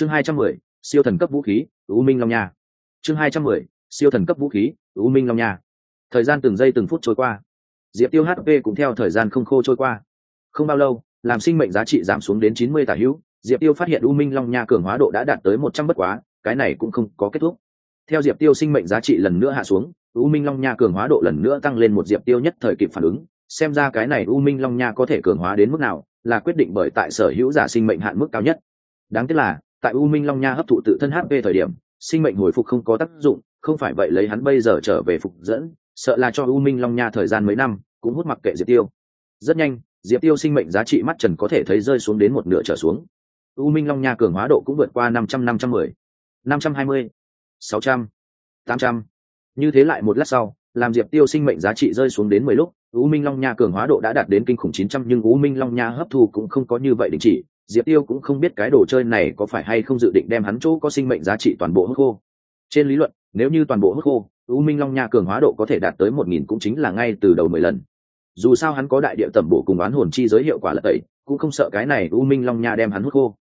chương hai trăm mười, siêu thần cấp vũ khí, u minh long nha. Chương hai trăm mười, siêu thần cấp vũ khí, u minh long nha. Thời gian từng giây từng phút trôi qua. Diệp tiêu hp cũng theo thời gian không khô trôi qua. Không bao lâu, làm sinh mệnh giá trị giảm xuống đến chín mươi tả hữu, diệp tiêu phát hiện u minh long nha cường hóa độ đã đạt tới một trăm bất quá, cái này cũng không có kết thúc. Theo diệp tiêu sinh mệnh giá trị lần nữa hạ xuống, u minh long nha cường hóa độ lần nữa tăng lên một diệp tiêu nhất thời kịp phản ứng. Xem ra cái này u minh long nha có thể cường hóa đến mức nào là quyết định bởi tại sở hữu giả sinh mệnh hạn mức cao nhất. Đáng tiếc là tại u minh long nha hấp thụ tự thân hp thời điểm, sinh mệnh hồi phục không có tác dụng, không phải vậy lấy hắn bây giờ trở về phục dẫn, sợ là cho u minh long nha thời gian mấy năm, cũng hút mặc kệ diệp tiêu. Rất nhanh, diệp tiêu sinh mệnh giá trị mắt trần có thể thấy rơi xuống đến một nửa trở xuống. U minh long nha cường hóa độ cũng vượt qua năm trăm năm trăm mười, năm trăm hai mươi, sáu trăm, tám trăm. Như thế lại một lát sau, làm diệp tiêu sinh mệnh giá trị rơi xuống đến mười lúc, u minh long nha cường hóa độ đã đạt đến kinh khủng chín trăm, nhưng u minh long nha hấp thu cũng không có như vậy đình chỉ diệp tiêu cũng không biết cái đồ chơi này có phải hay không dự định đem hắn chỗ có sinh mệnh giá trị toàn bộ hút khô. Trên lý luận, nếu như toàn bộ hút khô, u minh long nha cường hóa độ có thể đạt tới một nghìn cũng chính là ngay từ đầu mười lần. Dù sao hắn có đại địa tẩm bổ cùng oán hồn chi giới hiệu quả là tẩy, cũng không sợ cái này u minh long nha đem hắn hút khô.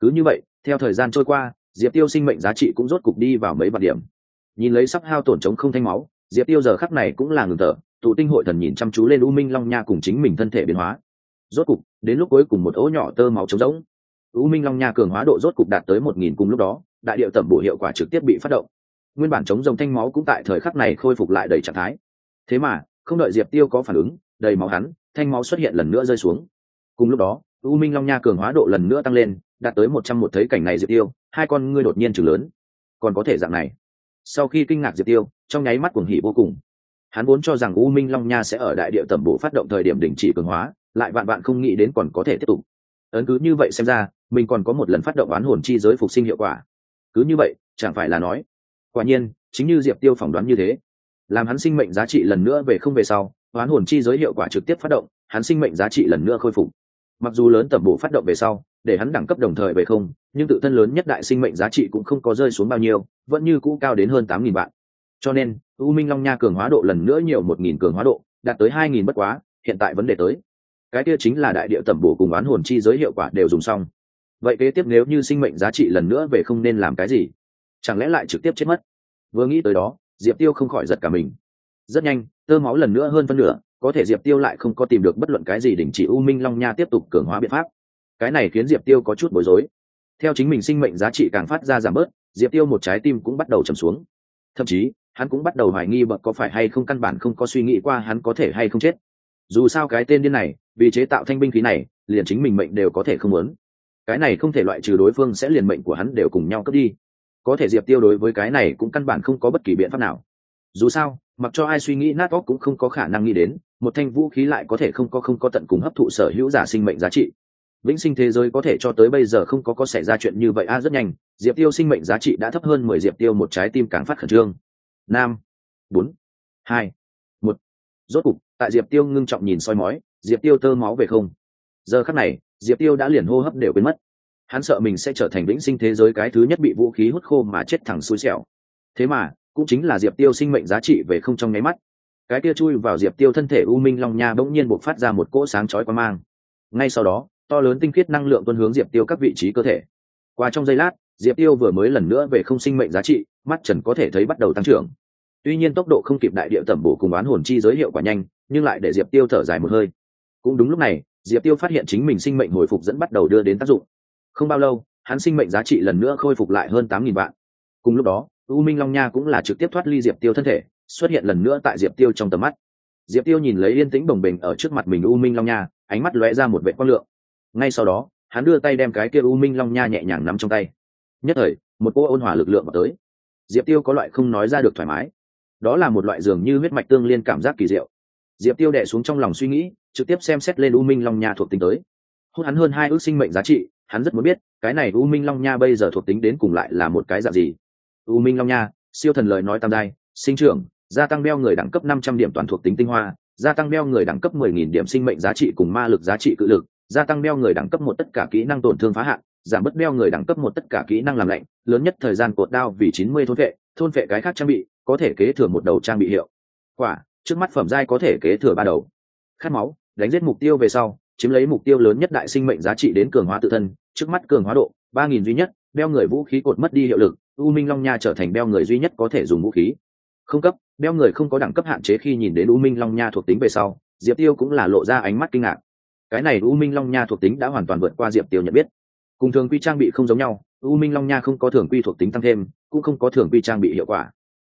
Cứ như vậy, theo thời gian trôi qua, diệp tiêu sinh mệnh giá trị cũng rốt cục đi vào mấy vạn điểm. Nhìn lấy sắp hao tổn chống không thanh máu, diệp tiêu giờ khắc này cũng là ngừng thở, tụ tinh hội thần nhìn chăm chú lên u minh long nha cùng chính mình thân thể biến hóa. Rốt cục đến lúc cuối cùng một ố nhỏ tơ máu trống rỗng. U minh long nha cường hóa độ rốt cục đạt tới một nghìn cùng lúc đó, đại điệu tẩm bổ hiệu quả trực tiếp bị phát động. Nguyên bản chống rồng thanh máu cũng tại thời khắc này khôi phục lại đầy trạng thái. Thế mà, không đợi diệp tiêu có phản ứng, đầy máu hắn, thanh máu xuất hiện lần nữa rơi xuống. Cùng lúc đó, u minh long nha cường hóa độ lần nữa tăng lên, đạt tới một trăm một thấy cảnh này diệp tiêu, hai con ngươi đột nhiên chừng lớn. Còn có thể dạng này. Sau khi kinh ngạc diệp tiêu, trong nháy mắt cuồng hỉ vô cùng. Hắn vốn cho rằng u minh long nha sẽ ở đại địa tẩm bổ phát động thời điểm đình chỉ cường hóa lại vạn vạn không nghĩ đến còn có thể tiếp tục. Ấn cứ như vậy xem ra, mình còn có một lần phát động oán hồn chi giới phục sinh hiệu quả. Cứ như vậy, chẳng phải là nói. Quả nhiên, chính như diệp tiêu phỏng đoán như thế. Làm hắn sinh mệnh giá trị lần nữa về không về sau, oán hồn chi giới hiệu quả trực tiếp phát động, hắn sinh mệnh giá trị lần nữa khôi phục. Mặc dù lớn tập bộ phát động về sau, để hắn đẳng cấp đồng thời về không, nhưng tự thân lớn nhất đại sinh mệnh giá trị cũng không có rơi xuống bao nhiêu, vẫn như cũ cao đến hơn tám nghìn vạn. Cho nên, u minh long nha cường hóa độ lần nữa nhiều một nghìn cường hóa độ, đạt tới hai nghìn bất quá, hiện tại vấn đề tới cái kia chính là đại địa tẩm bổ cùng oán hồn chi giới hiệu quả đều dùng xong. Vậy kế tiếp nếu như sinh mệnh giá trị lần nữa về không nên làm cái gì? Chẳng lẽ lại trực tiếp chết mất? Vừa nghĩ tới đó, diệp tiêu không khỏi giật cả mình. Rất nhanh, tơ máu lần nữa hơn phân nửa, có thể diệp tiêu lại không có tìm được bất luận cái gì đình chỉ u minh long nha tiếp tục cường hóa biện pháp. Cái này khiến diệp tiêu có chút bối rối. Theo chính mình sinh mệnh giá trị càng phát ra giảm bớt, diệp tiêu một trái tim cũng bắt đầu trầm xuống. Thậm chí, hắn cũng bắt đầu hoài nghi bậc có phải hay không căn bản không có suy nghĩ qua hắn có thể hay không chết. Dù sao cái tên điên này vì chế tạo thanh binh khí này, liền chính mình mệnh đều có thể không muốn. Cái này không thể loại trừ đối phương sẽ liền mệnh của hắn đều cùng nhau cướp đi. Có thể diệp tiêu đối với cái này cũng căn bản không có bất kỳ biện pháp nào. Dù sao, mặc cho ai suy nghĩ, nát óc cũng không có khả năng nghĩ đến, một thanh vũ khí lại có thể không có không có tận cùng hấp thụ sở hữu giả sinh mệnh giá trị. Vĩnh sinh thế giới có thể cho tới bây giờ không có có xảy ra chuyện như vậy a, rất nhanh, diệp tiêu sinh mệnh giá trị đã thấp hơn mười diệp tiêu một trái tim càng phát khẩn trương. Năm bốn, hai, một. Rốt cục, tại diệp tiêu ngưng trọng nhìn soi mói diệp tiêu tơ máu về không? Giờ khắc này, diệp tiêu đã liền hô hấp đều quên mất. Hắn sợ mình sẽ trở thành vĩnh sinh thế giới cái thứ nhất bị vũ khí hút khô mà chết thẳng xui xẻo. Thế mà, cũng chính là diệp tiêu sinh mệnh giá trị về không trong nháy mắt. Cái kia chui vào diệp tiêu thân thể u minh long nha bỗng nhiên buộc phát ra một cỗ sáng chói qua mang. Ngay sau đó, to lớn tinh khiết năng lượng tuân hướng diệp tiêu các vị trí cơ thể. Qua trong giây lát, diệp tiêu vừa mới lần nữa về không sinh mệnh giá trị, mắt trần có thể thấy bắt đầu tăng trưởng. Tuy nhiên tốc độ không kịp đại địa tẩm bổ cùng oán hồn chi giới hiệu quả nhanh, nhưng lại để diệp tiêu thở dài một hơi cũng đúng lúc này, diệp tiêu phát hiện chính mình sinh mệnh hồi phục dẫn bắt đầu đưa đến tác dụng. Không bao lâu, hắn sinh mệnh giá trị lần nữa khôi phục lại hơn tám nghìn vạn. Cùng lúc đó, u minh long nha cũng là trực tiếp thoát ly diệp tiêu thân thể, xuất hiện lần nữa tại diệp tiêu trong tầm mắt. Diệp tiêu nhìn lấy yên tĩnh bồng bềnh ở trước mặt mình u minh long nha, ánh mắt lóe ra một vệ quang lượng. Ngay sau đó, hắn đưa tay đem cái kia u minh long nha nhẹ nhàng nắm trong tay. Nhất thời, một cô ôn hòa lực lượng vào tới. Diệp tiêu có loại không nói ra được thoải mái. Đó là một loại dường như huyết mạch tương liên cảm giác kỳ diệu diệp tiêu đẻ xuống trong lòng suy nghĩ, trực tiếp xem xét lên u minh long nha thuộc tính tới. Hút hắn hơn hai ước sinh mệnh giá trị, hắn rất muốn biết, cái này u minh long nha bây giờ thuộc tính đến cùng lại là một cái dạng gì? U minh long nha, siêu thần lời nói tam đai sinh trưởng, gia tăng beo người đẳng cấp năm trăm điểm toàn thuộc tính tinh hoa, gia tăng beo người đẳng cấp mười nghìn điểm sinh mệnh giá trị cùng ma lực giá trị cự lực, gia tăng beo người đẳng cấp một tất cả kỹ năng tổn thương phá hạn, giảm bớt beo người đẳng cấp một tất cả kỹ năng làm lạnh, lớn nhất thời gian cột đao vì chín mươi thôn vệ thôn vệ cái khác trang bị, có thể kế thừa một đầu trang bị hiệu. Quả trước mắt phẩm giai có thể kế thừa ba đầu. Khát máu, đánh giết mục tiêu về sau, chiếm lấy mục tiêu lớn nhất đại sinh mệnh giá trị đến cường hóa tự thân, trước mắt cường hóa độ, ba nghìn duy nhất đeo người vũ khí cột mất đi hiệu lực, u minh long nha trở thành đeo người duy nhất có thể dùng vũ khí. Không cấp đeo người không có đẳng cấp hạn chế khi nhìn đến u minh long nha thuộc tính về sau, diệp tiêu cũng là lộ ra ánh mắt kinh ngạc. Cái này u minh long nha thuộc tính đã hoàn toàn vượt qua diệp tiêu nhận biết. Cùng thường quy trang bị không giống nhau, u minh long nha không có thường quy thuộc tính tăng thêm, cũng không có thường quy trang bị hiệu quả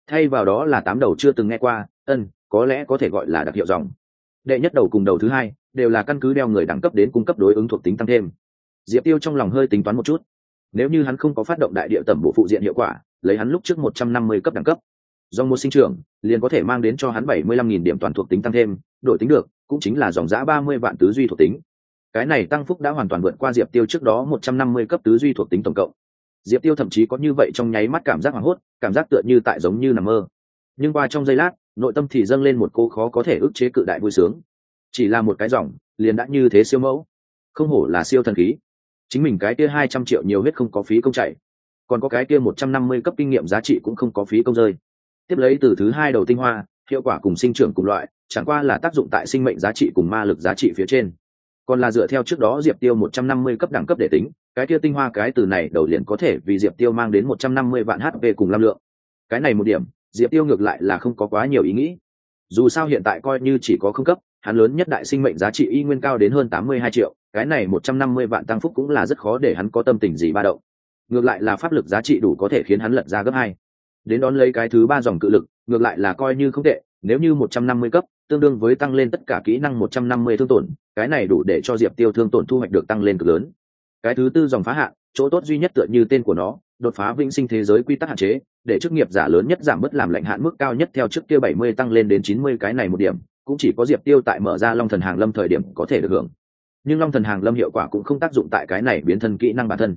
thay vào đó là tám đầu chưa từng nghe qua, ân, có lẽ có thể gọi là đặc hiệu dòng. Đệ nhất đầu cùng đầu thứ hai đều là căn cứ đeo người đẳng cấp đến cung cấp đối ứng thuộc tính tăng thêm. Diệp tiêu trong lòng hơi tính toán một chút. Nếu như hắn không có phát động đại địa tẩm bộ phụ diện hiệu quả, lấy hắn lúc trước một trăm năm mươi cấp đẳng cấp, do một sinh trưởng, liền có thể mang đến cho hắn bảy mươi lăm nghìn điểm toàn thuộc tính tăng thêm, đổi tính được, cũng chính là dòng giã ba mươi vạn tứ duy thuộc tính. Cái này tăng phúc đã hoàn toàn vượt qua diệp tiêu trước đó một trăm năm mươi cấp tứ duy thuộc tính tổng cộng diệp tiêu thậm chí có như vậy trong nháy mắt cảm giác hoảng hốt, cảm giác tựa như tại giống như nằm mơ. Nhưng qua trong giây lát, nội tâm thì dâng lên một cô khó có thể ức chế cự đại vui sướng. Chỉ là một cái dòng, liền đã như thế siêu mẫu. Không hổ là siêu thần khí. Chính mình cái kia hai trăm triệu nhiều huyết không có phí công chạy. Còn có cái kia một trăm năm mươi cấp kinh nghiệm giá trị cũng không có phí công rơi. Tiếp lấy từ thứ hai đầu tinh hoa, hiệu quả cùng sinh trưởng cùng loại, chẳng qua là tác dụng tại sinh mệnh giá trị cùng ma lực giá trị phía trên. Còn là dựa theo trước đó diệp tiêu một trăm năm mươi cấp đẳng cấp để tính cái kia tinh hoa cái từ này đầu liền có thể vì diệp tiêu mang đến một trăm năm mươi vạn hp cùng lam lượng. Cái này một điểm, diệp tiêu ngược lại là không có quá nhiều ý nghĩ. Dù sao hiện tại coi như chỉ có không cấp, hắn lớn nhất đại sinh mệnh giá trị y nguyên cao đến hơn tám mươi hai triệu, cái này một trăm năm mươi vạn tăng phúc cũng là rất khó để hắn có tâm tình gì ba đậu. ngược lại là pháp lực giá trị đủ có thể khiến hắn lật ra gấp hai. Đến đón lấy cái thứ ba dòng cự lực, ngược lại là coi như không tệ, nếu như một trăm năm mươi cấp, tương đương với tăng lên tất cả kỹ năng một trăm năm mươi thương tổn, cái này đủ để cho diệp tiêu thương tổn thu hoạch được tăng lên cực lớn cái thứ tư dòng phá hạn, chỗ tốt duy nhất tựa như tên của nó, đột phá vĩnh sinh thế giới quy tắc hạn chế, để chức nghiệp giả lớn nhất giảm bớt làm lệnh hạn mức cao nhất theo trước kia bảy mươi tăng lên đến chín mươi cái này một điểm, cũng chỉ có diệp tiêu tại mở ra long thần hàng lâm thời điểm có thể được hưởng. Nhưng long thần hàng lâm hiệu quả cũng không tác dụng tại cái này biến thân kỹ năng bản thân.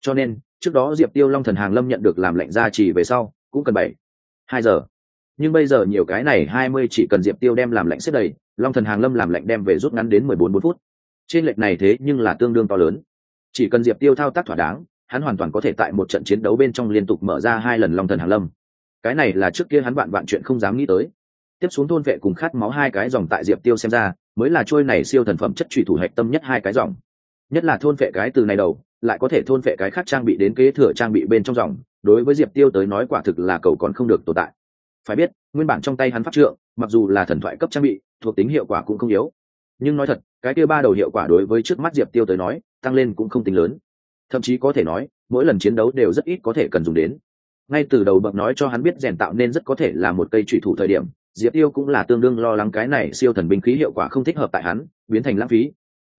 Cho nên, trước đó diệp tiêu long thần hàng lâm nhận được làm lệnh gia trì về sau, cũng cần bảy, hai giờ. Nhưng bây giờ nhiều cái này hai mươi chỉ cần diệp tiêu đem làm lệnh xếp đầy, long thần hàng lâm làm lệnh đem về rút ngắn đến mười bốn bốn phút. Trên lệch này thế nhưng là tương đương to lớn chỉ cần diệp tiêu thao tác thỏa đáng, hắn hoàn toàn có thể tại một trận chiến đấu bên trong liên tục mở ra hai lần long thần hàn lâm. Cái này là trước kia hắn bạn bạn chuyện không dám nghĩ tới. Tiếp xuống thôn vệ cùng khát máu hai cái dòng tại diệp tiêu xem ra, mới là trôi này siêu thần phẩm chất trùy thủ hạch tâm nhất hai cái dòng. Nhất là thôn vệ cái từ này đầu, lại có thể thôn vệ cái khác trang bị đến kế thừa trang bị bên trong dòng, đối với diệp tiêu tới nói quả thực là cầu còn không được tồn tại. Phải biết, nguyên bản trong tay hắn phát trượng, mặc dù là thần thoại cấp trang bị, thuộc tính hiệu quả cũng không yếu. Nhưng nói thật, cái kia ba đầu hiệu quả đối với trước mắt diệp tiêu tới nói tăng lên cũng không tính lớn. Thậm chí có thể nói, mỗi lần chiến đấu đều rất ít có thể cần dùng đến. Ngay từ đầu bậc nói cho hắn biết rèn tạo nên rất có thể là một cây trụy thủ thời điểm, diệp tiêu cũng là tương đương lo lắng cái này siêu thần binh khí hiệu quả không thích hợp tại hắn, biến thành lãng phí.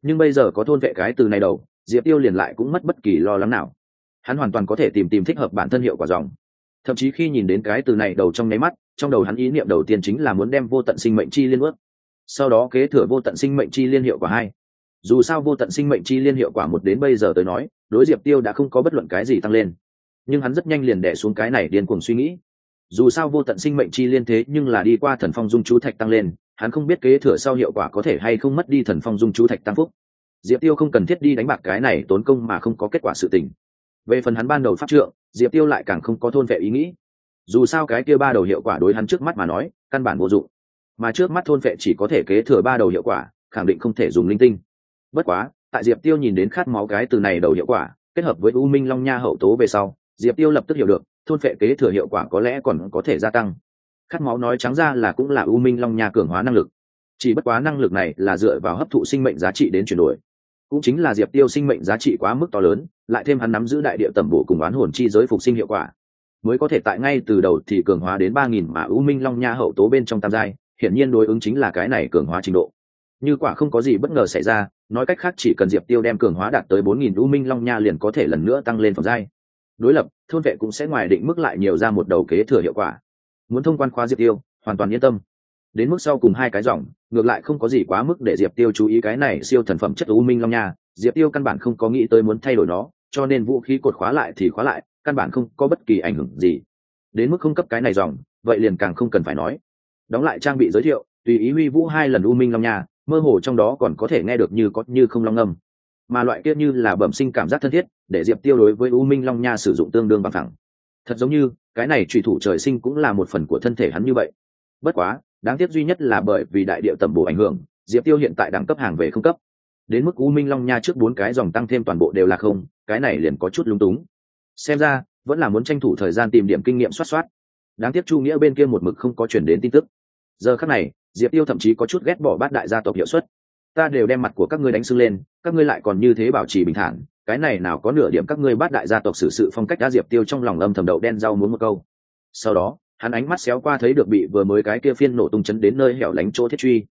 Nhưng bây giờ có thôn vệ cái từ này đầu, diệp tiêu liền lại cũng mất bất kỳ lo lắng nào. Hắn hoàn toàn có thể tìm tìm thích hợp bản thân hiệu quả dòng. Thậm chí khi nhìn đến cái từ này đầu trong nháy mắt, trong đầu hắn ý niệm đầu tiên chính là muốn đem vô tận sinh mệnh chi liên ước. Sau đó kế thừa vô tận sinh mệnh chi liên hiệu quả hai dù sao vô tận sinh mệnh chi liên hiệu quả một đến bây giờ tới nói, đối diệp tiêu đã không có bất luận cái gì tăng lên. Nhưng hắn rất nhanh liền đẻ xuống cái này điên cuồng suy nghĩ. Dù sao vô tận sinh mệnh chi liên thế nhưng là đi qua thần phong dung chú thạch tăng lên, hắn không biết kế thừa sau hiệu quả có thể hay không mất đi thần phong dung chú thạch tăng phúc. Diệp tiêu không cần thiết đi đánh bạc cái này tốn công mà không có kết quả sự tình. Về phần hắn ban đầu phát trượng, diệp tiêu lại càng không có thôn vệ ý nghĩ. Dù sao cái kia ba đầu hiệu quả đối hắn trước mắt mà nói, căn bản vô dụng. Mà trước mắt thôn vệ chỉ có thể kế thừa ba đầu hiệu quả, khẳng định không thể dùng linh tinh bất quá, tại diệp tiêu nhìn đến khát máu cái từ này đầu hiệu quả, kết hợp với u minh long nha hậu tố về sau, diệp tiêu lập tức hiểu được, thôn vệ kế thừa hiệu quả có lẽ còn có thể gia tăng. Khát máu nói trắng ra là cũng là u minh long nha cường hóa năng lực. Chỉ bất quá năng lực này là dựa vào hấp thụ sinh mệnh giá trị đến chuyển đổi. Cũng chính là diệp tiêu sinh mệnh giá trị quá mức to lớn, lại thêm hắn nắm giữ đại địa Tầm bổ cùng oán hồn chi giới phục sinh hiệu quả. Mới có thể tại ngay từ đầu thì cường hóa đến ba nghìn mà u minh long nha hậu tố bên trong tam giai, hiển nhiên đối ứng chính là cái này cường hóa trình độ. Như quả không có gì bất ngờ xảy ra nói cách khác chỉ cần diệp tiêu đem cường hóa đạt tới bốn nghìn u minh long nha liền có thể lần nữa tăng lên phẩm giai. Đối lập, thôn vệ cũng sẽ ngoài định mức lại nhiều ra một đầu kế thừa hiệu quả. Muốn thông quan khóa diệp tiêu, hoàn toàn yên tâm. Đến mức sau cùng hai cái dòng, ngược lại không có gì quá mức để diệp tiêu chú ý cái này siêu thần phẩm chất u minh long nha. Diệp tiêu căn bản không có nghĩ tới muốn thay đổi nó, cho nên vũ khí cột khóa lại thì khóa lại, căn bản không có bất kỳ ảnh hưởng gì. Đến mức không cấp cái này dòng, vậy liền càng không cần phải nói. Đóng lại trang bị giới thiệu, tùy ý huy vũ hai lần u minh long nha mơ hồ trong đó còn có thể nghe được như có như không long âm. Mà loại kia như là bẩm sinh cảm giác thân thiết, để diệp tiêu đối với u minh long nha sử dụng tương đương bằng thẳng thật giống như, cái này trùy thủ trời sinh cũng là một phần của thân thể hắn như vậy. Bất quá, đáng tiếc duy nhất là bởi vì đại điệu tầm bổ ảnh hưởng, diệp tiêu hiện tại đẳng cấp hàng về không cấp. Đến mức u minh long nha trước bốn cái dòng tăng thêm toàn bộ đều là không, cái này liền có chút lung túng. Xem ra, vẫn là muốn tranh thủ thời gian tìm điểm kinh nghiệm soát soát. Đáng tiếc chu nghĩa bên kia một mực không có chuyển đến tin tức. Giờ khắc này diệp tiêu thậm chí có chút ghét bỏ bát đại gia tộc hiệu suất. Ta đều đem mặt của các ngươi đánh sưng lên, các ngươi lại còn như thế bảo trì bình thản, cái này nào có nửa điểm các ngươi bát đại gia tộc xử sự phong cách đã diệp tiêu trong lòng âm thầm đậu đen rau muốn một câu. Sau đó, hắn ánh mắt xéo qua thấy được bị vừa mới cái kia phiên nổ tung chấn đến nơi hẻo lánh chỗ thiết truy.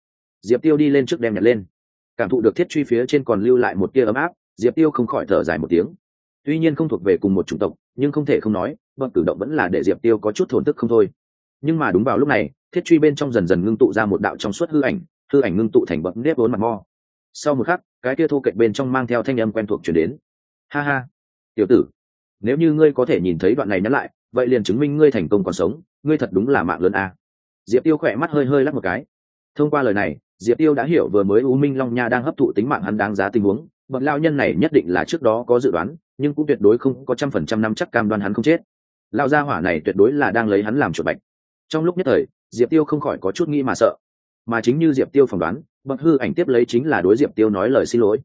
Diệp tiêu đi lên trước đem nhặt lên. Cảm thụ được thiết truy phía trên còn lưu lại một tia ấm áp, diệp tiêu không khỏi thở dài một tiếng. Tuy nhiên không thuộc về cùng một chủng tộc, nhưng không thể không nói bậc cử động vẫn là để diệp tiêu có chút thổn thức không thôi. Nhưng mà đúng vào lúc này thiết truy bên trong dần dần ngưng tụ ra một đạo trong suốt hư ảnh hư ảnh ngưng tụ thành bậc nếp vốn mặt mo. Sau một khắc, cái kia thu cạnh bên trong mang theo thanh âm quen thuộc chuyển đến. Ha ha, tiểu tử, nếu như ngươi có thể nhìn thấy đoạn này nhắn lại, vậy liền chứng minh ngươi thành công còn sống, ngươi thật đúng là mạng lớn a. Diệp tiêu khỏe mắt hơi hơi lắc một cái. Thông qua lời này, diệp tiêu đã hiểu vừa mới u minh long nha đang hấp thụ tính mạng hắn đáng giá tình huống, bậc lao nhân này nhất định là trước đó có dự đoán, nhưng cũng tuyệt đối không có trăm phần trăm năm chắc cam đoan hắn không chết. Lao gia hỏa này tuyệt đối là đang lấy hắn làm chuột bạch. Trong lúc nhất thời diệp tiêu không khỏi có chút nghĩ mà sợ. Mà chính như diệp tiêu phỏng đoán, bậc hư ảnh tiếp lấy chính là đối diệp tiêu nói lời xin lỗi.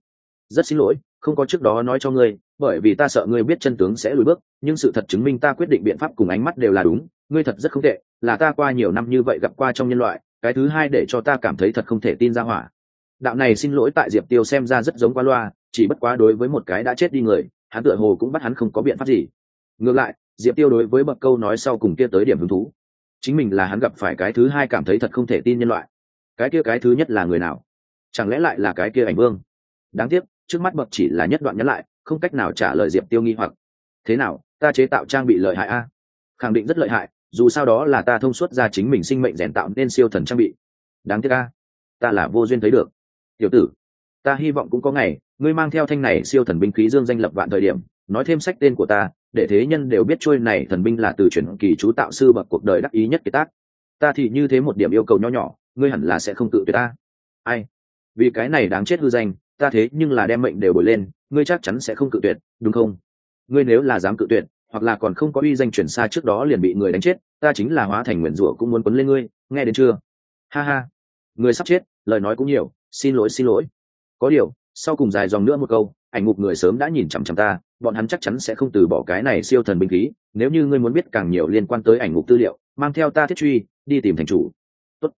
Rất xin lỗi, không có trước đó nói cho ngươi, bởi vì ta sợ ngươi biết chân tướng sẽ lùi bước, nhưng sự thật chứng minh ta quyết định biện pháp cùng ánh mắt đều là đúng, ngươi thật rất không tệ, là ta qua nhiều năm như vậy gặp qua trong nhân loại, cái thứ hai để cho ta cảm thấy thật không thể tin ra hỏa. Đạo này xin lỗi tại diệp tiêu xem ra rất giống qua loa, chỉ bất quá đối với một cái đã chết đi người, hắn tựa hồ cũng bắt hắn không có biện pháp gì. Ngược lại, diệp tiêu đối với bậc câu nói sau cùng kia tới điểm hứng thú chính mình là hắn gặp phải cái thứ hai cảm thấy thật không thể tin nhân loại. Cái kia cái thứ nhất là người nào? Chẳng lẽ lại là cái kia ảnh vương? Đáng tiếc, trước mắt bậc chỉ là nhất đoạn nhắn lại, không cách nào trả lời diệp tiêu nghi hoặc. Thế nào, ta chế tạo trang bị lợi hại a? Khẳng định rất lợi hại, dù sao đó là ta thông suốt ra chính mình sinh mệnh rèn tạo nên siêu thần trang bị. Đáng tiếc a, ta là vô duyên thấy được. Tiểu tử, ta hy vọng cũng có ngày, ngươi mang theo thanh này siêu thần binh khí dương danh lập vạn thời điểm, nói thêm sách tên của ta để thế nhân đều biết trôi này thần binh là từ chuyển kỳ chú tạo sư bậc cuộc đời đắc ý nhất kiệt tác. Ta thì như thế một điểm yêu cầu nho nhỏ, ngươi hẳn là sẽ không tự tuyệt ta. Ai? Vì cái này đáng chết hư danh, ta thế nhưng là đem mệnh đều bồi lên, ngươi chắc chắn sẽ không cự tuyệt, đúng không? Ngươi nếu là dám cự tuyệt, hoặc là còn không có uy danh chuyển xa trước đó liền bị người đánh chết, ta chính là hóa thành nguyền rủa cũng muốn quấn lên ngươi, nghe đến chưa? Ha ha. Người sắp chết, lời nói cũng nhiều, xin lỗi xin lỗi. Có điều, sau cùng dài dòng nữa một câu, ảnh ngục người sớm đã nhìn chằm chằm ta bọn hắn chắc chắn sẽ không từ bỏ cái này siêu thần binh khí, nếu như ngươi muốn biết càng nhiều liên quan tới ảnh ngục tư liệu, mang theo ta thiết truy, đi tìm thành chủ. Tốt.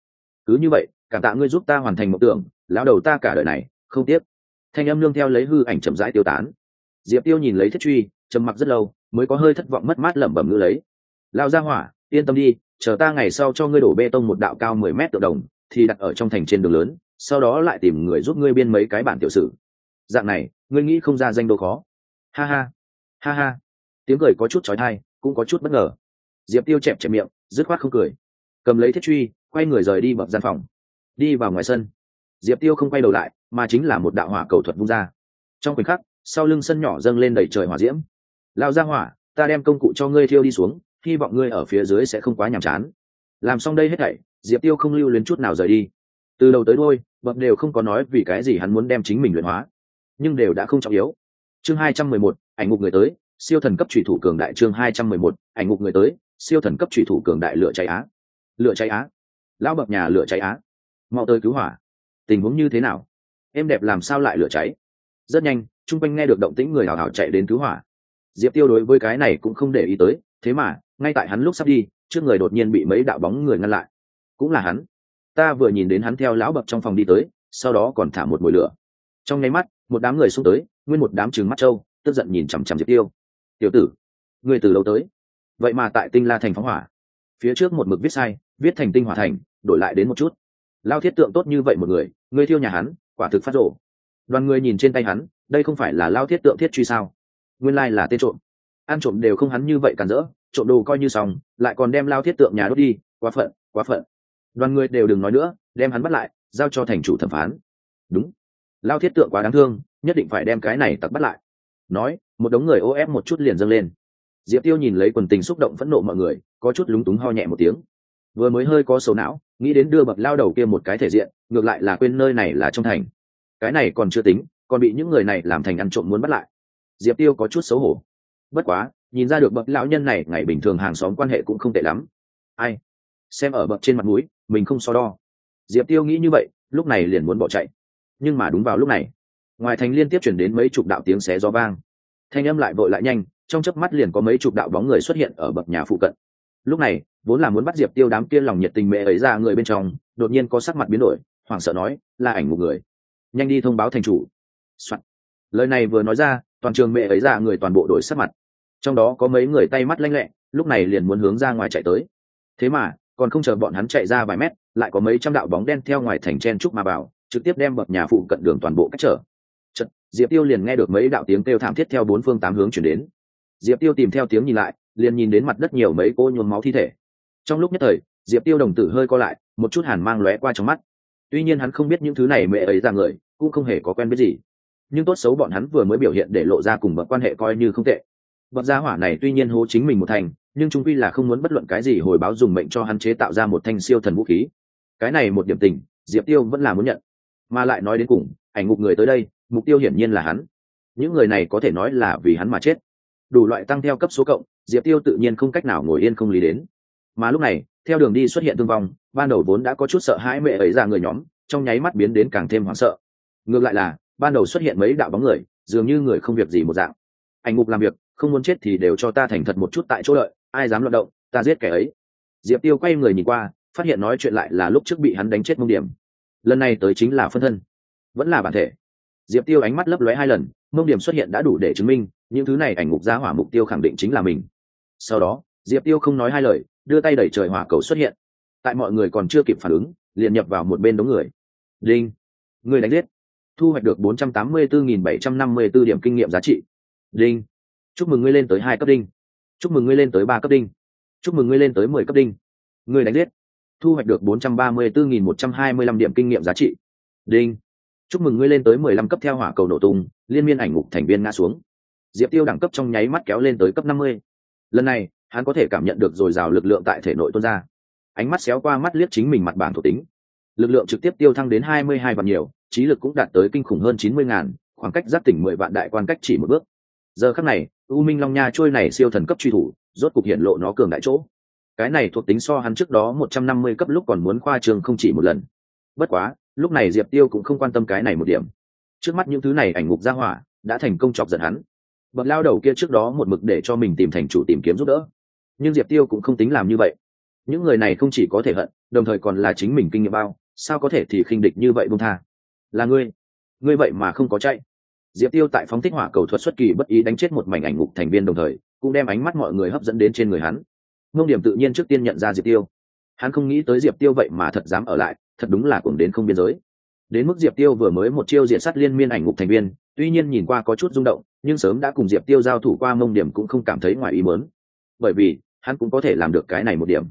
cứ như vậy, cảm tạ ngươi giúp ta hoàn thành mộng tưởng, lão đầu ta cả đời này, không tiếc. Thanh âm nương theo lấy hư ảnh chậm rãi tiêu tán. Diệp tiêu nhìn lấy thiết truy, trầm mặc rất lâu, mới có hơi thất vọng mất mát lẩm bẩm ngữ lấy. Lao ra hỏa, yên tâm đi, chờ ta ngày sau cho ngươi đổ bê tông một đạo cao mười mét tự đồng, thì đặt ở trong thành trên đường lớn, sau đó lại tìm người giúp ngươi biên mấy cái bản tiểu sử. Dạng này, ngươi nghĩ không ra danh đô khó ha ha. Ha ha. Tiếng cười có chút trói thai cũng có chút bất ngờ. Diệp tiêu chẹp chẹp miệng, dứt khoát không cười. Cầm lấy thiết truy, quay người rời đi bậc gian phòng. Đi vào ngoài sân. Diệp tiêu không quay đầu lại, mà chính là một đạo hỏa cầu thuật vung ra. Trong khoảnh khắc, sau lưng sân nhỏ dâng lên đầy trời hỏa diễm. Lao ra hỏa, ta đem công cụ cho ngươi thiêu đi xuống, hy vọng ngươi ở phía dưới sẽ không quá nhàm chán. Làm xong đây hết thảy, diệp tiêu không lưu luyến chút nào rời đi. Từ đầu tới đôi bậc đều không có nói vì cái gì hắn muốn đem chính mình luyện hóa. Nhưng đều đã không trọng yếu chương hai trăm mười một, ảnh ngục người tới, siêu thần cấp trùy thủ cường đại chương hai trăm mười một, ảnh ngục người tới, siêu thần cấp trùy thủ cường đại lửa cháy á. Lửa cháy á. Lão bậc nhà lửa cháy á. Mau tới cứu hỏa. Tình huống như thế nào? Em đẹp làm sao lại lửa cháy? Rất nhanh, chung quanh nghe được động tĩnh người hào hào chạy đến cứu hỏa. Diệp tiêu đối với cái này cũng không để ý tới, thế mà, ngay tại hắn lúc sắp đi, trước người đột nhiên bị mấy đạo bóng người ngăn lại. Cũng là hắn. Ta vừa nhìn đến hắn theo lão bậc trong phòng đi tới, sau đó còn thả một mùi lửa. Trong nháy mắt, một đám người xuống tới nguyên một đám trừng mắt trâu, tức giận nhìn chằm chằm diệp tiêu. Tiểu tử người từ lâu tới? Vậy mà tại tinh la thành phóng hỏa. Phía trước một mực viết sai, viết thành tinh hỏa thành, đổi lại đến một chút. Lao thiết tượng tốt như vậy một người người thiêu nhà hắn, quả thực phát rộ đoàn người nhìn trên tay hắn, đây không phải là lao thiết tượng thiết truy sao? Nguyên lai là tên trộm. Ăn trộm đều không hắn như vậy cản rỡ, trộm đồ coi như xong, lại còn đem lao thiết tượng nhà đốt đi, quá phận quá phận. Đoàn người đều đừng nói nữa, đem hắn bắt lại, giao cho thành chủ thẩm phán. Đúng lao thiết tượng quá đáng thương, nhất định phải đem cái này tặc bắt lại. Nói, một đống người ô ép một chút liền dâng lên. Diệp tiêu nhìn lấy quần tình xúc động phẫn nộ mọi người, có chút lúng túng ho nhẹ một tiếng. Vừa mới hơi có sầu não, nghĩ đến đưa bậc lao đầu kia một cái thể diện, ngược lại là quên nơi này là trong thành. Cái này còn chưa tính, còn bị những người này làm thành ăn trộm muốn bắt lại. Diệp tiêu có chút xấu hổ. Bất quá, nhìn ra được bậc lão nhân này, ngày bình thường hàng xóm quan hệ cũng không tệ lắm. Ai? Xem ở bậc trên mặt mũi, mình không so đo. Diệp tiêu nghĩ như vậy, lúc này liền muốn bỏ chạy nhưng mà đúng vào lúc này, ngoài thành liên tiếp chuyển đến mấy chục đạo tiếng xé gió vang. Thanh âm lại vội lại nhanh, trong chớp mắt liền có mấy chục đạo bóng người xuất hiện ở bậc nhà phụ cận. Lúc này, vốn là muốn bắt diệp tiêu đám kia lòng nhiệt tình mẹ ấy ra người bên trong, đột nhiên có sắc mặt biến đổi, hoảng sợ nói, là ảnh một người, nhanh đi thông báo thành chủ、Soạn. lời này vừa nói ra, toàn trường mẹ ấy ra người toàn bộ đổi sắc mặt. Trong đó có mấy người tay mắt lanh lẹ, lúc này liền muốn hướng ra ngoài chạy tới. Thế mà, còn không chờ bọn hắn chạy ra vài mét, lại có mấy trăm đạo bóng đen theo ngoài thành chen trúc mà vào trực tiếp đem bậc nhà phụ cận đường toàn bộ cách trở. Chật, diệp tiêu liền nghe được mấy đạo tiếng kêu thảm thiết theo bốn phương tám hướng chuyển đến. Diệp tiêu tìm theo tiếng nhìn lại liền nhìn đến mặt đất nhiều mấy cô nhuốm máu thi thể. Trong lúc nhất thời diệp tiêu đồng tử hơi co lại một chút hàn mang lóe qua trong mắt. Tuy nhiên hắn không biết những thứ này mẹ ấy ra người cũng không hề có quen biết gì. Nhưng tốt xấu bọn hắn vừa mới biểu hiện để lộ ra cùng bậc quan hệ coi như không tệ. Bậc gia hỏa này tuy nhiên hố chính mình một thành nhưng chúng quy là không muốn bất luận cái gì hồi báo dùng mệnh cho hắn chế tạo ra một thanh siêu thần vũ khí. Cái này một điểm tình diệp tiêu vẫn là muốn nhận mà lại nói đến cùng, ảnh ngục người tới đây, mục tiêu hiển nhiên là hắn. Những người này có thể nói là vì hắn mà chết. Đủ loại tăng theo cấp số cộng, diệp tiêu tự nhiên không cách nào ngồi yên không lý đến. Mà lúc này, theo đường đi xuất hiện thương vong, ban đầu vốn đã có chút sợ hãi mẹ ấy ra người nhóm, trong nháy mắt biến đến càng thêm hoảng sợ. Ngược lại là, ban đầu xuất hiện mấy đạo bóng người, dường như người không việc gì một dạng. Ảnh ngục làm việc, không muốn chết thì đều cho ta thành thật một chút tại chỗ đợi ai dám luận động, ta giết kẻ ấy. Diệp tiêu quay người nhìn qua, phát hiện nói chuyện lại là lúc trước bị hắn đánh chết mông điểm lần này tới chính là phân thân. Vẫn là bản thể. Diệp tiêu ánh mắt lấp lóe hai lần, mông điểm xuất hiện đã đủ để chứng minh, những thứ này ảnh ngục gia hỏa mục tiêu khẳng định chính là mình. Sau đó, diệp tiêu không nói hai lời, đưa tay đẩy trời hỏa cầu xuất hiện. Tại mọi người còn chưa kịp phản ứng, liền nhập vào một bên đống người. Đinh! Người đánh giết. Thu hoạch được bốn trăm tám mươi bốn nghìn bảy trăm năm mươi b ố điểm kinh nghiệm giá trị. Đinh! Chúc mừng ngươi lên tới hai cấp đinh. Chúc mừng ngươi lên tới ba cấp đinh. Chúc mừng ngươi lên tới mười cấp đinh. Ngươi đánh giết thu hoạch được bốn trăm ba mươi bốn nghìn một trăm hai mươi lăm điểm kinh nghiệm giá trị. Đinh. Chúc mừng ngươi lên tới mười lăm cấp theo hỏa cầu nổ tung, liên miên ảnh ngục thành viên ngã xuống. Diệp tiêu đẳng cấp trong nháy mắt kéo lên tới cấp năm mươi. Lần này, hắn có thể cảm nhận được dồi dào lực lượng tại thể nội tuôn ra. Ánh mắt xéo qua mắt liếc chính mình mặt bảng thuộc tính. Lực lượng trực tiếp tiêu thăng đến hai mươi hai vạn nhiều, trí lực cũng đạt tới kinh khủng hơn chín mươi ngàn, khoảng cách giáp tỉnh mười vạn đại quan cách chỉ một bước. Giờ khắc này, u minh long nha trôi này siêu thần cấp truy thủ, rốt cục hiện lộ nó cường đại chỗ cái này thuộc tính so hắn trước đó một trăm năm mươi cấp lúc còn muốn khoa trường không chỉ một lần. Bất quá, lúc này diệp tiêu cũng không quan tâm cái này một điểm. Trước mắt những thứ này ảnh ngục ra hỏa, đã thành công chọc giận hắn. Bậc lao đầu kia trước đó một mực để cho mình tìm thành chủ tìm kiếm giúp đỡ. Nhưng diệp tiêu cũng không tính làm như vậy. Những người này không chỉ có thể hận, đồng thời còn là chính mình kinh nghiệm bao, sao có thể thì khinh địch như vậy bông tha? Là ngươi. Ngươi vậy mà không có chạy. Diệp tiêu tại phóng thích hỏa cầu thuật xuất kỳ bất ý đánh chết một mảnh ảnh ngục thành viên đồng thời, cũng đem ánh mắt mọi người hấp dẫn đến trên người hắn ngông điểm tự nhiên trước tiên nhận ra diệp tiêu. Hắn không nghĩ tới diệp tiêu vậy mà thật dám ở lại, thật đúng là cùng đến không biên giới. Đến mức diệp tiêu vừa mới một chiêu diện sát liên miên ảnh ngục thành viên, tuy nhiên nhìn qua có chút rung động, nhưng sớm đã cùng diệp tiêu giao thủ qua mông điểm cũng không cảm thấy ngoài ý mớn bởi vì, hắn cũng có thể làm được cái này một điểm.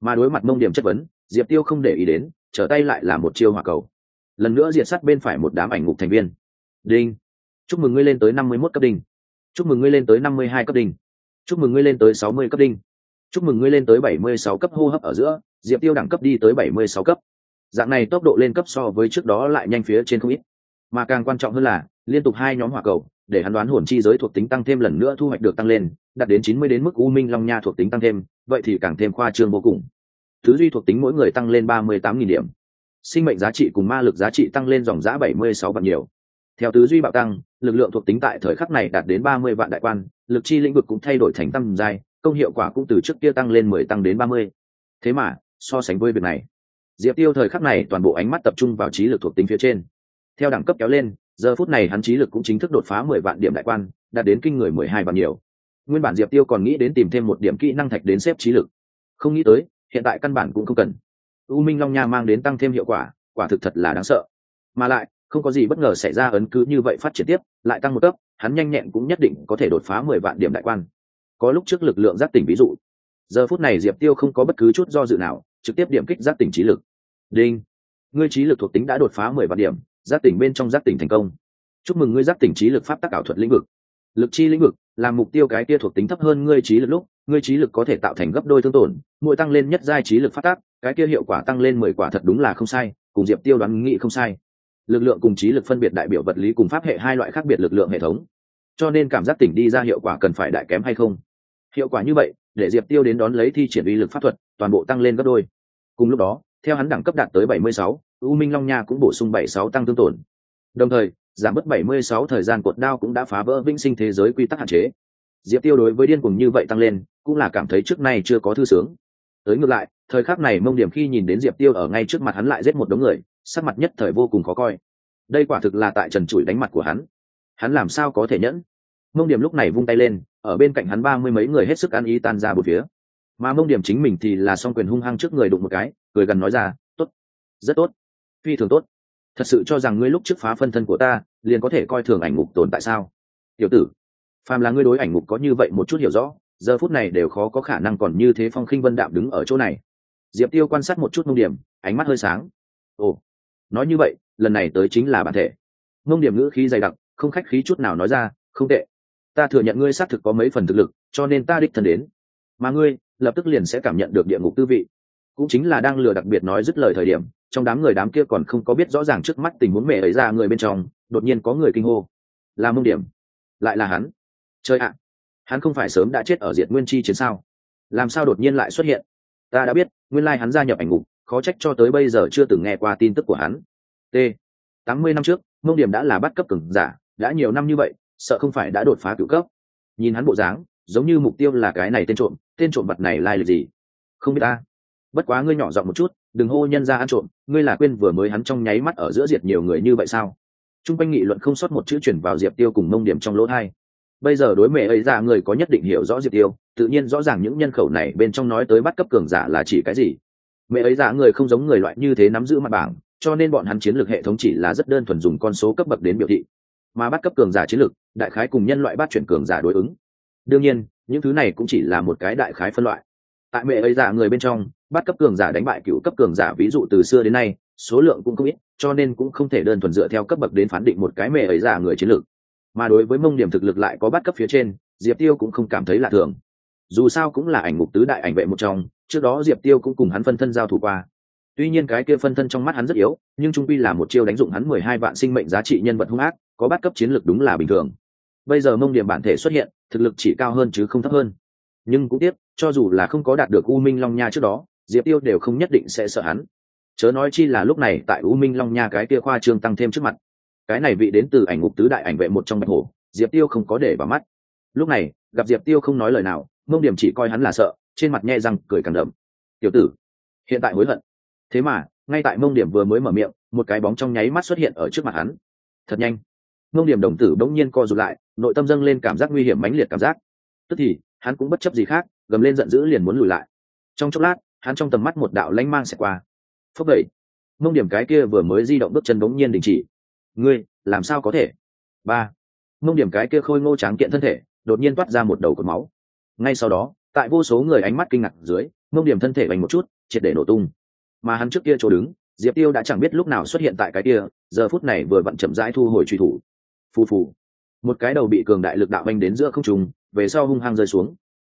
Mà đối mặt mông điểm chất vấn, diệp tiêu không để ý đến, trở tay lại là một chiêu hỏa cầu. Lần nữa diệt sát bên phải một đám ảnh ngục thành viên. Đinh. Chúc mừng ngươi lên tới năm mươi mốt cấp đinh. Chúc mừng ngươi lên tới năm mươi hai cấp đinh. Chúc mừng ngươi lên tới sáu mươi cấp đinh chúc mừng ngươi lên tới bảy mươi sáu cấp hô hấp ở giữa, diệp tiêu đẳng cấp đi tới bảy mươi sáu cấp. Dạng này tốc độ lên cấp so với trước đó lại nhanh phía trên không ít. Mà càng quan trọng hơn là, liên tục hai nhóm hỏa cầu, để hắn đoán hồn chi giới thuộc tính tăng thêm lần nữa thu hoạch được tăng lên, đạt đến chín mươi đến mức u minh long nha thuộc tính tăng thêm, vậy thì càng thêm khoa trương vô cùng. Thứ duy thuộc tính mỗi người tăng lên ba mươi tám nghìn điểm. Sinh mệnh giá trị cùng ma lực giá trị tăng lên dòng giã bảy mươi sáu vạn nhiều. Theo tứ duy bạo tăng, lực lượng thuộc tính tại thời khắc này đạt đến ba mươi vạn đại quan, lực chi lĩnh vực cũng thay đổi thành tăng dài công hiệu quả cũng từ trước kia tăng lên mười tăng đến ba mươi. Thế mà, so sánh với việc này, diệp tiêu thời khắc này toàn bộ ánh mắt tập trung vào trí lực thuộc tính phía trên. Theo đẳng cấp kéo lên, giờ phút này hắn trí lực cũng chính thức đột phá mười vạn điểm đại quan, đạt đến kinh người mười hai vạn nhiều. Nguyên bản diệp tiêu còn nghĩ đến tìm thêm một điểm kỹ năng thạch đến xếp trí lực. Không nghĩ tới, hiện tại căn bản cũng không cần. U minh long nha mang đến tăng thêm hiệu quả quả thực thật là đáng sợ. Mà lại, không có gì bất ngờ xảy ra ấn cứ như vậy phát triển tiếp, lại tăng một cấp, hắn nhanh nhẹn cũng nhất định có thể đột phá mười vạn điểm đại quan có lúc trước lực lượng giác tỉnh ví dụ. Giờ phút này diệp tiêu không có bất cứ chút do dự nào, trực tiếp điểm kích giác tỉnh trí lực. Đinh! Ngươi trí lực thuộc tính đã đột phá mười vạn điểm, giác tỉnh bên trong giác tỉnh thành công. Chúc mừng ngươi giác tỉnh trí lực pháp tác ảo thuật lĩnh vực. Lực chi lĩnh vực làm mục tiêu cái kia thuộc tính thấp hơn ngươi trí lực lúc, ngươi trí lực có thể tạo thành gấp đôi thương tổn, mỗi tăng lên nhất giai trí lực phát tác cái kia hiệu quả tăng lên mười quả thật đúng là không sai, cùng diệp tiêu đoán nghị không sai. Lực lượng cùng trí lực phân biệt đại biểu vật lý cùng pháp hệ hai loại khác biệt lực lượng hệ thống. Cho nên cảm giác tỉnh đi ra hiệu quả cần phải đại kém hay không? Hiệu quả như vậy để diệp tiêu đến đón lấy thi triển uy lực pháp thuật toàn bộ tăng lên gấp đôi. Cùng lúc đó theo hắn đẳng cấp đạt tới bảy mươi sáu, u minh long nha cũng bổ sung bảy sáu tăng tương tổn. Đồng thời giảm bớt bảy mươi sáu thời gian cột đao cũng đã phá vỡ vĩnh sinh thế giới quy tắc hạn chế. Diệp tiêu đối với điên cuồng như vậy tăng lên cũng là cảm thấy trước nay chưa có thư sướng. Tới ngược lại thời khắc này mông điểm khi nhìn đến diệp tiêu ở ngay trước mặt hắn lại giết một đống người sắc mặt nhất thời vô cùng khó coi. Đây quả thực là tại trần trụi đánh mặt của hắn. Hắn làm sao có thể nhẫn? Mông điểm lúc này vung tay lên ở bên cạnh hắn ba mươi mấy người hết sức ăn ý tan ra một phía. Mà mông điểm chính mình thì là s o n g quyền hung hăng trước người đụng một cái cười gần nói ra tốt, rất tốt phi thường tốt. Thật sự cho rằng ngươi lúc trước phá phân thân của ta liền có thể coi thường ảnh ngục tồn tại sao? Tiểu tử phàm là ngươi đối ảnh ngục có như vậy một chút hiểu rõ giờ phút này đều khó có khả năng còn như thế phong khinh vân đạm đứng ở chỗ này. Diệp tiêu quan sát một chút mông điểm ánh mắt hơi sáng. Ồ nói như vậy lần này tới chính là bản thể. Mông điểm ngữ khí dày đặc không khách khí chút nào nói ra không tệ ta thừa nhận ngươi xác thực có mấy phần thực lực, cho nên ta đích thân đến. Mà ngươi, lập tức liền sẽ cảm nhận được địa ngục tư vị. Cũng chính là đang lừa đặc biệt nói dứt lời thời điểm, trong đám người đám kia còn không có biết rõ ràng trước mắt tình huống mẹ ấy ra người bên trong, đột nhiên có người kinh hô. Là mông điểm. Lại là hắn. Chơi ạ! Hắn không phải sớm đã chết ở diệt nguyên chi chiến sao? Làm sao đột nhiên lại xuất hiện? Ta đã biết, nguyên lai hắn gia nhập ảnh ngục, khó trách cho tới bây giờ chưa từng nghe qua tin tức của hắn. T. Tám mươi năm trước, mông điểm đã là bắt cấp cường giả, đã nhiều năm như vậy sợ không phải đã đột phá cựu cấp. Nhìn hắn bộ dáng, giống như mục tiêu là cái này tên trộm tên trộm vật này lai lịch gì? Không biết ta. Bất quá ngươi nhỏ giọng một chút, đừng hô nhân ra ăn trộm, ngươi là quên vừa mới hắn trong nháy mắt ở giữa diệt nhiều người như vậy sao? T r u n g quanh nghị luận không sót một chữ chuyển vào diệp tiêu cùng mông điểm trong lỗ thai. Bây giờ đối mẹ ấy ra người có nhất định hiểu rõ diệp tiêu, tự nhiên rõ ràng những nhân khẩu này bên trong nói tới bắt cấp cường giả là chỉ cái gì. Mẹ ấy ra người không giống người loại như thế nắm giữ mặt bảng, cho nên bọn hắn chiến lược hệ thống chỉ là rất đơn thuần dùng con số cấp bậc đến biểu thị. Mà bắt cấp cường giả chiến lược đại khái cùng nhân loại bắt chuyển cường giả đối ứng. Đương nhiên, những thứ này cũng chỉ là một cái đại khái phân loại. Tại mẹ ấy giả người bên trong, bắt cấp cường giả đánh bại cựu cấp cường giả ví dụ từ xưa đến nay, số lượng cũng không ít, cho nên cũng không thể đơn thuần dựa theo cấp bậc đến phán định một cái mẹ ấy giả người chiến lược. Mà đối với mông điểm thực lực lại có bắt cấp phía trên, diệp tiêu cũng không cảm thấy lạ thường. Dù sao cũng là ảnh mục tứ đại ảnh vệ một trong, trước đó diệp tiêu cũng cùng hắn phân thân giao thủ qua. Tuy nhiên cái kia phân thân trong mắt hắn rất yếu, nhưng trung pi là một chiêu đánh dụng hắn mười hai vạn sinh mệnh giá trị nhân vật hung ác, có bắt cấp chiến lược đúng là bình thường bây giờ mông điểm bản thể xuất hiện, thực lực chỉ cao hơn chứ không thấp hơn. Nhưng cũng tiếp cho dù là không có đạt được u minh long nha trước đó, diệp tiêu đều không nhất định sẽ sợ hắn. Chớ nói chi là lúc này tại u minh long nha cái kia khoa trương tăng thêm trước mặt. Cái này vị đến từ ảnh ngục tứ đại ảnh vệ một trong bạch hổ, diệp tiêu không có để vào mắt. Lúc này, gặp diệp tiêu không nói lời nào, mông điểm chỉ coi hắn là sợ, trên mặt nhẹ răng, cười càng đậm. Tiểu tử, hiện tại hối hận. Thế mà, ngay tại mông điểm vừa mới mở miệng, một cái bóng trong nháy mắt xuất hiện ở trước mặt hắn. Thật nhanh mông điểm đồng tử bỗng nhiên co rụt lại, nội tâm dâng lên cảm giác nguy hiểm mãnh liệt cảm giác. Tức thì, hắn cũng bất chấp gì khác, gầm lên giận dữ liền muốn lùi lại. Trong chốc lát, hắn trong tầm mắt một đạo lanh mang xẹt qua. Phốc đẩy mông điểm cái kia vừa mới di động bước chân bỗng nhiên đình chỉ. Ngươi, làm sao có thể? Ba. Mông điểm cái kia khôi ngô tráng kiện thân thể, đột nhiên toát ra một đầu cột máu. Ngay sau đó, tại vô số người ánh mắt kinh ngạc dưới, mông điểm thân thể bành một chút, triệt để nổ tung. Mà hắn trước kia chỗ đứng, diệp tiêu đã chẳng biết lúc nào xuất hiện tại cái kia, giờ phút này vừa vặn chậm rãi thu hồi truy thủ phù phù. Một cái đầu bị cường đại lực đạo banh đến giữa không trùng về sau hung hăng rơi xuống.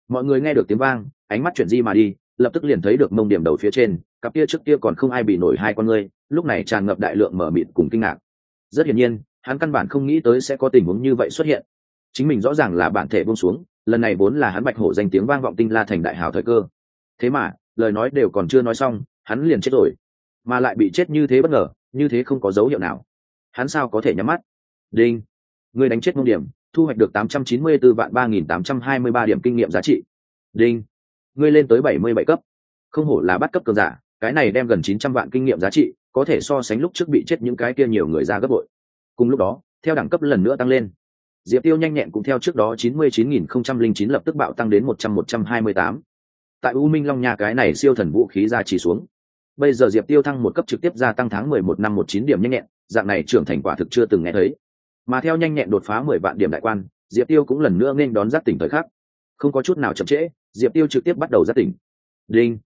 Mọi người nghe được tiếng vang, ánh mắt chuyển di mà đi, lập tức liền thấy được mông điểm đầu phía trên, cặp kia trước kia còn không ai bị nổi hai con ngươi, lúc này tràn ngập đại lượng mở mịt cùng kinh ngạc. Rất hiển nhiên, hắn căn bản không nghĩ tới sẽ có tình huống như vậy xuất hiện. Chính mình rõ ràng là bản thể buông xuống, lần này vốn là hắn bạch hổ danh tiếng vang vọng tinh la thành đại hào thời cơ. Thế mà, lời nói đều còn chưa nói xong, hắn liền chết rồi. Mà lại bị chết như thế bất ngờ, như thế không có dấu hiệu nào. Hắn sao có thể nhắm mắt? Đinh. Người đánh chết mông điểm, thu hoạch được tám trăm chín mươi 894 vạn ba nghìn tám trăm hai mươi ba điểm kinh nghiệm giá trị. Đinh. Ngươi lên tới bảy mươi bảy cấp. Không hổ là bắt cấp cường giả, cái này đem gần chín trăm vạn kinh nghiệm giá trị, có thể so sánh lúc trước bị chết những cái kia nhiều người ra gấp bội. Cùng lúc đó, theo đẳng cấp lần nữa tăng lên. Diệp tiêu nhanh nhẹn cũng theo trước đó chín mươi chín nghìn không trăm linh chín lập tức bạo tăng đến một trăm một trăm hai mươi tám. Tại u minh long nha cái này siêu thần vũ khí ra chỉ xuống. Bây giờ diệp tiêu thăng một cấp trực tiếp gia tăng tháng mười một năm một chín điểm nhanh nhẹn, dạng này trưởng thành quả thực chưa từng nghe thấy mà theo nhanh nhẹn đột phá mười vạn điểm đại quan, diệp tiêu cũng lần nữa nên đón giác tỉnh thời khắc. Không có chút nào chậm trễ, diệp tiêu trực tiếp bắt đầu giác tỉnh. Đinh!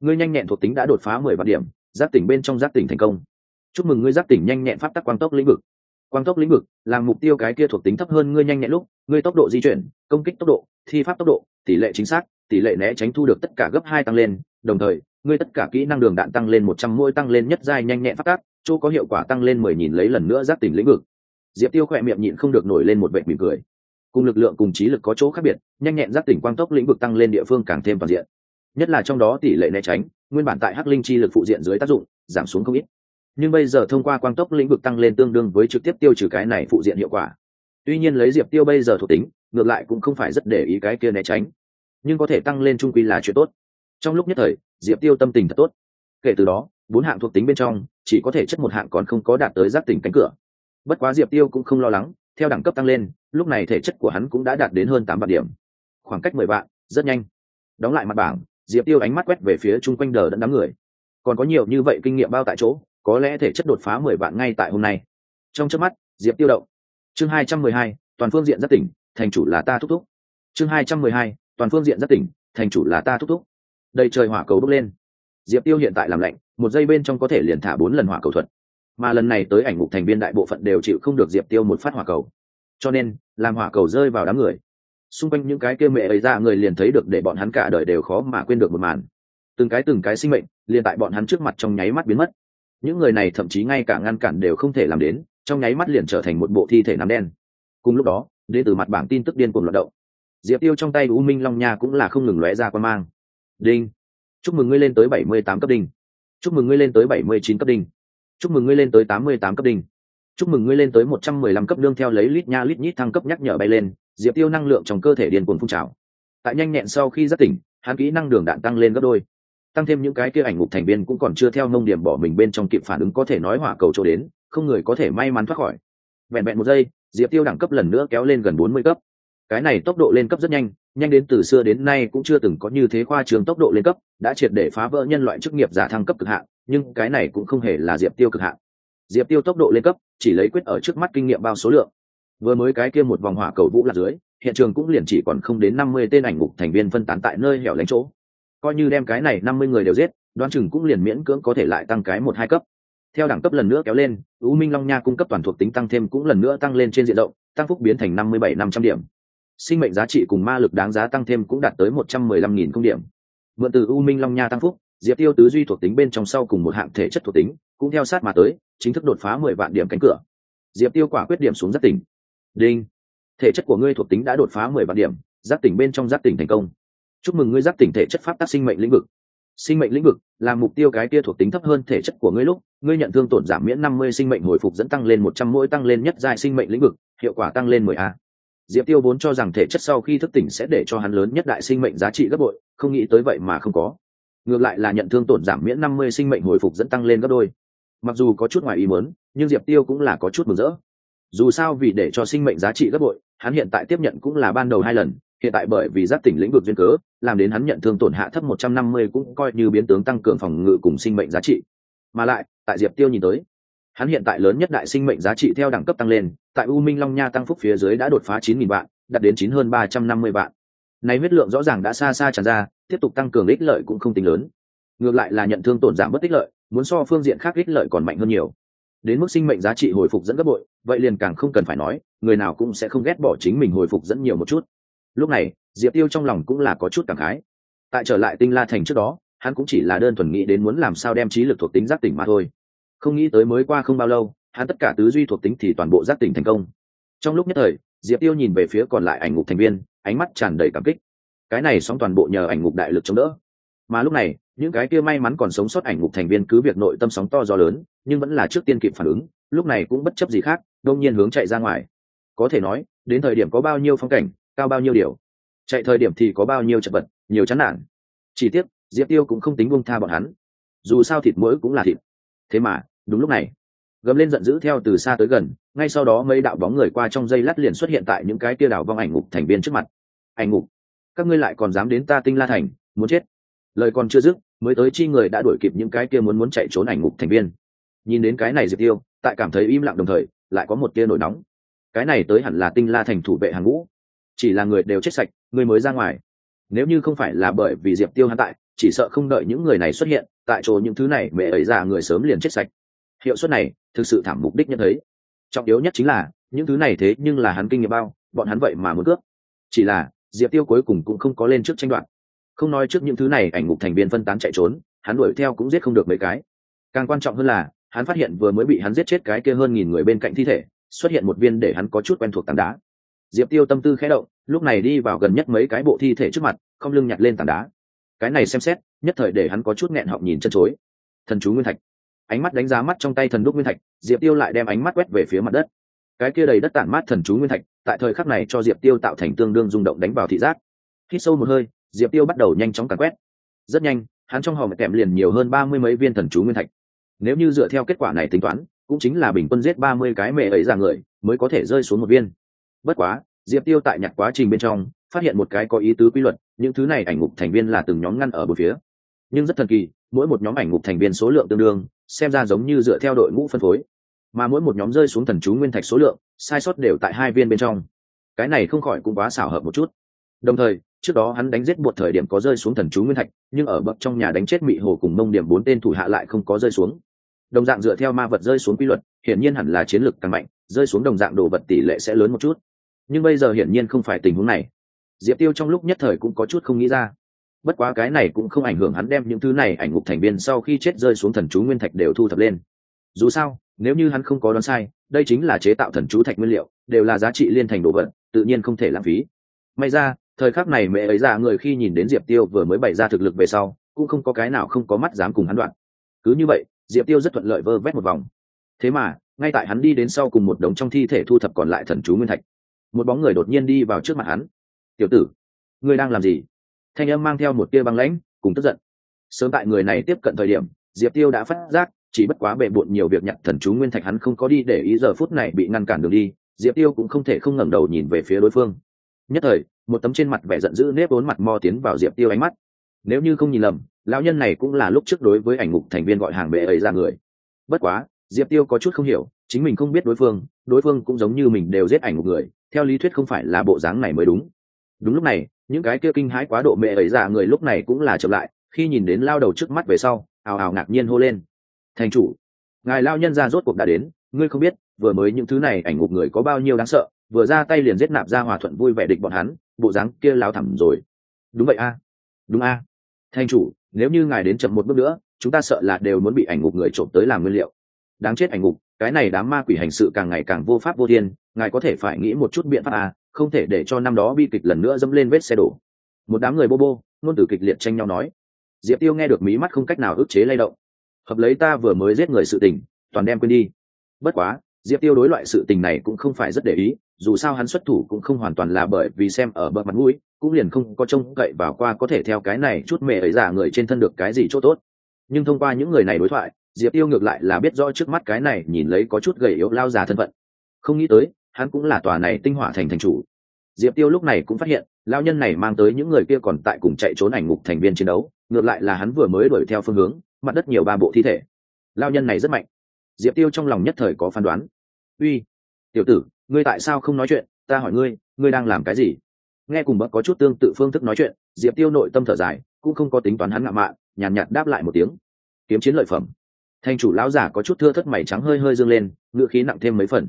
Ngươi nhanh nhẹn thuộc tính đã đột phá mười vạn điểm giác tỉnh bên trong giác tỉnh thành công. Chúc mừng ngươi giác tỉnh nhanh nhẹn pháp tắc quang tốc lĩnh vực. Quang tốc lĩnh vực làm mục tiêu cái kia thuộc tính thấp hơn ngươi nhanh nhẹn lúc, ngươi tốc độ di chuyển, công kích tốc độ, thi pháp tốc độ, tỷ lệ chính xác, tỷ lệ né tránh thu được tất cả gấp hai tăng lên, đồng thời, ngươi tất cả kỹ năng đường đạn tăng lên một trăm mỗi tăng lên nhất giai nhanh nhẹn phát tác chỗ có hiệu quả tăng lên mười nghìn lấy lần nữa giác tỉnh lĩnh vực diệp tiêu khỏe miệng nhịn không được nổi lên một vệ mỉm cười. Cùng lực lượng cùng trí lực có chỗ khác biệt, nhanh nhẹn giác tỉnh quang tốc lĩnh vực tăng lên địa phương càng thêm toàn diện. Nhất là trong đó tỷ lệ né tránh, nguyên bản tại hắc linh chi lực phụ diện dưới tác dụng, giảm xuống không ít. Nhưng bây giờ thông qua quang tốc lĩnh vực tăng lên tương đương với trực tiếp tiêu trừ cái này phụ diện hiệu quả. Tuy nhiên lấy diệp tiêu bây giờ thuộc tính, ngược lại cũng không phải rất để ý cái kia né tránh. Nhưng có thể tăng lên trung quy là chuyện tốt. Trong lúc nhất thời, diệp tiêu tâm tình thật tốt. Kể từ đó, bốn hạng thuộc tính bên trong, chỉ có thể chất một hạng còn không có đạt tới giác tỉnh cánh cửa bất quá diệp tiêu cũng không lo lắng, theo đẳng cấp tăng lên, lúc này thể chất của hắn cũng đã đạt đến hơn tám vạn điểm. Khoảng cách mười vạn, rất nhanh. Đóng lại mặt bảng, diệp tiêu ánh mắt quét về phía chung quanh đờ đẫn đám người. Còn có nhiều như vậy kinh nghiệm bao tại chỗ, có lẽ thể chất đột phá mười vạn ngay tại hôm nay. Trong trước mắt, diệp tiêu động. Chương hai trăm mười hai, toàn phương diện rất tỉnh, thành chủ là ta thúc thúc. Chương hai trăm mười hai, toàn phương diện rất tỉnh, thành chủ là ta thúc thúc. Đầy trời hỏa cầu đốt lên. Diệp tiêu hiện tại làm lạnh, một giây bên trong có thể liền thả bốn lần hỏa cầu thuật mà lần này tới ảnh mục thành viên đại bộ phận đều chịu không được diệp tiêu một phát hỏa cầu. Cho nên, làm hỏa cầu rơi vào đám người. Xung quanh những cái kia mẹ ấy ra người liền thấy được để bọn hắn cả đời đều khó mà quên được một màn. Từng cái từng cái sinh mệnh, liền tại bọn hắn trước mặt trong nháy mắt biến mất. Những người này thậm chí ngay cả ngăn cản đều không thể làm đến, trong nháy mắt liền trở thành một bộ thi thể nắm đen. Cùng lúc đó, đến từ mặt bảng tin tức điên cuồng loạt động. Diệp tiêu trong tay u minh long nha cũng là không ngừng lóe ra quan mang. Đinh. Chúc mừng ngươi lên tới bảy mươi tám cấp đinh. Chúc mừng ngươi lên tới bảy mươi chín cấp đinh chúc mừng ngươi lên tới tám mươi tám cấp đinh chúc mừng ngươi lên tới một trăm mười lăm cấp đương theo lấy lít nha lít nhít thăng cấp nhắc nhở bay lên, diệp tiêu năng lượng trong cơ thể điên cuồng phun trào. Tại nhanh nhẹn sau khi giác tỉnh, hắn kỹ năng đường đạn tăng lên gấp đôi. Tăng thêm những cái kia ảnh ngục thành viên cũng còn chưa theo nông điểm bỏ mình bên trong kịp phản ứng có thể nói hỏa cầu chỗ đến, không người có thể may mắn thoát khỏi. Vẹn vẹn một giây, diệp tiêu đẳng cấp lần nữa kéo lên gần bốn mươi cấp. Cái này tốc độ lên cấp rất nhanh nhanh đến từ xưa đến nay cũng chưa từng có như thế khoa trường tốc độ lên cấp, đã triệt để phá vỡ nhân loại chức nghiệp giả thăng cấp cực hạn nhưng cái này cũng không hề là diệp tiêu cực hạn. Diệp tiêu tốc độ lên cấp, chỉ lấy quyết ở trước mắt kinh nghiệm bao số lượng. Vừa mới cái kia một vòng hỏa cầu vũ lạc dưới, hiện trường cũng liền chỉ còn không đến năm mươi tên ảnh ngục thành viên phân tán tại nơi hẻo lánh chỗ. Coi như đem cái này năm mươi người đều giết, đoán chừng cũng liền miễn cưỡng có thể lại tăng cái một hai cấp. Theo đẳng cấp lần nữa kéo lên, u minh long nha cung cấp toàn thuộc tính tăng thêm cũng lần nữa tăng lên trên diện rộng, tăng phúc biến thành năm mươi bảy năm trăm điểm. Sinh mệnh giá trị cùng ma lực đáng giá tăng thêm cũng đạt tới một trăm mười lăm nghìn không điểm. Mượn từ u minh long nha tăng phúc diệp tiêu tứ duy thuộc tính bên trong sau cùng một hạng thể chất thuộc tính, cũng theo sát mà tới, chính thức đột phá mười vạn điểm cánh cửa. Diệp tiêu quả quyết điểm xuống giáp tỉnh. Đinh. Thể chất của ngươi thuộc tính đã đột phá mười vạn điểm giác tỉnh bên trong giác tỉnh thành công. Chúc mừng ngươi giác tỉnh thể chất pháp tác sinh mệnh lĩnh vực. Sinh mệnh lĩnh vực là mục tiêu cái kia thuộc tính thấp hơn thể chất của ngươi lúc, ngươi nhận thương tổn giảm miễn năm mươi sinh mệnh hồi phục dẫn tăng lên một trăm mỗi tăng lên nhất giai sinh mệnh lĩnh vực, hiệu quả tăng lên mười a. Diệp tiêu vốn cho rằng thể chất sau khi thức tỉnh sẽ để cho hắn lớn nhất đại sinh mệnh giá trị gấp bội, không nghĩ tới vậy mà không có ngược lại là nhận thương tổn giảm miễn năm mươi sinh mệnh hồi phục dẫn tăng lên gấp đôi. Mặc dù có chút ngoài ý muốn, nhưng diệp tiêu cũng là có chút mừng rỡ. Dù sao vì để cho sinh mệnh giá trị gấp bội, hắn hiện tại tiếp nhận cũng là ban đầu hai lần, hiện tại bởi vì giác tỉnh lĩnh vực duyên cớ, làm đến hắn nhận thương tổn hạ thấp một trăm năm mươi cũng coi như biến tướng tăng cường phòng ngự cùng sinh mệnh giá trị. Mà lại, tại diệp tiêu nhìn tới, hắn hiện tại lớn nhất đại sinh mệnh giá trị theo đẳng cấp tăng lên, tại u minh long nha tăng phúc phía dưới đã đột phá chín nghìn vạn, đạt đến chín hơn ba trăm năm mươi vạn này huyết lượng rõ ràng đã xa xa tràn ra, tiếp tục tăng cường ích lợi cũng không tính lớn. Ngược lại là nhận thương tổn giảm bất ích lợi, muốn so phương diện khác ích lợi còn mạnh hơn nhiều. Đến mức sinh mệnh giá trị hồi phục dẫn gấp bội, vậy liền càng không cần phải nói, người nào cũng sẽ không ghét bỏ chính mình hồi phục dẫn nhiều một chút. Lúc này, diệp tiêu trong lòng cũng là có chút cảm khái. Tại trở lại tinh la thành trước đó, hắn cũng chỉ là đơn thuần nghĩ đến muốn làm sao đem trí lực thuộc tính giác tỉnh mà thôi. Không nghĩ tới mới qua không bao lâu, hắn tất cả tứ duy thuộc tính thì toàn bộ giác tỉnh thành công. Trong lúc nhất thời, diệp tiêu nhìn về phía còn lại ảnh ngục thành viên ánh mắt tràn đầy cảm kích. Cái này sóng toàn bộ nhờ ảnh ngục đại lực chống đỡ. Mà lúc này, những cái kia may mắn còn sống sót ảnh ngục thành viên cứ việc nội tâm sóng to gió lớn, nhưng vẫn là trước tiên kịp phản ứng, lúc này cũng bất chấp gì khác, đông nhiên hướng chạy ra ngoài. Có thể nói, đến thời điểm có bao nhiêu phong cảnh, cao bao nhiêu điều. Chạy thời điểm thì có bao nhiêu chật vật, nhiều chán nản. Chỉ tiếc, diệp tiêu cũng không tính buông tha bọn hắn. Dù sao thịt mỗi cũng là thịt. Thế mà, đúng lúc này gầm lên giận dữ theo từ xa tới gần, ngay sau đó mấy đạo bóng người qua trong dây lát liền xuất hiện tại những cái kia đảo vong ảnh ngục thành viên trước mặt. Ảnh ngục, các ngươi lại còn dám đến ta tinh la thành, muốn chết. Lời còn chưa dứt, mới tới chi người đã đuổi kịp những cái kia muốn muốn chạy trốn ảnh ngục thành viên. Nhìn đến cái này diệp tiêu, tại cảm thấy im lặng đồng thời, lại có một tia nổi nóng. Cái này tới hẳn là tinh la thành thủ vệ hàng ngũ. Chỉ là người đều chết sạch, người mới ra ngoài. Nếu như không phải là bởi vì diệp tiêu hắn tại, chỉ sợ không đợi những người này xuất hiện, tại chỗ những thứ này mẹ ấy già người sớm liền chết sạch hiệu suất này thực sự thảm mục đích nhận thấy. Trọng yếu nhất chính là, những thứ này thế nhưng là hắn kinh nghiệm bao, bọn hắn vậy mà muốn cướp. Chỉ là, diệp tiêu cuối cùng cũng không có lên trước tranh đoạn không nói trước những thứ này, ảnh ngục thành viên phân tán chạy trốn, hắn đuổi theo cũng giết không được mấy cái. Càng quan trọng hơn là, hắn phát hiện vừa mới bị hắn giết chết cái kia hơn nghìn người bên cạnh thi thể, xuất hiện một viên để hắn có chút quen thuộc tảng đá. Diệp tiêu tâm tư khẽ động, lúc này đi vào gần nhất mấy cái bộ thi thể trước mặt, không lưng nhặt lên tảng đá. Cái này xem xét, nhất thời để hắn có chút nghẹn họng nhìn chân chối. Thần chú nguyên thạch ánh mắt đánh giá mắt trong tay thần đúc nguyên thạch, diệp tiêu lại đem ánh mắt quét về phía mặt đất. Cái kia đầy đất tản mát thần chú nguyên thạch, tại thời khắc này cho diệp tiêu tạo thành tương đương rung động đánh vào thị giác. Hít sâu một hơi, diệp tiêu bắt đầu nhanh chóng càn quét. Rất nhanh, hắn trong hòm kèm liền nhiều hơn ba mươi mấy viên thần chú nguyên thạch. Nếu như dựa theo kết quả này tính toán, cũng chính là bình quân giết ba mươi cái mẹ ấy ra người, mới có thể rơi xuống một viên. Bất quá, diệp tiêu tại nhặt quá trình bên trong, phát hiện một cái có ý tứ quy luật, những thứ này ảnh ngục thành viên là từng nhóm ngăn ở một phía. Nhưng rất thần kỳ, mỗi một nhóm ảnh ngục thành viên số lượng tương đương xem ra giống như dựa theo đội ngũ phân phối. Mà mỗi một nhóm rơi xuống thần chú nguyên thạch số lượng, sai sót đều tại hai viên bên trong. Cái này không khỏi cũng quá xảo hợp một chút. Đồng thời, trước đó hắn đánh giết một thời điểm có rơi xuống thần chú nguyên thạch, nhưng ở bậc trong nhà đánh chết mị hồ cùng mông điểm bốn tên thủ hạ lại không có rơi xuống. Đồng dạng dựa theo ma vật rơi xuống quy luật, hiển nhiên hẳn là chiến lược càng mạnh, rơi xuống đồng dạng đồ vật tỷ lệ sẽ lớn một chút. Nhưng bây giờ hiển nhiên không phải tình huống này. Diệp tiêu trong lúc nhất thời cũng có chút không nghĩ ra bất quá cái này cũng không ảnh hưởng hắn đem những thứ này ảnh ngục thành viên sau khi chết rơi xuống thần chú nguyên thạch đều thu thập lên. Dù sao, nếu như hắn không có đoán sai, đây chính là chế tạo thần chú thạch nguyên liệu, đều là giá trị liên thành đồ vật, tự nhiên không thể lãng phí. May ra, thời khắc này mẹ ấy ra người khi nhìn đến diệp tiêu vừa mới bày ra thực lực về sau, cũng không có cái nào không có mắt dám cùng hắn đoạn. Cứ như vậy, diệp tiêu rất thuận lợi vơ vét một vòng. Thế mà, ngay tại hắn đi đến sau cùng một đống trong thi thể thu thập còn lại thần chú nguyên thạch, một bóng người đột nhiên đi vào trước mặt hắn. Tiểu tử, ngươi đang làm gì? Thanh âm mang theo một tia băng lãnh, cùng tức giận. Sớm tại người này tiếp cận thời điểm, diệp tiêu đã phát giác, chỉ bất quá bệ bộn nhiều việc nhặt thần chú nguyên thạch hắn không có đi để ý giờ phút này bị ngăn cản đường đi, diệp tiêu cũng không thể không ngẩng đầu nhìn về phía đối phương. Nhất thời, một tấm trên mặt vẻ giận dữ nếp ốn mặt mo tiến vào diệp tiêu ánh mắt. Nếu như không nhìn lầm, lão nhân này cũng là lúc trước đối với ảnh ngục thành viên gọi hàng bệ ấy ra người. Bất quá, diệp tiêu có chút không hiểu, chính mình không biết đối phương đối phương cũng giống như mình đều giết ảnh ngục người, theo lý thuyết không phải là bộ dáng này mới đúng. Đúng lúc này những cái kia kinh hãi quá độ mẹ ấy già người lúc này cũng là chậm lại, khi nhìn đến lao đầu trước mắt về sau, ào ào ngạc nhiên hô lên. Thành chủ, ngài lao nhân ra rốt cuộc đã đến, ngươi không biết, vừa mới những thứ này ảnh ngục người có bao nhiêu đáng sợ, vừa ra tay liền giết nạp ra hòa thuận vui vẻ địch bọn hắn, bộ dáng kia lao thẳm rồi. Đúng vậy a, đúng a. Thành chủ, nếu như ngài đến chậm một bước nữa, chúng ta sợ là đều muốn bị ảnh ngục người trộm tới làm nguyên liệu. Đáng chết ảnh ngục, cái này đám ma quỷ hành sự càng ngày càng vô pháp vô thiên, ngài có thể phải nghĩ một chút biện pháp a không thể để cho năm đó bi kịch lần nữa dẫm lên vết xe đổ. Một đám người bô bô, ngôn từ kịch liệt tranh nhau nói. Diệp tiêu nghe được mí mắt không cách nào ức chế lay động. Hợp lấy ta vừa mới giết người sự tình, toàn đem quên đi. Bất quá, diệp tiêu đối loại sự tình này cũng không phải rất để ý, dù sao hắn xuất thủ cũng không hoàn toàn là bởi vì xem ở bậc mặt mũi, cũng liền không có trông cậy vào qua có thể theo cái này chút mẹ ấy giả người trên thân được cái gì chỗ tốt. Nhưng thông qua những người này đối thoại, diệp tiêu ngược lại là biết rõ trước mắt cái này nhìn lấy có chút gầy yếu lao già thân phận. Không nghĩ tới hắn cũng là tòa này tinh hỏa thành thành chủ. Diệp tiêu lúc này cũng phát hiện lao nhân này mang tới những người kia còn tại cùng chạy trốn ảnh ngục thành viên chiến đấu ngược lại là hắn vừa mới đuổi theo phương hướng mặt đất nhiều ba bộ thi thể. Lao nhân này rất mạnh. Diệp tiêu trong lòng nhất thời có phán đoán. Uy tiểu tử ngươi tại sao không nói chuyện? Ta hỏi ngươi ngươi đang làm cái gì? Nghe cùng bậc có chút tương tự phương thức nói chuyện diệp tiêu nội tâm thở dài cũng không có tính toán hắn ngạo mạn nhàn nhạt, nhạt đáp lại một tiếng. Kiếm chiến lợi phẩm. Thành chủ lão giả có chút thưa thất mày trắng hơi hơi dương lên ngựa khí nặng thêm mấy phần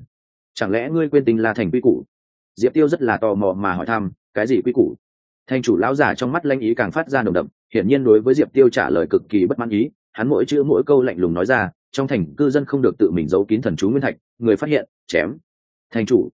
chẳng lẽ ngươi quên tình là thành quy củ? Diệp tiêu rất là tò mò mà hỏi thăm, cái gì quy củ? Thành chủ lão giả trong mắt lanh ý càng phát ra nồng đậm, hiển nhiên đối với diệp tiêu trả lời cực kỳ bất mãn ý, hắn mỗi chữ mỗi câu lạnh lùng nói ra, trong thành cư dân không được tự mình giấu kín thần chú nguyên thạch, người phát hiện, chém. Thành chủ,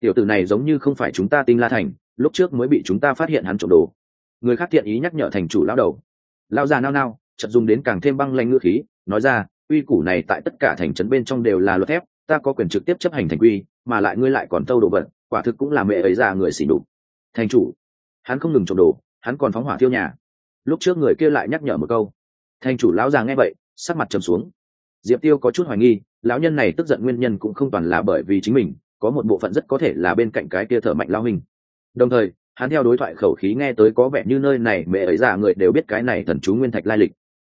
tiểu tử này giống như không phải chúng ta tinh la thành, lúc trước mới bị chúng ta phát hiện hắn trộm đồ. Người khác thiện ý nhắc nhở thành chủ lão đầu. Lao già nao nao chật dùng đến càng thêm băng lanh ngữ khí, nói ra uy củ này tại tất cả thành trấn bên trong đều là luật thép ta có quyền trực tiếp chấp hành thành quy, mà lại ngươi lại còn tâu đồ vật, quả thực cũng là mẹ ấy ra người xỉ đục thành chủ, hắn không ngừng trộm đồ, hắn còn phóng hỏa thiêu nhà. Lúc trước người kia lại nhắc nhở một câu. Thành chủ lão già nghe vậy, sắc mặt trầm xuống. Diệp tiêu có chút hoài nghi, lão nhân này tức giận nguyên nhân cũng không toàn là bởi vì chính mình, có một bộ phận rất có thể là bên cạnh cái kia thở mạnh lao hình. Đồng thời, hắn theo đối thoại khẩu khí nghe tới có vẻ như nơi này mẹ ấy già người đều biết cái này thần chú nguyên thạch lai lịch.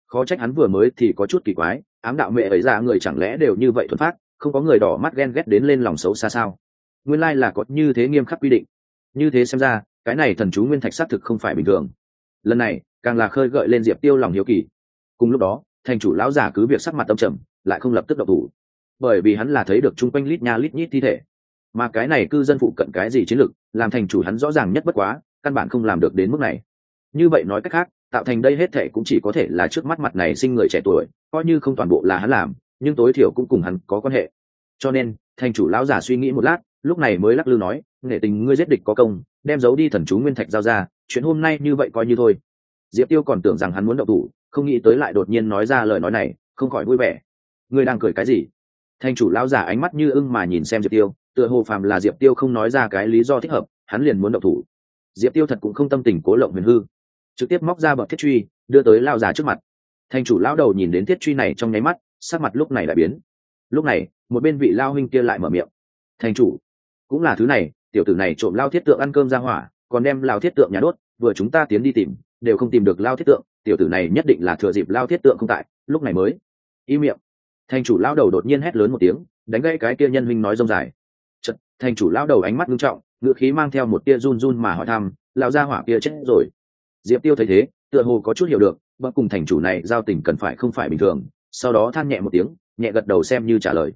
Khó trách hắn vừa mới thì có chút kỳ quái, ám đạo mẹ ấy già người chẳng lẽ đều như vậy thuần phát không có người đỏ mắt ghen ghét đến lên lòng xấu xa sao? Nguyên lai là có như thế nghiêm khắc quy định. Như thế xem ra, cái này thần chú nguyên thạch xác thực không phải bình thường. Lần này, càng là khơi gợi lên diệp tiêu lòng hiếu kỳ. Cùng lúc đó, thành chủ lão giả cứ việc sắc mặt tâm trầm, lại không lập tức độc thủ. Bởi vì hắn là thấy được chung quanh lít nha lít nhít thi thể. Mà cái này cư dân phụ cận cái gì chiến lược làm thành chủ hắn rõ ràng nhất bất quá, căn bản không làm được đến mức này. Như vậy nói cách khác, tạo thành đây hết thể cũng chỉ có thể là trước mắt mặt này sinh người trẻ tuổi, coi như không toàn bộ là hắn làm nhưng tối thiểu cũng cùng hắn có quan hệ. Cho nên, thành chủ lão giả suy nghĩ một lát, lúc này mới lắc lư nói, nghệ tình ngươi giết địch có công, đem giấu đi thần chú nguyên thạch giao ra, chuyện hôm nay như vậy coi như thôi. Diệp tiêu còn tưởng rằng hắn muốn động thủ, không nghĩ tới lại đột nhiên nói ra lời nói này, không khỏi vui vẻ. Ngươi đang cười cái gì? Thành chủ lão giả ánh mắt như ưng mà nhìn xem diệp tiêu, tựa hồ phàm là diệp tiêu không nói ra cái lý do thích hợp, hắn liền muốn động thủ. Diệp tiêu thật cũng không tâm tình cố lộng huyền hư. Trực tiếp móc ra bậc thiết truy, đưa tới lao giả trước mặt. Thành chủ lão đầu nhìn đến thiết truy này trong nháy mắt sắc mặt lúc này lại biến. Lúc này một bên vị lao huynh kia lại mở miệng. Thành chủ cũng là thứ này tiểu tử này trộm lao thiết tượng ăn cơm ra hỏa còn đem lao thiết tượng nhà đốt vừa chúng ta tiến đi tìm đều không tìm được lao thiết tượng tiểu tử này nhất định là thừa dịp lao thiết tượng không tại lúc này mới. Y miệng. Thành chủ lao đầu đột nhiên hét lớn một tiếng đánh gãy cái kia nhân huynh nói rông dài. Chật, thành chủ lao đầu ánh mắt nghiêm trọng ngựa khí mang theo một tia run run mà hỏi thăm lao ra hỏa kia chết rồi. Diệp tiêu thấy thế tựa hồ có chút hiểu được bậc cùng thành chủ này giao tình cần phải không phải bình thường sau đó than nhẹ một tiếng nhẹ gật đầu xem như trả lời.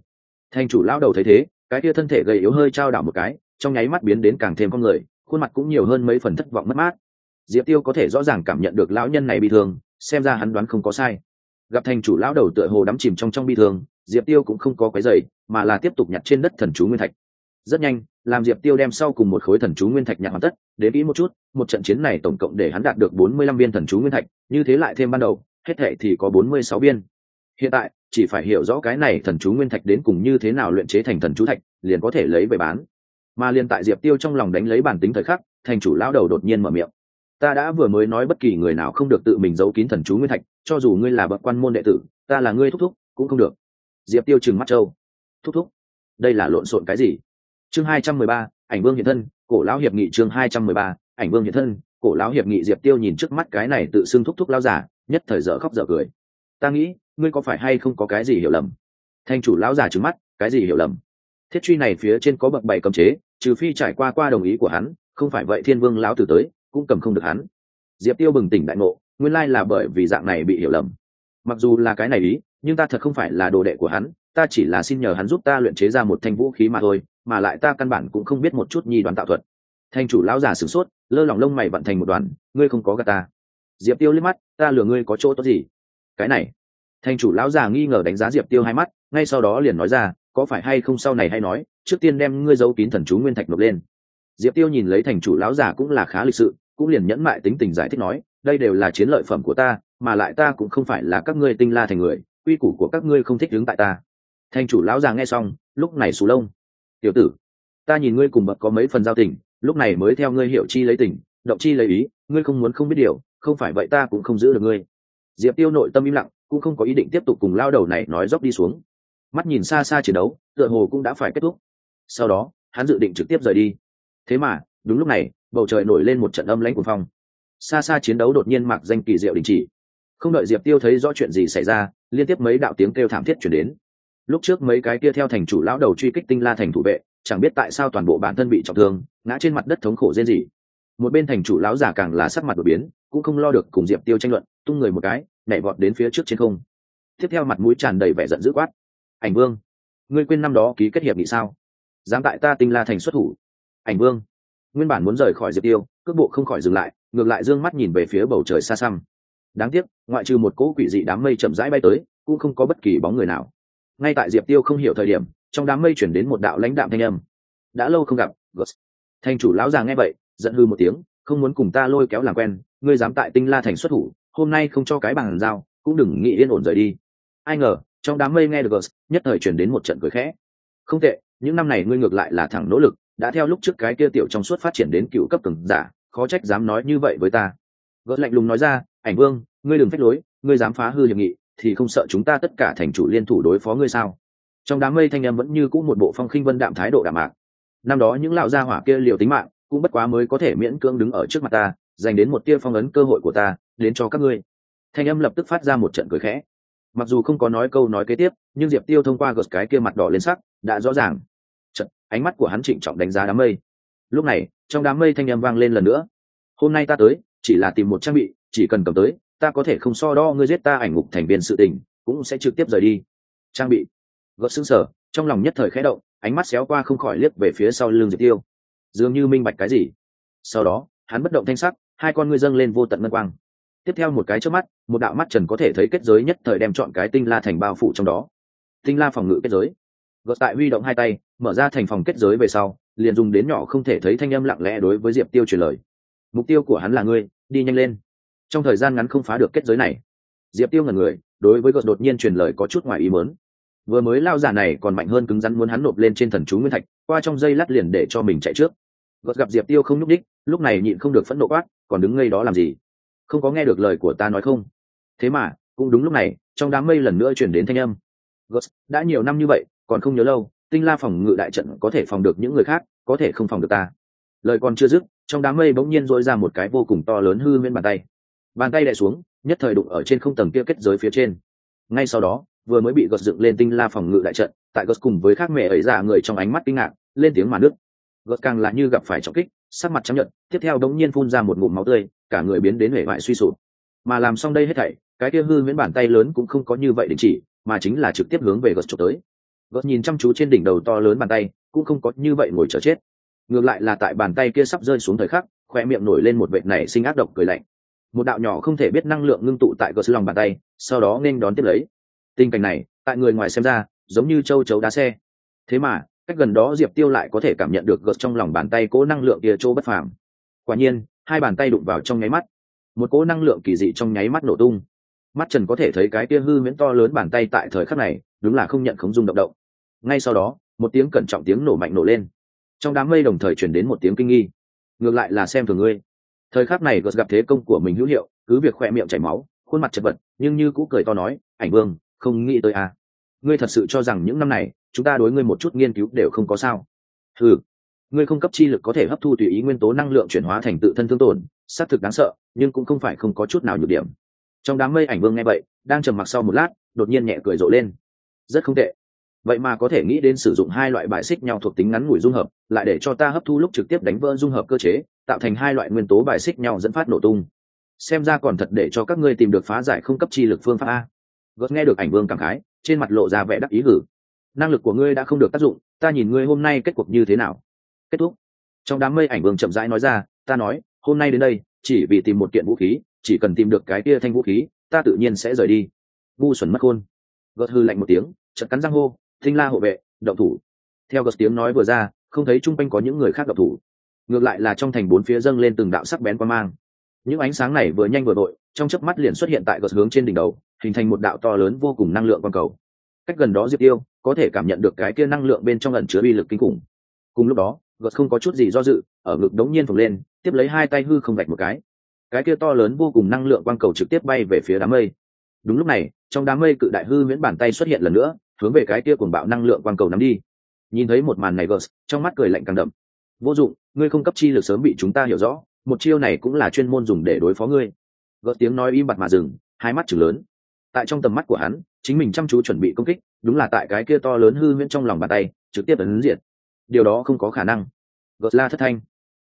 Thành chủ lao đầu thấy thế cái kia thân thể gầy yếu hơi trao đảo một cái trong nháy mắt biến đến càng thêm con người khuôn mặt cũng nhiều hơn mấy phần thất vọng mất mát. Diệp tiêu có thể rõ ràng cảm nhận được lão nhân này bị thương xem ra hắn đoán không có sai. Gặp thành chủ lão đầu tựa hồ đắm chìm trong trong bi thương diệp tiêu cũng không có cái giày, mà là tiếp tục nhặt trên đất thần chú nguyên thạch. Rất nhanh làm diệp tiêu đem sau cùng một khối thần chú nguyên thạch nhặt hoàn tất đến kỹ một chút một trận chiến này tổng cộng để hắn đạt được bốn mươi lăm viên thần chú nguyên thạch như thế lại thêm ban đầu hết thệ thì có bốn mươi sáu viên hiện tại, chỉ phải hiểu rõ cái này thần chú nguyên thạch đến cùng như thế nào luyện chế thành thần chú thạch, liền có thể lấy về bán. Mà liền tại diệp tiêu trong lòng đánh lấy bản tính thời khắc, thành chủ lão đầu đột nhiên mở miệng. Ta đã vừa mới nói bất kỳ người nào không được tự mình giấu kín thần chú nguyên thạch, cho dù ngươi là bậc quan môn đệ tử, ta là ngươi thúc thúc, cũng không được. Diệp tiêu trừng mắt trâu thúc thúc, đây là lộn xộn cái gì? Chương hai trăm mười ba, ảnh vương hiện thân, cổ lão hiệp nghị chương hai trăm mười ba, ảnh vương hiện thân, cổ lão hiệp nghị diệp tiêu nhìn trước mắt cái này tự xưng thúc thúc lao giả nhất thời dở khóc dở cười. Ta nghĩ ngươi có phải hay không có cái gì hiểu lầm? Thanh chủ lão già trứng mắt, cái gì hiểu lầm? Thiết truy này phía trên có bậc bảy cấm chế, trừ phi trải qua qua đồng ý của hắn, không phải vậy thiên vương lão tử tới, cũng cầm không được hắn. Diệp tiêu bừng tỉnh đại ngộ, nguyên lai là bởi vì dạng này bị hiểu lầm. Mặc dù là cái này ý, nhưng ta thật không phải là đồ đệ của hắn, ta chỉ là xin nhờ hắn giúp ta luyện chế ra một thanh vũ khí mà thôi, mà lại ta căn bản cũng không biết một chút nhi đoàn tạo thuật. Thanh chủ lão già sửng sốt, lơ lỏng lông mày vận thành một đoàn, ngươi không có gà ta. Diệp tiêu liếc mắt, ta lừa ngươi có chỗ tốt gì? Cái này thanh chủ lão già nghi ngờ đánh giá diệp tiêu hai mắt, ngay sau đó liền nói ra, có phải hay không sau này hay nói, trước tiên đem ngươi giấu kín thần chú nguyên thạch nộp lên. Diệp tiêu nhìn lấy thành chủ lão già cũng là khá lịch sự, cũng liền nhẫn mại tính tình giải thích nói, đây đều là chiến lợi phẩm của ta, mà lại ta cũng không phải là các ngươi tinh la thành người, quy củ của các ngươi không thích đứng tại ta. Thành chủ lão già nghe xong, lúc này xù lông. Tiểu tử, ta nhìn ngươi cùng bậc có mấy phần giao tình, lúc này mới theo ngươi hiểu chi lấy tình, động chi lấy ý, ngươi không muốn không biết điều, không phải vậy ta cũng không giữ được ngươi. Diệp tiêu nội tâm im lặng cũng không có ý định tiếp tục cùng lao đầu này nói dốc đi xuống. Mắt nhìn xa xa chiến đấu, tựa hồ cũng đã phải kết thúc. Sau đó, hắn dự định trực tiếp rời đi. Thế mà, đúng lúc này, bầu trời nổi lên một trận âm lãnh của phong. Xa xa chiến đấu đột nhiên mặc danh kỳ diệu đình chỉ. Không đợi diệp tiêu thấy rõ chuyện gì xảy ra, liên tiếp mấy đạo tiếng kêu thảm thiết chuyển đến. Lúc trước mấy cái kia theo thành chủ lão đầu truy kích tinh la thành thủ vệ, chẳng biết tại sao toàn bộ bản thân bị trọng thương, ngã trên mặt đất thống khổ rên rỉ. Một bên thành chủ lão giả càng là sắc mặt đột biến, cũng không lo được cùng diệp tiêu tranh luận, tung người một cái nhảy vọt đến phía trước trên không. Tiếp theo mặt mũi tràn đầy vẻ giận dữ quát. Ảnh vương, ngươi quên năm đó ký kết hiệp nghị sao? Dám tại ta tinh la thành xuất thủ. Ảnh vương, nguyên bản muốn rời khỏi diệp tiêu, cước bộ không khỏi dừng lại, ngược lại d ư ơ n g mắt nhìn về phía bầu trời xa xăm. Đáng tiếc, ngoại trừ một cỗ quỷ dị đám mây chậm rãi bay tới, cũng không có bất kỳ bóng người nào. Ngay tại diệp tiêu không hiểu thời điểm, trong đám mây chuyển đến một đạo lãnh đạm thanh âm. Đã lâu không gặp Gus. thành chủ lão già nghe vậy, giận hư một tiếng, không muốn cùng ta lôi kéo làm quen, ngươi dám tại tinh la thành xuất thủ hôm nay không cho cái bằng giao cũng đừng nghĩ yên ổn rời đi. Ai ngờ trong đám mây nghe được Gus, nhất thời chuyển đến một trận cười khẽ. Không tệ những năm này ngươi ngược lại là thẳng nỗ lực đã theo lúc trước cái kia tiểu trong suốt phát triển đến cựu cấp cường giả khó trách dám nói như vậy với ta. Gỡ lạnh lùng nói ra ảnh vương ngươi đừng phép lối ngươi dám phá hư hiệp nghị thì không sợ chúng ta tất cả thành chủ liên thủ đối phó ngươi sao? Trong đám mây thanh em vẫn như cũ một bộ phong khinh vân đạm thái độ đạm mạc. Năm đó những lão gia hỏa kia liều tính mạng cũng bất quá mới có thể miễn cưỡng đứng ở trước mặt ta dành đến một tia phong ấn cơ hội của ta đến cho các ngươi. Thanh âm lập tức phát ra một trận cười khẽ. Mặc dù không có nói câu nói kế tiếp, nhưng diệp tiêu thông qua gợt cái kia mặt đỏ lên sắc, đã rõ ràng. Trận ánh mắt của hắn trịnh trọng đánh giá đám mây. Lúc này, trong đám mây thanh âm vang lên lần nữa. Hôm nay ta tới, chỉ là tìm một trang bị, chỉ cần cầm tới, ta có thể không so đo ngươi giết ta ảnh ngục thành viên sự tình, cũng sẽ trực tiếp rời đi. Trang bị. Gợt xứng sở trong lòng nhất thời khẽ động, ánh mắt xéo qua không khỏi liếc về phía sau lưng diệp tiêu. Dường như minh bạch cái gì. Sau đó, hắn bất động thanh sắc, hai con ngươi dâng lên vô tận ngân quang tiếp theo một cái trước mắt, một đạo mắt trần có thể thấy kết giới nhất thời đem chọn cái tinh la thành bao phủ trong đó. Tinh la phòng ngự kết giới. Gợt tại huy động hai tay, mở ra thành phòng kết giới về sau, liền dùng đến nhỏ không thể thấy thanh âm lặng lẽ đối với diệp tiêu truyền lời. Mục tiêu của hắn là ngươi, đi nhanh lên. Trong thời gian ngắn không phá được kết giới này. Diệp tiêu ngần người, đối với gợt đột nhiên truyền lời có chút ngoài ý mớn vừa mới lao giả này còn mạnh hơn cứng rắn muốn hắn nộp lên trên thần chú nguyên thạch, qua trong dây lát liền để cho mình chạy trước. Gợt gặp diệp tiêu không nhúc đích lúc này nhịn không được phẫn nộ quát, còn đứng ngây đó làm gì? Không có nghe được lời của ta nói không? Thế mà cũng đúng lúc này trong đám mây lần nữa chuyển đến thanh âm. Ghost, đã nhiều năm như vậy còn không nhớ lâu tinh la phòng ngự đại trận có thể phòng được những người khác có thể không phòng được ta. Lời còn chưa dứt trong đám mây bỗng nhiên dội ra một cái vô cùng to lớn hư nguyên bàn tay. Bàn tay đè xuống nhất thời đụng ở trên không tầng kia kết giới phía trên. Ngay sau đó vừa mới bị gật dựng lên tinh la phòng ngự đại trận tại gật cùng với khác mẹ ấy ra người trong ánh mắt kinh ngạc lên tiếng mà nước gợt càng là như gặp phải trọng kích, sắc mặt trắng nhận tiếp theo đống nhiên phun ra một ngụm máu tươi, cả người biến đến hệ vải suy sụp. Mà làm xong đây hết thảy, cái kia hư miễn bàn tay lớn cũng không có như vậy đình chỉ, mà chính là trực tiếp hướng về gợt trộm tới. Gợt nhìn chăm chú trên đỉnh đầu to lớn bàn tay, cũng không có như vậy ngồi chờ chết. Ngược lại là tại bàn tay kia sắp rơi xuống thời khắc, khoe miệng nổi lên một vệt này sinh ác độc cười lạnh. Một đạo nhỏ không thể biết năng lượng ngưng tụ tại gợt lòng bàn tay, sau đó nên đón tiếp lấy. Tình cảnh này, tại người ngoài xem ra, giống như châu chấu đá xe. Thế mà cách gần đó diệp tiêu lại có thể cảm nhận được gợt trong lòng bàn tay cố năng lượng kia chỗ bất phàm. Quả nhiên, hai bàn tay đụng vào trong nháy mắt. Một cố năng lượng kỳ dị trong nháy mắt nổ tung. Mắt trần có thể thấy cái kia hư miễn to lớn bàn tay tại thời khắc này, đúng là không nhận khống dung động động. Ngay sau đó, một tiếng cẩn trọng tiếng nổ mạnh nổ lên. Trong đám mây đồng thời chuyển đến một tiếng kinh nghi. Ngược lại là xem thường ngươi. Thời khắc này gợt gặp thế công của mình hữu hiệu, cứ việc khoe miệng chảy máu, khuôn mặt chật vật, nhưng như cũ cười to nói, ảnh vương, không nghĩ tới à. ngươi thật sự cho rằng những năm này chúng ta đối ngươi một chút nghiên cứu đều không có sao. Ừ ngươi không cấp chi lực có thể hấp thu tùy ý nguyên tố năng lượng chuyển hóa thành tự thân thương tổn, xác thực đáng sợ, nhưng cũng không phải không có chút nào nhược điểm. Trong đám mây ảnh vương nghe vậy, đang trầm mặc sau một lát, đột nhiên nhẹ cười rộ lên. Rất không tệ. Vậy mà có thể nghĩ đến sử dụng hai loại bài xích nhau thuộc tính ngắn ngủi dung hợp, lại để cho ta hấp thu lúc trực tiếp đánh vỡ dung hợp cơ chế, tạo thành hai loại nguyên tố bài xích nhau dẫn phát nổ tung. Xem ra còn thật để cho các ngươi tìm được phá giải không cấp chi lực phương pháp a. Gớt nghe được ảnh vương cảm khái, trên mặt lộ ra vẻ đắc ý gử năng lực của ngươi đã không được tác dụng, ta nhìn ngươi hôm nay kết cuộc như thế nào. Kết thúc. Trong đám mây ảnh vương chậm rãi nói ra, ta nói, hôm nay đến đây, chỉ vì tìm một kiện vũ khí, chỉ cần tìm được cái kia thanh vũ khí, ta tự nhiên sẽ rời đi. Ngu xuẩn mất khôn. Gợt hư lạnh một tiếng chật cắn răng hô, thinh la hộ vệ, động thủ. Theo gợt tiếng nói vừa ra, không thấy chung quanh có những người khác động thủ. Ngược lại là trong thành bốn phía dâng lên từng đạo sắc bén quan mang. Những ánh sáng này vừa nhanh vừa vội trong chớp mắt liền xuất hiện tại gợt hướng trên đỉnh đầu, hình thành một đạo to lớn vô cùng năng lượng quang cầu cách gần đó diệp tiêu có thể cảm nhận được cái kia năng lượng bên trong ẩn chứa uy lực kinh khủng. Cùng lúc đó, gợt không có chút gì do dự, ở ngực đống nhiên phồng lên, tiếp lấy hai tay hư không gạch một cái. Cái kia to lớn vô cùng năng lượng quang cầu trực tiếp bay về phía đám mây. Đúng lúc này, trong đám mây cự đại hư miễn bàn tay xuất hiện lần nữa, hướng về cái kia cuồng bạo năng lượng quang cầu nắm đi. Nhìn thấy một màn này gợt, trong mắt cười lạnh càng đậm. Vô dụng, ngươi không cấp chi lực sớm bị chúng ta hiểu rõ, một chiêu này cũng là chuyên môn dùng để đối phó ngươi. Gợt tiếng nói im bặt mà dừng, hai mắt chừng lớn. Tại trong tầm mắt của hắn chính mình chăm chú chuẩn bị công kích, đúng là tại cái kia to lớn hư huyễn trong lòng bàn tay, trực tiếp ấn diệt. Điều đó không có khả năng. Gợt la thất thanh.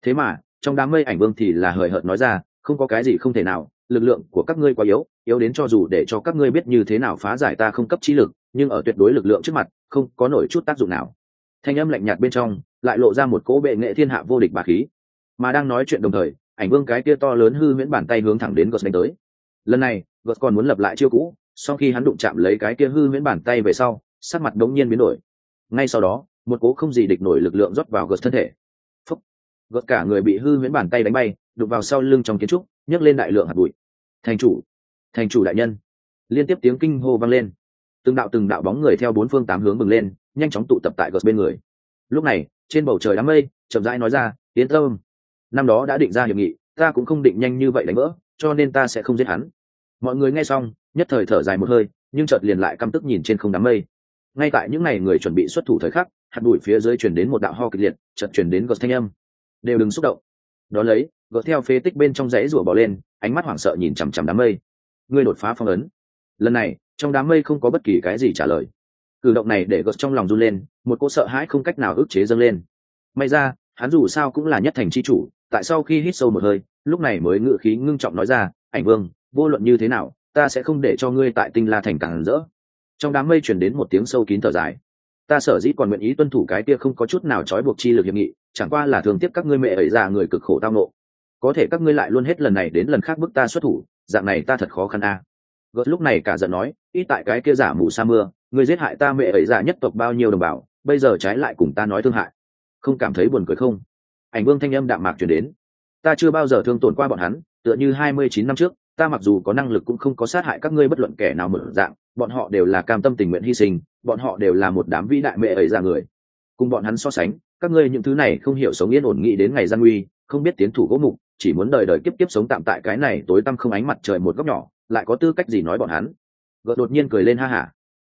Thế mà, trong đám mây ảnh vương thì là hời hợt nói ra, không có cái gì không thể nào, lực lượng của các ngươi quá yếu yếu đến cho dù để cho các ngươi biết như thế nào phá giải ta không cấp trí lực, nhưng ở tuyệt đối lực lượng trước mặt, không có nổi chút tác dụng nào. Thanh âm lạnh nhạt bên trong, lại lộ ra một cỗ bệ nghệ thiên hạ vô địch bà khí. Mà đang nói chuyện đồng thời, ảnh vương cái kia to lớn hư miễn bàn tay hướng thẳng đến gợt đánh tới. Lần này, gợt còn muốn lập lại chiêu cũ sau khi hắn đụng chạm lấy cái kia hư miễn bàn tay về sau, sắc mặt đống nhiên biến đổi. Ngay sau đó, một cố không gì địch nổi lực lượng rót vào gợt thân thể. Phúc. gợt cả người bị hư miễn bàn tay đánh bay, đụng vào sau lưng trong kiến trúc, nhấc lên đại lượng hạt bụi. Thành chủ! Thành chủ đại nhân! Liên tiếp tiếng kinh hô vang lên. Từng đạo từng đạo bóng người theo bốn phương tám hướng bừng lên, nhanh chóng tụ tập tại gợt bên người. Lúc này, trên bầu trời đám mây, chậm rãi nói ra tiến tâm. Năm đó đã định ra hiệp nghị, ta cũng không định nhanh như vậy đánh vỡ, cho nên ta sẽ không giết hắn. Mọi người nghe xong nhất thời thở dài một hơi, nhưng chợt liền lại căm tức nhìn trên không đám mây. Ngay tại những ngày người chuẩn bị xuất thủ thời khắc, hạt bụi phía dưới chuyển đến một đạo ho kịch liệt, chợt chuyển đến gợt thanh âm. Đều đừng xúc động. Đó lấy gợt theo phế tích bên trong dãy rủa bỏ lên, ánh mắt hoảng sợ nhìn chằm chằm đám mây. Ngươi đột phá phong ấn. Lần này, trong đám mây không có bất kỳ cái gì trả lời. Cử động này để gợt trong lòng run lên, một cô sợ hãi không cách nào ức chế dâng lên. May ra, hắn dù sao cũng là nhất thành c h i chủ, tại sau khi hít sâu một hơi, lúc này mới ngự khí ngưng trọng nói ra, ảnh vương, vô luận như thế nào ta sẽ không để cho ngươi tại tinh la thành càng rỡ. Trong đám mây chuyển đến một tiếng sâu kín thở dài. Ta sở dĩ còn nguyện ý tuân thủ cái kia không có chút nào trói buộc chi lực hiệp nghị, chẳng qua là thường tiếp các ngươi mẹ ấy ra người cực khổ tao nộ có thể các ngươi lại luôn hết lần này đến lần khác bức ta xuất thủ, dạng này ta thật khó khăn a. À. gớt lúc này cả giận nói ít tại cái kia giả mù sa mưa, ngươi giết hại ta mẹ ấy già nhất tộc bao nhiêu đồng bào, bây giờ trái lại cùng ta nói thương hại. Không cảm thấy buồn cười không? Ảnh vương thanh âm đạm mạc chuyển đến. Ta chưa bao giờ thương tổn qua bọn hắn, tựa như hai mươi chín năm trước ta mặc dù có năng lực cũng không có sát hại các ngươi bất luận kẻ nào mở dạng, bọn họ đều là cam tâm tình nguyện hy sinh, bọn họ đều là một đám vĩ đại mẹ ấy ra người. Cùng bọn hắn so sánh, các ngươi những thứ này không hiểu sống yên ổn nghĩ đến ngày gian nguy, không biết tiến thủ gỗ mục, chỉ muốn đời đời kiếp kiếp sống tạm tại cái này tối tăm không ánh mặt trời một góc nhỏ, lại có tư cách gì nói bọn hắn? Vợ đột nhiên cười lên ha hả.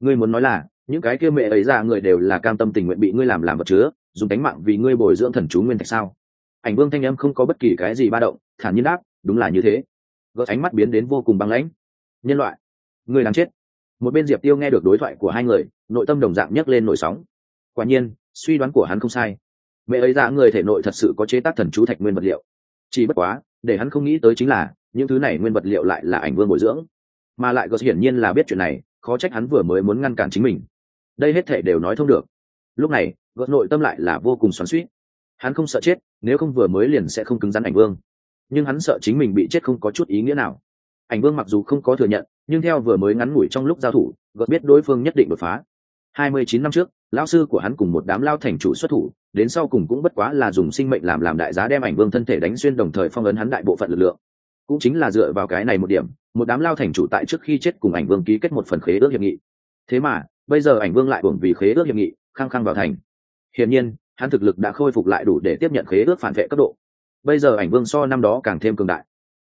Ngươi muốn nói là, những cái kia mẹ ấy ra người đều là cam tâm tình nguyện bị ngươi làm làm vật chứa, dùng cánh mạng vì ngươi bồi dưỡng thần chú nguyên thạch sao? Ảnh vương thanh âm không có bất kỳ cái gì ba động, thản nhiên đáp, đúng là như thế gợt ánh mắt biến đến vô cùng băng lãnh. Nhân loại, người đáng chết. Một bên diệp tiêu nghe được đối thoại của hai người, nội tâm đồng dạng nhấc lên nổi sóng. Quả nhiên, suy đoán của hắn không sai. Mẹ ấy ra người thể nội thật sự có chế tác thần chú thạch nguyên vật liệu. Chỉ bất quá, để hắn không nghĩ tới chính là, những thứ này nguyên vật liệu lại là ảnh vương bồi dưỡng. Mà lại gợt hiển nhiên là biết chuyện này, khó trách hắn vừa mới muốn ngăn cản chính mình. Đây hết thể đều nói thông được. Lúc này gợt nội tâm lại là vô cùng xoắn suýt hắn không sợ chết, nếu không vừa mới liền sẽ không cứng rắn ảnh vương nhưng hắn sợ chính mình bị chết không có chút ý nghĩa nào. Ảnh vương mặc dù không có thừa nhận, nhưng theo vừa mới ngắn ngủi trong lúc giao thủ, gợt biết đối phương nhất định đột phá. Hai mươi chín năm trước, lão sư của hắn cùng một đám lao thành chủ xuất thủ, đến sau cùng cũng bất quá là dùng sinh mệnh làm làm đại giá đem ảnh vương thân thể đánh xuyên đồng thời phong ấn hắn đại bộ phận lực lượng. Cũng chính là dựa vào cái này một điểm, một đám lao thành chủ tại trước khi chết cùng ảnh vương ký kết một phần khế ước hiệp nghị. Thế mà, bây giờ ảnh vương lại hưởng vì khế ước hiệp nghị, khăng khăng vào thành. Hiển nhiên, hắn thực lực đã khôi phục lại đủ để tiếp nhận khế ước phản vệ cấp độ bây giờ ảnh vương so năm đó càng thêm cường đại.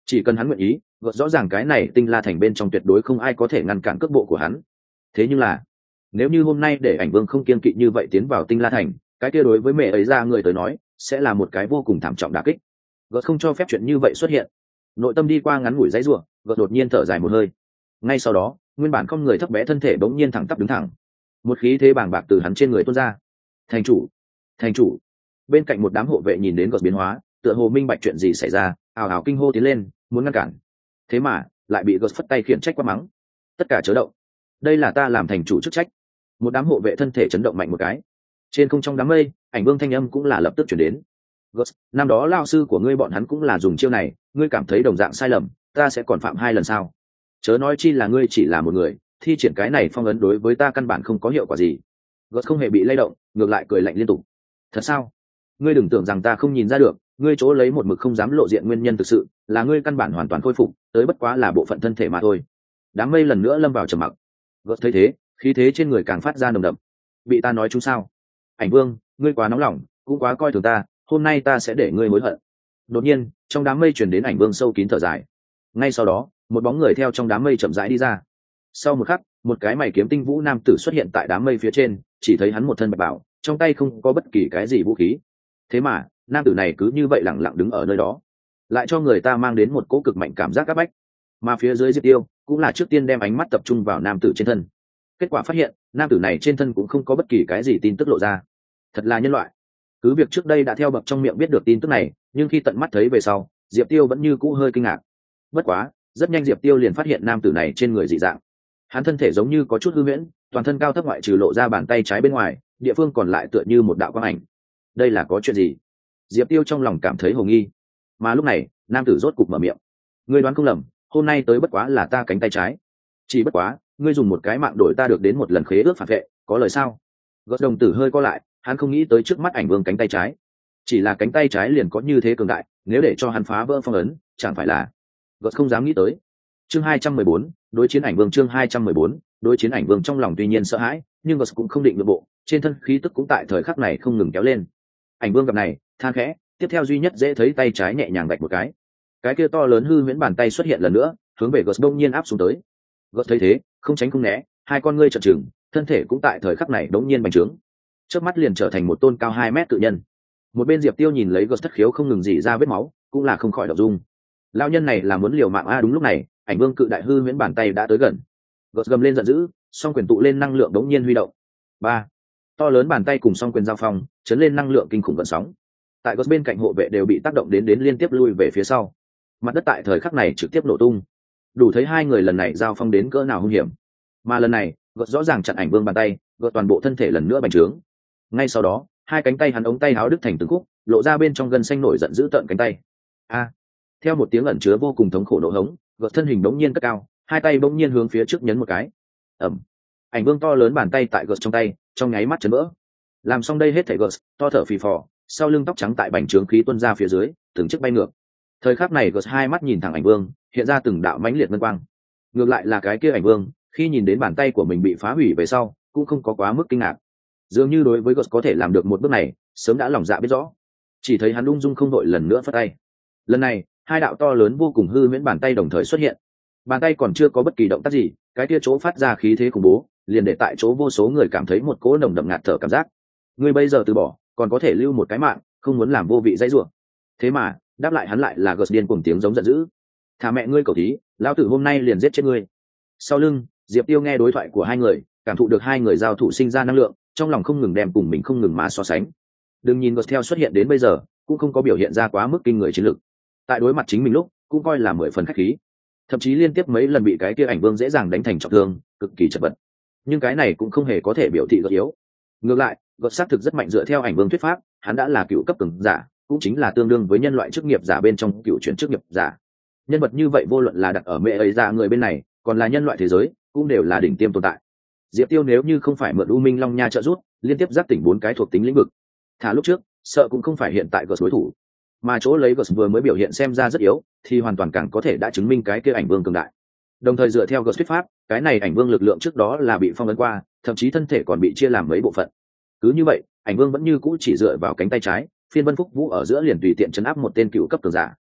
Chỉ cần hắn nguyện ý, gợt rõ ràng cái này tinh la thành bên trong tuyệt đối không ai có thể ngăn cản cước bộ của hắn. Thế nhưng là, nếu như hôm nay để ảnh vương không kiên kỵ như vậy tiến vào tinh la thành, cái kia đối với mẹ ấy ra người tới nói, sẽ là một cái vô cùng thảm trọng đà kích. Gợt không cho phép chuyện như vậy xuất hiện. Nội tâm đi qua ngắn ngủi dãy ruộng gợt đột nhiên thở dài một hơi. Ngay sau đó, nguyên bản không người thấp bé thân thể bỗng nhiên thẳng tắp đứng thẳng. Một khí thế bàng bạc từ hắn trên người tuôn ra. Thành chủ thành chủ. Bên cạnh một đám hộ vệ nhìn đến gợt biến hóa tựa hồ minh bạch chuyện gì xảy ra ào ào kinh hô tiến lên muốn ngăn cản thế mà lại bị gợt phất tay khiển trách quá mắng tất cả chớ động đây là ta làm thành chủ chức trách một đám hộ vệ thân thể chấn động mạnh một cái trên không trong đám mây ảnh vương thanh âm cũng là lập tức chuyển đến Gus, năm đó lao sư của ngươi bọn hắn cũng là dùng chiêu này, ngươi cảm thấy đồng dạng sai lầm, ta sẽ còn phạm hai lần sao? Chớ nói chi là ngươi chỉ là một người, thi triển cái này phong ấn đối với ta căn bản không có hiệu quả gì. Gus không hề bị lay động, ngược lại cười lạnh liên tục. Thật sao? Ngươi đừng tưởng rằng ta không nhìn ra được, ngươi chỗ lấy một mực không dám lộ diện nguyên nhân thực sự, là ngươi căn bản hoàn toàn khôi phục, tới bất quá là bộ phận thân thể mà thôi. Đám mây lần nữa lâm vào trầm mặc. gợt thấy thế, khí thế trên người càng phát ra nồng đậm. Bị ta nói chúng sao? Ảnh Vương, ngươi quá nóng lòng, cũng quá coi thường ta, hôm nay ta sẽ để ngươi hối hận đột nhiên trong đám mây chuyển đến ảnh vương sâu kín thở dài ngay sau đó một bóng người theo trong đám mây chậm rãi đi ra sau một khắc một cái mày kiếm tinh vũ nam tử xuất hiện tại đám mây phía trên chỉ thấy hắn một thân bạch bảo trong tay không có bất kỳ cái gì vũ khí thế mà nam tử này cứ như vậy lẳng lặng đứng ở nơi đó, lại cho người ta mang đến một cỗ cực mạnh cảm giác áp bách. Mà phía dưới diệp tiêu cũng là trước tiên đem ánh mắt tập trung vào nam tử trên thân. Kết quả phát hiện, nam tử này trên thân cũng không có bất kỳ cái gì tin tức lộ ra. Thật là nhân loại. Cứ việc trước đây đã theo bậc trong miệng biết được tin tức này, nhưng khi tận mắt thấy về sau, diệp tiêu vẫn như cũ hơi kinh ngạc. Bất quá, rất nhanh diệp tiêu liền phát hiện nam tử này trên người dị dạng. Hắn thân thể giống như có chút hư huyễn, toàn thân cao thấp ngoại trừ lộ ra bàn tay trái bên ngoài, địa phương còn lại tựa như một đạo quang ảnh. Đây là có chuyện gì? Diệp tiêu trong lòng cảm thấy hồ nghi. Mà lúc này, nam tử rốt cục mở miệng. Ngươi đoán không lầm, hôm nay tới bất quá là ta cánh tay trái. Chỉ bất quá, ngươi dùng một cái mạng đổi ta được đến một lần khế ước phản vệ, có lời sao? Gợt đồng tử hơi co lại, hắn không nghĩ tới trước mắt ảnh vương cánh tay trái. Chỉ là cánh tay trái liền có như thế cường đại, nếu để cho hắn phá vỡ phong ấn, chẳng phải là gợt không dám nghĩ tới. Chương hai trăm mười bốn, đối chiến ảnh vương chương hai trăm mười bốn, đối chiến ảnh vương trong lòng tuy nhiên sợ hãi, nhưng gợt cũng không định nội bộ, trên thân khí tức cũng tại thời khắc này không ngừng kéo lên. Ảnh vương gặp này than khẽ, tiếp theo duy nhất dễ thấy tay trái nhẹ nhàng gạch một cái. Cái kia to lớn hư huyễn bàn tay xuất hiện lần nữa, hướng về gớt đông nhiên áp xuống tới. Gớt thấy thế, không tránh không né, hai con ngươi trợn trừng, thân thể cũng tại thời khắc này đống nhiên bành trướng. Trước mắt liền trở thành một tôn cao hai mét tự nhân. Một bên diệp tiêu nhìn lấy gớt thất khiếu không ngừng dỉ ra vết máu, cũng là không khỏi đọc dung. Lao nhân này là muốn liều mạng a, đúng lúc này, ảnh vương cự đại hư miễn bàn tay đã tới gần. Gớt gầm lên giận dữ, song quyền tụ lên năng lượng đống nhiên huy động. Ba. To lớn bàn tay cùng song quyền giao phong, chấn lên năng lượng kinh khủng vận sóng tại gót bên cạnh hộ vệ đều bị tác động đến đến liên tiếp lui về phía sau. Mặt đất tại thời khắc này trực tiếp nổ tung. Đủ thấy hai người lần này giao phong đến cỡ nào hung hiểm. Mà lần này gợt rõ ràng chặn ảnh vương bàn tay gợt toàn bộ thân thể lần nữa bành trướng. Ngay sau đó, hai cánh tay hắn ống tay háo đứt thành từng khúc, lộ ra bên trong gân xanh nổi giận dữ tợn cánh tay. A! Theo một tiếng ẩn chứa vô cùng thống khổ nổ hống gợt thân hình bỗng nhiên cất cao, hai tay bỗng nhiên hướng phía trước nhấn một cái. Ẩm ảnh vương to lớn bàn tay tại gợt trong tay, trong nháy mắt chấn vỡ. Làm xong đây hết thể gợt to thở phì phò sau lưng tóc trắng tại bành trướng khí tuân ra phía dưới, từng chiếc bay ngược. Thời khắc này gợt hai mắt nhìn thẳng ảnh vương, hiện ra từng đạo mãnh liệt ngân quang. Ngược lại là cái kia ảnh vương, khi nhìn đến bàn tay của mình bị phá hủy về sau, cũng không có quá mức kinh ngạc. Dường như đối với gợt có thể làm được một bước này, sớm đã lòng dạ biết rõ. Chỉ thấy hắn ung dung không đội lần nữa phất tay. Lần này, hai đạo to lớn vô cùng hư miễn bàn tay đồng thời xuất hiện. Bàn tay còn chưa có bất kỳ động tác gì, cái kia chỗ phát ra khí thế khủng bố, liền để tại chỗ vô số người cảm thấy một cỗ nồng đậm ngạt thở cảm giác. Ngươi bây giờ từ bỏ còn có thể lưu một cái mạng, không muốn làm vô vị dãy ruộng thế mà, đáp lại hắn lại là gợt điên cùng tiếng giống giận dữ. Thả mẹ ngươi cầu thí lao tử hôm nay liền giết chết ngươi. Sau lưng, diệp tiêu nghe đối thoại của hai người, cảm thụ được hai người giao thủ sinh ra năng lượng, trong lòng không ngừng đem cùng mình không ngừng mà so sánh. Đừng nhìn gợt theo xuất hiện đến bây giờ, cũng không có biểu hiện ra quá mức kinh người chiến lực. tại đối mặt chính mình lúc, cũng coi là mười phần khách khí. Thậm chí liên tiếp mấy lần bị cái kia ảnh vương dễ dàng đánh thành trọng thương, cực kỳ chật vật. Nhưng cái này cũng không hề có thể biểu thị gợt yếu. Ngược lại gợt xác thực rất mạnh dựa theo ảnh vương thuyết pháp, hắn đã là cựu cấp từng giả, cũng chính là tương đương với nhân loại chức nghiệp giả bên trong cựu chuyển chức nghiệp giả. Nhân vật như vậy vô luận là đặt ở mẹ ấy ra người bên này, còn là nhân loại thế giới, cũng đều là đỉnh tiêm tồn tại. Diệp tiêu nếu như không phải mượn u minh long nha trợ rút liên tiếp giáp tỉnh bốn cái thuộc tính lĩnh vực. Thả lúc trước, sợ cũng không phải hiện tại gợt đối thủ. Mà chỗ lấy gợt vừa mới biểu hiện xem ra rất yếu, thì hoàn toàn càng có thể đã chứng minh cái kia ảnh vương cường đại. Đồng thời dựa theo gợt thuyết pháp, cái này ảnh vương lực lượng trước đó là bị phong ấn qua, thậm chí thân thể còn bị chia làm mấy bộ phận cứ như vậy, ảnh vương vẫn như cũ chỉ dựa vào cánh tay trái, phiên vân phúc vũ ở giữa liền tùy tiện chấn áp một tên cựu cấp cường giả.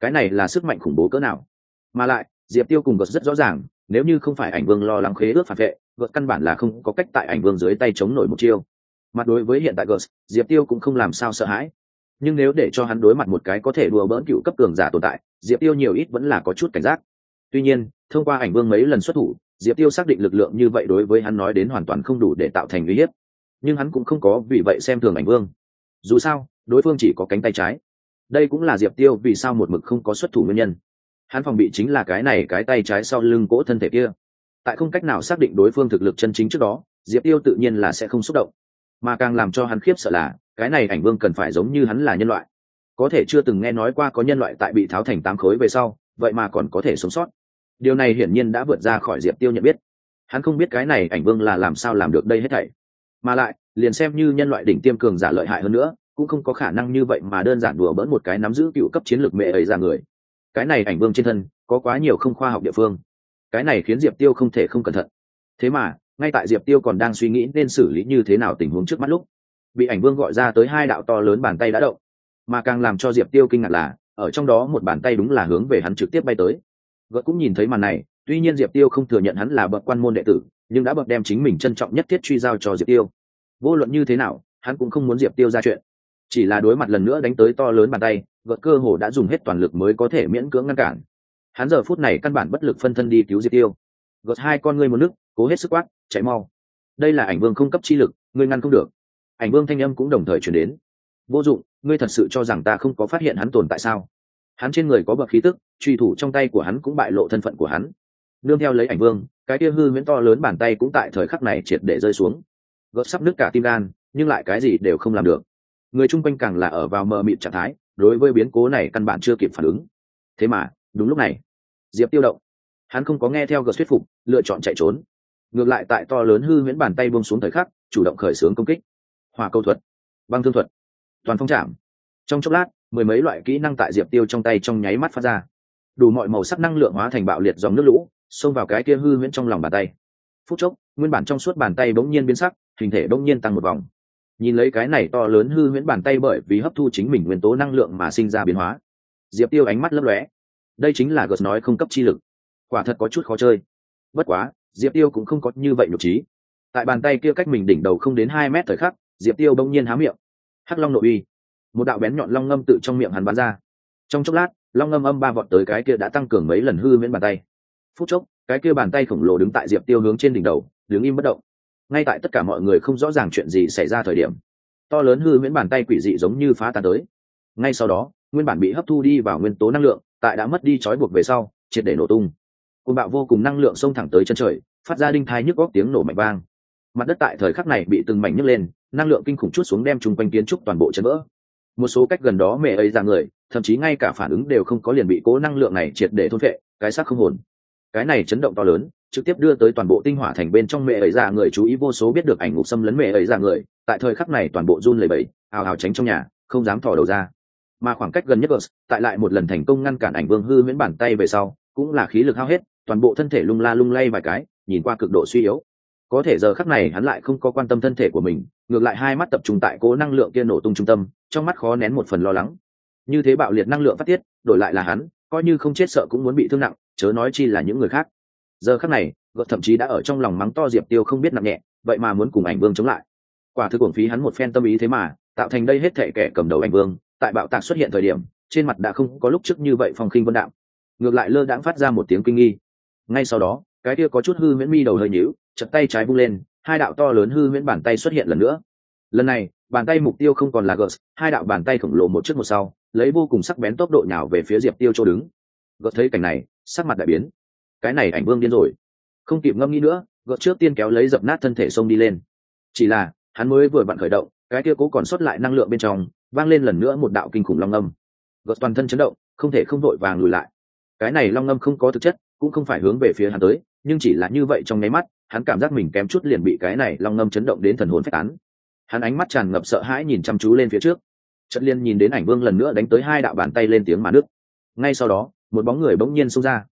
Cái này là sức mạnh khủng bố cỡ nào? Mà lại, diệp tiêu cùng gợt rất rõ ràng, nếu như không phải ảnh vương lo lắng khế ước phản vệ, gợt căn bản là không có cách tại ảnh vương dưới tay chống nổi một chiêu. Mặt đối với hiện tại gợt, diệp tiêu cũng không làm sao sợ hãi. Nhưng nếu để cho hắn đối mặt một cái có thể đùa bỡn cựu cấp cường giả tồn tại, diệp tiêu nhiều ít vẫn là có chút cảnh giác. Tuy nhiên, thông qua ảnh vương mấy lần xuất thủ, diệp tiêu xác định lực lượng như vậy đối với hắn nói đến hoàn toàn không đủ để tạo thành uy hiếp nhưng hắn cũng không có vì vậy xem thường ảnh vương. Dù sao, đối phương chỉ có cánh tay trái. Đây cũng là diệp tiêu vì sao một mực không có xuất thủ nguyên nhân. Hắn phòng bị chính là cái này cái tay trái sau lưng cỗ thân thể kia. Tại không cách nào xác định đối phương thực lực chân chính trước đó, diệp tiêu tự nhiên là sẽ không xúc động. Mà càng làm cho hắn khiếp sợ là, cái này ảnh vương cần phải giống như hắn là nhân loại. Có thể chưa từng nghe nói qua có nhân loại tại bị tháo thành tám khối về sau, vậy mà còn có thể sống sót. Điều này hiển nhiên đã vượt ra khỏi diệp tiêu nhận biết. Hắn không biết cái này ảnh vương là làm sao làm được đây hết thảy mà lại, liền xem như nhân loại đỉnh tiêm cường giả lợi hại hơn nữa, cũng không có khả năng như vậy mà đơn giản đùa bỡn một cái nắm giữ cựu cấp chiến lược mẹ ấy ra người. Cái này ảnh vương trên thân, có quá nhiều không khoa học địa phương. Cái này khiến diệp tiêu không thể không cẩn thận. Thế mà, ngay tại diệp tiêu còn đang suy nghĩ nên xử lý như thế nào tình huống trước mắt lúc, bị ảnh vương gọi ra tới hai đạo to lớn bàn tay đã động. Mà càng làm cho diệp tiêu kinh ngạc là, ở trong đó một bàn tay đúng là hướng về hắn trực tiếp bay tới. Vợ cũng nhìn thấy màn này tuy nhiên diệp tiêu không thừa nhận hắn là bậc quan môn đệ tử, nhưng đã bậc đem chính mình trân trọng nhất thiết truy giao cho diệp tiêu. Vô luận như thế nào, hắn cũng không muốn diệp tiêu ra chuyện. Chỉ là đối mặt lần nữa đánh tới to lớn bàn tay gợt cơ hồ đã dùng hết toàn lực mới có thể miễn cưỡng ngăn cản. Hắn giờ phút này căn bản bất lực phân thân đi cứu diệp tiêu. Gợt hai con ngươi một nước, cố hết sức quát, chạy mau. Đây là ảnh vương không cấp chi lực, ngươi ngăn không được. Ảnh vương thanh âm cũng đồng thời chuyển đến. Vô dụng, ngươi thật sự cho rằng ta không có phát hiện hắn tồn tại sao? Hắn trên người có bậc khí tức, truy thủ trong tay của hắn cũng bại lộ thân phận của hắn nương theo lấy ảnh vương, cái kia hư miễn to lớn bàn tay cũng tại thời khắc này triệt để rơi xuống. Gợt sắp nứt cả tim gan, nhưng lại cái gì đều không làm được. Người chung quanh càng là ở vào mờ mịt trạng thái, đối với biến cố này căn bản chưa kịp phản ứng. Thế mà, đúng lúc này, diệp tiêu động, hắn không có nghe theo gợt thuyết phục, lựa chọn chạy trốn. Ngược lại tại to lớn hư miễn bàn tay buông xuống thời khắc, chủ động khởi xướng công kích. Hòa câu thuật, băng thương thuật, toàn phong trạm trong chốc lát, mười mấy loại kỹ năng tại diệp tiêu trong tay trong nháy mắt phát ra. Đủ mọi màu sắc năng lượng hóa thành bạo liệt dòng nước lũ xông vào cái kia hư huyễn trong lòng bàn tay. Phút chốc, nguyên bản trong suốt bàn tay bỗng nhiên biến sắc, hình thể bỗng nhiên tăng một vòng. Nhìn lấy cái này to lớn hư huyễn bàn tay bởi vì hấp thu chính mình nguyên tố năng lượng mà sinh ra biến hóa. Diệp tiêu ánh mắt lấp lóe. Đây chính là gợt nói không cấp chi lực. Quả thật có chút khó chơi. Bất quá, diệp tiêu cũng không có như vậy nhục trí. Tại bàn tay kia cách mình đỉnh đầu không đến hai mét thời khắc, diệp tiêu bỗng nhiên há miệng. Hắc long nội uy. Một đạo bén nhọn long ngâm tự trong miệng hắn bắn ra. Trong chốc lát, long ngâm âm ba vọt tới cái kia đã tăng cường mấy lần hư miễn bàn tay phút chốc, cái kia bàn tay khổng lồ đứng tại diệp tiêu hướng trên đỉnh đầu, đứng im bất động. Ngay tại tất cả mọi người không rõ ràng chuyện gì xảy ra thời điểm, to lớn hư miễn bàn tay quỷ dị giống như phá tan tới. Ngay sau đó, nguyên bản bị hấp thu đi vào nguyên tố năng lượng, tại đã mất đi trói buộc về sau, triệt để nổ tung. Côn bạo vô cùng năng lượng xông thẳng tới chân trời, phát ra đinh thai nhức góc tiếng nổ mạnh vang. Mặt đất tại thời khắc này bị từng mảnh nhấc lên, năng lượng kinh khủng chút xuống đem chung quanh kiến trúc toàn bộ chấn vỡ. Một số cách gần đó mẹ ấy ra người, thậm chí ngay cả phản ứng đều không có liền bị cố năng lượng này triệt để thôn vệ cái xác không hồn cái này chấn động to lớn trực tiếp đưa tới toàn bộ tinh hỏa thành bên trong mẹ ấy ra người chú ý vô số biết được ảnh ngục xâm lấn mẹ ấy ra người tại thời khắc này toàn bộ run lẩy bẩy ào ào tránh trong nhà không dám thò đầu ra. Mà khoảng cách gần nhất Gus, tại lại một lần thành công ngăn cản ảnh vương hư miễn bàn tay về sau cũng là khí lực hao hết toàn bộ thân thể lung la lung lay vài cái nhìn qua cực độ suy yếu. Có thể giờ khắc này hắn lại không có quan tâm thân thể của mình ngược lại hai mắt tập trung tại cố năng lượng kia nổ tung trung tâm trong mắt khó nén một phần lo lắng. Như thế bạo liệt năng lượng phát tiết đổi lại là hắn coi như không chết sợ cũng muốn bị thương nặng chớ nói chi là những người khác. Giờ khắc này, gợt thậm chí đã ở trong lòng mắng to diệp tiêu không biết nặng nhẹ, vậy mà muốn cùng ảnh vương chống lại. Quả thực uổng phí hắn một phen tâm ý thế mà, tạo thành đây hết thể kẻ cầm đầu ảnh vương, tại bạo tạc xuất hiện thời điểm, trên mặt đã không có lúc trước như vậy phong khinh vân đạm. Ngược lại lơ đãng phát ra một tiếng kinh nghi. Ngay sau đó, cái kia có chút hư miễn mi đầu hơi nhíu chật tay trái bung lên, hai đạo to lớn hư miễn bàn tay xuất hiện lần nữa. Lần này, bàn tay mục tiêu không còn là gợt, hai đạo bàn tay khổng lồ một trước một sau, lấy vô cùng sắc bén tốc độ nhào về phía diệp tiêu chỗ đứng gợt thấy cảnh này, sắc mặt đại biến. Cái này ảnh vương điên rồi. Không kịp ngâm nghĩ nữa, gợt trước tiên kéo lấy dập nát thân thể sông đi lên. Chỉ là, hắn mới vừa vặn khởi động, cái kia cố còn sót lại năng lượng bên trong, vang lên lần nữa một đạo kinh khủng long âm. Gợt toàn thân chấn động, không thể không vội vàng lùi lại. Cái này long âm không có thực chất, cũng không phải hướng về phía hắn tới, nhưng chỉ là như vậy trong nháy mắt, hắn cảm giác mình kém chút liền bị cái này long ngâm chấn động đến thần hồn phách tán. Hắn ánh mắt tràn ngập sợ hãi nhìn chăm chú lên phía trước. Chất liên nhìn đến ảnh vương lần nữa đánh tới hai đạo bàn tay lên tiếng mà nước ngay sau đó một bóng người bỗng nhiên xông ra.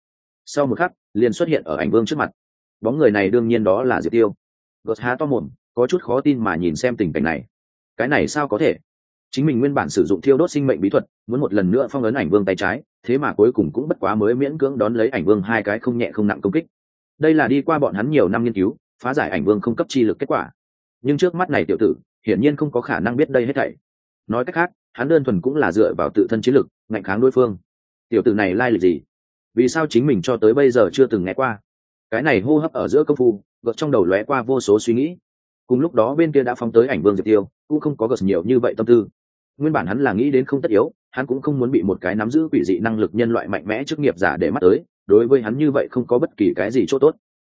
Sau một khắc, liền xuất hiện ở ảnh vương trước mặt. Bóng người này đương nhiên đó là diệp tiêu. Gợt há to mồm, có chút khó tin mà nhìn xem tình cảnh này. Cái này sao có thể? Chính mình nguyên bản sử dụng thiêu đốt sinh mệnh bí thuật, muốn một lần nữa phong ấn ảnh vương tay trái, thế mà cuối cùng cũng bất quá mới miễn cưỡng đón lấy ảnh vương hai cái không nhẹ không nặng công kích. Đây là đi qua bọn hắn nhiều năm nghiên cứu, phá giải ảnh vương không cấp chi lực kết quả. Nhưng trước mắt này tiểu tử, hiển nhiên không có khả năng biết đây hết thảy. Nói cách khác, hắn đơn thuần cũng là dựa vào tự thân chiến lực, ngạnh kháng đối phương tiểu tử này lai lịch gì? Vì sao chính mình cho tới bây giờ chưa từng nghe qua? Cái này hô hấp ở giữa công phu, gợt trong đầu lóe qua vô số suy nghĩ. Cùng lúc đó bên kia đã phóng tới ảnh vương diệp tiêu, cũng không có gợt nhiều như vậy tâm tư. Nguyên bản hắn là nghĩ đến không tất yếu, hắn cũng không muốn bị một cái nắm giữ quỷ dị năng lực nhân loại mạnh mẽ chức nghiệp giả để mắt tới, đối với hắn như vậy không có bất kỳ cái gì chỗ tốt.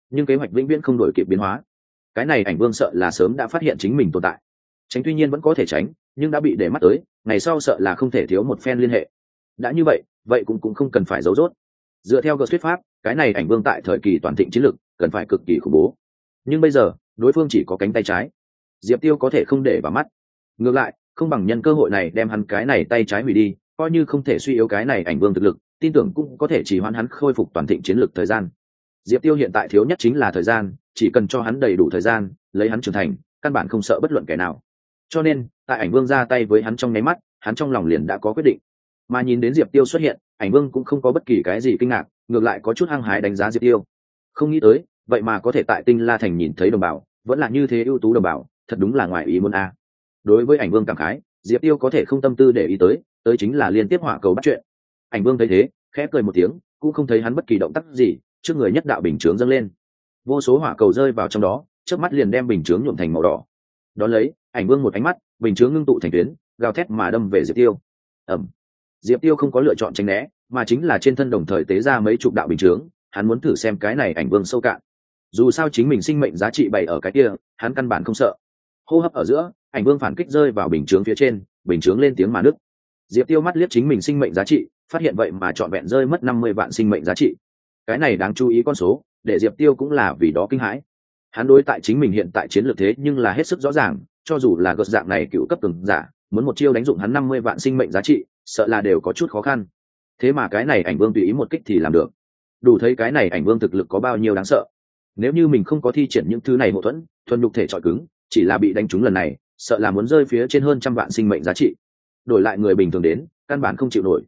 Nhưng kế hoạch vĩnh viễn không đổi kịp biến hóa. Cái này ảnh vương sợ là sớm đã phát hiện chính mình tồn tại. Tránh tuy nhiên vẫn có thể tránh, nhưng đã bị để mắt tới, ngày sau sợ là không thể thiếu một phen liên hệ. Đã như vậy vậy cũng cũng không cần phải giấu rốt. Dựa theo gợt thuyết pháp, cái này ảnh vương tại thời kỳ toàn thịnh chiến lực cần phải cực kỳ khủng bố. Nhưng bây giờ, đối phương chỉ có cánh tay trái. Diệp tiêu có thể không để vào mắt. Ngược lại, không bằng nhân cơ hội này đem hắn cái này tay trái hủy đi, coi như không thể suy yếu cái này ảnh vương thực lực, tin tưởng cũng có thể chỉ hoãn hắn khôi phục toàn thịnh chiến lược thời gian. Diệp tiêu hiện tại thiếu nhất chính là thời gian, chỉ cần cho hắn đầy đủ thời gian, lấy hắn trưởng thành, căn bản không sợ bất luận kẻ nào. Cho nên, tại ảnh vương ra tay với hắn trong nháy mắt, hắn trong lòng liền đã có quyết định mà nhìn đến diệp tiêu xuất hiện, ảnh vương cũng không có bất kỳ cái gì kinh ngạc, ngược lại có chút hăng hái đánh giá diệp tiêu. Không nghĩ tới, vậy mà có thể tại tinh la thành nhìn thấy đồng bào, vẫn là như thế ưu tú đồng bào, thật đúng là ngoài ý muốn a. Đối với ảnh vương cảm khái, diệp tiêu có thể không tâm tư để ý tới tới chính là liên tiếp hỏa cầu bắt chuyện. Ảnh vương thấy thế, khẽ cười một tiếng, cũng không thấy hắn bất kỳ động tác gì, trước người nhất đạo bình chướng dâng lên. Vô số hỏa cầu rơi vào trong đó trước mắt liền đem bình chướng nhuộm thành màu đỏ. Đón lấy, ảnh vương một ánh mắt, bình chướng ngưng tụ thành tuyến, gào thét mà đâm về diệp tiêu. Ẩm diệp tiêu không có lựa chọn tránh né, mà chính là trên thân đồng thời tế ra mấy chục đạo bình chướng, hắn muốn thử xem cái này ảnh vương sâu cạn. Dù sao chính mình sinh mệnh giá trị bày ở cái kia, hắn căn bản không sợ. Hô hấp ở giữa, ảnh vương phản kích rơi vào bình chướng phía trên, bình chướng lên tiếng mà nứt. Diệp tiêu mắt liếc chính mình sinh mệnh giá trị, phát hiện vậy mà trọn vẹn rơi mất năm mươi vạn sinh mệnh giá trị. Cái này đáng chú ý con số, để diệp tiêu cũng là vì đó kinh hãi. Hắn đối tại chính mình hiện tại chiến lược thế nhưng là hết sức rõ ràng, cho dù là gợt dạng này cựu cấp từng giả, muốn một chiêu đánh dụng hắn năm mươi vạn sinh mệnh giá trị sợ là đều có chút khó khăn. Thế mà cái này ảnh vương tùy ý một kích thì làm được. Đủ thấy cái này ảnh vương thực lực có bao nhiêu đáng sợ. Nếu như mình không có thi triển những thứ này hậu thuẫn, thuần nhục thể trọi cứng, chỉ là bị đánh trúng lần này, sợ là muốn rơi phía trên hơn trăm vạn sinh mệnh giá trị. Đổi lại người bình thường đến, căn bản không chịu nổi.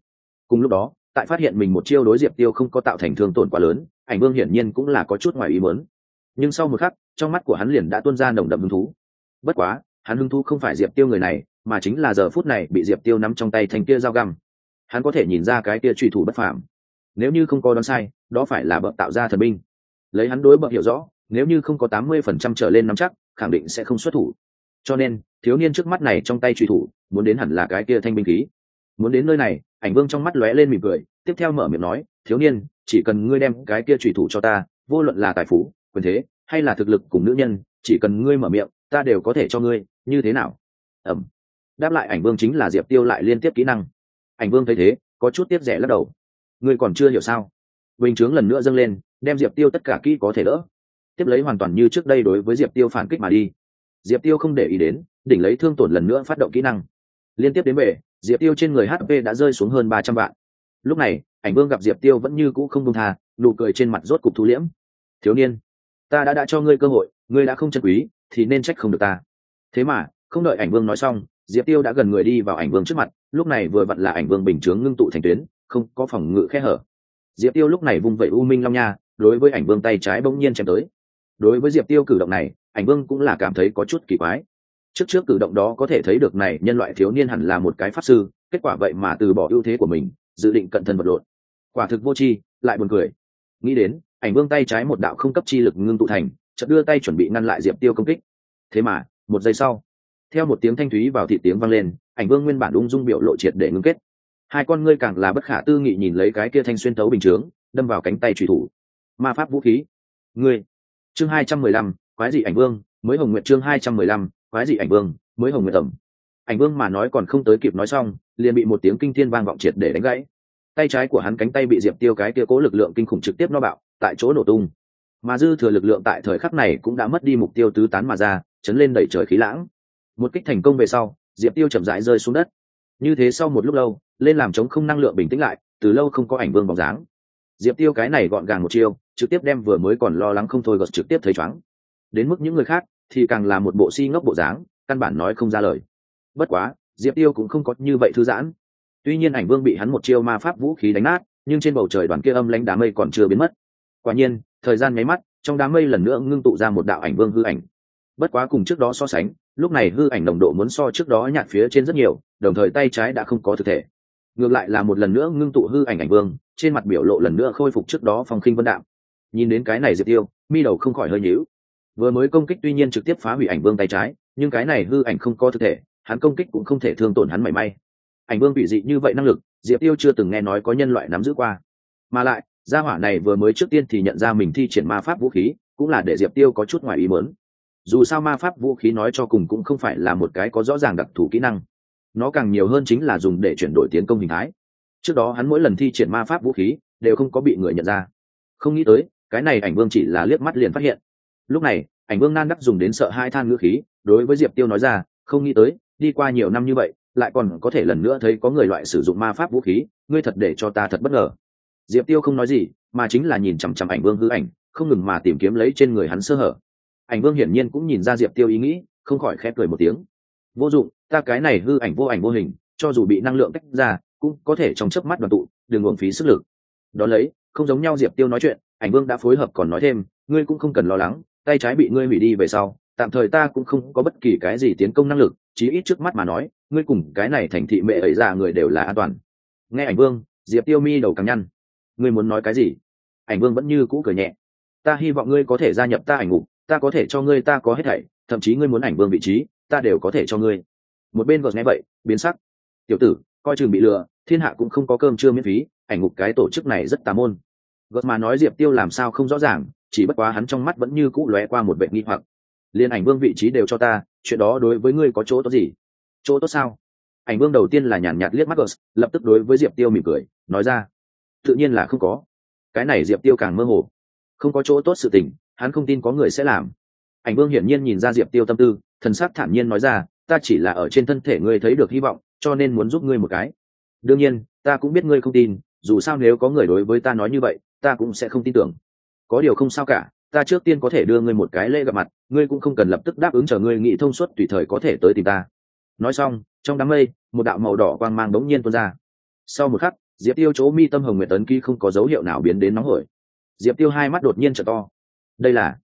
Cùng lúc đó, tại phát hiện mình một chiêu đối diệp tiêu không có tạo thành thương tổn quá lớn, ảnh vương hiển nhiên cũng là có chút ngoài ý mớn nhưng sau một khắc, trong mắt của hắn liền đã tuôn ra nồng đậm hứng thú. Bất quá, hắn hứng thú không phải diệp tiêu người này mà chính là giờ phút này bị diệp tiêu nắm trong tay thành kia dao găm. Hắn có thể nhìn ra cái kia truy thủ bất phàm. Nếu như không có đoán sai, đó phải là bậc tạo ra thần binh. Lấy hắn đối bậc hiểu rõ, nếu như không có tám mươi phần trăm trở lên nắm chắc, khẳng định sẽ không xuất thủ. Cho nên, thiếu niên trước mắt này trong tay truy thủ, muốn đến hẳn là cái kia thanh binh khí. Muốn đến nơi này, ảnh vương trong mắt lóe lên mỉm cười, tiếp theo mở miệng nói, thiếu niên, chỉ cần ngươi đem cái kia truy thủ cho ta, vô luận là tài phú, quyền thế, hay là thực lực cùng nữ nhân, chỉ cần ngươi mở miệng, ta đều có thể cho ngươi, như thế nào? Ẩm đáp lại ảnh vương chính là diệp tiêu lại liên tiếp kỹ năng. ảnh vương thấy thế, có chút tiếp rẻ lắc đầu. ngươi còn chưa hiểu sao? bình chướng lần nữa dâng lên, đem diệp tiêu tất cả kỹ có thể đỡ. tiếp lấy hoàn toàn như trước đây đối với diệp tiêu phản kích mà đi. diệp tiêu không để ý đến, đỉnh lấy thương tổn lần nữa phát động kỹ năng. liên tiếp đến về diệp tiêu trên người hp đã rơi xuống hơn ba trăm vạn. lúc này, ảnh vương gặp diệp tiêu vẫn như cũ không đông tha, nụ cười trên mặt rốt cục thu liễm. thiếu niên, ta đã đã cho ngươi cơ hội, ngươi đã không chân quý, thì nên trách không được ta. thế mà, không đợi ảnh vương nói xong diệp tiêu đã gần người đi vào ảnh vương trước mặt, lúc này vừa vặn là ảnh vương bình chướng ngưng tụ thành tuyến, không có phòng ngự khe hở. Diệp tiêu lúc này vung vẩy u minh long nha, đối với ảnh vương tay trái bỗng nhiên chém tới. Đối với diệp tiêu cử động này, ảnh vương cũng là cảm thấy có chút kỳ quái. Trước trước cử động đó có thể thấy được này nhân loại thiếu niên hẳn là một cái pháp sư, kết quả vậy mà từ bỏ ưu thế của mình, dự định cận thân vật lộn. Quả thực vô tri, lại buồn cười. Nghĩ đến, ảnh vương tay trái một đạo không cấp chi lực ngưng tụ thành, chợt đưa tay chuẩn bị ngăn lại diệp tiêu công kích. Thế mà, một giây sau theo một tiếng thanh thúy vào thị tiếng vang lên, ảnh vương nguyên bản ung dung biểu lộ triệt để ngưng kết. Hai con ngươi càng là bất khả tư nghị nhìn lấy cái kia thanh xuyên tấu bình chướng, đâm vào cánh tay trùy thủ. Ma pháp vũ khí. Ngươi. Chương hai trăm mười lăm, quái dị ảnh vương, mới hồng nguyện chương hai trăm mười lăm, quái dị ảnh vương, mới hồng nguyện tầm ảnh vương mà nói còn không tới kịp nói xong, liền bị một tiếng kinh thiên vang vọng triệt để đánh gãy. Tay trái của hắn cánh tay bị diệp tiêu cái kia cố lực lượng kinh khủng trực tiếp no bạo, tại chỗ nổ tung. Mà dư thừa lực lượng tại thời khắc này cũng đã mất đi mục tiêu tứ tán mà ra, chấn lên đẩy trời khí lãng một kích thành công về sau, diệp tiêu chậm rãi rơi xuống đất. Như thế sau một lúc lâu, lên làm chống không năng lượng bình tĩnh lại, từ lâu không có ảnh vương bóng dáng. Diệp tiêu cái này gọn gàng một chiêu, trực tiếp đem vừa mới còn lo lắng không thôi gật trực tiếp thấy chóng đến mức những người khác, thì càng là một bộ si ngốc bộ dáng, căn bản nói không ra lời. Bất quá, diệp tiêu cũng không có như vậy thư giãn. Tuy nhiên ảnh vương bị hắn một chiêu ma pháp vũ khí đánh nát, nhưng trên bầu trời đoàn kia âm lãnh đám mây còn chưa biến mất. Quả nhiên, thời gian nháy mắt, trong đám mây lần nữa ngưng tụ ra một đạo ảnh vương hư ảnh bất quá cùng trước đó so sánh, lúc này hư ảnh nồng độ muốn so trước đó nhạt phía trên rất nhiều, đồng thời tay trái đã không có thực thể. Ngược lại là một lần nữa ngưng tụ hư ảnh ảnh vương, trên mặt biểu lộ lần nữa khôi phục trước đó phong khinh vân đạm. Nhìn đến cái này diệp tiêu, mi đầu không khỏi hơi nhíu. Vừa mới công kích tuy nhiên trực tiếp phá hủy ảnh vương tay trái, nhưng cái này hư ảnh không có thực thể, hắn công kích cũng không thể thương tổn hắn mảy may. Ảnh vương bị dị như vậy năng lực, diệp tiêu chưa từng nghe nói có nhân loại nắm giữ qua. Mà lại, gia hỏa này vừa mới trước tiên thì nhận ra mình thi triển ma pháp vũ khí, cũng là để diệp tiêu có chút ngoài ý mớn dù sao ma pháp vũ khí nói cho cùng cũng không phải là một cái có rõ ràng đặc thù kỹ năng. Nó càng nhiều hơn chính là dùng để chuyển đổi tiến công hình thái. Trước đó hắn mỗi lần thi triển ma pháp vũ khí, đều không có bị người nhận ra. Không nghĩ tới, cái này ảnh vương chỉ là liếc mắt liền phát hiện. Lúc này, ảnh vương nan đắc dùng đến sợ hai than ngữ khí, đối với diệp tiêu nói ra, không nghĩ tới, đi qua nhiều năm như vậy, lại còn có thể lần nữa thấy có người loại sử dụng ma pháp vũ khí, ngươi thật để cho ta thật bất ngờ. Diệp tiêu không nói gì, mà chính là nhìn chằm chằm ảnh vương hư ảnh, không ngừng mà tìm kiếm lấy trên người hắn sơ hở ảnh vương hiển nhiên cũng nhìn ra diệp tiêu ý nghĩ, không khỏi khép cười một tiếng. Vô dụng, ta cái này hư ảnh vô ảnh vô hình, cho dù bị năng lượng tách ra, cũng có thể trong chớp mắt đoàn tụ, đừng uổng phí sức lực. Đón lấy, không giống nhau diệp tiêu nói chuyện, ảnh vương đã phối hợp còn nói thêm, ngươi cũng không cần lo lắng, tay trái bị ngươi hủy đi về sau, tạm thời ta cũng không có bất kỳ cái gì tiến công năng lực, chí ít trước mắt mà nói, ngươi cùng cái này thành thị mẹ ấy ra người đều là an toàn. Nghe ảnh vương, diệp tiêu mi đầu càng nhăn. Ngươi muốn nói cái gì? Ảnh vương vẫn như cũ cười nhẹ. Ta hy vọng ngươi có thể gia nhập ta ảnh ngục ta có thể cho ngươi, ta có hết thảy, thậm chí ngươi muốn ảnh vương vị trí, ta đều có thể cho ngươi. Một bên vợt nghe vậy, biến sắc. Tiểu tử, coi chừng bị lừa, thiên hạ cũng không có cơm trưa miễn phí, ảnh ngục cái tổ chức này rất tà môn. Gợt mà nói diệp tiêu làm sao không rõ ràng, chỉ bất quá hắn trong mắt vẫn như cũ lóe qua một vệ nghi hoặc. Liên ảnh vương vị trí đều cho ta, chuyện đó đối với ngươi có chỗ tốt gì? Chỗ tốt sao? Ảnh vương đầu tiên là nhàn nhạt liếc mắt gợt lập tức đối với diệp tiêu mỉm cười, nói ra. Tự nhiên là không có. Cái này diệp tiêu càng mơ hồ. Không có chỗ tốt sự tình hắn không tin có người sẽ làm. Ảnh vương hiển nhiên nhìn ra diệp tiêu tâm tư, thần sắc thản nhiên nói ra, ta chỉ là ở trên thân thể ngươi thấy được hy vọng, cho nên muốn giúp ngươi một cái. Đương nhiên, ta cũng biết ngươi không tin, dù sao nếu có người đối với ta nói như vậy, ta cũng sẽ không tin tưởng. Có điều không sao cả, ta trước tiên có thể đưa ngươi một cái lễ gặp mặt, ngươi cũng không cần lập tức đáp ứng chờ ngươi nghĩ thông suốt tùy thời có thể tới tìm ta. Nói xong, trong đám mây, một đạo màu đỏ quang mang đống nhiên tuôn ra. Sau một khắc, diệp tiêu chỗ mi tâm hồng nguyệt tấn ký không có dấu hiệu nào biến đến nóng hổi. Diệp tiêu hai mắt đột nhiên trở to đây là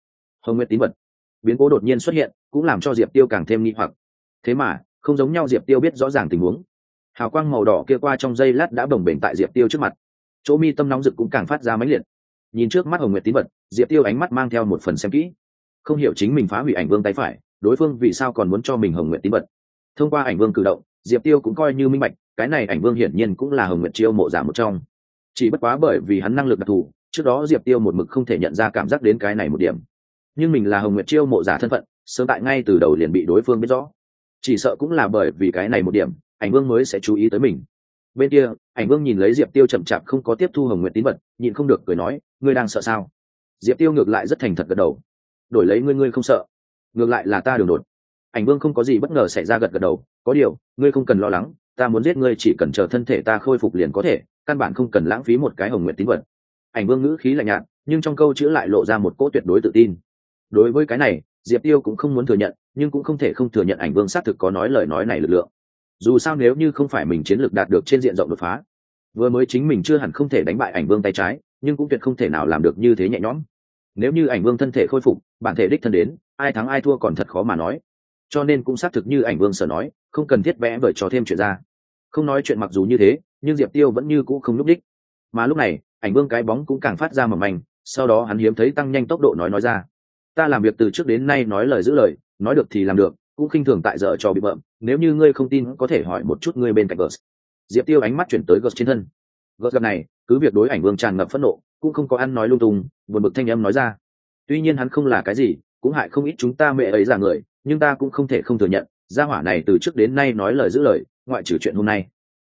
hồng nguyệt tín vật. Biến cố đột nhiên xuất hiện, cũng làm cho diệp tiêu càng thêm nghi hoặc. Thế mà, không giống nhau diệp tiêu biết rõ ràng tình huống. Hào quang màu đỏ kia qua trong giây lát đã bồng bềnh tại diệp tiêu trước mặt. Chỗ mi tâm nóng rực cũng càng phát ra máy liệt. Nhìn trước mắt hồng nguyệt tín vật, diệp tiêu ánh mắt mang theo một phần xem kỹ. Không hiểu chính mình phá hủy ảnh vương tay phải, đối phương vì sao còn muốn cho mình hồng nguyệt tín vật. Thông qua ảnh vương cử động, diệp tiêu cũng coi như minh bạch, cái này ảnh vương hiển nhiên cũng là hồng nguyệt chiêu mộ giả một trong. Chỉ bất quá bởi vì hắn năng lực đặc thù trước đó diệp tiêu một mực không thể nhận ra cảm giác đến cái này một điểm. Nhưng mình là hồng nguyệt chiêu mộ giả thân phận, sớm tại ngay từ đầu liền bị đối phương biết rõ. Chỉ sợ cũng là bởi vì cái này một điểm, ảnh vương mới sẽ chú ý tới mình. Bên kia, ảnh vương nhìn lấy diệp tiêu chậm chạp không có tiếp thu hồng nguyệt tín vật, nhịn không được cười nói, ngươi đang sợ sao? Diệp tiêu ngược lại rất thành thật gật đầu. Đổi lấy ngươi ngươi không sợ. Ngược lại là ta đường đột. Ảnh vương không có gì bất ngờ xảy ra gật gật đầu, có điều, ngươi không cần lo lắng, ta muốn giết ngươi chỉ cần chờ thân thể ta khôi phục liền có thể, căn bản không cần lãng phí một cái hồng nguyện tín vật ảnh vương ngữ khí lạnh nhạt, nhưng trong câu chữ lại lộ ra một cỗ tuyệt đối tự tin. Đối với cái này, diệp tiêu cũng không muốn thừa nhận, nhưng cũng không thể không thừa nhận ảnh vương xác thực có nói lời nói này lực lượng. Dù sao nếu như không phải mình chiến lược đạt được trên diện rộng đột phá, vừa mới chính mình chưa hẳn không thể đánh bại ảnh vương tay trái, nhưng cũng tuyệt không thể nào làm được như thế nhẹ nhõm. Nếu như ảnh vương thân thể khôi phục, bản thể đích thân đến, ai thắng ai thua còn thật khó mà nói. Cho nên cũng xác thực như ảnh vương sở nói, không cần thiết vẽ vời trò thêm chuyện ra. Không nói chuyện mặc dù như thế, nhưng diệp tiêu vẫn như cũ không lúc đích mà lúc này ảnh vương cái bóng cũng càng phát ra mầm manh, sau đó hắn hiếm thấy tăng nhanh tốc độ nói nói ra. Ta làm việc từ trước đến nay nói lời giữ lời, nói được thì làm được, cũng khinh thường tại giờ cho bị bợm, nếu như ngươi không tin có thể hỏi một chút ngươi bên cạnh gớt diệp tiêu ánh mắt chuyển tới gớt trên thân. Gớt gặp này, cứ việc đối ảnh vương tràn ngập phẫn nộ, cũng không có ăn nói lung tung, buồn bực thanh âm nói ra. Tuy nhiên hắn không là cái gì, cũng hại không ít chúng ta mẹ ấy ra người, nhưng ta cũng không thể không thừa nhận, gia hỏa này từ trước đến nay nói lời giữ lời, ngoại trừ chuyện hôm nay.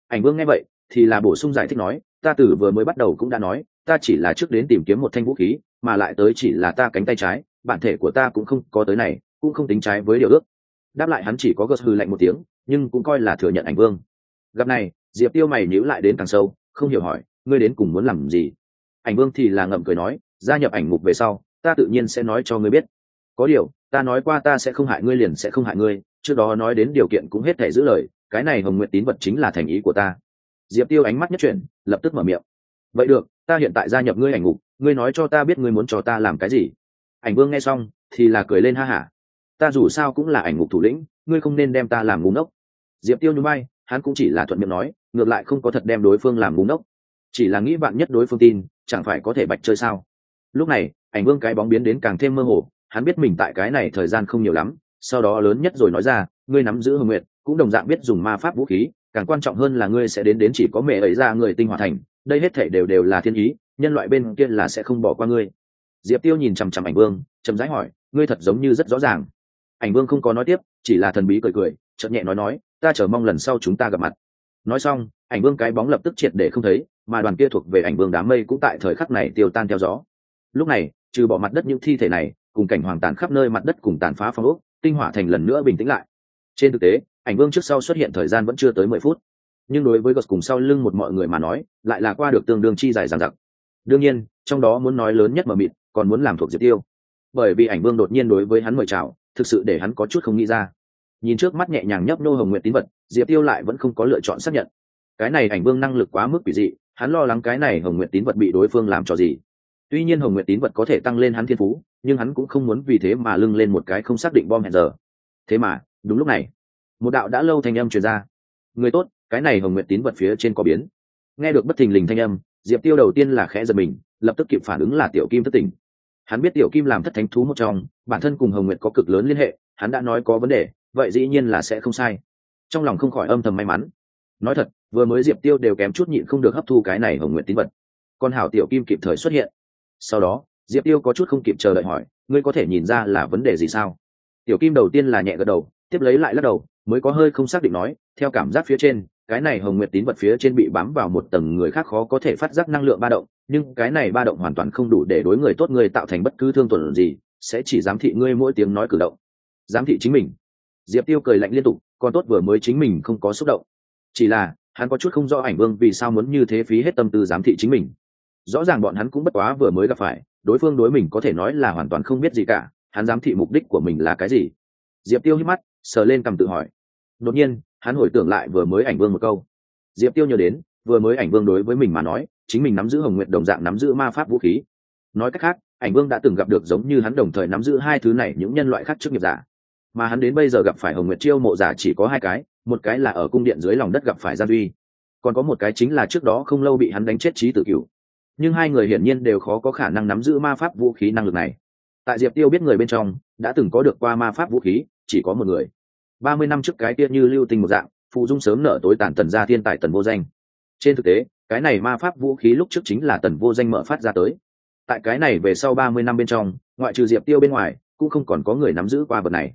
Ảnh vương nghe vậy, thì là bổ sung giải thích nói ta từ vừa mới bắt đầu cũng đã nói, ta chỉ là trước đến tìm kiếm một thanh vũ khí, mà lại tới chỉ là ta cánh tay trái, bản thể của ta cũng không có tới này, cũng không tính trái với điều ước. Đáp lại hắn chỉ có gật hư lạnh một tiếng, nhưng cũng coi là thừa nhận ảnh vương. Gặp này, diệp tiêu mày nhíu lại đến càng sâu, không hiểu hỏi, ngươi đến cùng muốn làm gì? Ảnh vương thì là ngậm cười nói, gia nhập ảnh mục về sau, ta tự nhiên sẽ nói cho ngươi biết. Có điều, ta nói qua ta sẽ không hại ngươi liền sẽ không hại ngươi, trước đó nói đến điều kiện cũng hết thể giữ lời, cái này hồng nguyện tín vật chính là thành ý của ta diệp tiêu ánh mắt nhất chuyển, lập tức mở miệng. Vậy được, ta hiện tại gia nhập ngươi ảnh ngục, ngươi nói cho ta biết ngươi muốn cho ta làm cái gì. Ảnh vương nghe xong, thì là cười lên ha hả. Ta dù sao cũng là ảnh ngục thủ lĩnh, ngươi không nên đem ta làm ngu ngốc. Diệp tiêu nhún bay hắn cũng chỉ là thuận miệng nói, ngược lại không có thật đem đối phương làm ngu ngốc. Chỉ là nghĩ bạn nhất đối phương tin, chẳng phải có thể bạch chơi sao? Lúc này, ảnh vương cái bóng biến đến càng thêm mơ hồ, hắn biết mình tại cái này thời gian không nhiều lắm, sau đó lớn nhất rồi nói ra, ngươi nắm giữ hồng nguyện cũng đồng dạng biết dùng ma pháp vũ khí, càng quan trọng hơn là ngươi sẽ đến đến chỉ có mẹ ấy ra người tinh hoạt thành, đây hết thể đều đều là thiên ý, nhân loại bên kia là sẽ không bỏ qua ngươi. Diệp tiêu nhìn chằm chằm ảnh vương, chậm rãi hỏi, ngươi thật giống như rất rõ ràng. Ảnh vương không có nói tiếp, chỉ là thần bí cười cười chậm nhẹ nói nói, ta chờ mong lần sau chúng ta gặp mặt. Nói xong, ảnh vương cái bóng lập tức triệt để không thấy, mà đoàn kia thuộc về ảnh vương đám mây cũng tại thời khắc này tiêu tan theo gió. Lúc này, trừ bỏ mặt đất những thi thể này, cùng cảnh hoàng tàn khắp nơi mặt đất cùng tàn phá phong ốc, tinh hỏa thành lần nữa bình tĩnh lại. Trên thực tế ảnh vương trước sau xuất hiện thời gian vẫn chưa tới mười phút. Nhưng đối với gật cùng sau lưng một mọi người mà nói, lại là qua được tương đương chi dài dằng dặc. Đương nhiên, trong đó muốn nói lớn nhất mà mịt, còn muốn làm thuộc diệp tiêu. Bởi vì ảnh vương đột nhiên đối với hắn mời chào, thực sự để hắn có chút không nghĩ ra. Nhìn trước mắt nhẹ nhàng nhấp nô hồng nguyện tín vật, diệp tiêu lại vẫn không có lựa chọn xác nhận. Cái này ảnh vương năng lực quá mức quỷ dị, hắn lo lắng cái này hồng nguyện tín vật bị đối phương làm cho gì. Tuy nhiên hồng nguyện tín vật có thể tăng lên hắn thiên phú, nhưng hắn cũng không muốn vì thế mà lưng lên một cái không xác định bom hẹn giờ. Thế mà, đúng lúc này một đạo đã lâu thanh âm truyền ra. Người tốt, cái này hồng nguyện tín vật phía trên có biến. Nghe được bất thình lình thanh âm, diệp tiêu đầu tiên là khẽ giật mình, lập tức kịp phản ứng là tiểu kim thất tình. Hắn biết tiểu kim làm thất thánh thú một trong, bản thân cùng hồng nguyệt có cực lớn liên hệ, hắn đã nói có vấn đề, vậy dĩ nhiên là sẽ không sai. Trong lòng không khỏi âm thầm may mắn. Nói thật, vừa mới diệp tiêu đều kém chút nhịn không được hấp thu cái này hồng nguyện tín vật. Con hảo tiểu kim kịp thời xuất hiện. Sau đó, diệp tiêu có chút không kịp chờ đợi hỏi, ngươi có thể nhìn ra là vấn đề gì sao? Tiểu kim đầu tiên là nhẹ gật đầu, tiếp lấy lại lắc đầu mới có hơi không xác định nói, theo cảm giác phía trên, cái này hồng nguyệt tín vật phía trên bị bám vào một tầng người khác khó có thể phát giác năng lượng ba động, nhưng cái này ba động hoàn toàn không đủ để đối người tốt người tạo thành bất cứ thương tổn gì, sẽ chỉ giám thị ngươi mỗi tiếng nói cử động. Giám thị chính mình. Diệp tiêu cười lạnh liên tục, còn tốt vừa mới chính mình không có xúc động. Chỉ là, hắn có chút không rõ ảnh vương vì sao muốn như thế phí hết tâm tư giám thị chính mình. Rõ ràng bọn hắn cũng bất quá vừa mới gặp phải, đối phương đối mình có thể nói là hoàn toàn không biết gì cả, hắn giám thị mục đích của mình là cái gì? Diệp tiêu hít mắt, sờ lên cầm tự hỏi đột nhiên, hắn hồi tưởng lại vừa mới ảnh vương một câu. Diệp tiêu nhớ đến, vừa mới ảnh vương đối với mình mà nói, chính mình nắm giữ hồng nguyệt đồng dạng nắm giữ ma pháp vũ khí. Nói cách khác, ảnh vương đã từng gặp được giống như hắn đồng thời nắm giữ hai thứ này những nhân loại khác trước nghiệp giả. Mà hắn đến bây giờ gặp phải hồng nguyệt chiêu mộ giả chỉ có hai cái, một cái là ở cung điện dưới lòng đất gặp phải gian duy. Còn có một cái chính là trước đó không lâu bị hắn đánh chết trí tự cửu. Nhưng hai người hiển nhiên đều khó có khả năng nắm giữ ma pháp vũ khí năng lực này. Tại diệp tiêu biết người bên trong, đã từng có được qua ma pháp vũ khí, chỉ có một người ba mươi năm trước cái kia như lưu tinh một dạng phụ dung sớm nở tối tàn tần ra thiên tài tần vô danh. Trên thực tế, cái này ma pháp vũ khí lúc trước chính là tần vô danh mở phát ra tới. Tại cái này về sau ba mươi năm bên trong, ngoại trừ diệp tiêu bên ngoài, cũng không còn có người nắm giữ qua vật này.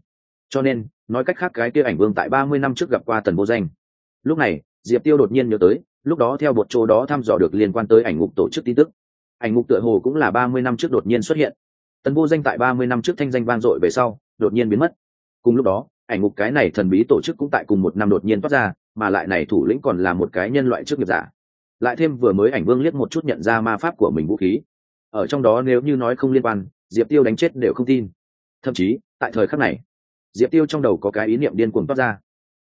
Cho nên, nói cách khác cái kia ảnh vương tại ba mươi năm trước gặp qua tần vô danh. Lúc này, diệp tiêu đột nhiên nhớ tới, lúc đó theo bột chỗ đó thăm dò được liên quan tới ảnh ngục tổ chức tin tức. Ảnh ngục tựa hồ cũng là ba mươi năm trước đột nhiên xuất hiện. Tần vô danh tại ba mươi năm trước thanh danh vang dội về sau, đột nhiên biến mất. Cùng lúc đó ảnh ngục cái này thần bí tổ chức cũng tại cùng một năm đột nhiên toát ra, mà lại này thủ lĩnh còn là một cái nhân loại trước nghiệp giả. Lại thêm vừa mới ảnh vương liếc một chút nhận ra ma pháp của mình vũ khí. Ở trong đó nếu như nói không liên quan, diệp tiêu đánh chết đều không tin. Thậm chí, tại thời khắc này, diệp tiêu trong đầu có cái ý niệm điên cuồng toát ra.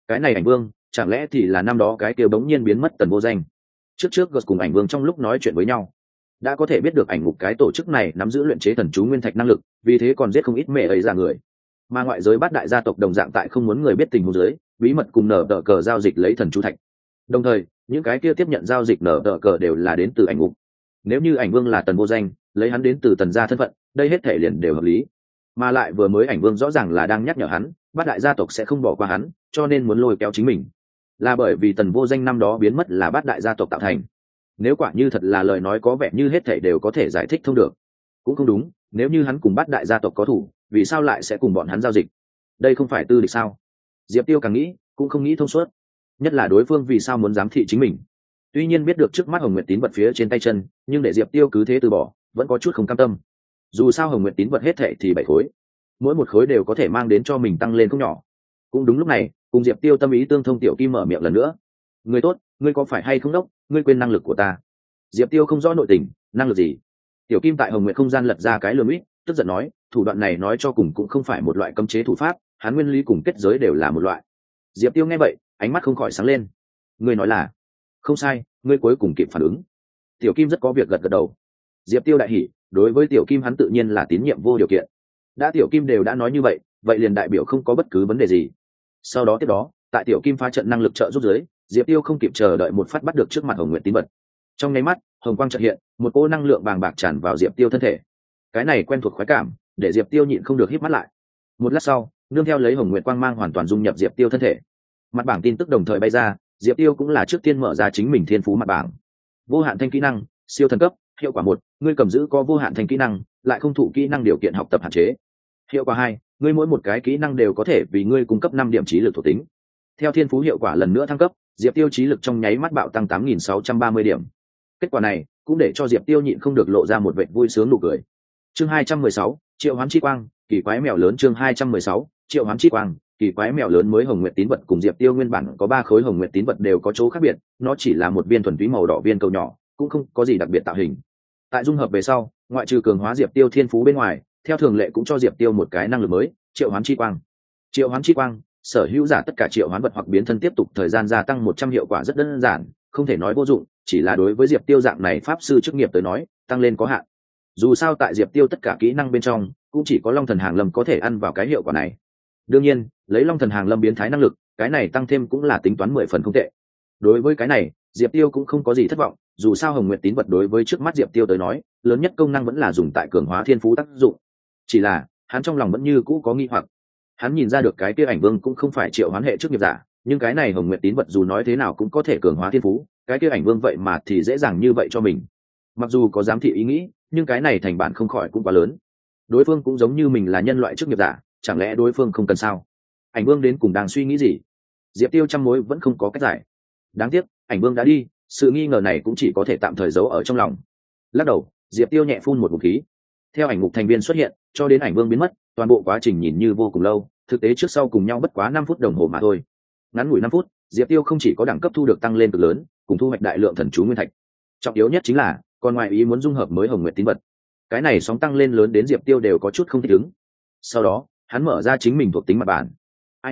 Cái này ảnh vương, chẳng lẽ thì là năm đó cái tiêu bỗng nhiên biến mất tần vô danh? Trước trước gật cùng ảnh vương trong lúc nói chuyện với nhau, đã có thể biết được ảnh ngục cái tổ chức này nắm giữ luyện chế thần chú nguyên thạch năng lực, vì thế còn giết không ít mẹ ấy ra người mà ngoại giới bát đại gia tộc đồng dạng tại không muốn người biết tình huống dưới, bí mật cùng nở tờ cờ giao dịch lấy thần chú thạch. Đồng thời những cái kia tiếp nhận giao dịch nở tờ cờ đều là đến từ ảnh ngục. Nếu như ảnh vương là tần vô danh lấy hắn đến từ tần gia thân phận đây hết thể liền đều hợp lý. Mà lại vừa mới ảnh vương rõ ràng là đang nhắc nhở hắn bát đại gia tộc sẽ không bỏ qua hắn cho nên muốn lôi kéo chính mình. Là bởi vì tần vô danh năm đó biến mất là bát đại gia tộc tạo thành. Nếu quả như thật là lời nói có vẻ như hết thể đều có thể giải thích thông được. Cũng không đúng nếu như hắn cùng bát đại gia tộc có thủ vì sao lại sẽ cùng bọn hắn giao dịch? Đây không phải tư địch sao? Diệp tiêu càng nghĩ, cũng không nghĩ thông suốt. Nhất là đối phương vì sao muốn giám thị chính mình. Tuy nhiên biết được trước mắt hồng nguyệt tín vật phía trên tay chân, nhưng để diệp tiêu cứ thế từ bỏ, vẫn có chút không cam tâm. Dù sao hồng nguyệt tín vật hết thệ thì bảy khối. Mỗi một khối đều có thể mang đến cho mình tăng lên không nhỏ. Cũng đúng lúc này, cùng diệp tiêu tâm ý tương thông tiểu kim mở miệng lần nữa. Người tốt, ngươi có phải hay không đốc? Ngươi quên năng lực của ta. Diệp tiêu không rõ nội tình, năng lực gì? Tiểu kim tại hồng nguyện không gian lật ra cái lừa ít tức giận nói thủ đoạn này nói cho cùng cũng không phải một loại cấm chế thủ pháp hắn nguyên lý cùng kết giới đều là một loại. Diệp tiêu nghe vậy, ánh mắt không khỏi sáng lên. Ngươi nói là, không sai, ngươi cuối cùng kịp phản ứng. Tiểu kim rất có việc gật gật đầu. Diệp tiêu đại hỉ, đối với tiểu kim hắn tự nhiên là tín nhiệm vô điều kiện. Đã tiểu kim đều đã nói như vậy vậy liền đại biểu không có bất cứ vấn đề gì. Sau đó tiếp đó, tại tiểu kim phá trận năng lực trợ giúp giới diệp tiêu không kịp chờ đợi một phát bắt được trước mặt hồng nguyện tín vật. Trong nháy mắt, hồng quang trợ hiện, một cô năng lượng bàng bạc tràn vào diệp tiêu thân thể. Cái này quen thuộc khoái cảm để diệp tiêu nhịn không được hít mắt lại. Một lát sau, nương theo lấy hồng nguyện quang mang hoàn toàn dung nhập diệp tiêu thân thể. Mặt bảng tin tức đồng thời bay ra, diệp tiêu cũng là trước tiên mở ra chính mình thiên phú mặt bảng. Vô hạn thanh kỹ năng, siêu thần cấp, hiệu quả một, ngươi cầm giữ có vô hạn thanh kỹ năng, lại không thụ kỹ năng điều kiện học tập hạn chế. Hiệu quả hai, ngươi mỗi một cái kỹ năng đều có thể vì ngươi cung cấp năm điểm trí lực thuộc tính. Theo thiên phú hiệu quả lần nữa thăng cấp, diệp tiêu trí lực trong nháy mắt bạo tăng tám nghìn sáu trăm ba mươi điểm. Kết quả này, cũng để cho diệp tiêu nhịn không được lộ ra một vệ vui sướng nụ cười chương hai trăm mười sáu, triệu hoán chi quang, kỳ quái mèo lớn chương hai trăm mười sáu, triệu hoán chi quang, kỳ quái mèo lớn mới hồng nguyện tín vật cùng diệp tiêu nguyên bản có ba khối hồng nguyện tín vật đều có chỗ khác biệt, nó chỉ là một viên thuần túy màu đỏ viên cầu nhỏ, cũng không có gì đặc biệt tạo hình. Tại dung hợp về sau, ngoại trừ cường hóa diệp tiêu thiên phú bên ngoài, theo thường lệ cũng cho diệp tiêu một cái năng lực mới, triệu hoán chi quang. Triệu hoán chi quang, sở hữu giả tất cả triệu hoán vật hoặc biến thân tiếp tục thời gian gia tăng một trăm hiệu quả rất đơn giản, không thể nói vô dụng, chỉ là đối với diệp tiêu dạng này pháp sư chức nghiệp tới nói, tăng lên có hạn dù sao tại diệp tiêu tất cả kỹ năng bên trong, cũng chỉ có long thần hàng lâm có thể ăn vào cái hiệu quả này. Đương nhiên, lấy long thần hàng lâm biến thái năng lực, cái này tăng thêm cũng là tính toán mười phần không tệ. Đối với cái này, diệp tiêu cũng không có gì thất vọng, dù sao hồng nguyện tín vật đối với trước mắt diệp tiêu tới nói, lớn nhất công năng vẫn là dùng tại cường hóa thiên phú tác dụng. Chỉ là, hắn trong lòng vẫn như cũ có nghi hoặc. Hắn nhìn ra được cái kia ảnh vương cũng không phải triệu hoán hệ trước nghiệp giả, nhưng cái này hồng nguyện tín vật dù nói thế nào cũng có thể cường hóa thiên phú, cái kia ảnh vương vậy mà thì dễ dàng như vậy cho mình. Mặc dù có giám thị ý nghĩ nhưng cái này thành bản không khỏi cũng quá lớn. Đối phương cũng giống như mình là nhân loại trước nghiệp giả, chẳng lẽ đối phương không cần sao? Ảnh vương đến cùng đang suy nghĩ gì? Diệp tiêu chăm mối vẫn không có cách giải. Đáng tiếc, ảnh vương đã đi, sự nghi ngờ này cũng chỉ có thể tạm thời giấu ở trong lòng. Lắc đầu, diệp tiêu nhẹ phun một vũ khí. Theo ảnh ngục thành viên xuất hiện, cho đến ảnh vương biến mất, toàn bộ quá trình nhìn như vô cùng lâu, thực tế trước sau cùng nhau bất quá năm phút đồng hồ mà thôi. Ngắn ngủi năm phút, diệp tiêu không chỉ có đẳng cấp thu được tăng lên cực lớn, cùng thu hoạch đại lượng thần chú nguyên thạch. Trọng yếu nhất chính là còn ngoài ý muốn dung hợp mới hồng nguyện tín vật. Cái này sóng tăng lên lớn đến diệp tiêu đều có chút không thích ứng. Sau đó, hắn mở ra chính mình thuộc tính mặt bản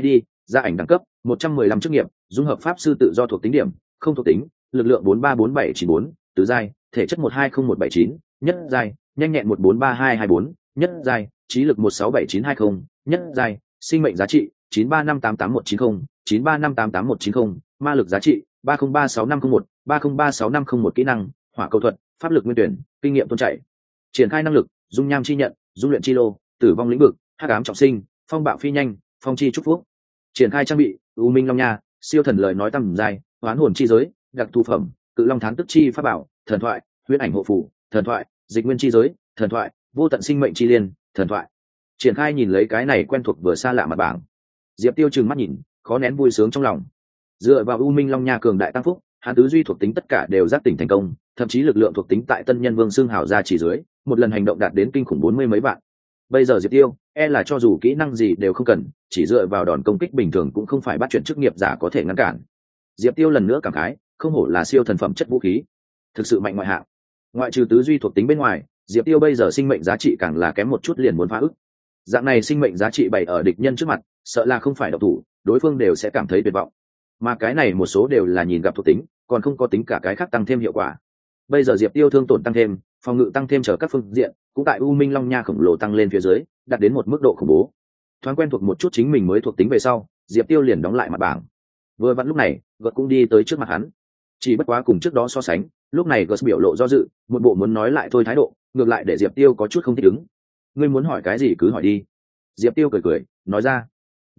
id gia ảnh đẳng cấp, một trăm mười lăm chức nghiệp, dung hợp pháp sư tự do thuộc tính điểm, không thuộc tính, lực lượng bốn ba bốn bảy chín bốn, tứ giai, thể chất một hai không một bảy chín, nhất giai, nhanh nhẹn một bốn ba hai hai bốn, nhất giai, trí lực một sáu bảy chín hai không, nhất giai, sinh mệnh giá trị, chín ba năm tám tám một chín không, chín ba năm tám tám một chín không, ma lực giá trị, ba không ba sáu năm không một, ba không ba sáu năm không một kỹ năng, hỏa cầu thuật pháp lực nguyên tuyển, kinh nghiệm tôn chạy triển khai năng lực, dung nham chi nhận, dung luyện chi lô, tử vong lĩnh vực hát cám trọng sinh, phong bạo phi nhanh, phong chi trúc phúc. Triển khai trang bị, u minh long nha, siêu thần lời nói tầm dài oán hồn chi giới, đặc thù phẩm, cự long thán tức chi pháp bảo, thần thoại, huyễn ảnh hộ phủ, thần thoại, dịch nguyên chi giới, thần thoại, vô tận sinh mệnh chi liên, thần thoại. Triển khai nhìn lấy cái này quen thuộc vừa xa lạ mặt bảng. Diệp tiêu trừng mắt nhìn, khó nén vui sướng trong lòng. Dựa vào u minh long nha cường đại tăng phúc, hắn tứ duy thuộc tính tất cả đều giác tỉnh thành công thậm chí lực lượng thuộc tính tại tân nhân vương xương hào ra chỉ dưới, một lần hành động đạt đến kinh khủng bốn mươi mấy vạn. Bây giờ diệp tiêu e là cho dù kỹ năng gì đều không cần, chỉ dựa vào đòn công kích bình thường cũng không phải bắt chuyện chức nghiệp giả có thể ngăn cản. Diệp tiêu lần nữa cảm khái, không hổ là siêu thần phẩm chất vũ khí. Thực sự mạnh ngoại hạng. Ngoại trừ tứ duy thuộc tính bên ngoài, diệp tiêu bây giờ sinh mệnh giá trị càng là kém một chút liền muốn phá ức. Dạng này sinh mệnh giá trị bày ở địch nhân trước mặt, sợ là không phải độc thủ, đối phương đều sẽ cảm thấy tuyệt vọng. Mà cái này một số đều là nhìn gặp thuộc tính, còn không có tính cả cái khác tăng thêm hiệu quả bây giờ diệp tiêu thương tổn tăng thêm phòng ngự tăng thêm trở các phương diện cũng tại u minh long nha khổng lồ tăng lên phía dưới đạt đến một mức độ khủng bố thoáng quen thuộc một chút chính mình mới thuộc tính về sau diệp tiêu liền đóng lại mặt bảng vừa vặn lúc này gợt cũng đi tới trước mặt hắn chỉ bất quá cùng trước đó so sánh lúc này gợt biểu lộ do dự một bộ muốn nói lại thôi thái độ ngược lại để diệp tiêu có chút không thích ứng ngươi muốn hỏi cái gì cứ hỏi đi diệp tiêu cười cười nói ra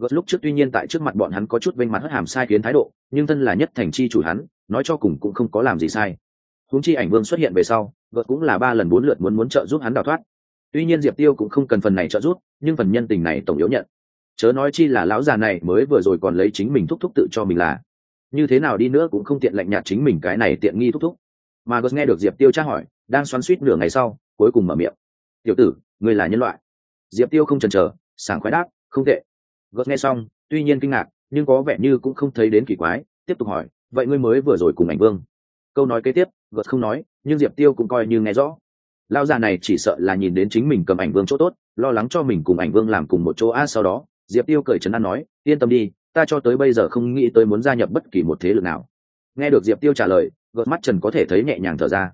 gợt lúc trước tuy nhiên tại trước mặt bọn hắn có chút vênh mặt hất hàm sai kiến thái độ nhưng thân là nhất thành chi chủ hắn nói cho cùng cũng không có làm gì sai huống chi ảnh vương xuất hiện về sau gợt cũng là ba lần bốn lượt muốn muốn trợ giúp hắn đào thoát. Tuy nhiên diệp tiêu cũng không cần phần này trợ giúp, nhưng phần nhân tình này tổng yếu nhận. Chớ nói chi là lão già này mới vừa rồi còn lấy chính mình thúc thúc tự cho mình là. Như thế nào đi nữa cũng không tiện lạnh nhạt chính mình cái này tiện nghi thúc thúc. Mà gớt nghe được diệp tiêu tra hỏi, đang xoắn suýt nửa ngày sau, cuối cùng mở miệng. Tiểu tử người là nhân loại. Diệp tiêu không chần chờ, sảng khoái đáp, không tệ. Gớt nghe xong, tuy nhiên kinh ngạc, nhưng có vẻ như cũng không thấy đến kỳ quái, tiếp tục hỏi, vậy ngươi mới vừa rồi cùng ảnh vương? Câu nói kế tiếp Gợt không nói, nhưng diệp tiêu cũng coi như nghe rõ. Lao già này chỉ sợ là nhìn đến chính mình cầm ảnh vương chỗ tốt, lo lắng cho mình cùng ảnh vương làm cùng một chỗ a sau đó, diệp tiêu cởi trấn an nói, yên tâm đi, ta cho tới bây giờ không nghĩ tới muốn gia nhập bất kỳ một thế lực nào. Nghe được diệp tiêu trả lời gợt mắt trần có thể thấy nhẹ nhàng thở ra.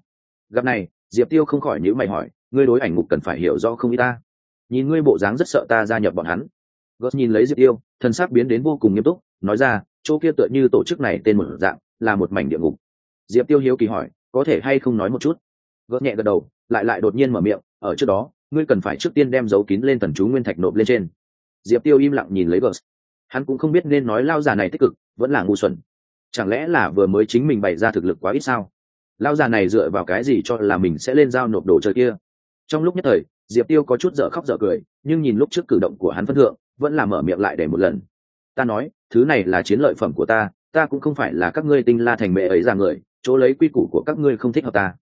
Gặp này, diệp tiêu không khỏi nhữ mày hỏi, ngươi đối ảnh mục cần phải hiểu do không ý ta? Nhìn ngươi bộ dáng rất sợ ta gia nhập bọn hắn. Gợt nhìn lấy diệp tiêu thân xác biến đến vô cùng nghiêm túc, nói ra, chỗ kia tựa như tổ chức này tên một dạng, là một mảnh địa ngục. Diệp tiêu hiếu kỳ hỏi có thể hay không nói một chút? Gỡ nhẹ gật đầu, lại lại đột nhiên mở miệng, ở trước đó, ngươi cần phải trước tiên đem dấu kín lên thần chú nguyên thạch nộp lên trên. Diệp tiêu im lặng nhìn lấy gợt hắn cũng không biết nên nói lao già này tích cực, vẫn là ngu xuẩn. Chẳng lẽ là vừa mới chính mình bày ra thực lực quá ít sao? Lao già này dựa vào cái gì cho là mình sẽ lên giao nộp đồ chơi kia? Trong lúc nhất thời, diệp tiêu có chút dở khóc dở cười, nhưng nhìn lúc trước cử động của hắn phân thượng, vẫn là mở miệng lại để một lần. Ta nói, thứ này là chiến lợi phẩm của ta ta cũng không phải là các ngươi tinh la thành mẹ ấy ra người chỗ lấy quy củ của các ngươi không thích hợp ta.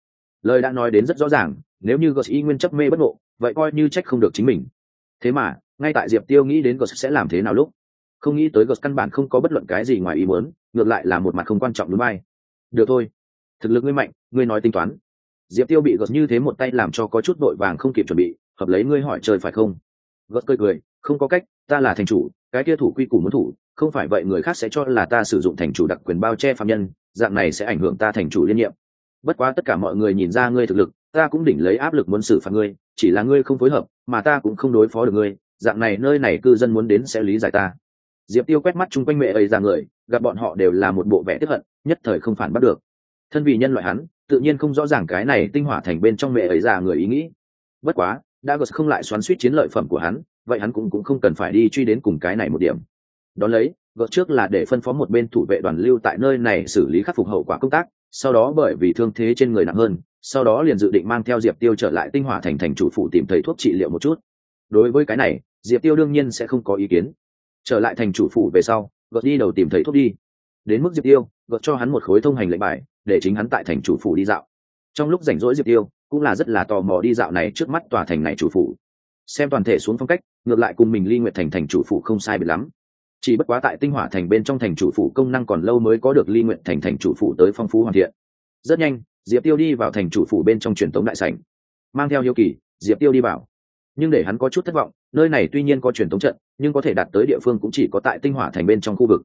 Lời đã nói đến rất rõ ràng, nếu như gos y nguyên chấp mê bất ngộ, vậy coi như trách không được chính mình. Thế mà, ngay tại diệp tiêu nghĩ đến gos sẽ làm thế nào lúc, không nghĩ tới gos căn bản không có bất luận cái gì ngoài ý muốn, ngược lại là một mặt không quan trọng đúng vai được thôi, thực lực ngươi mạnh, ngươi nói tính toán. Diệp tiêu bị gos như thế một tay làm cho có chút vội vàng không kịp chuẩn bị, hợp lấy ngươi hỏi trời phải không? Gos cười cười, không có cách, ta là thành chủ, cái kia thủ quy củ muốn thủ, không phải vậy người khác sẽ cho là ta sử dụng thành chủ đặc quyền bao che phạm nhân dạng này sẽ ảnh hưởng ta thành chủ liên nhiệm. Bất quá tất cả mọi người nhìn ra ngươi thực lực, ta cũng đỉnh lấy áp lực muốn xử phạt ngươi, chỉ là ngươi không phối hợp, mà ta cũng không đối phó được ngươi, dạng này nơi này cư dân muốn đến sẽ lý giải ta. Diệp tiêu quét mắt chung quanh mẹ ấy ra người, gặp bọn họ đều là một bộ vẻ tiếp hận, nhất thời không phản bắt được. Thân vì nhân loại hắn, tự nhiên không rõ ràng cái này tinh hỏa thành bên trong mẹ ấy ra người ý nghĩ. Bất quá đã gật không lại xoắn suýt chiến lợi phẩm của hắn, vậy hắn cũng cũng không cần phải đi truy đến cùng cái này một điểm. Đón lấy gợt trước là để phân phó một bên thủ vệ đoàn lưu tại nơi này xử lý khắc phục hậu quả công tác, sau đó bởi vì thương thế trên người nặng hơn, sau đó liền dự định mang theo diệp tiêu trở lại tinh hỏa thành thành chủ phụ tìm thầy thuốc trị liệu một chút. Đối với cái này, diệp tiêu đương nhiên sẽ không có ý kiến. Trở lại thành chủ phụ về sau gợt đi đầu tìm thầy thuốc đi. Đến mức diệp tiêu gợt cho hắn một khối thông hành lệnh bài, để chính hắn tại thành chủ phủ đi dạo. Trong lúc rảnh rỗi diệp tiêu, cũng là rất là tò mò đi dạo này trước mắt tòa thành này chủ phủ. Xem toàn thể xuống phong cách, ngược lại cùng mình ly nguyện thành thành chủ phủ không sai biệt lắm chỉ bất quá tại tinh hỏa thành bên trong thành chủ phủ công năng còn lâu mới có được ly nguyện thành thành chủ phủ tới phong phú hoàn thiện. Rất nhanh, diệp tiêu đi vào thành chủ phủ bên trong truyền thống đại sảnh. Mang theo hiếu kỳ, diệp tiêu đi vào. Nhưng để hắn có chút thất vọng, nơi này tuy nhiên có truyền thống trận, nhưng có thể đạt tới địa phương cũng chỉ có tại tinh hỏa thành bên trong khu vực.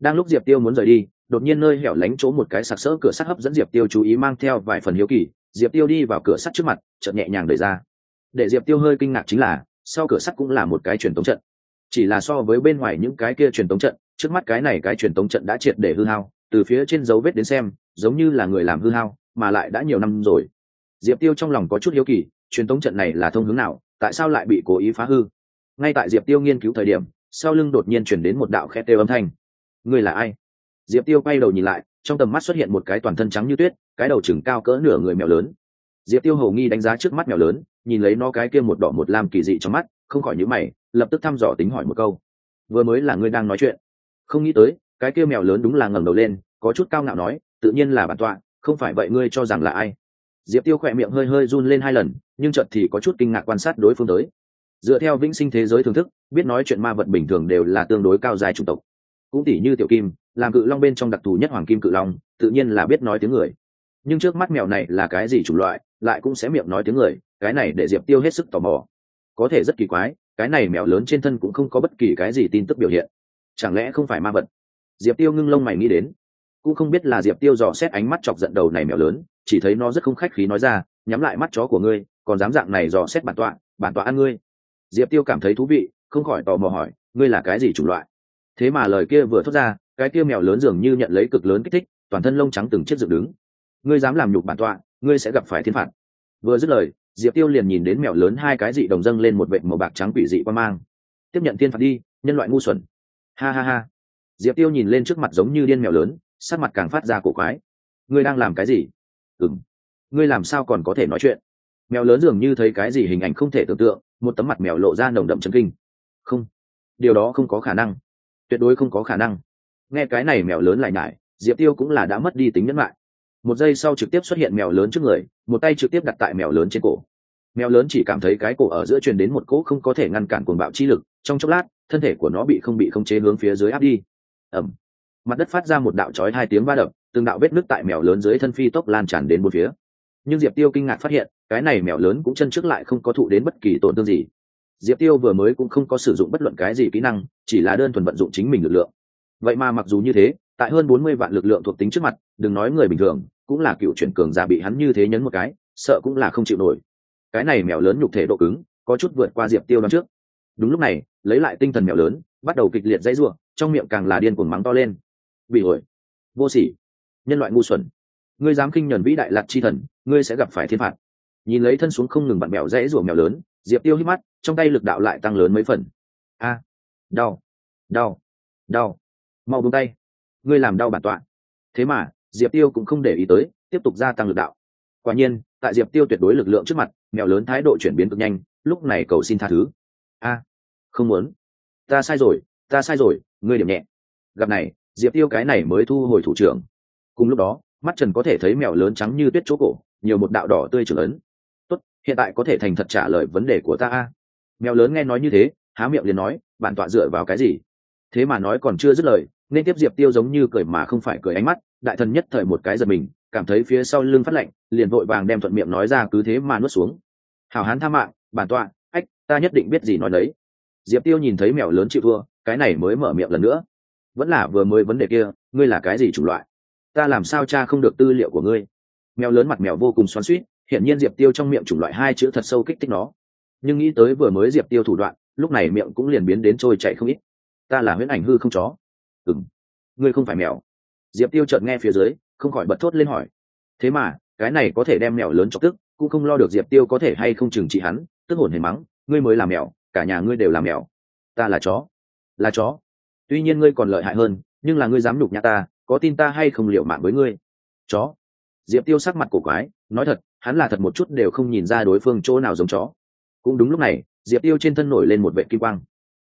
Đang lúc diệp tiêu muốn rời đi, đột nhiên nơi hẻo lánh chỗ một cái sặc sỡ cửa sắt hấp dẫn diệp tiêu chú ý mang theo vài phần hiếu kỳ, diệp tiêu đi vào cửa sắt trước mặt, chợt nhẹ nhàng đẩy ra. Để diệp tiêu hơi kinh ngạc chính là, sau cửa sắt cũng là một cái truyền thống trận chỉ là so với bên ngoài những cái kia truyền thống trận, trước mắt cái này cái truyền thống trận đã triệt để hư hao, từ phía trên dấu vết đến xem, giống như là người làm hư hao, mà lại đã nhiều năm rồi. Diệp tiêu trong lòng có chút hiếu kỳ, truyền thống trận này là thông hướng nào, tại sao lại bị cố ý phá hư? Ngay tại diệp tiêu nghiên cứu thời điểm, sau lưng đột nhiên chuyển đến một đạo khe têu âm thanh. Người là ai? Diệp tiêu quay đầu nhìn lại, trong tầm mắt xuất hiện một cái toàn thân trắng như tuyết, cái đầu chừng cao cỡ nửa người mèo lớn diệp tiêu hầu nghi đánh giá trước mắt mèo lớn, nhìn lấy nó cái kia một đỏ một lam kỳ dị trong mắt, không khỏi nhữ mày, lập tức thăm dò tính hỏi một câu. Vừa mới là ngươi đang nói chuyện? Không nghĩ tới, cái kia mèo lớn đúng là ngẩng đầu lên, có chút cao ngạo nói, tự nhiên là bản tọa, không phải vậy ngươi cho rằng là ai? Diệp tiêu khỏe miệng hơi hơi run lên hai lần, nhưng chợt thì có chút kinh ngạc quan sát đối phương tới. Dựa theo vĩnh sinh thế giới thưởng thức, biết nói chuyện ma vật bình thường đều là tương đối cao dài chủng tộc. Cũng tỷ như tiểu kim, làm cự long bên trong đặc thù nhất hoàng kim cự long, tự nhiên là biết nói tiếng người nhưng trước mắt mèo này là cái gì chủng loại, lại cũng sẽ miệng nói tiếng người, cái này để diệp tiêu hết sức tò mò. Có thể rất kỳ quái, cái này mèo lớn trên thân cũng không có bất kỳ cái gì tin tức biểu hiện. Chẳng lẽ không phải ma vật? Diệp tiêu ngưng lông mày nghĩ đến. Cũng không biết là diệp tiêu dò xét ánh mắt chọc giận đầu này mèo lớn, chỉ thấy nó rất không khách khí nói ra, nhắm lại mắt chó của ngươi, còn dám dạng này dò xét bản tọa bản tọa ăn ngươi. Diệp tiêu cảm thấy thú vị, không khỏi tò mò hỏi, ngươi là cái gì chủng loại? Thế mà lời kia vừa thốt ra, cái kia mèo lớn dường như nhận lấy cực lớn kích thích, toàn thân lông trắng từng chiếc dựng đứng ngươi dám làm nhục bản tọa, ngươi sẽ gặp phải thiên phạt. Vừa dứt lời, diệp tiêu liền nhìn đến mèo lớn hai cái dị đồng dâng lên một vệ màu bạc trắng quỷ dị qua mang. Tiếp nhận thiên phạt đi, nhân loại ngu xuẩn. Ha ha ha. Diệp tiêu nhìn lên trước mặt giống như điên mèo lớn, sắc mặt càng phát ra cổ quái. Ngươi đang làm cái gì? Ừng ngươi làm sao còn có thể nói chuyện? Mèo lớn dường như thấy cái gì hình ảnh không thể tưởng tượng, một tấm mặt mèo lộ ra nồng đậm chấn kinh. Không. Điều đó không có khả năng. Tuyệt đối không có khả năng. Nghe cái này mèo lớn lại nhải, diệp tiêu cũng là đã mất đi tính nhẫn lại một giây sau trực tiếp xuất hiện mèo lớn trước người, một tay trực tiếp đặt tại mèo lớn trên cổ. Mèo lớn chỉ cảm thấy cái cổ ở giữa truyền đến một cỗ không có thể ngăn cản cuồng bạo chi lực, trong chốc lát, thân thể của nó bị không bị không chế hướng phía dưới áp đi. Ẩm mặt đất phát ra một đạo chói hai tiếng va đập, từng đạo vết nước tại mèo lớn dưới thân phi tốc lan tràn đến một phía. Nhưng diệp tiêu kinh ngạc phát hiện, cái này mèo lớn cũng chân trước lại không có thụ đến bất kỳ tổn thương gì. Diệp tiêu vừa mới cũng không có sử dụng bất luận cái gì kỹ năng, chỉ là đơn thuần vận dụng chính mình lực lượng. Vậy mà mặc dù như thế tại hơn bốn mươi vạn lực lượng thuộc tính trước mặt, đừng nói người bình thường, cũng là cựu chuyển cường giả bị hắn như thế nhấn một cái, sợ cũng là không chịu nổi. Cái này mèo lớn nhục thể độ cứng, có chút vượt qua diệp tiêu đón trước. Đúng lúc này, lấy lại tinh thần mèo lớn, bắt đầu kịch liệt dãy ruộng trong miệng càng là điên cuồng mắng to lên. Bị ổi. Vô sỉ. Nhân loại ngu xuẩn. Ngươi dám khinh nhuần vĩ đại lạc chi thần, ngươi sẽ gặp phải thiên phạt. Nhìn lấy thân xuống không ngừng bạn mèo dãy rủa mèo lớn, diệp tiêu hít mắt, trong tay lực đạo lại tăng lớn mấy phần. A. Đau. Đau. Đau. Mau buông tay ngươi làm đau bản tọa. Thế mà, diệp tiêu cũng không để ý tới, tiếp tục gia tăng lực đạo. Quả nhiên, tại diệp tiêu tuyệt đối lực lượng trước mặt, mèo lớn thái độ chuyển biến cực nhanh, lúc này cầu xin tha thứ. A, không muốn. Ta sai rồi, ta sai rồi, ngươi điểm nhẹ. Gặp này, diệp tiêu cái này mới thu hồi thủ trưởng. Cùng lúc đó, mắt trần có thể thấy mèo lớn trắng như tuyết chỗ cổ, nhiều một đạo đỏ tươi trưởng lớn. Tốt, hiện tại có thể thành thật trả lời vấn đề của ta a. Mèo lớn nghe nói như thế, há miệng liền nói, bản tọa dựa vào cái gì? Thế mà nói còn chưa dứt lời nên tiếp diệp tiêu giống như cười mà không phải cười ánh mắt, đại thần nhất thời một cái giật mình, cảm thấy phía sau lưng phát lạnh, liền vội vàng đem thuận miệng nói ra cứ thế mà nuốt xuống. Hào hán tha mạng, bản tọa, ách, ta nhất định biết gì nói đấy. Diệp tiêu nhìn thấy mèo lớn chịu thua, cái này mới mở miệng lần nữa. Vẫn là vừa mới vấn đề kia, ngươi là cái gì chủng loại? Ta làm sao cha không được tư liệu của ngươi? Mèo lớn mặt mèo vô cùng xoắn suýt hiện nhiên diệp tiêu trong miệng chủng loại hai chữ thật sâu kích thích nó. Nhưng nghĩ tới vừa mới diệp tiêu thủ đoạn, lúc này miệng cũng liền biến đến trôi chạy không ít. Ta là huyễn ảnh hư không chó. Ừm, ngươi không phải mèo. Diệp tiêu chợt nghe phía dưới không khỏi bật thốt lên hỏi. Thế mà cái này có thể đem mèo lớn chọc tức cũng không lo được diệp tiêu có thể hay không trừng trị hắn tức hồn hề mắng ngươi mới là mèo cả nhà ngươi đều là mèo. Ta là chó. Là chó. Tuy nhiên ngươi còn lợi hại hơn nhưng là ngươi dám nhục nhà ta có tin ta hay không liệu mạng với ngươi? Chó. Diệp tiêu sắc mặt cổ quái nói thật hắn là thật một chút đều không nhìn ra đối phương chỗ nào giống chó. Cũng đúng lúc này diệp tiêu trên thân nổi lên một vệ kim quang.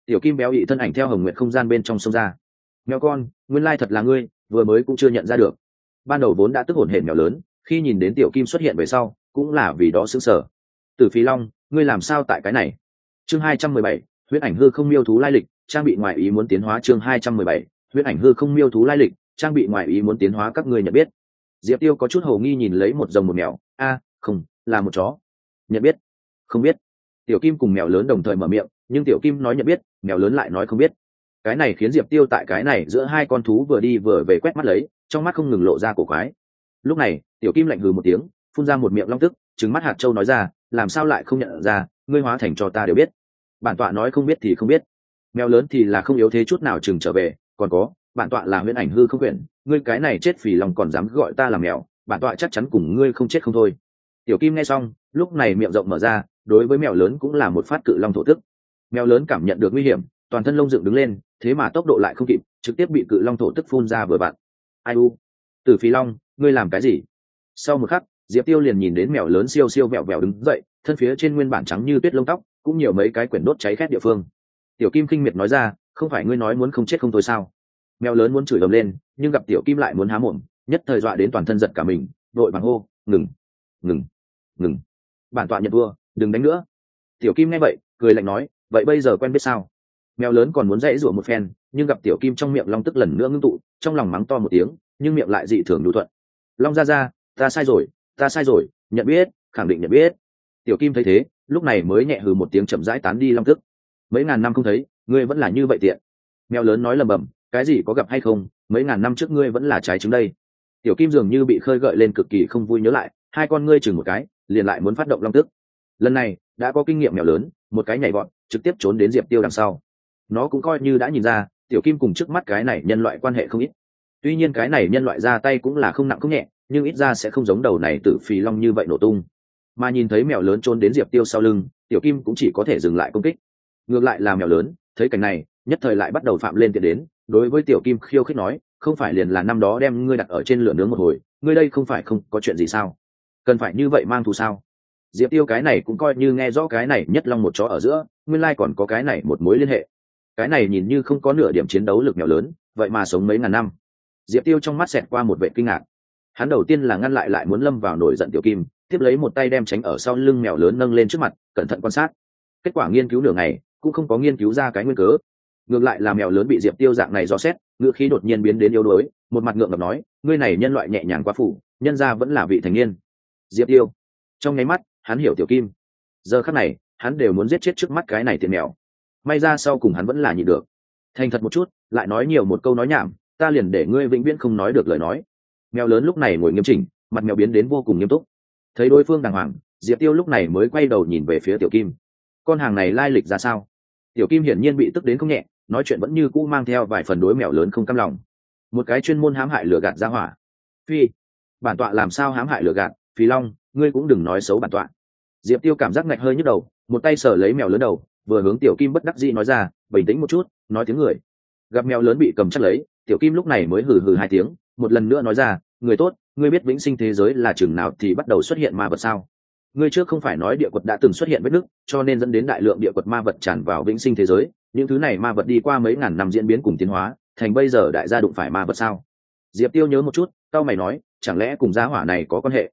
Tiểu kim béo ị thân ảnh theo hồng nguyện không gian bên trong sông ra mèo con, nguyên lai thật là ngươi, vừa mới cũng chưa nhận ra được. Ban đầu vốn đã tức hổn hển mèo lớn, khi nhìn đến tiểu kim xuất hiện về sau, cũng là vì đó xứng sở Tử phi long, ngươi làm sao tại cái này? Chương hai trăm mười bảy huyết ảnh hư không miêu thú lai lịch, trang bị ngoại ý muốn tiến hóa chương hai trăm mười bảy huyết ảnh hư không miêu thú lai lịch, trang bị ngoại ý muốn tiến hóa các ngươi nhận biết. Diệp tiêu có chút hầu nghi nhìn lấy một dòng một mèo. A, không, là một chó. Nhận biết. Không biết. Tiểu kim cùng mèo lớn đồng thời mở miệng, nhưng tiểu kim nói nhận biết, mèo lớn lại nói không biết cái này khiến diệp tiêu tại cái này giữa hai con thú vừa đi vừa về quét mắt lấy, trong mắt không ngừng lộ ra cổ quái. Lúc này, tiểu kim lạnh hừ một tiếng, phun ra một miệng long tức trứng mắt hạt châu nói ra, làm sao lại không nhận ra, ngươi hóa thành cho ta đều biết. Bản tọa nói không biết thì không biết. Mèo lớn thì là không yếu thế chút nào chừng trở về, còn có, bản tọa là huyễn ảnh hư không quyển, ngươi cái này chết vì lòng còn dám gọi ta là mèo, bản tọa chắc chắn cùng ngươi không chết không thôi. Tiểu kim nghe xong, lúc này miệng rộng mở ra, đối với mèo lớn cũng là một phát cự long thổ tức. Mèo lớn cảm nhận được nguy hiểm, toàn thân lông dựng đứng lên thế mà tốc độ lại không kịp, trực tiếp bị cự long thổ tức phun ra vừa bạn ai u? Từ phi long, ngươi làm cái gì? Sau một khắc, diệp tiêu liền nhìn đến mèo lớn siêu siêu vẹo vẹo đứng dậy, thân phía trên nguyên bản trắng như tuyết lông tóc, cũng nhiều mấy cái quyển đốt cháy khét địa phương. Tiểu kim kinh miệt nói ra, không phải ngươi nói muốn không chết không thôi sao? Mèo lớn muốn chửi ầm lên, nhưng gặp tiểu kim lại muốn há mồm, nhất thời dọa đến toàn thân giật cả mình, đội bằng hô, ngừng ngừng ngừng. Bản tọa nhận vua đừng đánh nữa. Tiểu kim nghe vậy, cười lạnh nói, vậy bây giờ quen biết sao? Mèo lớn còn muốn dãy rủa một phen, nhưng gặp tiểu kim trong miệng long tức lần nữa ngưng tụ, trong lòng mắng to một tiếng, nhưng miệng lại dị thường đủ thuận. Long ra ra ta sai rồi, ta sai rồi, nhận biết, khẳng định nhận biết. Tiểu kim thấy thế, lúc này mới nhẹ hừ một tiếng chậm rãi tán đi long tức. Mấy ngàn năm không thấy, ngươi vẫn là như vậy tiện. Mèo lớn nói lầm bầm, cái gì có gặp hay không, mấy ngàn năm trước ngươi vẫn là trái trứng đây. Tiểu kim dường như bị khơi gợi lên cực kỳ không vui nhớ lại, hai con ngươi chừng một cái, liền lại muốn phát động long tức. Lần này, đã có kinh nghiệm mèo lớn, một cái nhảy vọt, trực tiếp trốn đến diệp tiêu đằng sau nó cũng coi như đã nhìn ra, tiểu kim cùng trước mắt cái này nhân loại quan hệ không ít. Tuy nhiên cái này nhân loại ra tay cũng là không nặng không nhẹ, nhưng ít ra sẽ không giống đầu này tử phì long như vậy nổ tung. Mà nhìn thấy mèo lớn trốn đến diệp tiêu sau lưng, tiểu kim cũng chỉ có thể dừng lại công kích. Ngược lại là mèo lớn, thấy cảnh này, nhất thời lại bắt đầu phạm lên tiện đến, đối với tiểu kim khiêu khích nói, không phải liền là năm đó đem ngươi đặt ở trên lửa nướng một hồi, ngươi đây không phải không có chuyện gì sao? Cần phải như vậy mang thù sao? Diệp tiêu cái này cũng coi như nghe rõ cái này nhất long một chó ở giữa, nguyên lai còn có cái này một mối liên hệ cái này nhìn như không có nửa điểm chiến đấu lực mèo lớn, vậy mà sống mấy ngàn năm. Diệp tiêu trong mắt xẹt qua một vệ kinh ngạc. Hắn đầu tiên là ngăn lại lại muốn lâm vào nổi giận tiểu kim, tiếp lấy một tay đem tránh ở sau lưng mèo lớn nâng lên trước mặt, cẩn thận quan sát. Kết quả nghiên cứu nửa ngày, cũng không có nghiên cứu ra cái nguyên cớ. Ngược lại là mèo lớn bị diệp tiêu dạng này do xét, ngựa khí đột nhiên biến đến yếu đuối, một mặt ngượng ngập nói, ngươi này nhân loại nhẹ nhàng quá phủ nhân ra vẫn là vị thành niên. Diệp tiêu. Trong nháy mắt, hắn hiểu tiểu kim. Giờ khắc này, hắn đều muốn giết chết trước mắt cái này tiền mèo may ra sau cùng hắn vẫn là nhịn được. Thành thật một chút, lại nói nhiều một câu nói nhảm, ta liền để ngươi vĩnh viễn không nói được lời nói. Mèo lớn lúc này ngồi nghiêm chỉnh, mặt mèo biến đến vô cùng nghiêm túc. Thấy đối phương đàng hoàng, diệp tiêu lúc này mới quay đầu nhìn về phía tiểu kim. Con hàng này lai lịch ra sao? Tiểu kim hiển nhiên bị tức đến không nhẹ, nói chuyện vẫn như cũ mang theo vài phần đối mèo lớn không căm lòng. Một cái chuyên môn hãm hại lừa gạt ra hỏa. Phi, bản tọa làm sao hãm hại lừa gạt? Phi long, ngươi cũng đừng nói xấu bản tọa. Diệp tiêu cảm giác ngạch hơi nhức đầu, một tay sờ lấy mèo lớn đầu vừa hướng tiểu kim bất đắc dĩ nói ra, bình tĩnh một chút, nói tiếng người. Gặp mèo lớn bị cầm chắc lấy, tiểu kim lúc này mới hừ hừ hai tiếng, một lần nữa nói ra, người tốt, ngươi biết vĩnh sinh thế giới là chừng nào thì bắt đầu xuất hiện ma vật sao? Ngươi trước không phải nói địa quật đã từng xuất hiện vết nứt, cho nên dẫn đến đại lượng địa quật ma vật tràn vào vĩnh sinh thế giới. Những thứ này ma vật đi qua mấy ngàn năm diễn biến cùng tiến hóa, thành bây giờ đại gia đụng phải ma vật sao? Diệp tiêu nhớ một chút tao mày nói, chẳng lẽ cùng gia hỏa này có quan hệ?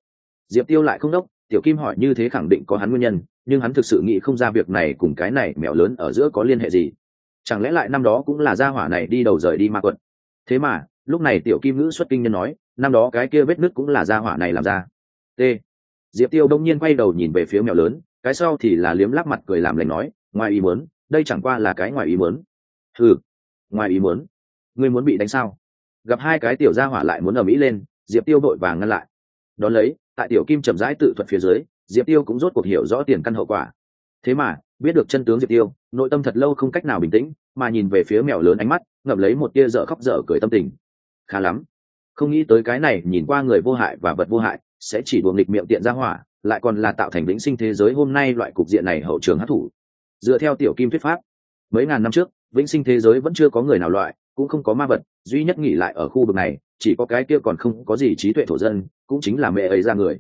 Diệp tiêu lại không đốc, tiểu kim hỏi như thế khẳng định có hắn nguyên nhân nhưng hắn thực sự nghĩ không ra việc này cùng cái này mèo lớn ở giữa có liên hệ gì. Chẳng lẽ lại năm đó cũng là gia hỏa này đi đầu rời đi ma quật? Thế mà, lúc này tiểu kim ngữ xuất kinh nhân nói, năm đó cái kia vết nứt cũng là gia hỏa này làm ra. T. Diệp tiêu đông nhiên quay đầu nhìn về phía mèo lớn, cái sau thì là liếm lắc mặt cười làm lành nói, ngoài ý muốn, đây chẳng qua là cái ngoài ý muốn. Ừ ngoài ý muốn. Ngươi muốn bị đánh sao? Gặp hai cái tiểu gia hỏa lại muốn ở mỹ lên, diệp tiêu vội vàng ngăn lại. Đón lấy, tại tiểu kim chậm rãi tự thuật phía dưới diệp tiêu cũng rốt cuộc hiểu rõ tiền căn hậu quả. Thế mà, biết được chân tướng diệp tiêu, nội tâm thật lâu không cách nào bình tĩnh, mà nhìn về phía mèo lớn ánh mắt, ngậm lấy một tia dở khóc dở cười tâm tình. Khá lắm. Không nghĩ tới cái này, nhìn qua người vô hại và vật vô hại, sẽ chỉ đùa nghịch miệng tiện ra hỏa, lại còn là tạo thành vĩnh sinh thế giới hôm nay loại cục diện này hậu trường hát thủ dựa theo tiểu kim thuyết pháp, mấy ngàn năm trước, vĩnh sinh thế giới vẫn chưa có người nào loại, cũng không có ma vật, duy nhất nghỉ lại ở khu vực này, chỉ có cái kia còn không có gì trí tuệ thổ dân, cũng chính là mẹ ấy ra người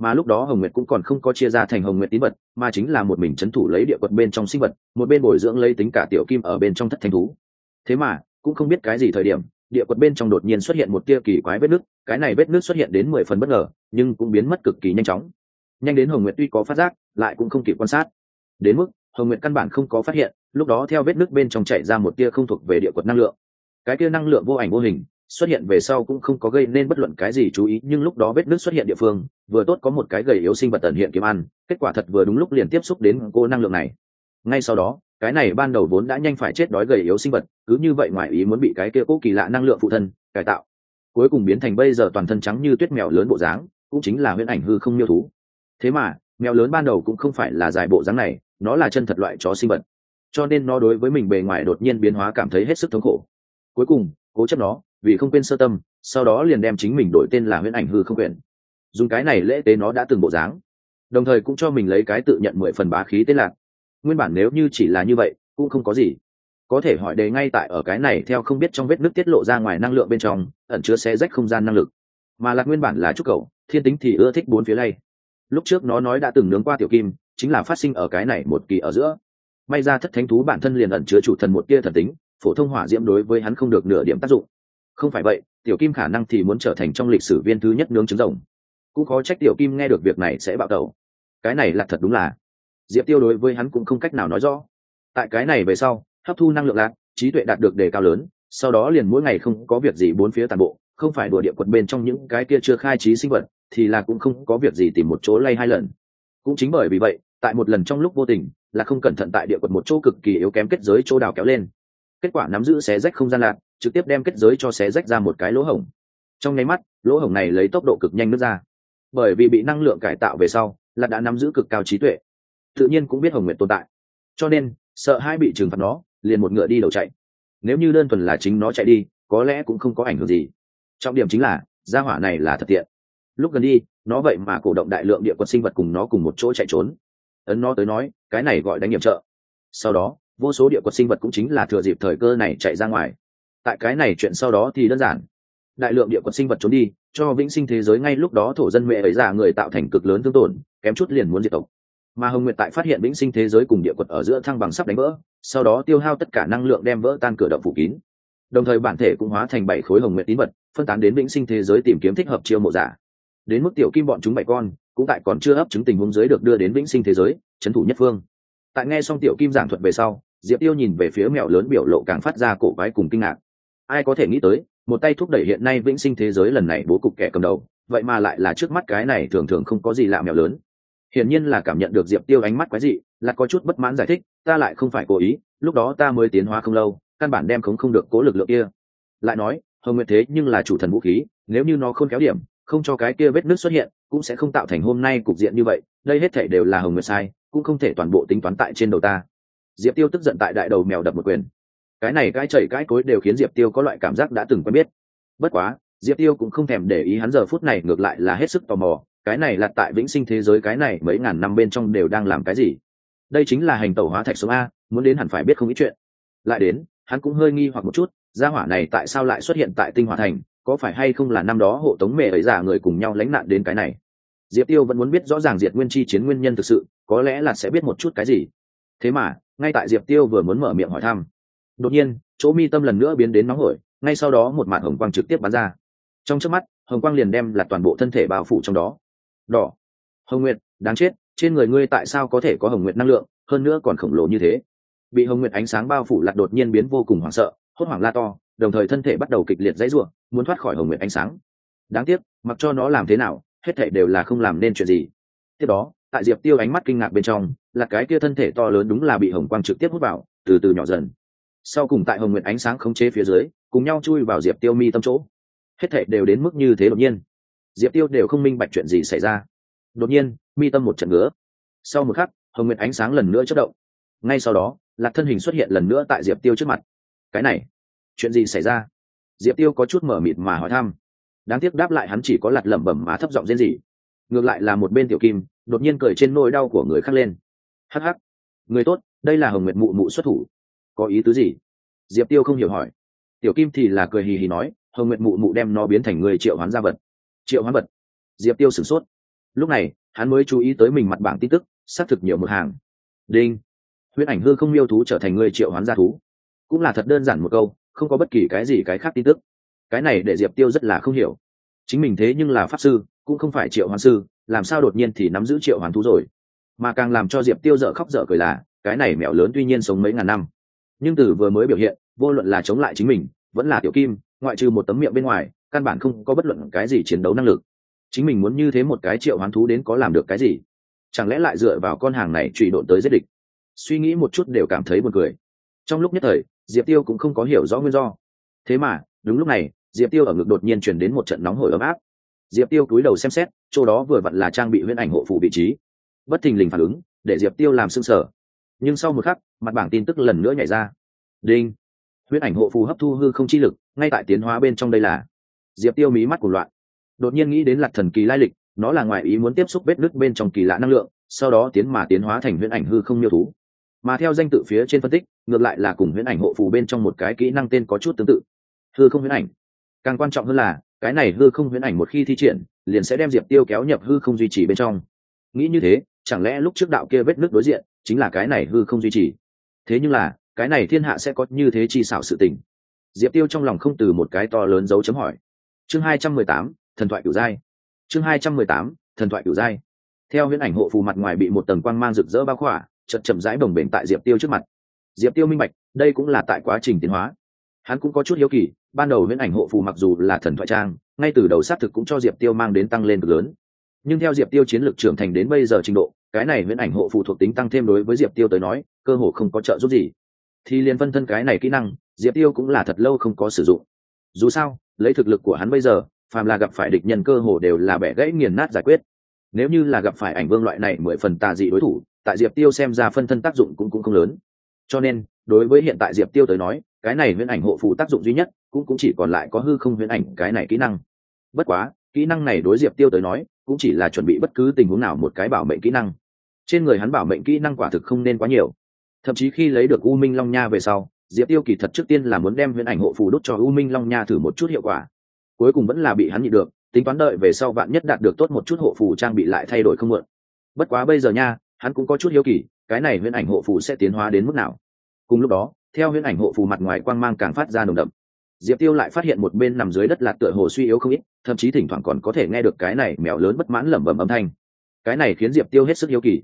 mà lúc đó hồng nguyệt cũng còn không có chia ra thành hồng nguyệt tín vật, mà chính là một mình c h ấ n thủ lấy địa quật bên trong sinh vật, một bên bồi dưỡng lấy tính cả tiểu kim ở bên trong thất thanh thú. Thế mà, cũng không biết cái gì thời điểm, địa quật bên trong đột nhiên xuất hiện một tia kỳ quái vết nước cái này vết nước xuất hiện đến mười phần bất ngờ, nhưng cũng biến mất cực kỳ nhanh chóng. Nhanh đến hồng nguyệt tuy có phát giác, lại cũng không kịp quan sát. Đến mức, hồng nguyệt căn bản không có phát hiện, lúc đó theo vết nước bên trong chạy ra một tia không thuộc về địa quật năng lượng. Cái tia năng lượng vô ảnh vô hình xuất hiện về sau cũng không có gây nên bất luận cái gì chú ý, nhưng lúc đó vết nước xuất hiện địa phương, vừa tốt có một cái gầy yếu sinh vật tận hiện kiếm ăn, kết quả thật vừa đúng lúc liền tiếp xúc đến cô năng lượng này. Ngay sau đó, cái này ban đầu vốn đã nhanh phải chết đói gầy yếu sinh vật, cứ như vậy ngoài ý muốn bị cái kia cố kỳ lạ năng lượng phụ thân cải tạo. Cuối cùng biến thành bây giờ toàn thân trắng như tuyết mèo lớn bộ dáng, cũng chính là huyễn ảnh hư không miêu thú. Thế mà, mèo lớn ban đầu cũng không phải là dài bộ dáng này, nó là chân thật loại chó sinh vật. Cho nên nó đối với mình bề ngoài đột nhiên biến hóa cảm thấy hết sức thống khổ. Cuối cùng, cố chấp nó vì không quên sơ tâm, sau đó liền đem chính mình đổi tên là huyễn ảnh hư không quyển. Dùng cái này lễ tế nó đã từng bộ dáng, đồng thời cũng cho mình lấy cái tự nhận mười phần bá khí tên lạc. Nguyên bản nếu như chỉ là như vậy, cũng không có gì. Có thể hỏi đề ngay tại ở cái này theo không biết trong vết nước tiết lộ ra ngoài năng lượng bên trong, ẩn chứa xe rách không gian năng lực. Mà lạc nguyên bản là trúc cầu, thiên tính thì ưa thích bốn phía lay. Lúc trước nó nói đã từng nướng qua tiểu kim, chính là phát sinh ở cái này một kỳ ở giữa. May ra thất thánh thú bản thân liền ẩn chứa chủ thần một kia thần tính, phổ thông hỏa diễm đối với hắn không được nửa điểm tác dụng không phải vậy, tiểu kim khả năng thì muốn trở thành trong lịch sử viên thứ nhất nướng trứng rồng. Cũng có trách tiểu kim nghe được việc này sẽ bạo tẩu cái này là thật đúng là. Diệp tiêu đối với hắn cũng không cách nào nói rõ. Tại cái này về sau, hấp thu năng lượng lạc, trí tuệ đạt được đề cao lớn, sau đó liền mỗi ngày không có việc gì bốn phía toàn bộ, không phải đùa địa quật bên trong những cái kia chưa khai trí sinh vật, thì là cũng không có việc gì tìm một chỗ lay hai lần. Cũng chính bởi vì vậy, tại một lần trong lúc vô tình, là không cẩn thận tại địa quật một chỗ cực kỳ yếu kém kết giới chỗ đào kéo lên. Kết quả nắm giữ xé rách không gian lạc trực tiếp đem kết giới cho xé rách ra một cái lỗ hổng. Trong nháy mắt, lỗ hổng này lấy tốc độ cực nhanh nước ra. Bởi vì bị năng lượng cải tạo về sau, là đã nắm giữ cực cao trí tuệ. Tự nhiên cũng biết hồng nguyệt tồn tại. Cho nên, sợ hai bị trừng phạt nó, liền một ngựa đi đầu chạy. Nếu như đơn thuần là chính nó chạy đi, có lẽ cũng không có ảnh hưởng gì. Trọng điểm chính là, gia hỏa này là thật tiện. Lúc gần đi, nó vậy mà cổ động đại lượng địa quật sinh vật cùng nó cùng một chỗ chạy trốn. Ấn nó tới nói, cái này gọi đánh nhiệm trợ. Sau đó, vô số địa quật sinh vật cũng chính là thừa dịp thời cơ này chạy ra ngoài tại cái này chuyện sau đó thì đơn giản. Đại lượng địa quật sinh vật trốn đi, cho vĩnh sinh thế giới ngay lúc đó thổ dân mẹ ấy giả người tạo thành cực lớn thương tổn, kém chút liền muốn diệt tộc. Mà hồng nguyệt tại phát hiện vĩnh sinh thế giới cùng địa quật ở giữa thăng bằng sắp đánh vỡ, sau đó tiêu hao tất cả năng lượng đem vỡ tan cửa động phủ kín. Đồng thời bản thể cũng hóa thành bảy khối hồng nguyệt tín vật, phân tán đến vĩnh sinh thế giới tìm kiếm thích hợp chiêu mộ giả. Đến mức tiểu kim bọn chúng bảy con, cũng tại còn chưa ấp chứng tình huống giới được đưa đến vĩnh sinh thế giới trấn thủ nhất phương. Tại nghe xong tiểu kim giảng thuật về sau, diệp tiêu nhìn về phía mèo lớn biểu lộ càng phát ra cổ quái cùng kinh ngạc ai có thể nghĩ tới, một tay thúc đẩy hiện nay vĩnh sinh thế giới lần này bố cục kẻ cầm đầu, vậy mà lại là trước mắt cái này thường thường không có gì lạ mèo lớn. Hiển nhiên là cảm nhận được diệp tiêu ánh mắt quái dị, là có chút bất mãn giải thích, ta lại không phải cố ý, lúc đó ta mới tiến hóa không lâu, căn bản đem khống không được cố lực lượng kia. Lại nói, hồng nguyệt thế nhưng là chủ thần vũ khí, nếu như nó không kéo điểm, không cho cái kia vết nước xuất hiện, cũng sẽ không tạo thành hôm nay cục diện như vậy, đây hết thể đều là hồng nguyệt sai, cũng không thể toàn bộ tính toán tại trên đầu ta. Diệp tiêu tức giận tại đại đầu mèo đập một quyền cái này cái chảy cái cối đều khiến diệp tiêu có loại cảm giác đã từng quen biết. Bất quá, diệp tiêu cũng không thèm để ý hắn giờ phút này ngược lại là hết sức tò mò, cái này là tại vĩnh sinh thế giới cái này mấy ngàn năm bên trong đều đang làm cái gì? Đây chính là hành tẩu hóa thạch số a, muốn đến hẳn phải biết không ít chuyện. Lại đến, hắn cũng hơi nghi hoặc một chút, gia hỏa này tại sao lại xuất hiện tại tinh hỏa thành, có phải hay không là năm đó hộ tống mẹ ấy giả người cùng nhau lánh nạn đến cái này? Diệp tiêu vẫn muốn biết rõ ràng diệt nguyên chi chiến nguyên nhân thực sự, có lẽ là sẽ biết một chút cái gì. Thế mà, ngay tại diệp tiêu vừa muốn mở miệng hỏi thăm đột nhiên, chỗ mi tâm lần nữa biến đến nóng hổi, ngay sau đó một màn hồng quang trực tiếp bắn ra. Trong trước mắt, hồng quang liền đem là toàn bộ thân thể bao phủ trong đó. Đỏ. Hồng nguyệt, đáng chết, trên người ngươi tại sao có thể có hồng nguyệt năng lượng, hơn nữa còn khổng lồ như thế. Bị hồng nguyệt ánh sáng bao phủ lặt đột nhiên biến vô cùng hoảng sợ, hốt hoảng la to, đồng thời thân thể bắt đầu kịch liệt dãy ruộng muốn thoát khỏi hồng nguyệt ánh sáng. Đáng tiếc, mặc cho nó làm thế nào, hết thể đều là không làm nên chuyện gì. Tiếp đó, tại diệp tiêu ánh mắt kinh ngạc bên trong, là cái kia thân thể to lớn đúng là bị hồng quang trực tiếp hút vào, từ từ nhỏ dần sau cùng tại hồng nguyệt ánh sáng khống chế phía dưới, cùng nhau chui vào diệp tiêu mi tâm chỗ. Hết thệ đều đến mức như thế đột nhiên. Diệp tiêu đều không minh bạch chuyện gì xảy ra. Đột nhiên, mi tâm một trận ngứa. Sau một khắc, hồng nguyệt ánh sáng lần nữa chất động. Ngay sau đó, lạc thân hình xuất hiện lần nữa tại diệp tiêu trước mặt. Cái này, chuyện gì xảy ra? Diệp tiêu có chút mở mịt mà hỏi thăm. Đáng tiếc đáp lại hắn chỉ có lặt lẩm bẩm mà thấp giọng rên gì ngược lại là một bên tiểu kim, đột nhiên cười trên nỗi đau của người khác lên. Hắc hắc. Người tốt, đây là hồng nguyệt mụ mụ xuất thủ có ý tứ gì? Diệp tiêu không hiểu hỏi. Tiểu kim thì là cười hì hì nói, hồng nguyệt mụ mụ đem nó biến thành người triệu hoán gia vật. Triệu hoán vật. Diệp tiêu sửng sốt. Lúc này, hắn mới chú ý tới mình mặt bảng tin tức, xác thực nhiều một hàng. Đinh. Huyễn ảnh hư không miêu thú trở thành người triệu hoán gia thú. Cũng là thật đơn giản một câu, không có bất kỳ cái gì cái khác tin tức. Cái này để diệp tiêu rất là không hiểu. Chính mình thế nhưng là pháp sư, cũng không phải triệu hoán sư, làm sao đột nhiên thì nắm giữ triệu hoán thú rồi? Mà càng làm cho diệp tiêu dở khóc dở cười là, cái này mẹo lớn tuy nhiên sống mấy ngàn năm nhưng từ vừa mới biểu hiện, vô luận là chống lại chính mình, vẫn là tiểu kim, ngoại trừ một tấm miệng bên ngoài, căn bản không có bất luận cái gì chiến đấu năng lực. Chính mình muốn như thế một cái triệu hoán thú đến có làm được cái gì? Chẳng lẽ lại dựa vào con hàng này trụy độn tới giết địch? Suy nghĩ một chút đều cảm thấy buồn cười. Trong lúc nhất thời, diệp tiêu cũng không có hiểu rõ nguyên do. Thế mà, đúng lúc này, diệp tiêu ở ngực đột nhiên chuyển đến một trận nóng hổi ấm áp. Diệp tiêu cúi đầu xem xét, chỗ đó vừa vặn là trang bị huyễn ảnh hộ phụ vị trí. Bất thình lình phản ứng, để diệp tiêu làm xương sở nhưng sau một khắc, mặt bảng tin tức lần nữa nhảy ra. Đinh. Huyễn ảnh hộ phù hấp thu hư không chi lực, ngay tại tiến hóa bên trong đây là diệp tiêu mí mắt của loạn. Đột nhiên nghĩ đến lạc thần kỳ lai lịch, nó là ngoài ý muốn tiếp xúc vết nứt bên trong kỳ lạ năng lượng, sau đó tiến mà tiến hóa thành huyễn ảnh hư không miêu thú. Mà theo danh tự phía trên phân tích, ngược lại là cùng huyễn ảnh hộ phù bên trong một cái kỹ năng tên có chút tương tự. Hư không huyễn ảnh. Càng quan trọng hơn là, cái này hư không huyễn ảnh một khi thi triển, liền sẽ đem diệp tiêu kéo nhập hư không duy trì bên trong. Nghĩ như thế, chẳng lẽ lúc trước đạo kia vết nước đối diện chính là cái này hư không duy trì. Thế nhưng là, cái này thiên hạ sẽ có như thế chi xảo sự tình? Diệp tiêu trong lòng không từ một cái to lớn dấu chấm hỏi. Chương hai trăm mười tám, thần thoại cửu giai. Chương hai trăm mười tám, thần thoại cửu giai. Theo huyễn ảnh hộ phù mặt ngoài bị một tầng quang mang rực rỡ bao khỏa chật chậm rãi bồng bềnh tại diệp tiêu trước mặt. Diệp tiêu minh bạch, đây cũng là tại quá trình tiến hóa. Hắn cũng có chút hiếu kỳ, ban đầu huyễn ảnh hộ phù mặc dù là thần thoại trang, ngay từ đầu xác thực cũng cho diệp tiêu mang đến tăng lên cực lớn. Nhưng theo diệp tiêu chiến lược trưởng thành đến bây giờ trình độ cái này huyễn ảnh hộ phù thuộc tính tăng thêm đối với diệp tiêu tới nói, cơ hồ không có trợ giúp gì. Thì liền phân thân cái này kỹ năng, diệp tiêu cũng là thật lâu không có sử dụng. Dù sao, lấy thực lực của hắn bây giờ, phàm là gặp phải địch nhân cơ hồ đều là bẻ gãy nghiền nát giải quyết. Nếu như là gặp phải ảnh vương loại này mười phần tà dị đối thủ, tại diệp tiêu xem ra phân thân tác dụng cũng cũng không lớn. Cho nên, đối với hiện tại diệp tiêu tới nói, cái này huyễn ảnh hộ phù tác dụng duy nhất, cũng cũng chỉ còn lại có hư không huyễn ảnh cái này kỹ năng. Bất quá kỹ năng này đối diệp tiêu tới nói, cũng chỉ là chuẩn bị bất cứ tình huống nào một cái bảo mệnh kỹ năng. Trên người hắn bảo mệnh kỹ năng quả thực không nên quá nhiều. Thậm chí khi lấy được u minh long nha về sau, diệp tiêu kỳ thật trước tiên là muốn đem huyền ảnh hộ phù đốt cho u minh long nha thử một chút hiệu quả. Cuối cùng vẫn là bị hắn nhị được, tính toán đợi về sau bạn nhất đạt được tốt một chút hộ phù trang bị lại thay đổi không mượn bất quá bây giờ nha, hắn cũng có chút hiếu kỳ, cái này huyền ảnh hộ phù sẽ tiến hóa đến mức nào. Cùng lúc đó, theo huyền ảnh hộ phù mặt ngoài quang mang càng phát ra nồng đậm diệp tiêu lại phát hiện một bên nằm dưới đất lạc tựa hồ suy yếu không ít, thậm chí thỉnh thoảng còn có thể nghe được cái này mèo lớn bất mãn lẩm bẩm âm thanh. Cái này khiến diệp tiêu hết sức hiếu kỳ.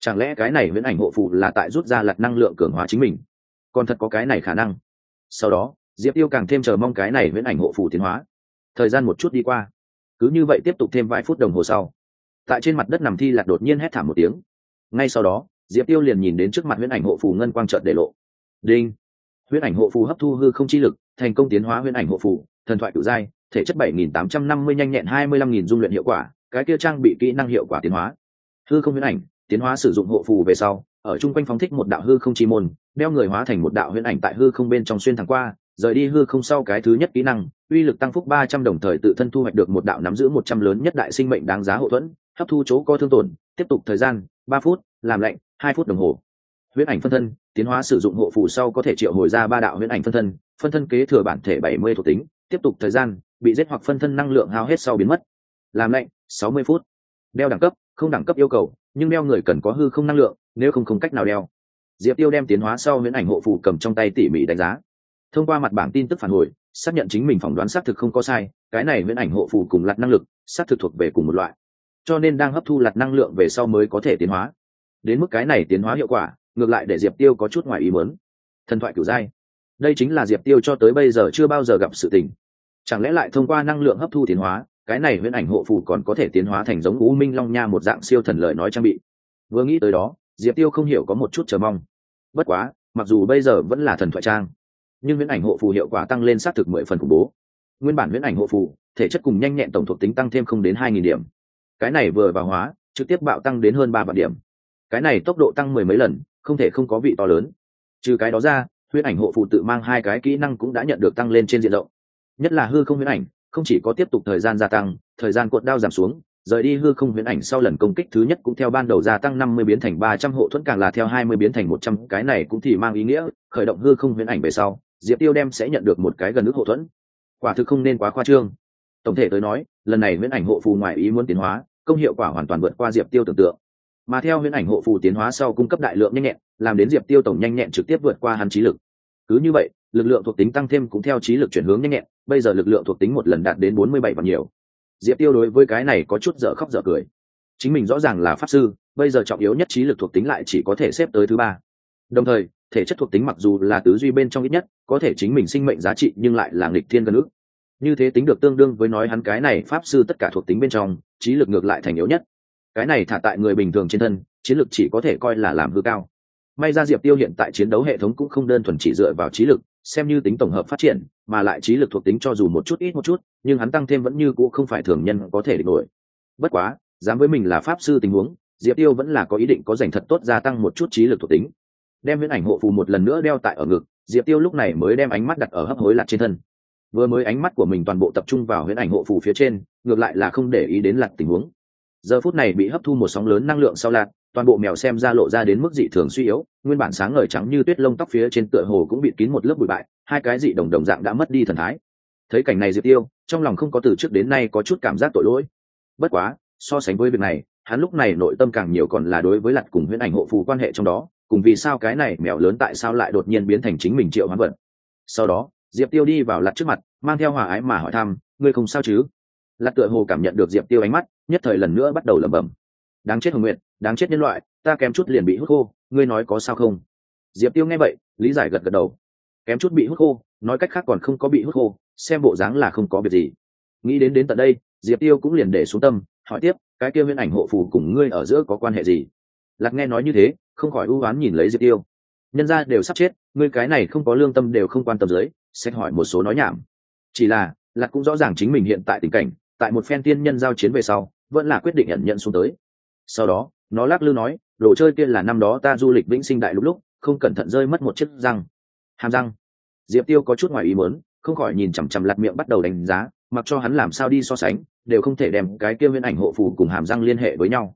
Chẳng lẽ cái này viễn ảnh hộ phù là tại rút ra lặt năng lượng cường hóa chính mình? Còn thật có cái này khả năng. Sau đó, diệp tiêu càng thêm chờ mong cái này viễn ảnh hộ phù tiến hóa. Thời gian một chút đi qua. Cứ như vậy tiếp tục thêm vài phút đồng hồ sau. Tại trên mặt đất nằm thi lạc đột nhiên hét thảm một tiếng. Ngay sau đó, diệp tiêu liền nhìn đến trước mặt huyễn ảnh hộ phù ngân quang trợt để lộ. Đinh! Huyễn ảnh hộ phù hấp thu hư không chi lực thành công tiến hóa huyễn ảnh hộ phù thần thoại cựu giai, thể chất bảy nghìn tám trăm năm mươi nhanh nhẹn hai mươi lăm nghìn dung luyện hiệu quả, cái kia trang bị kỹ năng hiệu quả tiến hóa. Hư không huyễn ảnh, tiến hóa sử dụng hộ phù về sau, ở chung quanh phóng thích một đạo hư không chi môn, đeo người hóa thành một đạo huyễn ảnh tại hư không bên trong xuyên thẳng qua, rời đi hư không sau cái thứ nhất kỹ năng, uy lực tăng phúc ba trăm đồng thời tự thân thu hoạch được một đạo nắm giữ một trăm lớn nhất đại sinh mệnh đáng giá hậu thuẫn, hấp thu chỗ co thương tổn, tiếp tục thời gian, ba phút, làm lạnh, hai phút đồng hồ. Huyễn ảnh phân thân, tiến hóa sử dụng hộ phù sau có thể triệu hồi ra ba đạo huyễn ảnh phân thân phân thân kế thừa bản thể bảy mươi thuộc tính, tiếp tục thời gian, bị giết hoặc phân thân năng lượng hao hết sau biến mất. Làm lạnh, sáu mươi phút. Đeo đẳng cấp, không đẳng cấp yêu cầu, nhưng đeo người cần có hư không năng lượng, nếu không không cách nào đeo. Diệp tiêu đem tiến hóa sau huyễn ảnh hộ phù cầm trong tay tỉ mỉ đánh giá. Thông qua mặt bảng tin tức phản hồi, xác nhận chính mình phỏng đoán xác thực không có sai, cái này huyễn ảnh hộ phù cùng lặt năng lực, xác thực thuộc về cùng một loại. Cho nên đang hấp thu lặt năng lượng về sau mới có thể tiến hóa. Đến mức cái này tiến hóa hiệu quả, ngược lại để diệp tiêu có chút ngoài ý muốn. Thần thoại kiểu giai đây chính là diệp tiêu cho tới bây giờ chưa bao giờ gặp sự tình. Chẳng lẽ lại thông qua năng lượng hấp thu tiến hóa, cái này huyễn ảnh hộ phù còn có thể tiến hóa thành giống u minh long nha một dạng siêu thần lời nói trang bị? Vừa nghĩ tới đó, diệp tiêu không hiểu có một chút chờ mong. Bất quá, mặc dù bây giờ vẫn là thần thoại trang, nhưng huyễn ảnh hộ phù hiệu quả tăng lên xác thực mười phần khủng bố. Nguyên bản huyễn ảnh hộ phù, thể chất cùng nhanh nhẹn tổng thuộc tính tăng thêm không đến hai nghìn điểm. Cái này vừa vào hóa, trực tiếp bạo tăng đến hơn ba vạn điểm. Cái này tốc độ tăng mười mấy lần, không thể không có vị to lớn. Trừ cái đó ra huyết ảnh hộ phù tự mang hai cái kỹ năng cũng đã nhận được tăng lên trên diện rộng. Nhất là hư không huyết ảnh, không chỉ có tiếp tục thời gian gia tăng, thời gian cuộn đao giảm xuống, rời đi hư không huyễn ảnh sau lần công kích thứ nhất cũng theo ban đầu gia tăng năm mươi biến thành ba trăm hộ thuẫn, càng là theo hai mươi biến thành một trăm, cái này cũng thì mang ý nghĩa, khởi động hư không huyễn ảnh về sau, diệp tiêu đem sẽ nhận được một cái gần ước hộ thuẫn. Quả thực không nên quá khoa trương. Tổng thể tới nói, lần này huyễn ảnh hộ phù ngoài ý muốn tiến hóa, công hiệu quả hoàn toàn vượt qua diệp tiêu tưởng tượng mà theo huyễn ảnh hộ phù tiến hóa sau cung cấp đại lượng nhanh nhẹn, làm đến diệp tiêu tổng nhanh nhẹn trực tiếp vượt qua hắn trí lực. Cứ như vậy, lực lượng thuộc tính tăng thêm cũng theo trí lực chuyển hướng nhanh nhẹn, bây giờ lực lượng thuộc tính một lần đạt đến bốn mươi bảy và nhiều. Diệp tiêu đối với cái này có chút dở khóc dở cười. Chính mình rõ ràng là pháp sư, bây giờ trọng yếu nhất trí lực thuộc tính lại chỉ có thể xếp tới thứ ba. Đồng thời, thể chất thuộc tính mặc dù là tứ duy bên trong ít nhất, có thể chính mình sinh mệnh giá trị nhưng lại là nghịch thiên gần ước. Như thế tính được tương đương với nói hắn cái này pháp sư tất cả thuộc tính bên trong, trí lực ngược lại thành yếu nhất cái này thả tại người bình thường trên thân, chiến lược chỉ có thể coi là làm hư cao. May ra diệp tiêu hiện tại chiến đấu hệ thống cũng không đơn thuần chỉ dựa vào trí lực, xem như tính tổng hợp phát triển, mà lại trí lực thuộc tính cho dù một chút ít một chút, nhưng hắn tăng thêm vẫn như cũ không phải thường nhân có thể địch nổi. Bất quá, dám với mình là pháp sư tình huống, diệp tiêu vẫn là có ý định có dành thật tốt gia tăng một chút trí lực thuộc tính. Đem viễn ảnh hộ phù một lần nữa đeo tại ở ngực, diệp tiêu lúc này mới đem ánh mắt đặt ở hấp hối lạc trên thân. Vừa mới ánh mắt của mình toàn bộ tập trung vào huyễn ảnh hộ phù phía trên, ngược lại là không để ý đến lạc tình huống giờ phút này bị hấp thu một sóng lớn năng lượng sau lạc toàn bộ mèo xem ra lộ ra đến mức dị thường suy yếu, nguyên bản sáng ngời trắng như tuyết lông tóc phía trên tựa hồ cũng bị kín một lớp bụi bại, hai cái dị đồng đồng dạng đã mất đi thần thái. Thấy cảnh này diệp tiêu, trong lòng không có từ trước đến nay có chút cảm giác tội lỗi. Bất quá, so sánh với việc này, hắn lúc này nội tâm càng nhiều còn là đối với lặt cùng huyễn ảnh hộ phù quan hệ trong đó, cùng vì sao cái này mèo lớn tại sao lại đột nhiên biến thành chính mình triệu hoán vật. Sau đó, diệp tiêu đi vào lặt trước mặt, mang theo hòa ái mà hỏi thăm, ngươi không sao chứ? Lạc tựa hồ cảm nhận được diệp tiêu ánh mắt nhất thời lần nữa bắt đầu lẩm bẩm. Đáng chết hồng nguyện đáng chết nhân loại ta kém chút liền bị hút khô ngươi nói có sao không? Diệp tiêu nghe vậy lý giải gật gật đầu. Kém chút bị hút khô nói cách khác còn không có bị hút khô xem bộ dáng là không có việc gì. Nghĩ đến đến tận đây diệp tiêu cũng liền để xuống tâm hỏi tiếp cái kia huyễn ảnh hộ phù cùng ngươi ở giữa có quan hệ gì? Lạc nghe nói như thế không khỏi ưu oán nhìn lấy diệp tiêu. Nhân ra đều sắp chết ngươi cái này không có lương tâm đều không quan tâm giới, sẽ hỏi một số nói nhảm. Chỉ là lạc cũng rõ ràng chính mình hiện tại tình cảnh tại một phen tiên nhân giao chiến về sau, vẫn là quyết định nhận nhận xuống tới. Sau đó, nó lắc lư nói, đồ chơi kia là năm đó ta du lịch vĩnh sinh đại lúc lúc, không cẩn thận rơi mất một chiếc răng. Hàm răng. Diệp tiêu có chút ngoài ý muốn, không khỏi nhìn chằm chằm lặt miệng bắt đầu đánh giá, mặc cho hắn làm sao đi so sánh, đều không thể đem cái kia nguyên ảnh hộ phù cùng hàm răng liên hệ với nhau.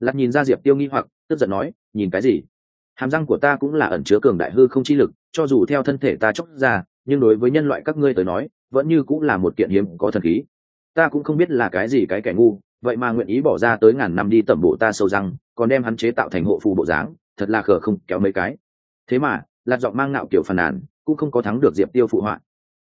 Lặt nhìn ra diệp tiêu nghi hoặc, tức giận nói, nhìn cái gì? Hàm răng của ta cũng là ẩn chứa cường đại hư không chi lực, cho dù theo thân thể ta chóc ra, nhưng đối với nhân loại các ngươi tới nói, vẫn như cũng là một kiện hiếm có thần khí ta cũng không biết là cái gì cái kẻ ngu, vậy mà nguyện ý bỏ ra tới ngàn năm đi tẩm bộ ta sâu răng, còn đem hắn chế tạo thành hộ phù bộ dáng, thật là khờ không, kéo mấy cái. Thế mà, lạt giọng mang ngạo kiểu phàn nàn, cũng không có thắng được diệp tiêu phụ họa.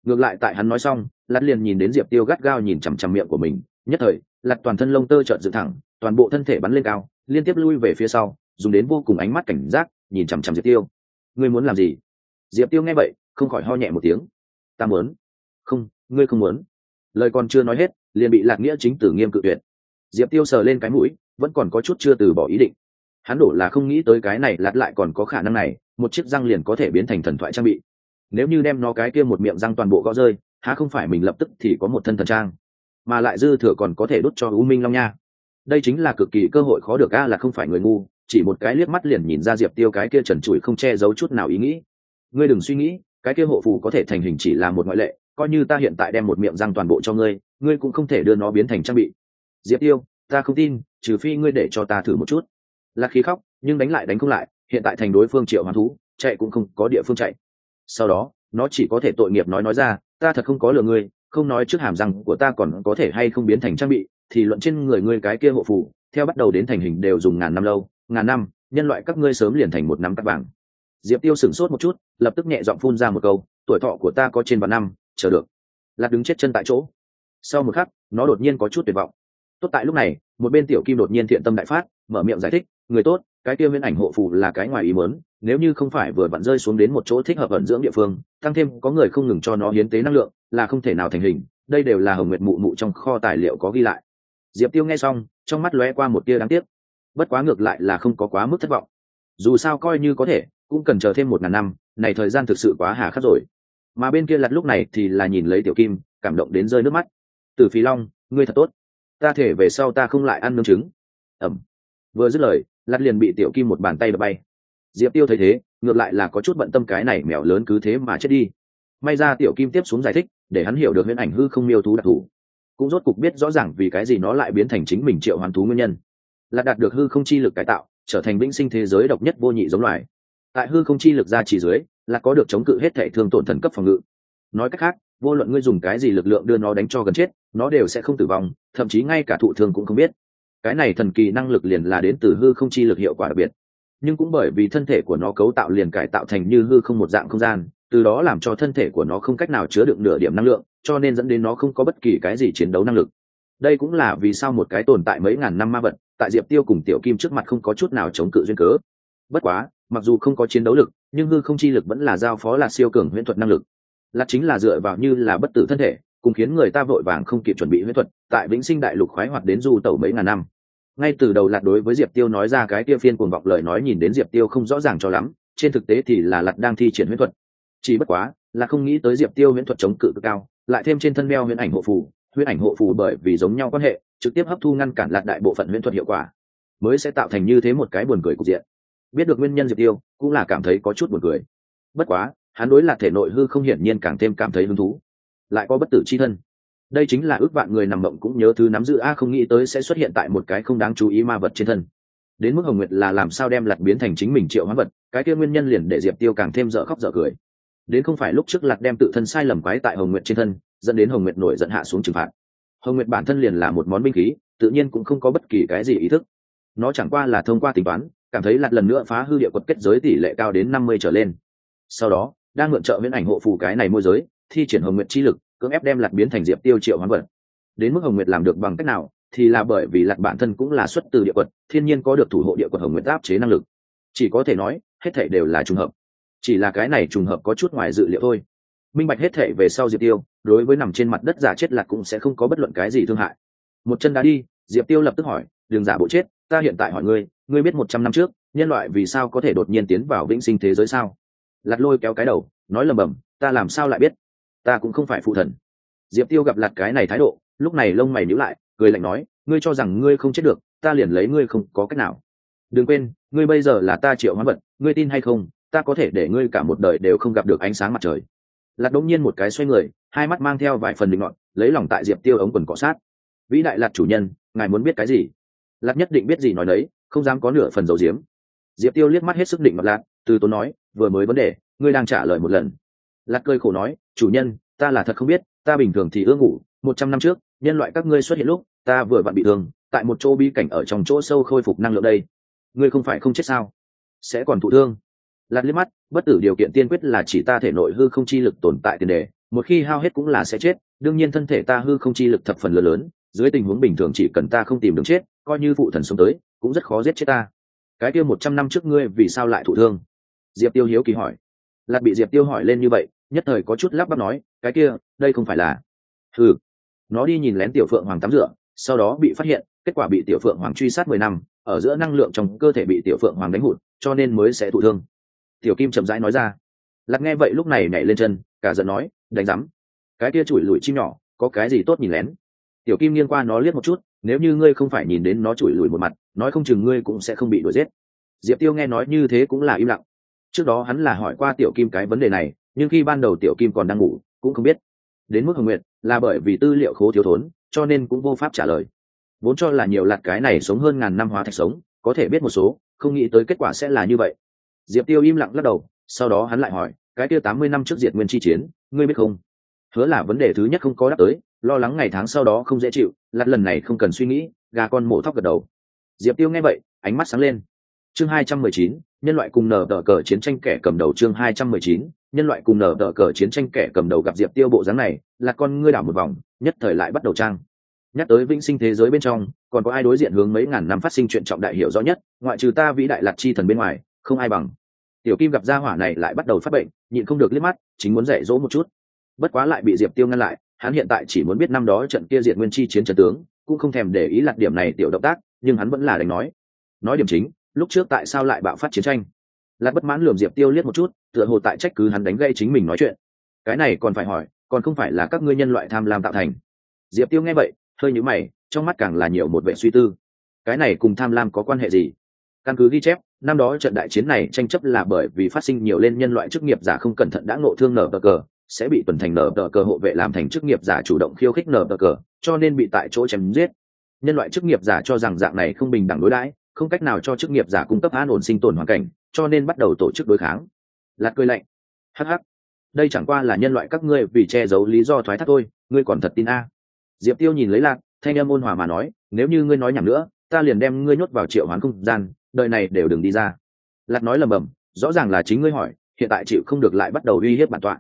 Ngược lại tại hắn nói xong, lạt liền nhìn đến diệp tiêu gắt gao nhìn chằm chằm miệng của mình, nhất thời, lạt toàn thân lông tơ trợn dựng thẳng, toàn bộ thân thể bắn lên cao, liên tiếp lui về phía sau, dùng đến vô cùng ánh mắt cảnh giác, nhìn chằm chằm diệp tiêu. Ngươi muốn làm gì? Diệp tiêu nghe vậy, không khỏi ho nhẹ một tiếng. Ta muốn. Không, ngươi không muốn lời còn chưa nói hết, liền bị lạc nghĩa chính tử nghiêm cự tuyệt. Diệp tiêu sờ lên cái mũi, vẫn còn có chút chưa từ bỏ ý định. Hắn đổ là không nghĩ tới cái này lạt lại còn có khả năng này, một chiếc răng liền có thể biến thành thần thoại trang bị. Nếu như đem nó cái kia một miệng răng toàn bộ gõ rơi, há không phải mình lập tức thì có một thân thần trang, mà lại dư thừa còn có thể đốt cho u minh long nha. Đây chính là cực kỳ cơ hội khó được a là không phải người ngu, chỉ một cái liếc mắt liền nhìn ra diệp tiêu cái kia trần trụi không che giấu chút nào ý nghĩ. Ngươi đừng suy nghĩ, cái kia hộ phù có thể thành hình chỉ là một ngoại lệ coi như ta hiện tại đem một miệng răng toàn bộ cho ngươi ngươi cũng không thể đưa nó biến thành trang bị. Diệp tiêu, ta không tin, trừ phi ngươi để cho ta thử một chút. Lạc khí khóc, nhưng đánh lại đánh không lại, hiện tại thành đối phương triệu hoán thú, chạy cũng không có địa phương chạy. Sau đó, nó chỉ có thể tội nghiệp nói nói ra, ta thật không có lừa ngươi, không nói trước hàm răng của ta còn có thể hay không biến thành trang bị, thì luận trên người ngươi cái kia hộ phủ theo bắt đầu đến thành hình đều dùng ngàn năm lâu, ngàn năm, nhân loại các ngươi sớm liền thành một năm các vàng. Diệp tiêu sửng sốt một chút, lập tức nhẹ giọng phun ra một câu, tuổi thọ của ta có trên vạn năm chờ được. Lạc đứng chết chân tại chỗ. Sau một khắc, nó đột nhiên có chút tuyệt vọng. Tốt tại lúc này, một bên tiểu kim đột nhiên thiện tâm đại phát, mở miệng giải thích, người tốt, cái kia nguyên ảnh hộ phù là cái ngoài ý muốn, nếu như không phải vừa vặn rơi xuống đến một chỗ thích hợp ẩn dưỡng địa phương, tăng thêm có người không ngừng cho nó hiến tế năng lượng, là không thể nào thành hình, đây đều là hồng nguyệt mụ mụ trong kho tài liệu có ghi lại. Diệp tiêu nghe xong, trong mắt lóe qua một tia đáng tiếc. Bất quá ngược lại là không có quá mức thất vọng. Dù sao coi như có thể, cũng cần chờ thêm một ngàn năm, này thời gian thực sự quá hà khắc rồi mà bên kia lặt lúc này thì là nhìn lấy tiểu kim, cảm động đến rơi nước mắt. Từ phí long, ngươi thật tốt. Ta thể về sau ta không lại ăn nương trứng. Ẩm. Vừa dứt lời lặt liền bị tiểu kim một bàn tay đập bay. Diệp tiêu thấy thế, ngược lại là có chút bận tâm cái này mèo lớn cứ thế mà chết đi. May ra tiểu kim tiếp xuống giải thích, để hắn hiểu được huyễn ảnh hư không miêu thú đặc thù. Cũng rốt cục biết rõ ràng vì cái gì nó lại biến thành chính mình triệu hoàn thú nguyên nhân. Là đạt được hư không chi lực cải tạo, trở thành vĩnh sinh thế giới độc nhất vô nhị giống loài tại hư không chi lực ra chỉ dưới, là có được chống cự hết thể thương tổn thần cấp phòng ngự. Nói cách khác, vô luận ngươi dùng cái gì lực lượng đưa nó đánh cho gần chết, nó đều sẽ không tử vong, thậm chí ngay cả thụ thương cũng không biết. Cái này thần kỳ năng lực liền là đến từ hư không chi lực hiệu quả đặc biệt. Nhưng cũng bởi vì thân thể của nó cấu tạo liền cải tạo thành như hư không một dạng không gian, từ đó làm cho thân thể của nó không cách nào chứa được nửa điểm năng lượng, cho nên dẫn đến nó không có bất kỳ cái gì chiến đấu năng lực. Đây cũng là vì sao một cái tồn tại mấy ngàn năm ma vật, tại diệp tiêu cùng tiểu kim trước mặt không có chút nào chống cự duyên cớ. Bất quá mặc dù không có chiến đấu lực, nhưng hư không chi lực vẫn là giao phó là siêu cường huyễn thuật năng lực. Là chính là dựa vào như là bất tử thân thể, cùng khiến người ta vội vàng không kịp chuẩn bị huyễn thuật, tại vĩnh sinh đại lục khoái hoạt đến du tẩu mấy ngàn năm. Ngay từ đầu lạt đối với diệp tiêu nói ra cái tiêu phiên cuồng vọng lời nói nhìn đến diệp tiêu không rõ ràng cho lắm, trên thực tế thì là lạt đang thi triển huyễn thuật. Chỉ bất quá, là không nghĩ tới diệp tiêu huyễn thuật chống cự cực cao, lại thêm trên thân đeo huyễn ảnh hộ phù, huyễn ảnh hộ phù bởi vì giống nhau quan hệ, trực tiếp hấp thu ngăn cản lạt đại bộ phận huyễn thuật hiệu quả, mới sẽ tạo thành như thế một cái buồn cười cục diện biết được nguyên nhân diệp tiêu, cũng là cảm thấy có chút buồn cười. Bất quá, hắn đối lạc thể nội hư không hiển nhiên càng thêm cảm thấy hứng thú. Lại có bất tử c h i thân. Đây chính là ước vạn người nằm mộng cũng nhớ thứ nắm giữ a không nghĩ tới sẽ xuất hiện tại một cái không đáng chú ý ma vật trên thân. Đến mức hồng nguyệt là làm sao đem lặt biến thành chính mình triệu hóa vật, cái kia nguyên nhân liền để diệp tiêu càng thêm dở khóc dở cười. Đến không phải lúc trước lặt đem tự thân sai lầm quái tại hồng nguyệt trên thân, dẫn đến hồng nguyệt nổi giận hạ xuống trừng phạt. Hồng nguyệt bản thân liền là một món binh khí, tự nhiên cũng không có bất kỳ cái gì ý thức. Nó chẳng qua là thông qua tính toán cảm thấy lặt lần nữa phá hư địa quật kết giới tỷ lệ cao đến năm mươi trở lên. Sau đó, đang mượn trợ viễn ảnh hộ phù cái này môi giới, thi triển hồng nguyệt chi lực, cưỡng ép đem lặt biến thành diệp tiêu triệu hoán vật đến mức hồng nguyệt làm được bằng cách nào, thì là bởi vì lặt bản thân cũng là xuất từ địa quật, thiên nhiên có được thủ hộ địa quật hồng nguyệt áp chế năng lực. Chỉ có thể nói, hết thể đều là trùng hợp. Chỉ là cái này trùng hợp có chút ngoài dự liệu thôi. Minh bạch hết thể về sau diệp tiêu, đối với nằm trên mặt đất giả chết lặt cũng sẽ không có bất luận cái gì thương hại. Một chân đá đi, diệp tiêu lập tức hỏi, đường giả bộ chết, ta hiện tại hỏi ngươi ngươi biết một trăm năm trước, nhân loại vì sao có thể đột nhiên tiến vào vĩnh sinh thế giới sao? Lạt lôi kéo cái đầu, nói lầm bầm, ta làm sao lại biết? Ta cũng không phải phụ thần. Diệp tiêu gặp lạt cái này thái độ, lúc này lông mày nhíu lại, cười lạnh nói, ngươi cho rằng ngươi không chết được, ta liền lấy ngươi không có cách nào. Đừng quên, ngươi bây giờ là ta triệu hoán vật, ngươi tin hay không, ta có thể để ngươi cả một đời đều không gặp được ánh sáng mặt trời. Lạt đống nhiên một cái xoay người, hai mắt mang theo vài phần định ngọn lấy lòng tại diệp tiêu ống quần cọ sát. Vĩ đại lạt chủ nhân, ngài muốn biết cái gì? Lạt nhất định biết gì nói đấy không dám có nửa phần dầu diếm diệp tiêu liếc mắt hết sức định mặt lạc, từ tốn nói, vừa mới vấn đề, ngươi đang trả lời một lần. Lạt cơi khổ nói, chủ nhân, ta là thật không biết, ta bình thường thì ưa ngủ, một trăm năm trước, nhân loại các ngươi xuất hiện lúc, ta vừa vặn bị thương, tại một chỗ bi cảnh ở trong chỗ sâu khôi phục năng lượng đây. Ngươi không phải không chết sao? Sẽ còn thụ thương. Lạt liếc mắt, bất tử điều kiện tiên quyết là chỉ ta thể nội hư không chi lực tồn tại tiền đề, một khi hao hết cũng là sẽ chết, đương nhiên thân thể ta hư không chi lực thập phần lớn lớn, dưới tình huống bình thường chỉ cần ta không tìm đường chết, coi như phụ thần sống tới cũng rất khó giết chết ta. Cái kia một trăm năm trước ngươi vì sao lại thụ thương? Diệp tiêu hiếu kỳ hỏi. Lạc bị diệp tiêu hỏi lên như vậy, nhất thời có chút lắp bắp nói, cái kia, đây không phải là ừ nó đi nhìn lén tiểu phượng hoàng tắm rửa, sau đó bị phát hiện, kết quả bị tiểu phượng hoàng truy sát mười năm, ở giữa năng lượng trong cơ thể bị tiểu phượng hoàng đánh hụt, cho nên mới sẽ thụ thương. Tiểu kim chậm rãi nói ra. Lạc nghe vậy lúc này nhảy lên chân, cả giận nói, đánh rắm cái kia chùi lùi chim nhỏ, có cái gì tốt nhìn lén? Tiểu kim nghiêng qua nó liếc một chút nếu như ngươi không phải nhìn đến nó chùi lùi một mặt, nói không chừng ngươi cũng sẽ không bị đuổi giết. Diệp tiêu nghe nói như thế cũng là im lặng. Trước đó hắn là hỏi qua tiểu kim cái vấn đề này, nhưng khi ban đầu tiểu kim còn đang ngủ, cũng không biết. Đến mức hồng nguyện là bởi vì tư liệu khố thiếu thốn, cho nên cũng vô pháp trả lời. Vốn cho là nhiều lạt cái này sống hơn ngàn năm hóa thạch sống, có thể biết một số, không nghĩ tới kết quả sẽ là như vậy. Diệp tiêu im lặng lắc đầu, sau đó hắn lại hỏi, cái kia tám mươi năm trước diệt nguyên chi chiến, ngươi biết không? Hứa là vấn đề thứ nhất không có đáp tới lo lắng ngày tháng sau đó không dễ chịu lặt lần này không cần suy nghĩ, gà con mổ thóc gật đầu. Diệp tiêu nghe vậy, ánh mắt sáng lên. Chương hai trăm mười chín, nhân loại cùng nở tờ cờ chiến tranh kẻ cầm đầu chương hai trăm mười chín, nhân loại cùng nở tờ cờ chiến tranh kẻ cầm đầu gặp diệp tiêu bộ dáng này, là con ngươi đảo một vòng, nhất thời lại bắt đầu trang. Nhắc tới vĩnh sinh thế giới bên trong, còn có ai đối diện hướng mấy ngàn năm phát sinh chuyện trọng đại hiểu rõ nhất, ngoại trừ ta vĩ đại lạc chi thần bên ngoài, không ai bằng. Tiểu kim gặp gia hỏa này lại bắt đầu phát bệnh, nhịn không được liếc mắt, chính muốn dạy dỗ một chút. Bất quá lại bị diệp tiêu ngăn lại hắn hiện tại chỉ muốn biết năm đó trận kia diệt nguyên chi chiến trận tướng, cũng không thèm để ý lạc điểm này tiểu động tác, nhưng hắn vẫn là đánh nói. Nói điểm chính, lúc trước tại sao lại bạo phát chiến tranh? Lạc bất mãn lườm diệp tiêu liếc một chút, tựa hồ tại trách cứ hắn đánh gây chính mình nói chuyện. Cái này còn phải hỏi, còn không phải là các ngươi nhân loại tham lam tạo thành. Diệp tiêu nghe vậy, hơi nhữ mày, trong mắt càng là nhiều một vệ suy tư. Cái này cùng tham lam có quan hệ gì? Căn cứ ghi chép, năm đó trận đại chiến này tranh chấp là bởi vì phát sinh nhiều lên nhân loại chức nghiệp giả không cẩn thận đã ngộ thương nở bờ cờ sẽ bị tuần thành nở tờ cờ hộ vệ làm thành chức nghiệp giả chủ động khiêu khích nở tờ cờ, cho nên bị tại chỗ chém giết. Nhân loại chức nghiệp giả cho rằng dạng này không bình đẳng đối đãi, không cách nào cho chức nghiệp giả cung cấp an ổn sinh tồn hoàn cảnh, cho nên bắt đầu tổ chức đối kháng. Lạt cười lạnh. Hh đây chẳng qua là nhân loại các ngươi vì che giấu lý do thoái thác thôi, ngươi còn thật tin a? Diệp tiêu nhìn lấy lạc thanh em ôn hòa mà nói, nếu như ngươi nói nhầm nữa, ta liền đem ngươi nhốt vào triệu hoán không gian, đời này đều đừng đi ra. Lạc nói lầm bầm, rõ ràng là chính ngươi hỏi, hiện tại chịu không được lại bắt đầu uy hiếp bản tọa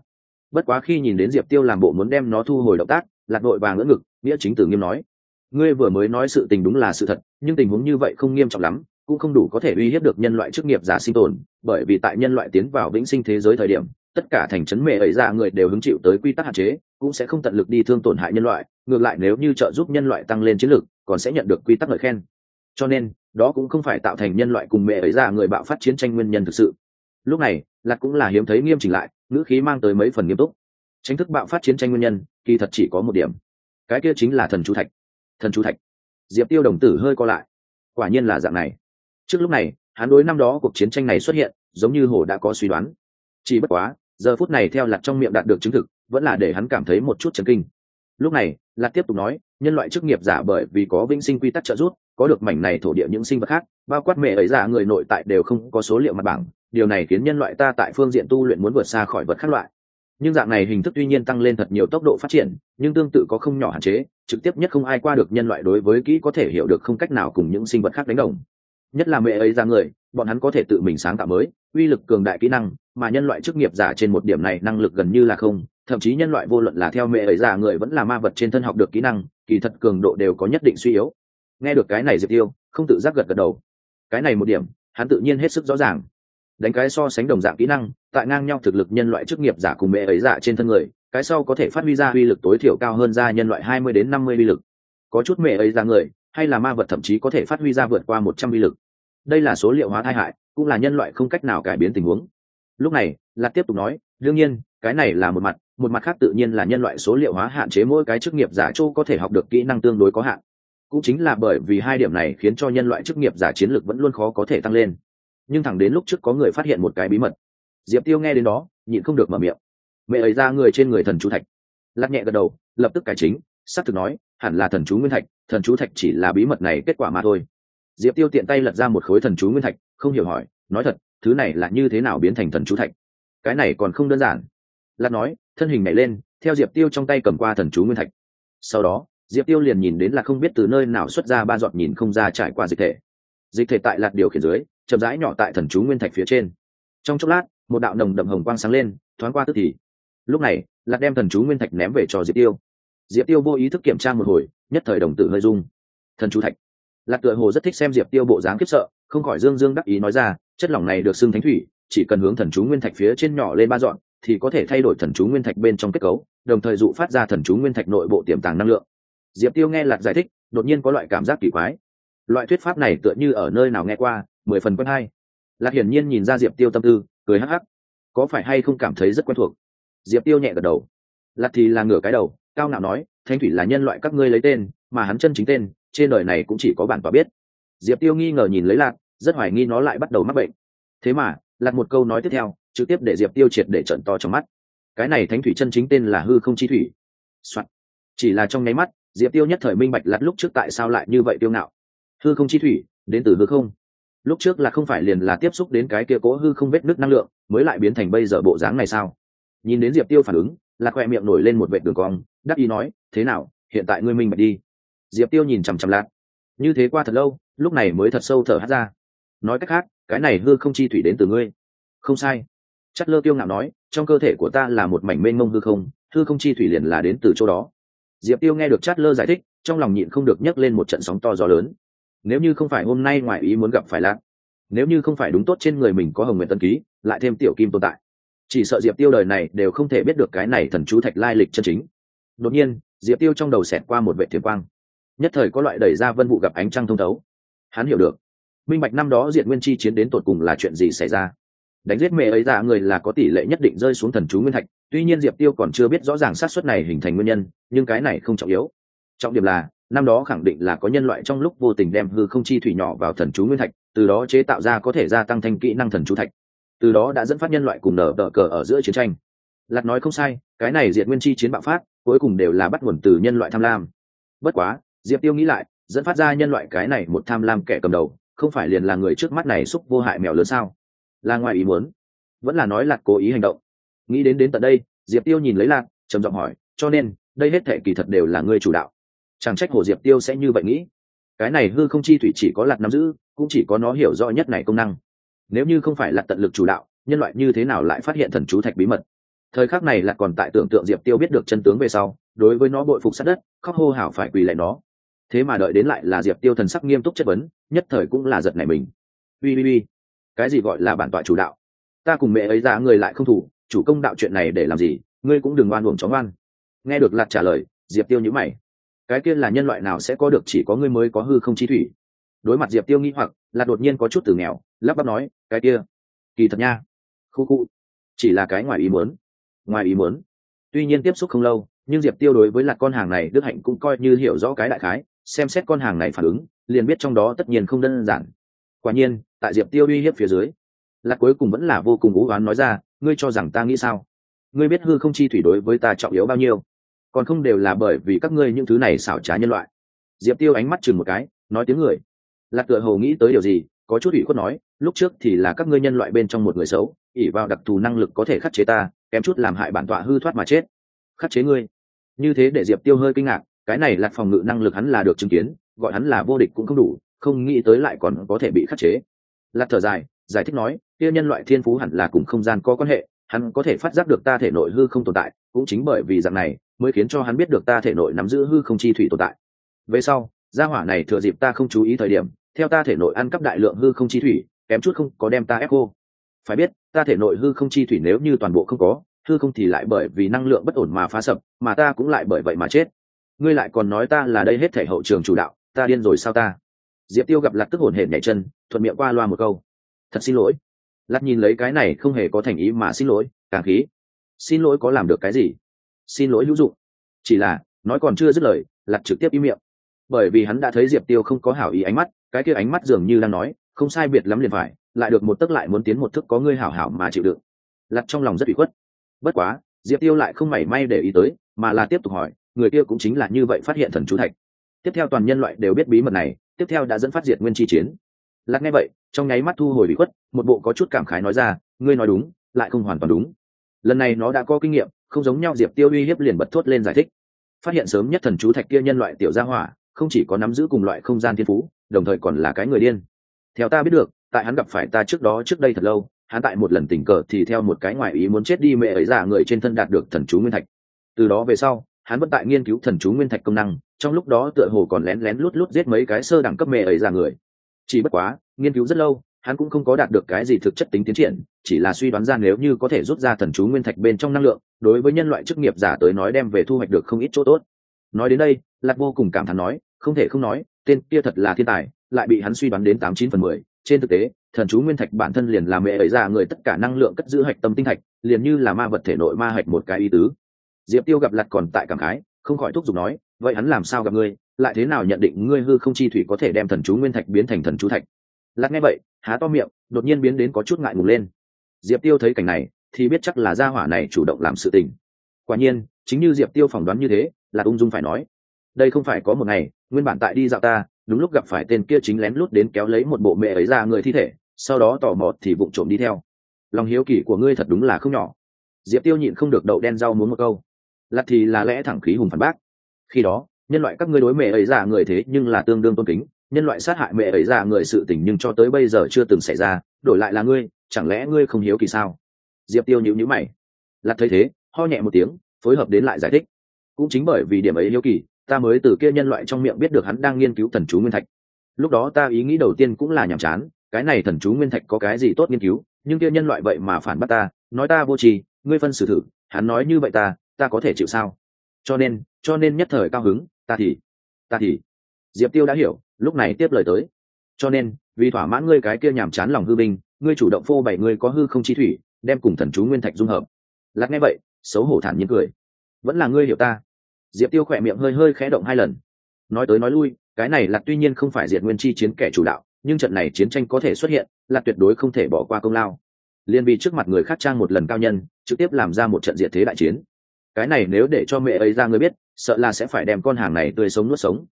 bất quá khi nhìn đến diệp tiêu làm bộ muốn đem nó thu hồi động tác, lạc đội vàng ngỡ ngực, nghĩa chính tử nghiêm nói, ngươi vừa mới nói sự tình đúng là sự thật, nhưng tình huống như vậy không nghiêm trọng lắm, cũng không đủ có thể uy hiếp được nhân loại chức nghiệp giả sinh tồn, bởi vì tại nhân loại tiến vào vĩnh sinh thế giới thời điểm, tất cả thành trấn mẹ ấy ra người đều hứng chịu tới quy tắc hạn chế, cũng sẽ không tận lực đi thương tổn hại nhân loại, ngược lại nếu như trợ giúp nhân loại tăng lên chiến lược, còn sẽ nhận được quy tắc lời khen. Cho nên, đó cũng không phải tạo thành nhân loại cùng mẹ ấy ra người bạo phát chiến tranh nguyên nhân thực sự. Lúc này, lạc cũng là hiếm thấy nghiêm chỉnh lại ngữ khí mang tới mấy phần nghiêm túc. Tranh thức bạo phát chiến tranh nguyên nhân, kỳ thật chỉ có một điểm. Cái kia chính là thần chú thạch. Thần chú thạch. Diệp tiêu đồng tử hơi co lại. Quả nhiên là dạng này. Trước lúc này, hắn đối năm đó cuộc chiến tranh này xuất hiện, giống như hồ đã có suy đoán. Chỉ bất quá, giờ phút này theo lặt trong miệng đạt được chứng thực, vẫn là để hắn cảm thấy một chút chấn kinh. Lúc này lạt tiếp tục nói, nhân loại chức nghiệp giả bởi vì có vinh sinh quy tắc trợ giúp, có được mảnh này thổ địa những sinh vật khác, bao quát mẹ ấy giả người nội tại đều không có số liệu mặt bảng điều này khiến nhân loại ta tại phương diện tu luyện muốn vượt xa khỏi vật khác loại. Nhưng dạng này hình thức tuy nhiên tăng lên thật nhiều tốc độ phát triển, nhưng tương tự có không nhỏ hạn chế, trực tiếp nhất không ai qua được nhân loại đối với kỹ có thể hiểu được không cách nào cùng những sinh vật khác đánh đồng. Nhất là mẹ ấy ra người, bọn hắn có thể tự mình sáng tạo mới, uy lực cường đại kỹ năng, mà nhân loại chức nghiệp giả trên một điểm này năng lực gần như là không, thậm chí nhân loại vô luận là theo mẹ ấy giả người vẫn là ma vật trên thân học được kỹ năng, kỳ thật cường độ đều có nhất định suy yếu. Nghe được cái này diệp tiêu, không tự giác gật gật đầu. Cái này một điểm, hắn tự nhiên hết sức rõ ràng đánh cái so sánh đồng dạng kỹ năng, tại ngang nhau thực lực nhân loại chức nghiệp giả cùng mẹ ấy giả trên thân người, cái sau có thể phát huy ra uy lực tối thiểu cao hơn ra nhân loại hai mươi đến năm mươi uy lực. Có chút mẹ ấy ra người, hay là ma vật thậm chí có thể phát huy ra vượt qua một trăm uy lực. Đây là số liệu hóa tai hại, cũng là nhân loại không cách nào cải biến tình huống. Lúc này, lạc tiếp tục nói, đương nhiên, cái này là một mặt một mặt khác tự nhiên là nhân loại số liệu hóa hạn chế mỗi cái chức nghiệp giả châu có thể học được kỹ năng tương đối có hạn. Cũng chính là bởi vì hai điểm này khiến cho nhân loại chức nghiệp giả chiến lược vẫn luôn khó có thể tăng lên nhưng thẳng đến lúc trước có người phát hiện một cái bí mật. Diệp tiêu nghe đến đó, nhịn không được mở miệng. Mẹ ấy ra người trên người thần chú thạch. Lắc nhẹ gật đầu, lập tức cải chính, xác thực nói, hẳn là thần chú nguyên thạch, thần chú thạch chỉ là bí mật này kết quả mà thôi. Diệp tiêu tiện tay lật ra một khối thần chú nguyên thạch, không hiểu hỏi, nói thật, thứ này là như thế nào biến thành thần chú thạch? Cái này còn không đơn giản. Lạt nói, thân hình nhảy lên, theo diệp tiêu trong tay cầm qua thần chú nguyên thạch. Sau đó, diệp tiêu liền nhìn đến là không biết từ nơi nào xuất ra ba giọt nhìn không ra trải qua dịch thể. Dịch thể tại lạt điều khiển dưới chậm rãi nhỏ tại thần chú nguyên thạch phía trên. Trong chốc lát, một đạo nồng đậm hồng quang sáng lên, thoáng qua tức thì. Lúc này lạt đem thần chú nguyên thạch ném về cho diệp tiêu. Diệp tiêu vô ý thức kiểm tra một hồi, nhất thời đồng tử hơi dung thần chú thạch. Lạc tựa hồ rất thích xem diệp tiêu bộ dáng khiếp sợ, không khỏi dương dương đắc ý nói ra, chất lỏng này được xưng thánh thủy, chỉ cần hướng thần chú nguyên thạch phía trên nhỏ lên ba dọn, thì có thể thay đổi thần chú nguyên thạch bên trong kết cấu, đồng thời dụ phát ra thần chú nguyên thạch nội bộ tiềm tàng năng lượng. Diệp tiêu nghe lạc giải thích, đột nhiên có loại cảm giác kỳ quái. Loại thuyết pháp này tựa như ở nơi nào nghe qua mười phần quen hai, lạc hiển nhiên nhìn ra diệp tiêu tâm tư cười hắc hắc. Có phải hay không cảm thấy rất quen thuộc? Diệp tiêu nhẹ gật đầu. Lạc thì là ngửa cái đầu cao ngạo nói thanh thủy là nhân loại các ngươi lấy tên mà hắn chân chính tên trên đời này cũng chỉ có bản tòa biết. Diệp tiêu nghi ngờ nhìn lấy lạc rất hoài nghi nó lại bắt đầu mắc bệnh. Thế mà lạc một câu nói tiếp theo trực tiếp để diệp tiêu triệt để trận to trong mắt. Cái này thánh thủy chân chính tên là hư không chi thủy、Soạn. chỉ là trong nháy mắt diệp tiêu nhất thời minh bạch lặt lúc trước tại sao lại như vậy tiêu ngạo. Hư không chi thủy đến từ hư không lúc trước là không phải liền là tiếp xúc đến cái kia cố hư không vết nước năng lượng, mới lại biến thành bây giờ bộ dáng này sao? Nhìn đến diệp tiêu phản ứng là khoe miệng nổi lên một vệ đường cong, đắc ý nói, thế nào, hiện tại ngươi minh bạch đi. Diệp tiêu nhìn chằm chằm lạc. Như thế qua thật lâu, lúc này mới thật sâu thở hát ra. Nói cách khác, cái này hư không chi thủy đến từ ngươi. Không sai. Chất lơ tiêu ngạo nói, trong cơ thể của ta là một mảnh mênh mông hư không hư không chi thủy liền là đến từ chỗ đó. Diệp tiêu nghe được chát lơ giải thích, trong lòng nhịn không được nhấc lên một trận sóng to gió lớn nếu như không phải hôm nay ngoại ý muốn gặp phải lạc, nếu như không phải đúng tốt trên người mình có hồng nguyện tân ký, lại thêm tiểu kim tồn tại, chỉ sợ diệp tiêu đời này đều không thể biết được cái này thần chú thạch lai lịch chân chính. Đột nhiên, diệp tiêu trong đầu xẹt qua một vệ thiền quang. Nhất thời có loại đẩy ra vân vụ gặp ánh trăng thông thấu. Hắn hiểu được. Minh bạch năm đó diện nguyên chi chiến đến tột cùng là chuyện gì xảy ra? Đánh giết mẹ ấy ra người là có tỷ lệ nhất định rơi xuống thần chú nguyên thạch, tuy nhiên diệp tiêu còn chưa biết rõ ràng xác suất này hình thành nguyên nhân, nhưng cái này không trọng yếu. Trọng điểm là năm đó khẳng định là có nhân loại trong lúc vô tình đem hư không chi thủy nhỏ vào thần chú nguyên thạch, từ đó chế tạo ra có thể gia tăng thanh kỹ năng thần chú thạch. Từ đó đã dẫn phát nhân loại cùng nở đỡ cờ ở giữa chiến tranh. Lạc nói không sai, cái này diệt nguyên chi chiến bạo phát, cuối cùng đều là bắt nguồn từ nhân loại tham lam. Bất quá, diệp tiêu nghĩ lại, dẫn phát ra nhân loại cái này một tham lam kẻ cầm đầu, không phải liền là người trước mắt này xúc vô hại mèo lớn sao? Là ngoài ý muốn. Vẫn là nói lạc cố ý hành động. Nghĩ đến đến tận đây, diệp tiêu nhìn lấy lạc trầm giọng hỏi, cho nên, đây hết thể kỳ thật đều là ngươi chủ đạo chẳng trách hồ diệp tiêu sẽ như vậy nghĩ. Cái này hư không chi thủy chỉ có lạc nắm giữ, cũng chỉ có nó hiểu rõ nhất này công năng. Nếu như không phải là tận lực chủ đạo, nhân loại như thế nào lại phát hiện thần chú thạch bí mật? Thời khắc này là còn tại tưởng tượng diệp tiêu biết được chân tướng về sau, đối với nó bội phục sát đất, khóc hô hào phải quỳ lại nó. Thế mà đợi đến lại là diệp tiêu thần sắc nghiêm túc chất vấn, nhất thời cũng là giật này mình. Ui ui ui cái gì gọi là bản tọa chủ đạo? Ta cùng mẹ ấy ra người lại không thủ, chủ công đạo chuyện này để làm gì? Ngươi cũng đừng oan uổng chó ngoan. Nghe được lạt trả lời, diệp tiêu nhữ mày cái kia là nhân loại nào sẽ có được chỉ có ngươi mới có hư không chi thủy? Đối mặt diệp tiêu nghĩ hoặc là đột nhiên có chút từ nghèo, lắp bắp nói, cái kia, kỳ thật nha, khu khu, chỉ là cái ngoài ý muốn, ngoài ý muốn. Tuy nhiên tiếp xúc không lâu, nhưng diệp tiêu đối với lạc con hàng này, đức hạnh cũng coi như hiểu rõ cái đại khái, xem xét con hàng này phản ứng, liền biết trong đó tất nhiên không đơn giản. Quả nhiên, tại diệp tiêu uy hiếp phía dưới, lạc cuối cùng vẫn là vô cùng ú oán nói ra, ngươi cho rằng ta nghĩ sao? Ngươi biết hư không chi thủy đối với ta trọng yếu bao nhiêu? Còn không đều là bởi vì các ngươi những thứ này xảo trá nhân loại. Diệp tiêu ánh mắt chừng một cái, nói tiếng người. Lạc tựa hồ nghĩ tới điều gì, có chút ủy khuất nói, lúc trước thì là các ngươi nhân loại bên trong một người xấu ỉ vào đặc thù năng lực có thể khắc chế ta, kém chút làm hại bản tọa hư thoát mà chết. Khắc chế ngươi? Như thế để diệp tiêu hơi kinh ngạc, cái này lạc phòng ngự năng lực hắn là được chứng kiến, gọi hắn là vô địch cũng không đủ, không nghĩ tới lại còn có thể bị khắc chế. Lạc thở dài, giải thích nói, kia nhân loại thiên phú hẳn là cùng không gian có quan hệ, hắn có thể phát giác được ta thể nội hư không tồn tại, cũng chính bởi vì dạng này mới khiến cho hắn biết được ta thể nội nắm giữ hư không chi thủy tồn tại. Về sau, gia hỏa này thừa dịp ta không chú ý thời điểm, theo ta thể nội ăn cắp đại lượng hư không chi thủy, kém chút không có đem ta ép cô phải biết, ta thể nội hư không chi thủy nếu như toàn bộ không có, hư không thì lại bởi vì năng lượng bất ổn mà phá sập, mà ta cũng lại bởi vậy mà chết. Ngươi lại còn nói ta là đây hết thể hậu trường chủ đạo, ta điên rồi sao ta? Diệp tiêu gặp lạc tức hồn hển nhảy chân, thuận miệng qua loa một câu. Thật xin lỗi. Lặt nhìn lấy cái này không hề có thành ý mà xin lỗi, càng khí. Xin lỗi có làm được cái gì? Xin lỗi hữu dụng. Chỉ là, nói còn chưa dứt lời lặt trực tiếp im miệng. Bởi vì hắn đã thấy diệp tiêu không có hảo ý ánh mắt, cái kia ánh mắt dường như đang nói, không sai biệt lắm liền phải, lại được một tức lại muốn tiến một thức có ngươi hảo hảo mà chịu đựng. Lặt trong lòng rất bị khuất. Bất quá, diệp tiêu lại không mảy may để ý tới, mà là tiếp tục hỏi, người kia cũng chính là như vậy phát hiện thần chú thạch. Tiếp theo toàn nhân loại đều biết bí mật này, tiếp theo đã dẫn phát diệt nguyên chi chiến. Lặt nghe vậy, trong nháy mắt thu hồi bị khuất, một bộ có chút cảm khái nói ra, ngươi nói đúng, lại không hoàn toàn đúng lần này nó đã có kinh nghiệm, không giống nhau diệp tiêu uy hiếp liền bật thốt lên giải thích. Phát hiện sớm nhất thần chú thạch kia nhân loại tiểu gia hỏa, không chỉ có nắm giữ cùng loại không gian thiên phú, đồng thời còn là cái người điên. Theo ta biết được, tại hắn gặp phải ta trước đó trước đây thật lâu, hắn tại một lần tình cờ thì theo một cái ngoại ý muốn chết đi mẹ ấy giả người trên thân đạt được thần chú nguyên thạch. Từ đó về sau, hắn vẫn tại nghiên cứu thần chú nguyên thạch công năng, trong lúc đó tựa hồ còn lén lén lút lút giết mấy cái sơ đẳng cấp mẹ ấy giả người. Chỉ bất quá, nghiên cứu rất lâu hắn cũng không có đạt được cái gì thực chất tính tiến triển, chỉ là suy đoán ra nếu như có thể rút ra thần chú nguyên thạch bên trong năng lượng, đối với nhân loại chức nghiệp giả tới nói đem về thu hoạch được không ít chỗ tốt. Nói đến đây, lạc vô cùng cảm thán nói, không thể không nói, tên kia thật là thiên tài, lại bị hắn suy đoán đến tám chín phần mười. Trên thực tế, thần chú nguyên thạch bản thân liền là mẹ ấy ra người tất cả năng lượng cất giữ hạch tâm tinh thạch, liền như là ma vật thể nội ma hạch một cái ý tứ. Diệp tiêu gặp lặt còn tại cảm khái, không khỏi thúc giục nói, vậy hắn làm sao gặp ngươi, lại thế nào nhận định ngươi hư không chi thủy có thể đem thần chú nguyên thạch biến thành thần chú thạch? Lặt nghe vậy há to miệng, đột nhiên biến đến có chút ngại ngùng lên. Diệp tiêu thấy cảnh này, thì biết chắc là gia hỏa này chủ động làm sự tình. Quả nhiên, chính như diệp tiêu phỏng đoán như thế, là ung dung phải nói. Đây không phải có một ngày, nguyên bản tại đi dạo ta, đúng lúc gặp phải tên kia chính lén lút đến kéo lấy một bộ mẹ ấy ra người thi thể, sau đó tò mò thì vụng trộm đi theo. Lòng hiếu kỳ của ngươi thật đúng là không nhỏ. Diệp tiêu nhịn không được đậu đen rau muốn một câu. Lặt thì là lẽ thẳng khí hùng phản bác. Khi đó, nhân loại các ngươi đối mẹ ấy ra người thế nhưng là tương đương tôn kính nhân loại sát hại mẹ ấy ra người sự tình nhưng cho tới bây giờ chưa từng xảy ra, đổi lại là ngươi, chẳng lẽ ngươi không hiếu kỳ sao? Diệp tiêu nhịu nhữ mày. Lặt thấy thế, ho nhẹ một tiếng, phối hợp đến lại giải thích. Cũng chính bởi vì điểm ấy hiếu kỳ, ta mới từ kia nhân loại trong miệng biết được hắn đang nghiên cứu thần chú nguyên thạch. Lúc đó ta ý nghĩ đầu tiên cũng là nhàm chán, cái này thần chú nguyên thạch có cái gì tốt nghiên cứu, nhưng kia nhân loại vậy mà phản bắt ta, nói ta vô tri, ngươi phân xử thử, hắn nói như vậy ta ta có thể chịu sao? Cho nên cho nên nhất thời cao hứng, ta thì ta thì. Diệp tiêu đã hiểu lúc này tiếp lời tới. Cho nên, vì thỏa mãn ngươi cái kia nhàm chán lòng hư binh, ngươi chủ động phô bày ngươi có hư không chi thủy, đem cùng thần chú nguyên thạch dung hợp. Lạc nghe vậy, xấu hổ thản nhiên cười. Vẫn là ngươi hiểu ta. Diệp tiêu khỏe miệng hơi hơi khẽ động hai lần. Nói tới nói lui, cái này là tuy nhiên không phải diệt nguyên chi chiến kẻ chủ đạo, nhưng trận này chiến tranh có thể xuất hiện là tuyệt đối không thể bỏ qua công lao. Liên vì trước mặt người khác trang một lần cao nhân, trực tiếp làm ra một trận diệt thế đại chiến. Cái này nếu để cho mẹ ấy ra người biết, sợ là sẽ phải đem con hàng này tươi sống nuốt sống.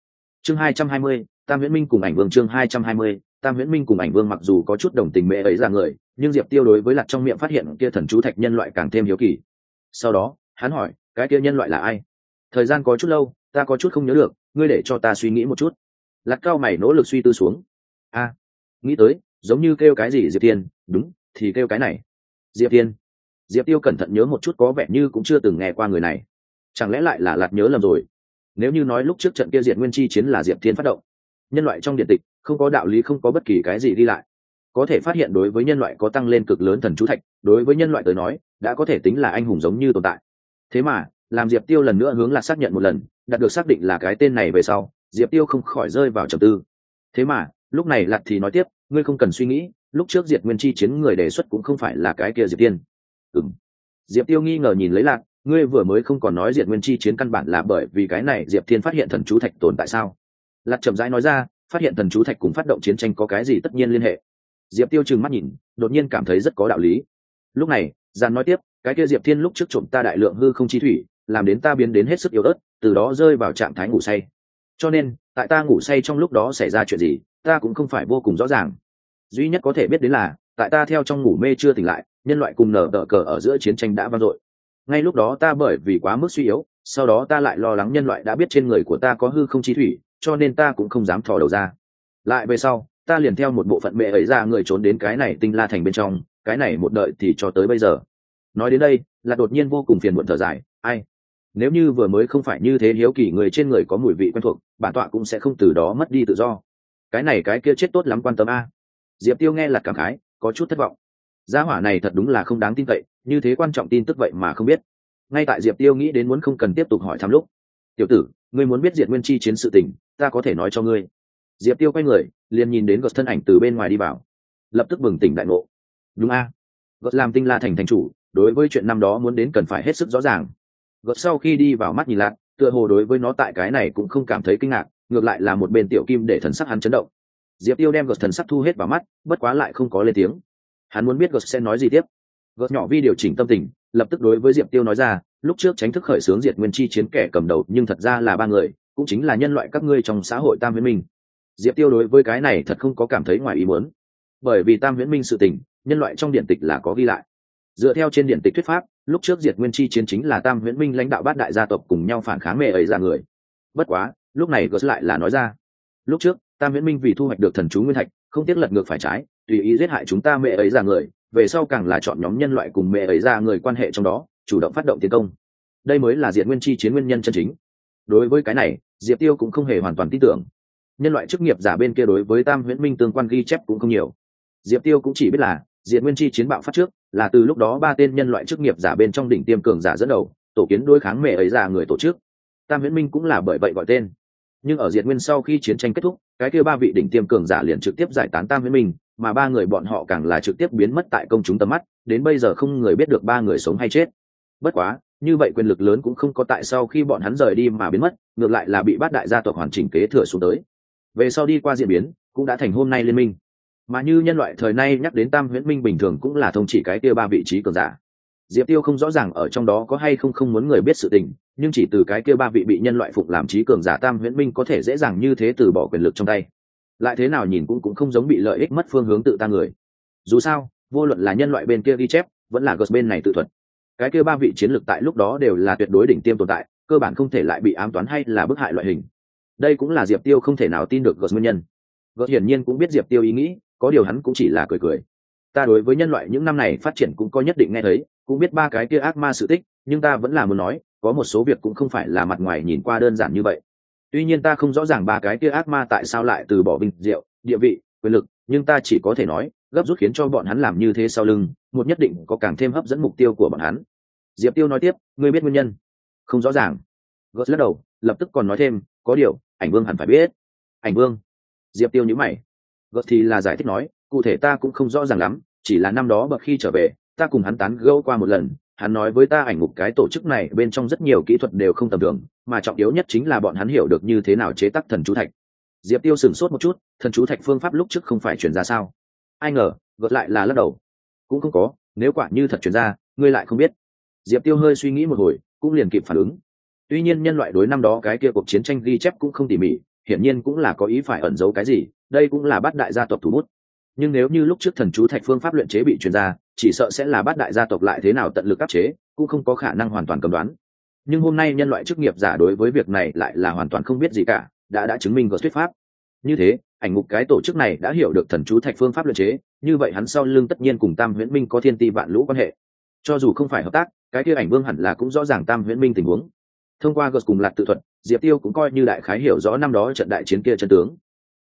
Chương hai trăm hai mươi tam huyễn minh cùng ảnh vương chương hai trăm hai mươi, tam huyễn minh cùng ảnh vương mặc dù có chút đồng tình mẹ ấy ra người, nhưng diệp tiêu đối với lạc trong miệng phát hiện kia thần chú thạch nhân loại càng thêm hiếu kỳ. Sau đó, hắn hỏi, cái kia nhân loại là ai? Thời gian có chút lâu, ta có chút không nhớ được, ngươi để cho ta suy nghĩ một chút. Lạc cao mày nỗ lực suy tư xuống. A, nghĩ tới, giống như kêu cái gì diệp tiên? Đúng, thì kêu cái này. Diệp tiên? Diệp tiêu cẩn thận nhớ một chút có vẻ như cũng chưa từng nghe qua người này. Chẳng lẽ lại là lạc nhớ lầm rồi? Nếu như nói lúc trước trận kia diệt nguyên chi chiến là diệp thiên phát động nhân loại trong điện tịch, không có đạo lý, không có bất kỳ cái gì đi lại. Có thể phát hiện đối với nhân loại có tăng lên cực lớn thần chú thạch, đối với nhân loại tới nói, đã có thể tính là anh hùng giống như tồn tại. Thế mà, làm diệp tiêu lần nữa hướng là xác nhận một lần, đạt được xác định là cái tên này về sau, diệp tiêu không khỏi rơi vào trầm tư. Thế mà, lúc này lạc thì nói tiếp, ngươi không cần suy nghĩ, lúc trước diệt nguyên chi chiến người đề xuất cũng không phải là cái kia diệp tiên. Ừng diệp tiêu nghi ngờ nhìn lấy lạc, ngươi vừa mới không còn nói diệt nguyên chi chiến căn bản là bởi vì cái này diệp thiên phát hiện thần chú thạch tồn tại sao? Lạc chậm rãi nói ra, phát hiện thần chú thạch cùng phát động chiến tranh có cái gì tất nhiên liên hệ. Diệp tiêu trừng mắt nhìn, đột nhiên cảm thấy rất có đạo lý. Lúc này, giàn nói tiếp, cái kia diệp thiên lúc trước trộm ta đại lượng hư không chi thủy, làm đến ta biến đến hết sức yếu ớt, từ đó rơi vào trạng thái ngủ say. Cho nên, tại ta ngủ say trong lúc đó xảy ra chuyện gì, ta cũng không phải vô cùng rõ ràng. Duy nhất có thể biết đến là, tại ta theo trong ngủ mê chưa tỉnh lại, nhân loại cùng nở đỡ cờ ở giữa chiến tranh đã vang dội. Ngay lúc đó ta bởi vì quá mức suy yếu, sau đó ta lại lo lắng nhân loại đã biết trên người của ta có hư không chi thủy cho nên ta cũng không dám thò đầu ra. Lại về sau, ta liền theo một bộ phận mẹ ấy ra người trốn đến cái này tinh la thành bên trong, cái này một đợi thì cho tới bây giờ. Nói đến đây là đột nhiên vô cùng phiền muộn thở dài, ai? Nếu như vừa mới không phải như thế, hiếu kỳ người trên người có mùi vị quen thuộc, bản tọa cũng sẽ không từ đó mất đi tự do. Cái này cái kia chết tốt lắm quan tâm a. Diệp tiêu nghe là cảm khái, có chút thất vọng. Gia hỏa này thật đúng là không đáng tin cậy, như thế quan trọng tin tức vậy mà không biết. Ngay tại diệp tiêu nghĩ đến muốn không cần tiếp tục hỏi thăm lúc, tiểu tử, ngươi muốn biết diệt nguyên chi chiến sự tình ta có thể nói cho ngươi. Diệp tiêu quay người, liền nhìn đến gật thân ảnh từ bên ngoài đi vào. Lập tức bừng tỉnh đại ngộ. Đúng a. À. gật làm tinh la thành thành chủ, đối với chuyện năm đó muốn đến cần phải hết sức rõ ràng. Gật sau khi đi vào mắt nhìn lại, tựa hồ đối với nó tại cái này cũng không cảm thấy kinh ngạc, ngược lại là một bên tiểu kim để thần sắc hắn chấn động. Diệp tiêu đem gật thần sắc thu hết vào mắt, bất quá lại không có lên tiếng. Hắn muốn biết gật sẽ nói gì tiếp. Gật nhỏ vi điều chỉnh tâm tình, lập tức đối với diệp tiêu nói ra, lúc trước tránh thức khởi xướng diệt nguyên chi chiến kẻ cầm đầu, nhưng thật ra là ba người cũng chính là nhân loại các ngươi trong xã hội tam viễn minh. Diệp tiêu đối với cái này thật không có cảm thấy ngoài ý muốn. Bởi vì tam viễn minh sự tình, nhân loại trong điện tịch là có ghi lại. Dựa theo trên điện tịch thuyết pháp, lúc trước diệt nguyên chi chiến chính là tam viễn minh lãnh đạo bát đại gia tộc cùng nhau phản kháng mẹ ấy ra người. Bất quá, lúc này gớt lại là nói ra. Lúc trước, tam viễn minh vì thu hoạch được thần chú nguyên thạch, không tiếc lật ngược phải trái, tùy ý giết hại chúng ta mẹ ấy ra người, về sau càng là chọn nhóm nhân loại cùng mẹ ấy ra người quan hệ trong đó, chủ động phát động tiến công. Đây mới là diệt nguyên chi chiến nguyên nhân chân chính đối với cái này, diệp tiêu cũng không hề hoàn toàn tin tưởng. Nhân loại chức nghiệp giả bên kia đối với tam huyễn minh tương quan ghi chép cũng không nhiều. Diệp tiêu cũng chỉ biết là diệt nguyên chi chiến bạo phát trước, là từ lúc đó ba tên nhân loại chức nghiệp giả bên trong đỉnh tiêm cường giả dẫn đầu, tổ kiến đối kháng mẹ ấy ra người tổ chức. Tam huyễn minh cũng là bởi vậy gọi tên. Nhưng ở diệt nguyên sau khi chiến tranh kết thúc, cái kia ba vị đỉnh tiêm cường giả liền trực tiếp giải tán tam huyễn minh, mà ba người bọn họ càng là trực tiếp biến mất tại công chúng tầm mắt, đến bây giờ không người biết được ba người sống hay chết. Bất quá như vậy quyền lực lớn cũng không có tại sau khi bọn hắn rời đi mà biến mất, ngược lại là bị bát đại gia tộc hoàn chỉnh kế thừa xuống tới. Về sau đi qua diễn biến, cũng đã thành hôm nay liên minh. Mà như nhân loại thời nay nhắc đến tam huyễn minh bình thường cũng là thông chỉ cái kia ba vị trí cường giả. Diệp tiêu không rõ ràng ở trong đó có hay không không muốn người biết sự tình, nhưng chỉ từ cái kia ba vị bị nhân loại phục làm trí cường giả tam huyễn minh có thể dễ dàng như thế từ bỏ quyền lực trong tay. Lại thế nào nhìn cũng cũng không giống bị lợi ích mất phương hướng tự ta người. Dù sao, vô luận là nhân loại bên kia ghi chép, vẫn là gợt bên này tự thuật cái kia ba vị chiến lược tại lúc đó đều là tuyệt đối đỉnh tiêm tồn tại, cơ bản không thể lại bị ám toán hay là bức hại loại hình. Đây cũng là diệp tiêu không thể nào tin được gợt nguyên nhân. Gợt hiển nhiên cũng biết diệp tiêu ý nghĩ, có điều hắn cũng chỉ là cười cười. Ta đối với nhân loại những năm này phát triển cũng có nhất định nghe thấy, cũng biết ba cái kia ác ma sự tích, nhưng ta vẫn là muốn nói, có một số việc cũng không phải là mặt ngoài nhìn qua đơn giản như vậy. Tuy nhiên ta không rõ ràng ba cái kia ác ma tại sao lại từ bỏ vinh diệu địa vị, quyền lực, nhưng ta chỉ có thể nói, gấp rút khiến cho bọn hắn làm như thế sau lưng một nhất định có càng thêm hấp dẫn mục tiêu của bọn hắn. Diệp tiêu nói tiếp, ngươi biết nguyên nhân? Không rõ ràng. Gớt lắc đầu, lập tức còn nói thêm, có điều, ảnh vương hẳn phải biết. Ảnh vương? Diệp tiêu nhữ mày. Gớt thì là giải thích nói, cụ thể ta cũng không rõ ràng lắm, chỉ là năm đó bậc khi trở về, ta cùng hắn tán gẫu qua một lần, hắn nói với ta ảnh ngục cái tổ chức này bên trong rất nhiều kỹ thuật đều không tầm thường, mà trọng yếu nhất chính là bọn hắn hiểu được như thế nào chế tác thần chú thạch. Diệp tiêu sửng sốt một chút, thần chú thạch phương pháp lúc trước không phải chuyển ra sao? Ai ngờ, gợt lại là lắc đầu cũng không có, nếu quả như thật chuyển ra, ngươi lại không biết. Diệp tiêu hơi suy nghĩ một hồi, cũng liền kịp phản ứng. Tuy nhiên nhân loại đối năm đó cái kia cuộc chiến tranh ghi chép cũng không tỉ mỉ, hiển nhiên cũng là có ý phải ẩn giấu cái gì, đây cũng là bát đại gia tộc thủ bút. Nhưng nếu như lúc trước thần chú thạch phương pháp luyện chế bị truyền ra, chỉ sợ sẽ là bát đại gia tộc lại thế nào tận lực áp chế, cũng không có khả năng hoàn toàn cầm đoán. Nhưng hôm nay nhân loại chức nghiệp giả đối với việc này lại là hoàn toàn không biết gì cả, đã đã chứng minh có thuyết pháp. Như thế ảnh ngục cái tổ chức này đã hiểu được thần chú thạch phương pháp luyện chế, như vậy hắn sau lưng tất nhiên cùng tam huyễn minh có thiên ti vạn lũ quan hệ. Cho dù không phải hợp tác, cái kia ảnh vương hẳn là cũng rõ ràng tam huyễn minh tình huống. Thông qua gợt cùng lạc tự thuật, diệp tiêu cũng coi như đại khái hiểu rõ năm đó trận đại chiến kia chân tướng.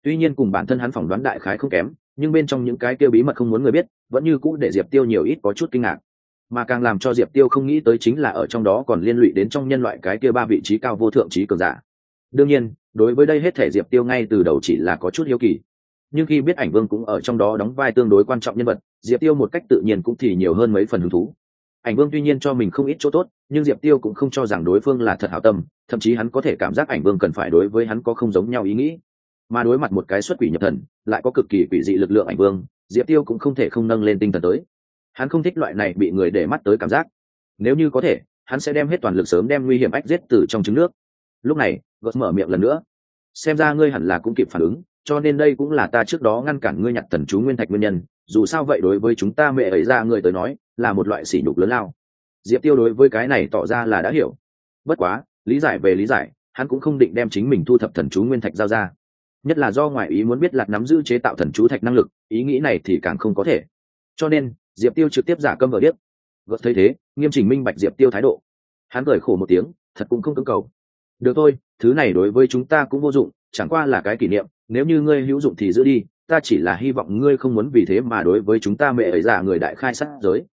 Tuy nhiên cùng bản thân hắn phỏng đoán đại khái không kém, nhưng bên trong những cái kia bí mật không muốn người biết, vẫn như cũ để diệp tiêu nhiều ít có chút kinh ngạc. Mà càng làm cho diệp tiêu không nghĩ tới chính là ở trong đó còn liên lụy đến trong nhân loại cái kia ba vị trí cao vô thượng trí cường giả. Đương nhiên đối với đây hết thể diệp tiêu ngay từ đầu chỉ là có chút hiếu kỳ. Nhưng khi biết ảnh vương cũng ở trong đó đóng vai tương đối quan trọng nhân vật, diệp tiêu một cách tự nhiên cũng thì nhiều hơn mấy phần hứng thú. Ảnh vương tuy nhiên cho mình không ít chỗ tốt, nhưng diệp tiêu cũng không cho rằng đối phương là thật hảo tâm, thậm chí hắn có thể cảm giác ảnh vương cần phải đối với hắn có không giống nhau ý nghĩ. Mà đối mặt một cái xuất quỷ nhập thần, lại có cực kỳ quỷ dị lực lượng ảnh vương, diệp tiêu cũng không thể không nâng lên tinh thần tới. Hắn không thích loại này bị người để mắt tới cảm giác. Nếu như có thể, hắn sẽ đem hết toàn lực sớm đem nguy hiểm ách giết từ trong trứng nước lúc này gớt mở miệng lần nữa. Xem ra ngươi hẳn là cũng kịp phản ứng, cho nên đây cũng là ta trước đó ngăn cản ngươi nhặt thần chú nguyên thạch nguyên nhân. Dù sao vậy đối với chúng ta mẹ ấy ra người tới nói, là một loại sỉ nhục lớn lao. Diệp tiêu đối với cái này tỏ ra là đã hiểu. Bất quá, lý giải về lý giải, hắn cũng không định đem chính mình thu thập thần chú nguyên thạch giao ra. Nhất là do ngoại ý muốn biết lạc nắm giữ chế tạo thần chú thạch năng lực, ý nghĩ này thì càng không có thể. Cho nên, diệp tiêu trực tiếp giả câm vờ điếc. Gợt thấy thế, nghiêm chỉnh minh bạch diệp tiêu thái độ. Hắn cười khổ một tiếng, thật cũng không cưỡng cầu được thôi, thứ này đối với chúng ta cũng vô dụng, chẳng qua là cái kỷ niệm, nếu như ngươi hữu dụng thì giữ đi, ta chỉ là hy vọng ngươi không muốn vì thế mà đối với chúng ta mẹ ấy giả người đại khai sát giới.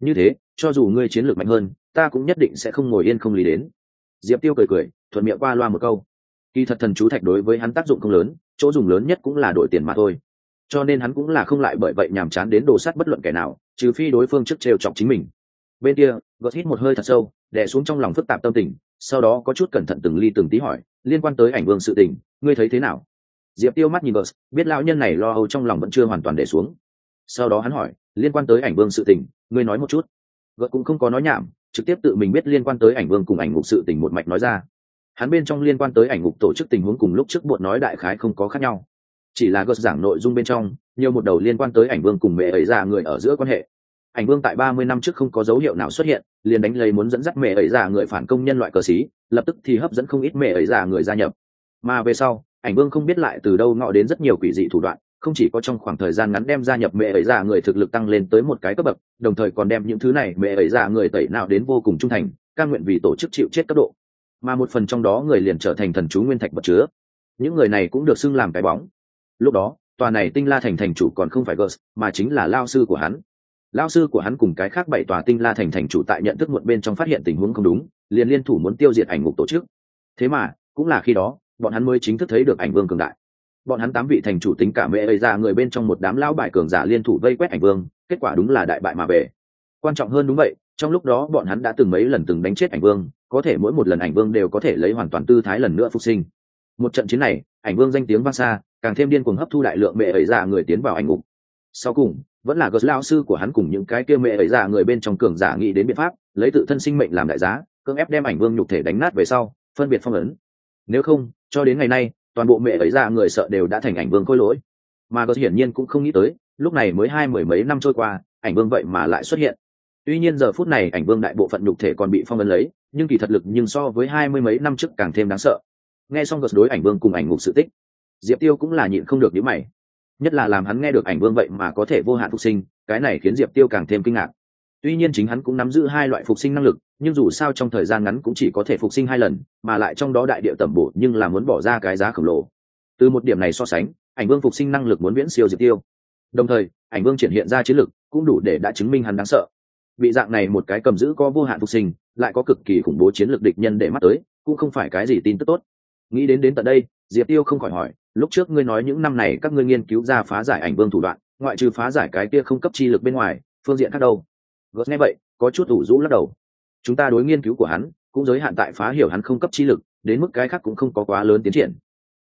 Như thế, cho dù ngươi chiến lược mạnh hơn, ta cũng nhất định sẽ không ngồi yên không lý đến. Diệp tiêu cười cười, thuận miệng qua loa một câu. Kỳ thật thần chú thạch đối với hắn tác dụng không lớn, chỗ dùng lớn nhất cũng là đổi tiền mà thôi. Cho nên hắn cũng là không lại bởi vậy nhàm chán đến đồ sắt bất luận kẻ nào, trừ phi đối phương trước trêu chọc chính mình. Bên kia, gợt hít một hơi thật sâu, đè xuống trong lòng phức tạp tâm tình sau đó có chút cẩn thận từng ly từng tí hỏi, liên quan tới ảnh vương sự tình, ngươi thấy thế nào? Diệp tiêu mắt nhìn vợ biết lão nhân này lo âu trong lòng vẫn chưa hoàn toàn để xuống. Sau đó hắn hỏi, liên quan tới ảnh vương sự tình, ngươi nói một chút. Vợ cũng không có nói nhảm, trực tiếp tự mình biết liên quan tới ảnh vương cùng ảnh ngục sự tình một mạch nói ra. Hắn bên trong liên quan tới ảnh ngục tổ chức tình huống cùng lúc trước buộc nói đại khái không có khác nhau. Chỉ là gợt giảng nội dung bên trong, nhiều một đầu liên quan tới ảnh vương cùng mẹ ấy ra người ở giữa quan hệ ảnh vương tại ba mươi năm trước không có dấu hiệu nào xuất hiện, liền đánh lấy muốn dẫn dắt mẹ ấy giả người phản công nhân loại cờ xí, lập tức thì hấp dẫn không ít mẹ ấy giả người gia nhập. Mà về sau, ảnh vương không biết lại từ đâu ngọ đến rất nhiều quỷ dị thủ đoạn, không chỉ có trong khoảng thời gian ngắn đem gia nhập mẹ ấy giả người thực lực tăng lên tới một cái cấp bậc, đồng thời còn đem những thứ này mẹ ấy giả người tẩy nào đến vô cùng trung thành, ca nguyện vì tổ chức chịu chết cấp độ. Mà một phần trong đó người liền trở thành thần chú nguyên thạch vật chứa. Những người này cũng được xưng làm cái bóng. Lúc đó, tòa này tinh la thành thành chủ còn không phải gers mà chính là lao sư của hắn lao sư của hắn cùng cái khác bảy tòa tinh la thành thành chủ tại nhận thức muộn bên trong phát hiện tình huống không đúng, liền liên thủ muốn tiêu diệt ảnh ngục tổ chức. Thế mà, cũng là khi đó, bọn hắn mới chính thức thấy được ảnh vương cường đại. Bọn hắn tám vị thành chủ tính cả mẹ ấy ra người bên trong một đám lão bại cường giả liên thủ vây quét ảnh vương, kết quả đúng là đại bại mà về. Quan trọng hơn đúng vậy, trong lúc đó bọn hắn đã từng mấy lần từng đánh chết ảnh vương, có thể mỗi một lần ảnh vương đều có thể lấy hoàn toàn tư thái lần nữa phục sinh. Một trận chiến này, ảnh vương danh tiếng vang xa, càng thêm điên cuồng hấp thu đại lượng mẹ ấy ra người tiến vào ảnh ngục. Sau cùng vẫn là gớt lao sư của hắn cùng những cái kia mẹ ấy ra người bên trong cường giả nghĩ đến biện pháp, lấy tự thân sinh mệnh làm đại giá, cưỡng ép đem ảnh vương nhục thể đánh nát về sau, phân biệt phong ấn. Nếu không, cho đến ngày nay, toàn bộ mẹ ấy ra người sợ đều đã thành ảnh vương khôi lỗi. Mà gớt hiển nhiên cũng không nghĩ tới, lúc này mới hai mười mấy năm trôi qua, ảnh vương vậy mà lại xuất hiện. Tuy nhiên giờ phút này ảnh vương đại bộ phận nhục thể còn bị phong ấn lấy, nhưng kỳ thật lực nhưng so với hai mươi mấy năm trước càng thêm đáng sợ. Nghe xong gật đối ảnh vương cùng ảnh ngục sự tích, diệp tiêu cũng là nhịn không được nhíu mày nhất là làm hắn nghe được ảnh vương vậy mà có thể vô hạn phục sinh, cái này khiến diệp tiêu càng thêm kinh ngạc. Tuy nhiên chính hắn cũng nắm giữ hai loại phục sinh năng lực, nhưng dù sao trong thời gian ngắn cũng chỉ có thể phục sinh hai lần, mà lại trong đó đại địa tẩm bổ nhưng là muốn bỏ ra cái giá khổng lồ. Từ một điểm này so sánh, ảnh vương phục sinh năng lực muốn viễn siêu diệp tiêu. Đồng thời, ảnh vương triển hiện ra chiến lực cũng đủ để đã chứng minh hắn đáng sợ. Bị dạng này một cái cầm giữ có vô hạn phục sinh, lại có cực kỳ khủng bố chiến lược địch nhân để mắt tới, cũng không phải cái gì tin tức tốt. Nghĩ đến đến tận đây diệp tiêu không khỏi hỏi, lúc trước ngươi nói những năm này các ngươi nghiên cứu ra phá giải ảnh vương thủ đoạn, ngoại trừ phá giải cái kia không cấp chi lực bên ngoài, phương diện khác đâu? Gớt nghe vậy, có chút ủ rũ lắc đầu. Chúng ta đối nghiên cứu của hắn, cũng giới hạn tại phá hiểu hắn không cấp chi lực, đến mức cái khác cũng không có quá lớn tiến triển.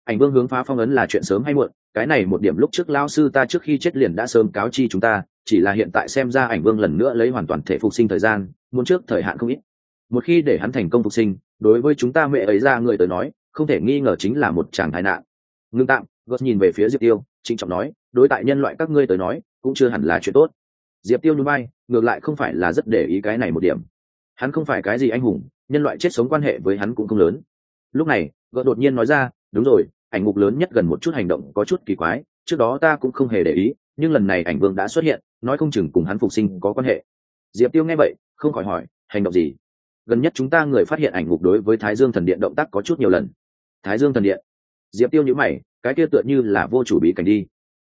Ảnh vương hướng phá phong ấn là chuyện sớm hay muộn, cái này một điểm lúc trước lao sư ta trước khi chết liền đã sớm cáo chi chúng ta, chỉ là hiện tại xem ra ảnh vương lần nữa lấy hoàn toàn thể phục sinh thời gian, muốn trước thời hạn không ít. Một khi để hắn thành công phục sinh, đối với chúng ta mẹ ấy ra người tới nói không thể nghi ngờ chính là một chàng tai nạn. Ngưng tạm gớt nhìn về phía diệp tiêu, trịnh trọng nói, đối tại nhân loại các ngươi tới nói, cũng chưa hẳn là chuyện tốt. Diệp tiêu núi bay ngược lại không phải là rất để ý cái này một điểm. Hắn không phải cái gì anh hùng, nhân loại chết sống quan hệ với hắn cũng không lớn. Lúc này gợt đột nhiên nói ra, đúng rồi, ảnh ngục lớn nhất gần một chút hành động có chút kỳ quái, trước đó ta cũng không hề để ý, nhưng lần này ảnh vương đã xuất hiện, nói không chừng cùng hắn phục sinh có quan hệ. Diệp tiêu nghe vậy, không khỏi hỏi, hành động gì? Gần nhất chúng ta người phát hiện ảnh ngục đối với thái dương thần điện động tác có chút nhiều lần thái dương thần điện. Diệp tiêu nhữ mày, cái kia tựa như là vô chủ bí cảnh đi.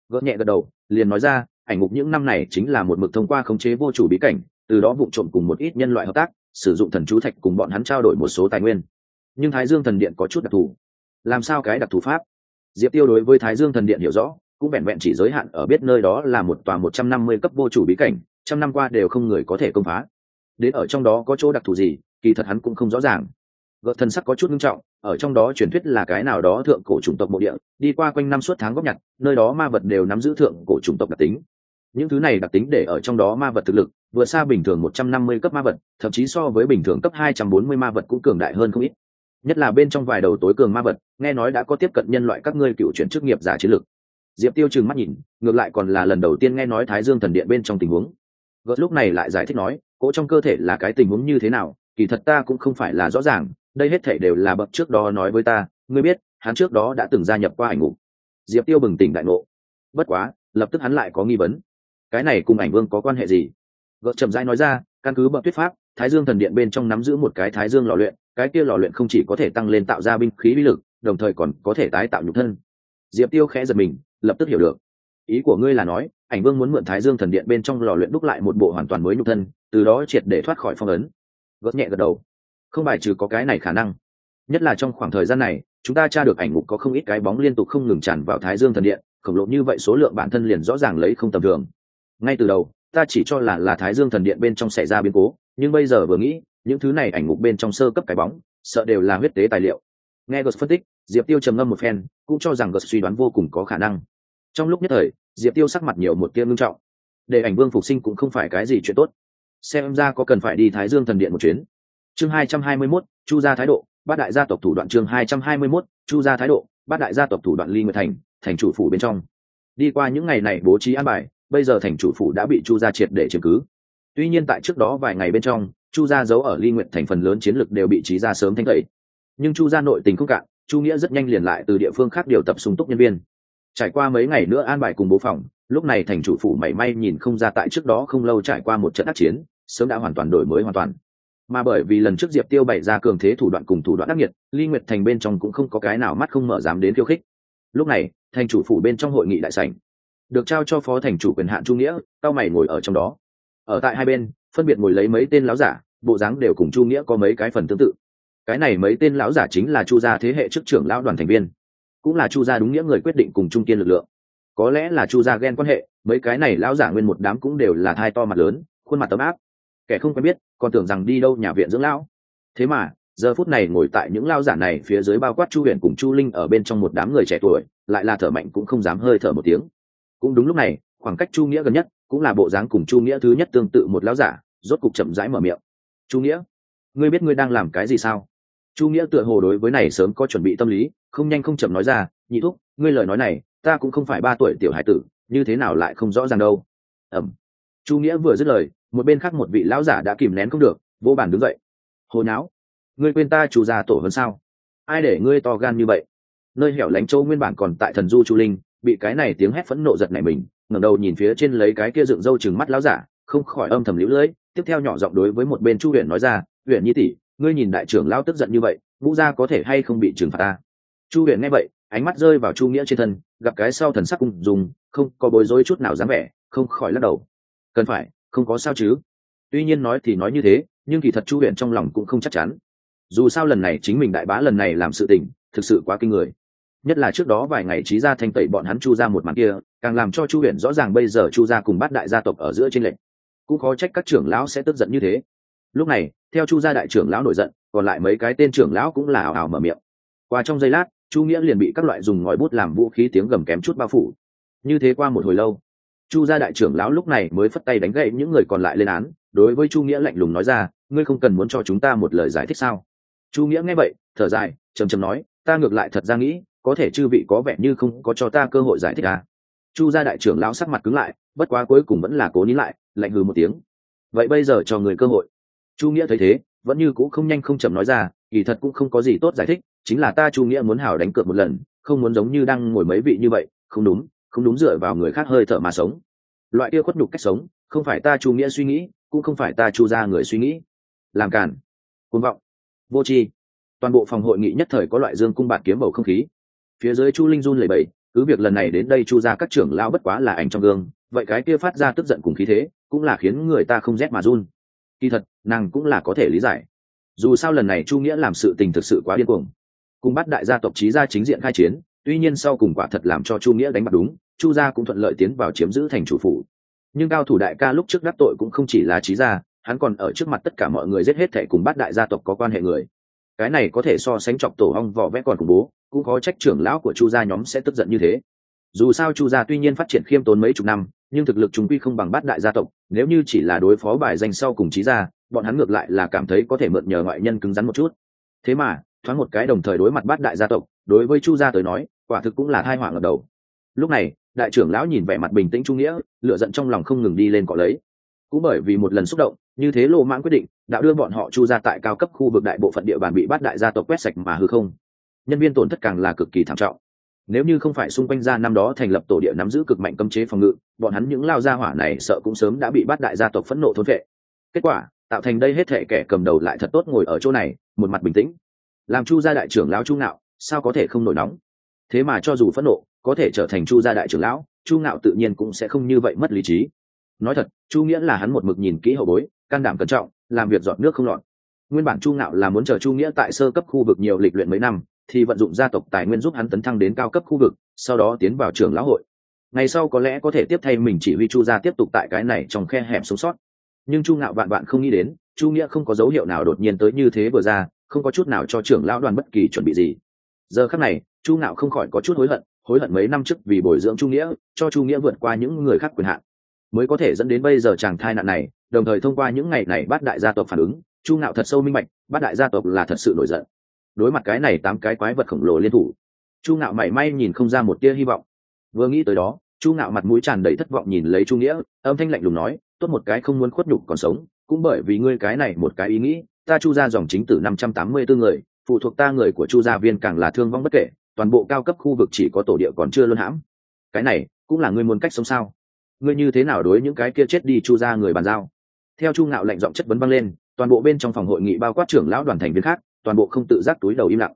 Gỡ nhẹ gật đầu, liền nói ra, ảnh ngục những năm này chính là một mực thông qua khống chế vô chủ bí cảnh, từ đó vụ trộm cùng một ít nhân loại hợp tác, sử dụng thần chú thạch cùng bọn hắn trao đổi một số tài nguyên. Nhưng thái dương thần điện có chút đặc thù. Làm sao cái đặc thù pháp? Diệp tiêu đối với thái dương thần điện hiểu rõ, cũng vẹn vẹn chỉ giới hạn ở biết nơi đó là một tòa một trăm năm mươi cấp vô chủ bí cảnh, trăm năm qua đều không người có thể công phá. Đến ở trong đó có chỗ đặc thù gì, kỳ thật hắn cũng không rõ ràng gợt thần sắc có chút nghiêm trọng, ở trong đó truyền thuyết là cái nào đó thượng cổ chủng tộc mộ địa, đi qua quanh năm suốt tháng góp nhặt, nơi đó ma vật đều nắm giữ thượng cổ chủng tộc đặc tính. Những thứ này đặc tính để ở trong đó ma vật thực lực vượt xa bình thường một trăm năm mươi cấp ma vật, thậm chí so với bình thường cấp hai trăm bốn mươi ma vật cũng cường đại hơn không ít. Nhất là bên trong vài đầu tối cường ma vật, nghe nói đã có tiếp cận nhân loại các ngươi cựu chuyển chức nghiệp giả chiến lược. Diệp tiêu trừng mắt nhìn, ngược lại còn là lần đầu tiên nghe nói thái dương thần điện bên trong tình huống. Gợt lúc này lại giải thích nói, cỗ trong cơ thể là cái tình huống như thế nào? Kỳ thật ta cũng không phải là rõ ràng đây hết thể đều là bậc trước đó nói với ta, ngươi biết, hắn trước đó đã từng gia nhập qua ảnh ngục. Diệp tiêu bừng tỉnh đại ngộ. Bất quá, lập tức hắn lại có nghi vấn. Cái này cùng ảnh vương có quan hệ gì? Vợ chậm rãi nói ra, căn cứ bậc tuyết pháp, thái dương thần điện bên trong nắm giữ một cái thái dương lò luyện, cái kia lò luyện không chỉ có thể tăng lên tạo ra binh khí uy lực, đồng thời còn có thể tái tạo nhục thân. Diệp tiêu khẽ giật mình, lập tức hiểu được. Ý của ngươi là nói, ảnh vương muốn mượn thái dương thần điện bên trong lò luyện đúc lại một bộ hoàn toàn mới nhục thân, từ đó triệt để thoát khỏi phong ấn. Gớt nhẹ gật đầu không bài trừ có cái này khả năng. Nhất là trong khoảng thời gian này, chúng ta tra được ảnh ngục có không ít cái bóng liên tục không ngừng tràn vào thái dương thần điện, khổng lồ như vậy số lượng bản thân liền rõ ràng lấy không tầm thường. Ngay từ đầu, ta chỉ cho là là thái dương thần điện bên trong xảy ra biến cố, nhưng bây giờ vừa nghĩ, những thứ này ảnh ngục bên trong sơ cấp cái bóng, sợ đều là huyết tế tài liệu. Nghe gật phân tích, diệp tiêu trầm ngâm một phen, cũng cho rằng gật suy đoán vô cùng có khả năng. Trong lúc nhất thời, diệp tiêu sắc mặt nhiều một tia ngưng trọng. Để ảnh vương phục sinh cũng không phải cái gì chuyện tốt. Xem ra có cần phải đi thái dương thần điện một chuyến chương hai trăm hai mươi mốt, chu gia thái độ, bát đại gia tộc thủ đoạn chương hai trăm hai mươi mốt, chu gia thái độ, bát đại gia tộc thủ đoạn ly nguyệt thành thành chủ phủ bên trong. Đi qua những ngày này bố trí an bài, bây giờ thành chủ phủ đã bị chu gia triệt để chứng cứ. Tuy nhiên tại trước đó vài ngày bên trong, chu gia giấu ở ly nguyện thành phần lớn chiến lược đều bị trí ra sớm thanh tẩy. Nhưng chu gia nội tình không cạn, chu nghĩa rất nhanh liền lại từ địa phương khác điều tập sung túc nhân viên. Trải qua mấy ngày nữa an bài cùng bố phòng, lúc này thành chủ phủ mảy may nhìn không ra tại trước đó không lâu trải qua một trận ác chiến, sớm đã hoàn toàn đổi mới hoàn toàn mà bởi vì lần trước diệp tiêu bày ra cường thế thủ đoạn cùng thủ đoạn đắc nghiệt, ly nguyệt thành bên trong cũng không có cái nào mắt không mở dám đến khiêu khích. Lúc này, thành chủ phủ bên trong hội nghị đại sảnh, được trao cho phó thành chủ quyền hạn Trung nghĩa, cao mày ngồi ở trong đó. Ở tại hai bên, phân biệt ngồi lấy mấy tên lão giả, bộ dáng đều cùng chu nghĩa có mấy cái phần tương tự. Cái này mấy tên lão giả chính là chu gia thế hệ trước trưởng lão đoàn thành viên, cũng là chu gia đúng nghĩa người quyết định cùng trung kiên lực lượng. Có lẽ là chu gia ghen quan hệ, mấy cái này lão giả nguyên một đám cũng đều là thai to mặt lớn, khuôn mặt tấm áp kẻ không quen biết, còn tưởng rằng đi đâu nhà viện dưỡng lão. Thế mà, giờ phút này ngồi tại những lao giả này phía dưới bao quát chu huyền cùng chu linh ở bên trong một đám người trẻ tuổi, lại là thở mạnh cũng không dám hơi thở một tiếng. Cũng đúng lúc này, khoảng cách chu nghĩa gần nhất, cũng là bộ dáng cùng chu nghĩa thứ nhất tương tự một lão giả, rốt cục chậm rãi mở miệng. Chu nghĩa, ngươi biết ngươi đang làm cái gì sao? Chu nghĩa tựa hồ đối với này sớm có chuẩn bị tâm lý, không nhanh không chậm nói ra, nhị thúc, ngươi lời nói này, ta cũng không phải ba tuổi tiểu hải tử, như thế nào lại không rõ ràng đâu. Ẩm. Chu nghĩa vừa dứt lời một bên khác một vị lão giả đã kìm nén không được vô bản đứng dậy. Hồi não ngươi quên ta chủ già tổ hơn sao? Ai để ngươi to gan như vậy? Nơi hẻo lánh châu nguyên bản còn tại thần du chu linh, bị cái này tiếng hét phẫn nộ giật này mình, ngẩng đầu nhìn phía trên lấy cái kia dựng râu chừng mắt lão giả, không khỏi âm thầm liễu lưỡi, tiếp theo nhỏ giọng đối với một bên chu huyền nói ra huyền nhi tỷ, ngươi nhìn đại trưởng lao tức giận như vậy ngũ gia có thể hay không bị trừng phạt ta? Chu huyền nghe vậy, ánh mắt rơi vào chu nghĩa trên thân, gặp cái sau thần sắc cùng dùng không có bối rối chút nào dáng vẻ, không khỏi lắc đầu. Cần phải không có sao chứ? Tuy nhiên nói thì nói như thế, nhưng kỳ thật chu huyện trong lòng cũng không chắc chắn. Dù sao lần này chính mình đại bá lần này làm sự tình, thực sự quá kinh người. Nhất là trước đó vài ngày trí gia thanh tẩy bọn hắn chu ra một màn kia, càng làm cho chu huyện rõ ràng bây giờ chu gia cùng bắt đại gia tộc ở giữa trên lệnh cũng khó trách các trưởng lão sẽ tức giận như thế. Lúc này, theo chu gia đại trưởng lão nổi giận, còn lại mấy cái tên trưởng lão cũng là ảo ảo mở miệng. Qua trong giây lát, chu nghĩa liền bị các loại dùng ngòi bút làm vũ khí tiếng gầm kém chút bao phủ. Như thế qua một hồi lâu chu gia đại trưởng lão lúc này mới phất tay đánh gậy những người còn lại lên án, đối với chu nghĩa lạnh lùng nói ra, ngươi không cần muốn cho chúng ta một lời giải thích sao? Chu nghĩa nghe vậy, thở dài, trầm trầm nói, ta ngược lại thật ra nghĩ, có thể chư vị có vẻ như không có cho ta cơ hội giải thích à. chu gia đại trưởng lão sắc mặt cứng lại, bất quá cuối cùng vẫn là cố nín lại, lạnh hừ một tiếng. Vậy bây giờ cho người cơ hội. Chu nghĩa thấy thế, vẫn như cũ không nhanh không chậm nói ra, kỳ thật cũng không có gì tốt giải thích, chính là ta chu nghĩa muốn hào đánh cược một lần, không muốn giống như đang ngồi mấy vị như vậy, không đúng không đúng dựa vào người khác hơi thở mà sống. Loại kia khuất nhục cách sống, không phải ta chu nghĩa suy nghĩ, cũng không phải ta chu ra người suy nghĩ. Làm cản côn vọng. Vô tri. Toàn bộ phòng hội nghị nhất thời có loại dương cung bạt kiếm bầu không khí. Phía dưới chu linh run lẩy bẩy, cứ việc lần này đến đây chu ra các trưởng lao bất quá là ảnh trong gương, vậy cái kia phát ra tức giận cùng khí thế, cũng là khiến người ta không rét mà run. Kỳ thật, nàng cũng là có thể lý giải. Dù sao lần này chu nghĩa làm sự tình thực sự quá điên cuồng. Cùng bắt đại gia tộc trí gia chính diện khai chiến tuy nhiên sau cùng quả thật làm cho chu nghĩa đánh bạc đúng, chu gia cũng thuận lợi tiến vào chiếm giữ thành chủ phủ. Nhưng cao thủ đại ca lúc trước đắc tội cũng không chỉ là trí gia, hắn còn ở trước mặt tất cả mọi người giết hết thệ cùng bắt đại gia tộc có quan hệ người. Cái này có thể so sánh chọc tổ hong vỏ vẽ còn khủng bố, cũng có trách trưởng lão của chu gia nhóm sẽ tức giận như thế. Dù sao chu gia tuy nhiên phát triển khiêm tốn mấy chục năm, nhưng thực lực chúng quy không bằng bát đại gia tộc, nếu như chỉ là đối phó bài danh sau cùng trí gia, bọn hắn ngược lại là cảm thấy có thể mượn nhờ ngoại nhân cứng rắn một chút. Thế mà thoáng một cái đồng thời đối mặt bát đại gia tộc, đối với chu gia tới nói, quả thực cũng là thai họa ở đầu. Lúc này, đại trưởng lão nhìn vẻ mặt bình tĩnh trung nghĩa lựa giận trong lòng không ngừng đi lên cọ lấy. Cũng bởi vì một lần xúc động, như thế lô mãn quyết định, đã đưa bọn họ chu ra tại cao cấp khu vực đại bộ phận địa bàn bị bắt đại gia tộc quét sạch mà hư không. Nhân viên tổn thất càng là cực kỳ thảm trọng. Nếu như không phải xung quanh ra năm đó thành lập tổ địa nắm giữ cực mạnh cấm chế phòng ngự, bọn hắn những lao gia hỏa này sợ cũng sớm đã bị bắt đại gia tộc phẫn nộ thốn vệ. Kết quả, tạo thành đây hết thể kẻ cầm đầu lại thật tốt ngồi ở chỗ này, một mặt bình tĩnh làm chu gia đại trưởng lão chu ngạo, sao có thể không nổi nóng? Thế mà cho dù phẫn nộ, có thể trở thành chu gia đại trưởng lão, chu ngạo tự nhiên cũng sẽ không như vậy mất lý trí. Nói thật, chu nghĩa là hắn một mực nhìn kỹ hậu bối, can đảm cẩn trọng, làm việc dọn nước không lọt. Nguyên bản chu ngạo là muốn chờ chu nghĩa tại sơ cấp khu vực nhiều lịch luyện mấy năm, thì vận dụng gia tộc tài nguyên giúp hắn tấn thăng đến cao cấp khu vực, sau đó tiến vào trường lão hội. Ngày sau có lẽ có thể tiếp thay mình chỉ huy chu gia tiếp tục tại cái này trong khe hẻm sống sót. Nhưng chu ngạo vạn vạn không nghĩ đến, chu nghĩa không có dấu hiệu nào đột nhiên tới như thế vừa ra không có chút nào cho trưởng lão đoàn bất kỳ chuẩn bị gì. Giờ khắc này, chu ngạo không khỏi có chút hối hận hối hận mấy năm trước vì bồi dưỡng chu nghĩa, cho chu nghĩa vượt qua những người khác quyền hạn. Mới có thể dẫn đến bây giờ chàng thai nạn này, đồng thời thông qua những ngày này bắt đại gia tộc phản ứng, chu ngạo thật sâu minh bạch bắt đại gia tộc là thật sự nổi giận. Đối mặt cái này tám cái quái vật khổng lồ liên thủ, chu ngạo mảy may nhìn không ra một tia hy vọng. Vừa nghĩ tới đó, chu ngạo mặt mũi tràn đầy thất vọng nhìn lấy chu nghĩa, âm thanh lạnh lùng nói, tốt một cái không muốn khuất nhục còn sống, cũng bởi vì ngươi cái này một cái ý nghĩ ta chu ra dòng chính tử năm trăm tám mươi bốn người, phụ thuộc ta người của chu gia viên càng là thương vong bất kể, toàn bộ cao cấp khu vực chỉ có tổ địa còn chưa luân hãm. Cái này, cũng là ngươi muốn cách sống sao? Ngươi như thế nào đối những cái kia chết đi chu ra người bàn giao? Theo chu ngạo lệnh giọng chất vấn băng lên, toàn bộ bên trong phòng hội nghị bao quát trưởng lão đoàn thành viên khác, toàn bộ không tự giác túi đầu im lặng.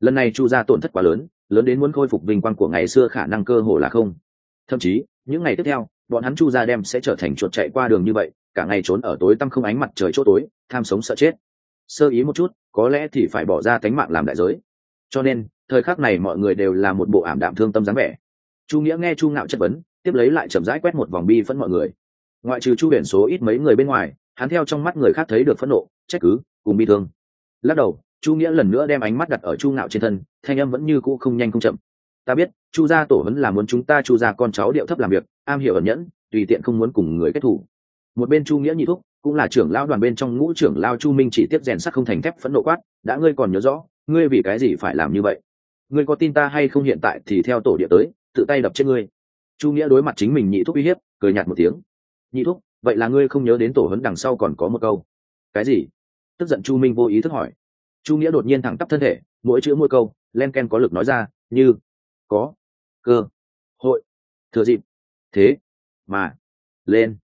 Lần này chu gia tổn thất quá lớn lớn đến muốn khôi phục vinh quang của ngày xưa khả năng cơ hồ là không. Thậm chí, những ngày tiếp theo, bọn hắn chu gia đem sẽ trở thành chuột chạy qua đường như vậy, cả ngày trốn ở tối tăm không ánh mặt trời chỗ tối, tham sống sợ chết sơ ý một chút, có lẽ thì phải bỏ ra cánh mạng làm đại giới. Cho nên, thời khắc này mọi người đều là một bộ ảm đạm thương tâm dáng vẻ. Chu nghĩa nghe chu ngạo chất vấn, tiếp lấy lại chậm rãi quét một vòng bi phẫn mọi người. Ngoại trừ chu biển số ít mấy người bên ngoài, hắn theo trong mắt người khác thấy được phẫn nộ, trách cứ, cùng bi thương. Lắc đầu, chu nghĩa lần nữa đem ánh mắt đặt ở chu ngạo trên thân, thanh âm vẫn như cũ không nhanh không chậm. Ta biết, chu gia tổ vẫn là muốn chúng ta chu gia con cháu điệu thấp làm việc, am hiểu ẩn nhẫn, tùy tiện không muốn cùng người kết thủ. Một bên chu nghĩa nhị thúc cũng là trưởng lao đoàn bên trong ngũ trưởng lao chu minh chỉ tiếp rèn sắt không thành thép phẫn nộ quát, đã ngươi còn nhớ rõ, ngươi vì cái gì phải làm như vậy? Ngươi có tin ta hay không hiện tại thì theo tổ địa tới, tự tay đập chết ngươi. Chu nghĩa đối mặt chính mình nhị thúc uy hiếp, cười nhạt một tiếng. Nhị thúc, vậy là ngươi không nhớ đến tổ hấn đằng sau còn có một câu. Cái gì? Tức giận chu minh vô ý thức hỏi. Chu nghĩa đột nhiên thẳng tắp thân thể, mỗi chữ mỗi câu, len ken có lực nói ra, như, có, cơ, hội, thừa dịp, thế, mà, lên,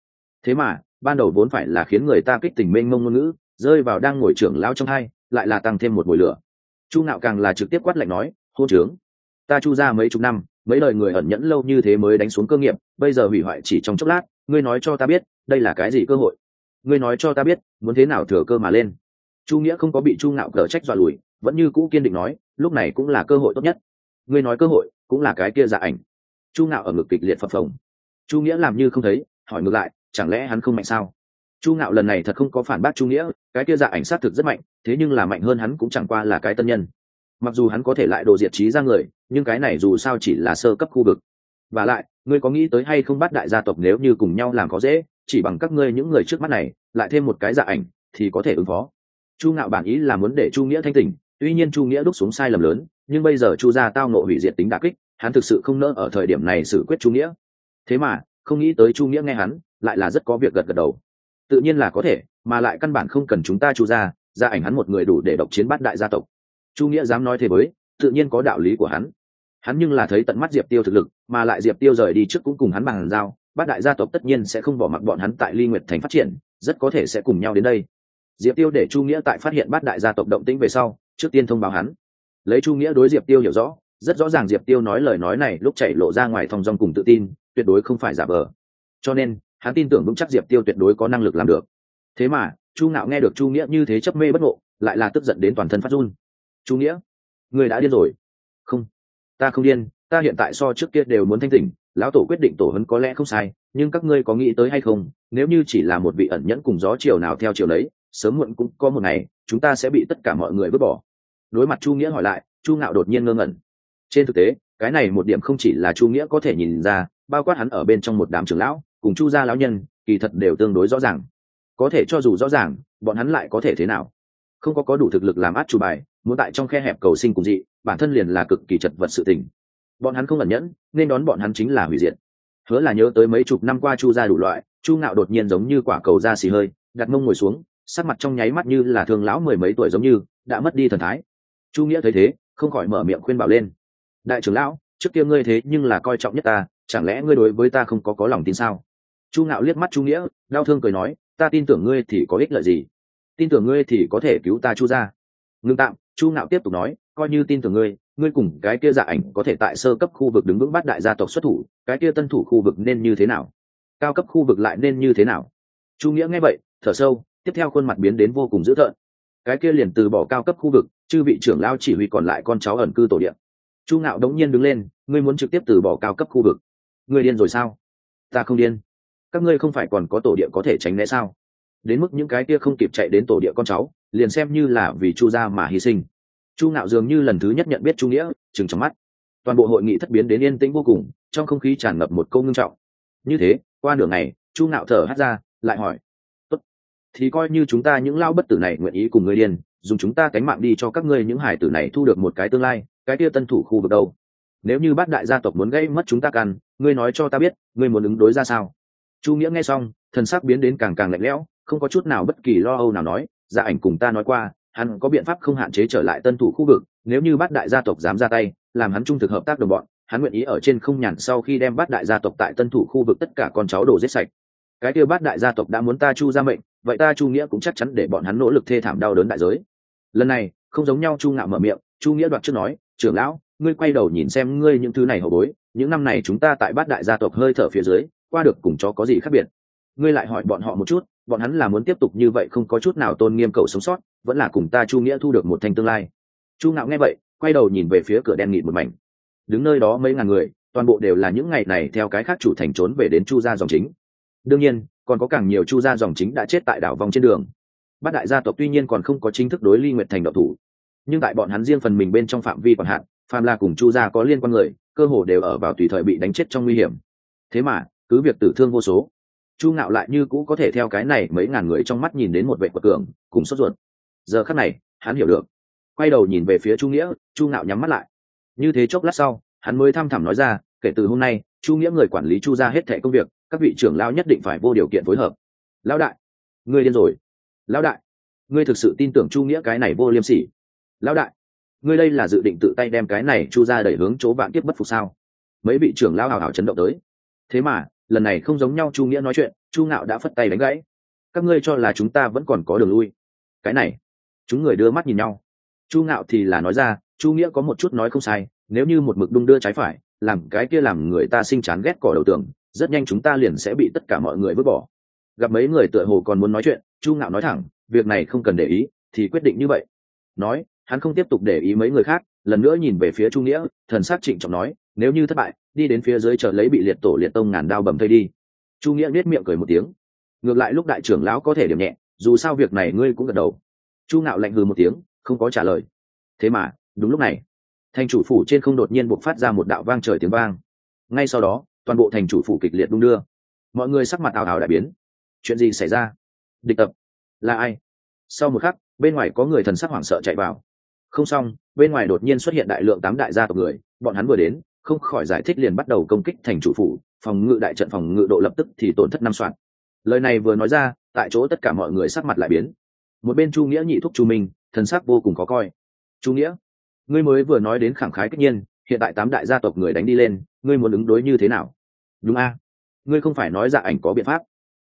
thế mà ban đầu vốn phải là khiến người ta kích tình mênh mông ngôn ngữ, rơi vào đang ngồi trưởng lao trong hai, lại là tăng thêm một mùi lửa. Chu ngạo càng là trực tiếp quát lạnh nói hô trướng, ta chu ra mấy chục năm, mấy lời người ẩn nhẫn lâu như thế mới đánh xuống cơ nghiệp, bây giờ hủy hoại chỉ trong chốc lát, ngươi nói cho ta biết, đây là cái gì cơ hội? Ngươi nói cho ta biết, muốn thế nào thừa cơ mà lên? Chu nghĩa không có bị chu ngạo cờ trách dọa lùi, vẫn như cũ kiên định nói, lúc này cũng là cơ hội tốt nhất. Ngươi nói cơ hội, cũng là cái kia dạ ảnh. Chu ngạo ở ngực kịch liệt phập phồng. Chu nghĩa làm như không thấy, hỏi ngược lại chẳng lẽ hắn không mạnh sao? Chu ngạo lần này thật không có phản bác chu nghĩa, cái kia dạ ảnh sát thực rất mạnh, thế nhưng là mạnh hơn hắn cũng chẳng qua là cái tân nhân. Mặc dù hắn có thể lại đồ diệt trí ra người, nhưng cái này dù sao chỉ là sơ cấp khu vực. Và lại, ngươi có nghĩ tới hay không bắt đại gia tộc nếu như cùng nhau làm có dễ, chỉ bằng các ngươi những người trước mắt này, lại thêm một cái dạ ảnh, thì có thể ứng phó. Chu ngạo bản ý là muốn để chu nghĩa thanh tỉnh, tuy nhiên chu nghĩa đúc xuống sai lầm lớn, nhưng bây giờ chu gia tao nộ hủy diệt tính đà kích, hắn thực sự không nỡ ở thời điểm này xử quyết chu nghĩa. Thế mà, không nghĩ tới chu nghĩa nghe hắn lại là rất có việc gật gật đầu. Tự nhiên là có thể mà lại căn bản không cần chúng ta chu ra, ra ảnh hắn một người đủ để độc chiến bắt đại gia tộc. Chu nghĩa dám nói thế với tự nhiên có đạo lý của hắn. Hắn nhưng là thấy tận mắt diệp tiêu thực lực mà lại diệp tiêu rời đi trước cũng cùng hắn bằng giao bát đại gia tộc tất nhiên sẽ không bỏ mặc bọn hắn tại ly nguyệt thành phát triển rất có thể sẽ cùng nhau đến đây. Diệp tiêu để chu nghĩa tại phát hiện bát đại gia tộc động tĩnh về sau trước tiên thông báo hắn. Lấy chu nghĩa đối diệp tiêu hiểu rõ rất rõ ràng diệp tiêu nói lời nói này lúc chạy lộ ra ngoài thong dong cùng tự tin tuyệt đối không phải giả vờ. Cho nên hắn tin tưởng vững chắc diệp tiêu tuyệt đối có năng lực làm được. Thế mà, chu ngạo nghe được chu nghĩa như thế chấp mê bất ngộ, lại là tức giận đến toàn thân phát run. Chu nghĩa, người đã điên rồi. Không, ta không điên, ta hiện tại so trước kia đều muốn thanh tỉnh, lão tổ quyết định tổ hấn có lẽ không sai, nhưng các ngươi có nghĩ tới hay không, nếu như chỉ là một vị ẩn nhẫn cùng gió chiều nào theo chiều lấy sớm muộn cũng có một ngày, chúng ta sẽ bị tất cả mọi người vứt bỏ. Đối mặt chu nghĩa hỏi lại, chu ngạo đột nhiên ngơ ngẩn. Trên thực tế, cái này một điểm không chỉ là chu nghĩa có thể nhìn ra, bao quát hắn ở bên trong một đám trưởng lão cùng chu gia lão nhân, kỳ thật đều tương đối rõ ràng. Có thể cho dù rõ ràng, bọn hắn lại có thể thế nào? Không có có đủ thực lực làm át chủ bài, muốn tại trong khe hẹp cầu sinh cùng dị, bản thân liền là cực kỳ chật vật sự tình. Bọn hắn không ẩn nhẫn, nên đón bọn hắn chính là hủy diệt. Hứa là nhớ tới mấy chục năm qua chu gia đủ loại, chu ngạo đột nhiên giống như quả cầu da xì hơi, đặt mông ngồi xuống, sắc mặt trong nháy mắt như là thương lão mười mấy tuổi giống như, đã mất đi thần thái. Chu nghĩa thấy thế, không khỏi mở miệng khuyên bảo lên. Đại trưởng lão, trước kia ngươi thế nhưng là coi trọng nhất ta, chẳng lẽ ngươi đối với ta không có có lòng tin sao? Chu ngạo liếc mắt chu nghĩa, đau thương cười nói, ta tin tưởng ngươi thì có ích lợi gì? Tin tưởng ngươi thì có thể cứu ta chu ra ngưng tạm, chu ngạo tiếp tục nói, coi như tin tưởng ngươi ngươi cùng cái kia dạ ảnh có thể tại sơ cấp khu vực đứng vững bắt đại gia tộc xuất thủ, cái kia tân thủ khu vực nên như thế nào? Cao cấp khu vực lại nên như thế nào? Chu nghĩa nghe vậy, thở sâu, tiếp theo khuôn mặt biến đến vô cùng dữ thợn cái kia liền từ bỏ cao cấp khu vực, chư vị trưởng lao chỉ huy còn lại con cháu ẩn cư tổ điện chu ngạo đống nhiên đứng lên, ngươi muốn trực tiếp từ bỏ cao cấp khu vực? Ngươi điên rồi sao? Ta không điên các ngươi không phải còn có tổ địa có thể tránh né sao? Đến mức những cái kia không kịp chạy đến tổ địa con cháu, liền xem như là vì chu gia mà hy sinh. Chu ngạo dường như lần thứ nhất nhận biết chu nghĩa chừng trong mắt. Toàn bộ hội nghị thất biến đến yên tĩnh vô cùng, trong không khí tràn ngập một câu ngưng trọng. Như thế, qua nửa ngày, chu ngạo thở hắt ra, lại hỏi, Tốt. thì coi như chúng ta những lao bất tử này nguyện ý cùng ngươi điên, dùng chúng ta cánh mạng đi cho các ngươi những hải tử này thu được một cái tương lai, cái kia tân thủ khu vực đâu? Nếu như bát đại gia tộc muốn gây mất chúng ta căn, ngươi nói cho ta biết, ngươi muốn ứng đối ra sao? Chu nghĩa nghe xong, thần sắc biến đến càng càng lạnh lẽo, không có chút nào bất kỳ lo âu nào nói gia ảnh cùng ta nói qua, hắn có biện pháp không hạn chế trở lại tân thủ khu vực, nếu như bát đại gia tộc dám ra tay, làm hắn trung thực hợp tác đồng bọn, hắn nguyện ý ở trên không nhàn sau khi đem bát đại gia tộc tại tân thủ khu vực tất cả con cháu đổ giết sạch. Cái kêu bát đại gia tộc đã muốn ta chu ra mệnh, vậy ta chu nghĩa cũng chắc chắn để bọn hắn nỗ lực thê thảm đau đớn đại giới. Lần này, không giống nhau chu ngạo mở miệng, chu nghĩa đoạt trước nói, trưởng lão ngươi quay đầu nhìn xem ngươi những thứ này hậu bối, những năm này chúng ta tại bát đại gia tộc hơi thở phía dưới, qua được cùng chó có gì khác biệt? Ngươi lại hỏi bọn họ một chút, bọn hắn là muốn tiếp tục như vậy không có chút nào tôn nghiêm cầu sống sót, vẫn là cùng ta chu nghĩa thu được một thanh tương lai. Chu ngạo nghe vậy, quay đầu nhìn về phía cửa đen nghịt một mảnh. Đứng nơi đó mấy ngàn người, toàn bộ đều là những ngày này theo cái khác chủ thành trốn về đến chu gia dòng chính. Đương nhiên, còn có càng nhiều chu gia dòng chính đã chết tại đảo vòng trên đường. Bát đại gia tộc tuy nhiên còn không có chính thức đối ly nguyệt thành độc thủ, nhưng tại bọn hắn riêng phần mình bên trong phạm vi còn hạn phàm là cùng chu gia có liên quan người, cơ hồ đều ở vào tùy thời bị đánh chết trong nguy hiểm. Thế mà, cứ việc tử thương vô số, chu ngạo lại như cũ có thể theo cái này mấy ngàn người trong mắt nhìn đến một vệ quật cường, cùng sốt ruột. Giờ khắc này, hắn hiểu được. Quay đầu nhìn về phía chu nghĩa, chu ngạo nhắm mắt lại. Như thế chốc lát sau, hắn mới thăm thẳm nói ra, kể từ hôm nay, chu nghĩa người quản lý chu ra hết thẻ công việc, các vị trưởng lao nhất định phải vô điều kiện phối hợp. Lão đại, ngươi điên rồi. Lão đại, ngươi thực sự tin tưởng chu nghĩa cái này vô liêm sỉ? Lão đại ngươi đây là dự định tự tay đem cái này chu ra đẩy hướng chỗ vạn tiếp bất phục sao? Mấy vị trưởng lao hào hào chấn động tới. Thế mà, lần này không giống nhau chu nghĩa nói chuyện, chu ngạo đã phất tay đánh gãy. Các ngươi cho là chúng ta vẫn còn có đường lui. Cái này, chúng người đưa mắt nhìn nhau. Chu ngạo thì là nói ra, chu nghĩa có một chút nói không sai, nếu như một mực đung đưa trái phải, làm cái kia làm người ta sinh chán ghét cỏ đầu tường, rất nhanh chúng ta liền sẽ bị tất cả mọi người vứt bỏ. Gặp mấy người tựa hồ còn muốn nói chuyện, chu ngạo nói thẳng, việc này không cần để ý, thì quyết định như vậy. Nói hắn không tiếp tục để ý mấy người khác, lần nữa nhìn về phía chu nghĩa, thần s á c trịnh trọng nói, nếu như thất bại, đi đến phía dưới chợ lấy bị liệt tổ liệt tông ngàn đao bầm thây đi. Chu nghĩa biết miệng cười một tiếng. Ngược lại lúc đại trưởng lão có thể điểm nhẹ, dù sao việc này ngươi cũng gật đầu. Chu ngạo lạnh hừ một tiếng, không có trả lời. Thế mà, đúng lúc này, thành chủ phủ trên không đột nhiên buộc phát ra một đạo vang trời tiếng vang. Ngay sau đó, toàn bộ thành chủ phủ kịch liệt đung đưa. Mọi người sắc mặt ảo ảo đại biến. Chuyện gì xảy ra? Địch tập. Là ai? Sau một khắc, bên ngoài có người thần sắc hoảng sợ chạy vào không xong, bên ngoài đột nhiên xuất hiện đại lượng tám đại gia tộc người, bọn hắn vừa đến, không khỏi giải thích liền bắt đầu công kích thành chủ phủ, phòng ngự đại trận phòng ngự độ lập tức thì tổn thất năm soạn. Lời này vừa nói ra, tại chỗ tất cả mọi người sắc mặt lại biến. Một bên chu nghĩa nhị thúc chu minh, thần sắc vô cùng khó coi. Chu nghĩa, ngươi mới vừa nói đến khẳng khái tất nhiên, hiện tại tám đại gia tộc người đánh đi lên, ngươi muốn ứng đối như thế nào? Đúng a, ngươi không phải nói dạ ảnh có biện pháp.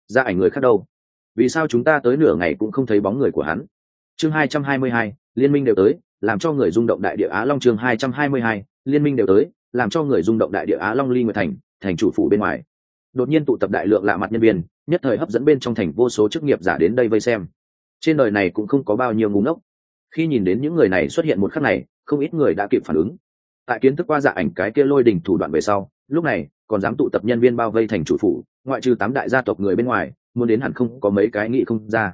Dạ ảnh người khác đâu? Vì sao chúng ta tới nửa ngày cũng không thấy bóng người của hắn? Chương hai trăm hai mươi hai, liên minh đều tới làm cho người rung động đại địa á long chương hai trăm hai mươi hai, liên minh đều tới, làm cho người rung động đại địa á long ly nguyệt thành thành chủ phủ bên ngoài. Đột nhiên tụ tập đại lượng lạ mặt nhân viên, nhất thời hấp dẫn bên trong thành vô số chức nghiệp giả đến đây vây xem. Trên đời này cũng không có bao nhiêu ngu ngốc. Khi nhìn đến những người này xuất hiện một khắc này, không ít người đã kịp phản ứng. Tại kiến thức qua dạ ảnh cái kia lôi đình thủ đoạn về sau, lúc này, còn dám tụ tập nhân viên bao vây thành chủ phủ, ngoại trừ tám đại gia tộc người bên ngoài, muốn đến hẳn không có mấy cái nghị không ra.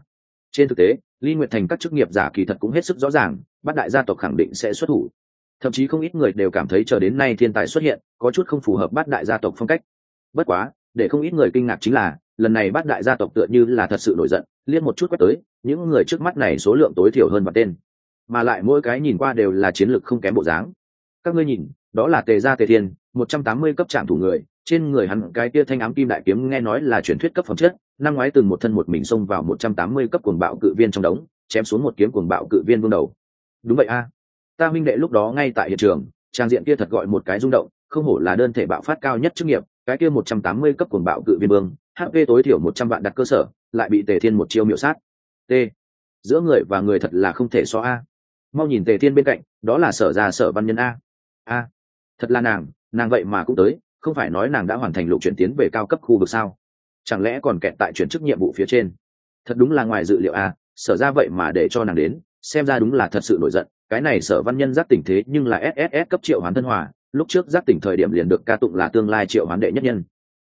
Trên thực tế ly nguyệt thành các chức nghiệp giả kỳ thật cũng hết sức rõ ràng bắt đại gia tộc khẳng định sẽ xuất thủ. Thậm chí không ít người đều cảm thấy chờ đến nay thiên tài xuất hiện, có chút không phù hợp bắt đại gia tộc phong cách. Bất quá, để không ít người kinh ngạc chính là, lần này bắt đại gia tộc tựa như là thật sự nổi giận liên một chút quét tới, những người trước mắt này số lượng tối thiểu hơn và tên. Mà lại mỗi cái nhìn qua đều là chiến lược không kém bộ dáng. Các ngươi nhìn, đó là tề gia tề thiên, một trăm tám mươi cấp trạm thủ người trên người hắn cái kia thanh ám kim đại kiếm nghe nói là truyền thuyết cấp phẩm chất, năm ngoái từng một thân một mình xông vào một trăm tám mươi cấp cuồng bạo cự viên trong đống, chém xuống một kiếm cuồng bạo cự viên vương đầu. Đúng vậy a. Ta minh đệ lúc đó ngay tại hiện trường, trang diện kia thật gọi một cái rung động, không hổ là đơn thể bạo phát cao nhất chức nghiệp, cái kia một trăm tám mươi cấp cuồng bạo cự viên vương hp tối thiểu một trăm vạn đặt cơ sở, lại bị tề thiên một chiêu miệu sát. T. Giữa người và người thật là không thể so a. Mau nhìn tề thiên bên cạnh, đó là sở già sở văn nhân a. A. Thật là nàng nàng vậy mà cũng tới không phải nói nàng đã hoàn thành lộ chuyển tiến về cao cấp khu vực sao? Chẳng lẽ còn kẹt tại chuyển chức nhiệm vụ phía trên? Thật đúng là ngoài dự liệu a sở ra vậy mà để cho nàng đến, xem ra đúng là thật sự nổi giận. Cái này sở văn nhân giác tỉnh thế nhưng là sss cấp triệu hoán thân hòa, lúc trước giác tỉnh thời điểm liền được ca tụng là tương lai triệu hoán đệ nhất nhân.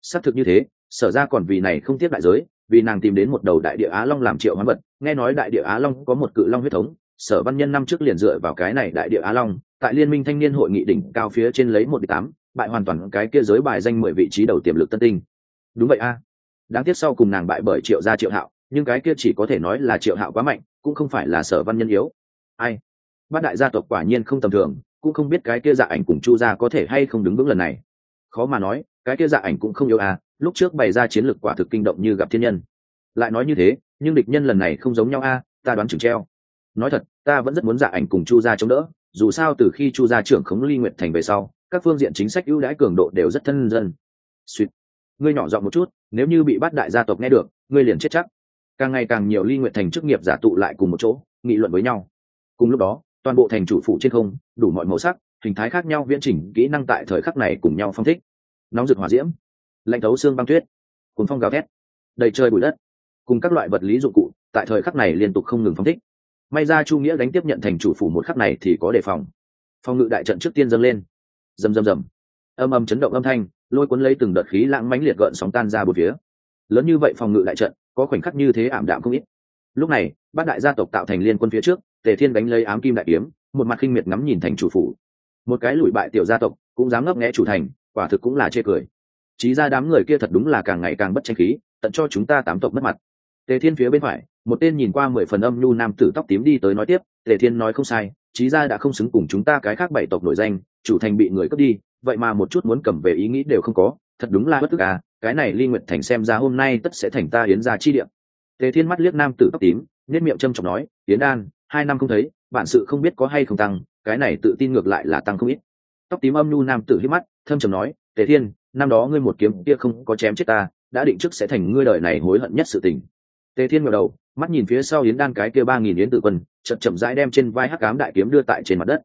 Xác thực như thế, sở ra còn vì này không tiếc đại giới, vì nàng tìm đến một đầu đại địa á long làm triệu hoán vật. Nghe nói đại địa á long có một cự long huyết thống, sở văn nhân năm trước liền dựa vào cái này đại địa á long, tại liên minh thanh niên hội nghị đỉnh cao phía trên lấy một tám bại hoàn toàn cái kia giới bài danh mười vị trí đầu tiềm lực tân tinh. Đúng vậy a. Đáng tiếc sau cùng nàng bại bởi triệu gia triệu hạo, nhưng cái kia chỉ có thể nói là triệu hạo quá mạnh, cũng không phải là sở văn nhân yếu. Ai? Bát đại gia tộc quả nhiên không tầm thường, cũng không biết cái kia dạ ảnh cùng chu gia có thể hay không đứng vững lần này. Khó mà nói, cái kia dạ ảnh cũng không yếu à lúc trước bày ra chiến lược quả thực kinh động như gặp thiên nhân. Lại nói như thế, nhưng địch nhân lần này không giống nhau a, ta đoán chừng treo. Nói thật, ta vẫn rất muốn dạ ảnh cùng chu gia chống đỡ, dù sao từ khi chu gia trưởng khống ly nguyện thành về sau các phương diện chính sách ưu đãi cường độ đều rất thân dân. Suýt. Ngươi nhỏ giọng một chút, nếu như bị bắt đại gia tộc nghe được, ngươi liền chết chắc. Càng ngày càng nhiều ly nguyện thành chức nghiệp giả tụ lại cùng một chỗ, nghị luận với nhau. Cùng lúc đó, toàn bộ thành chủ phụ trên không, đủ mọi màu sắc, hình thái khác nhau viễn chỉnh, kỹ năng tại thời khắc này cùng nhau phong thích. Nóng rực hỏa diễm, lạnh thấu xương băng tuyết cùng phong gào thét, đầy trời bụi đất, cùng các loại vật lý dụng cụ, tại thời khắc này liên tục không ngừng phong thích. May ra chu nghĩa đánh tiếp nhận thành chủ phủ một khắc này thì có đề phòng. Phòng ngự đại trận trước tiên dâng lên rầm rầm rầm. Âm âm chấn động âm thanh, lôi cuốn lấy từng đợt khí lãng mãnh liệt gợn sóng tan ra bốn phía. Lớn như vậy phòng ngự đại trận, có khoảnh khắc như thế ảm đạm không ít. Lúc này, bát đại gia tộc tạo thành liên quân phía trước, tề thiên đánh lấy ám kim đại kiếm, một mặt khinh miệt ngắm nhìn thành chủ phủ. Một cái lùi bại tiểu gia tộc, cũng dám ngấp nghẽ chủ thành, quả thực cũng là chê cười. Trí ra đám người kia thật đúng là càng ngày càng bất tranh khí, tận cho chúng ta tám tộc mất mặt. Tề thiên phía bên phải, một tên nhìn qua mười phần âm nhu nam tử tóc tím đi tới nói tiếp, tề thiên nói không sai trí ra đã không xứng cùng chúng ta cái khác bảy tộc nổi danh chủ thành bị người cướp đi, vậy mà một chút muốn cầm về ý nghĩ đều không có, thật đúng là bất tức à cái này ly nguyệt thành xem ra hôm nay tất sẽ thành ta yến ra chi điểm tề thiên mắt liếc nam tử tóc tím nhất miệng trâm trọng nói, Yến đan, hai năm không thấy, bản sự không biết có hay không tăng, cái này tự tin ngược lại là tăng không ít. Tóc tím âm nhu nam tử hít mắt, thâm trầm nói, tề thiên, năm đó ngươi một kiếm kia không có chém chết ta, đã định trước sẽ thành ngươi đời này hối hận nhất sự tình. Tề thiên ngẩng đầu, mắt nhìn phía sau yến đan cái kia ba nghìn yến tự quân, chậm chậm rãi đem trên vai hắc cám đại kiếm đưa tại trên mặt đất.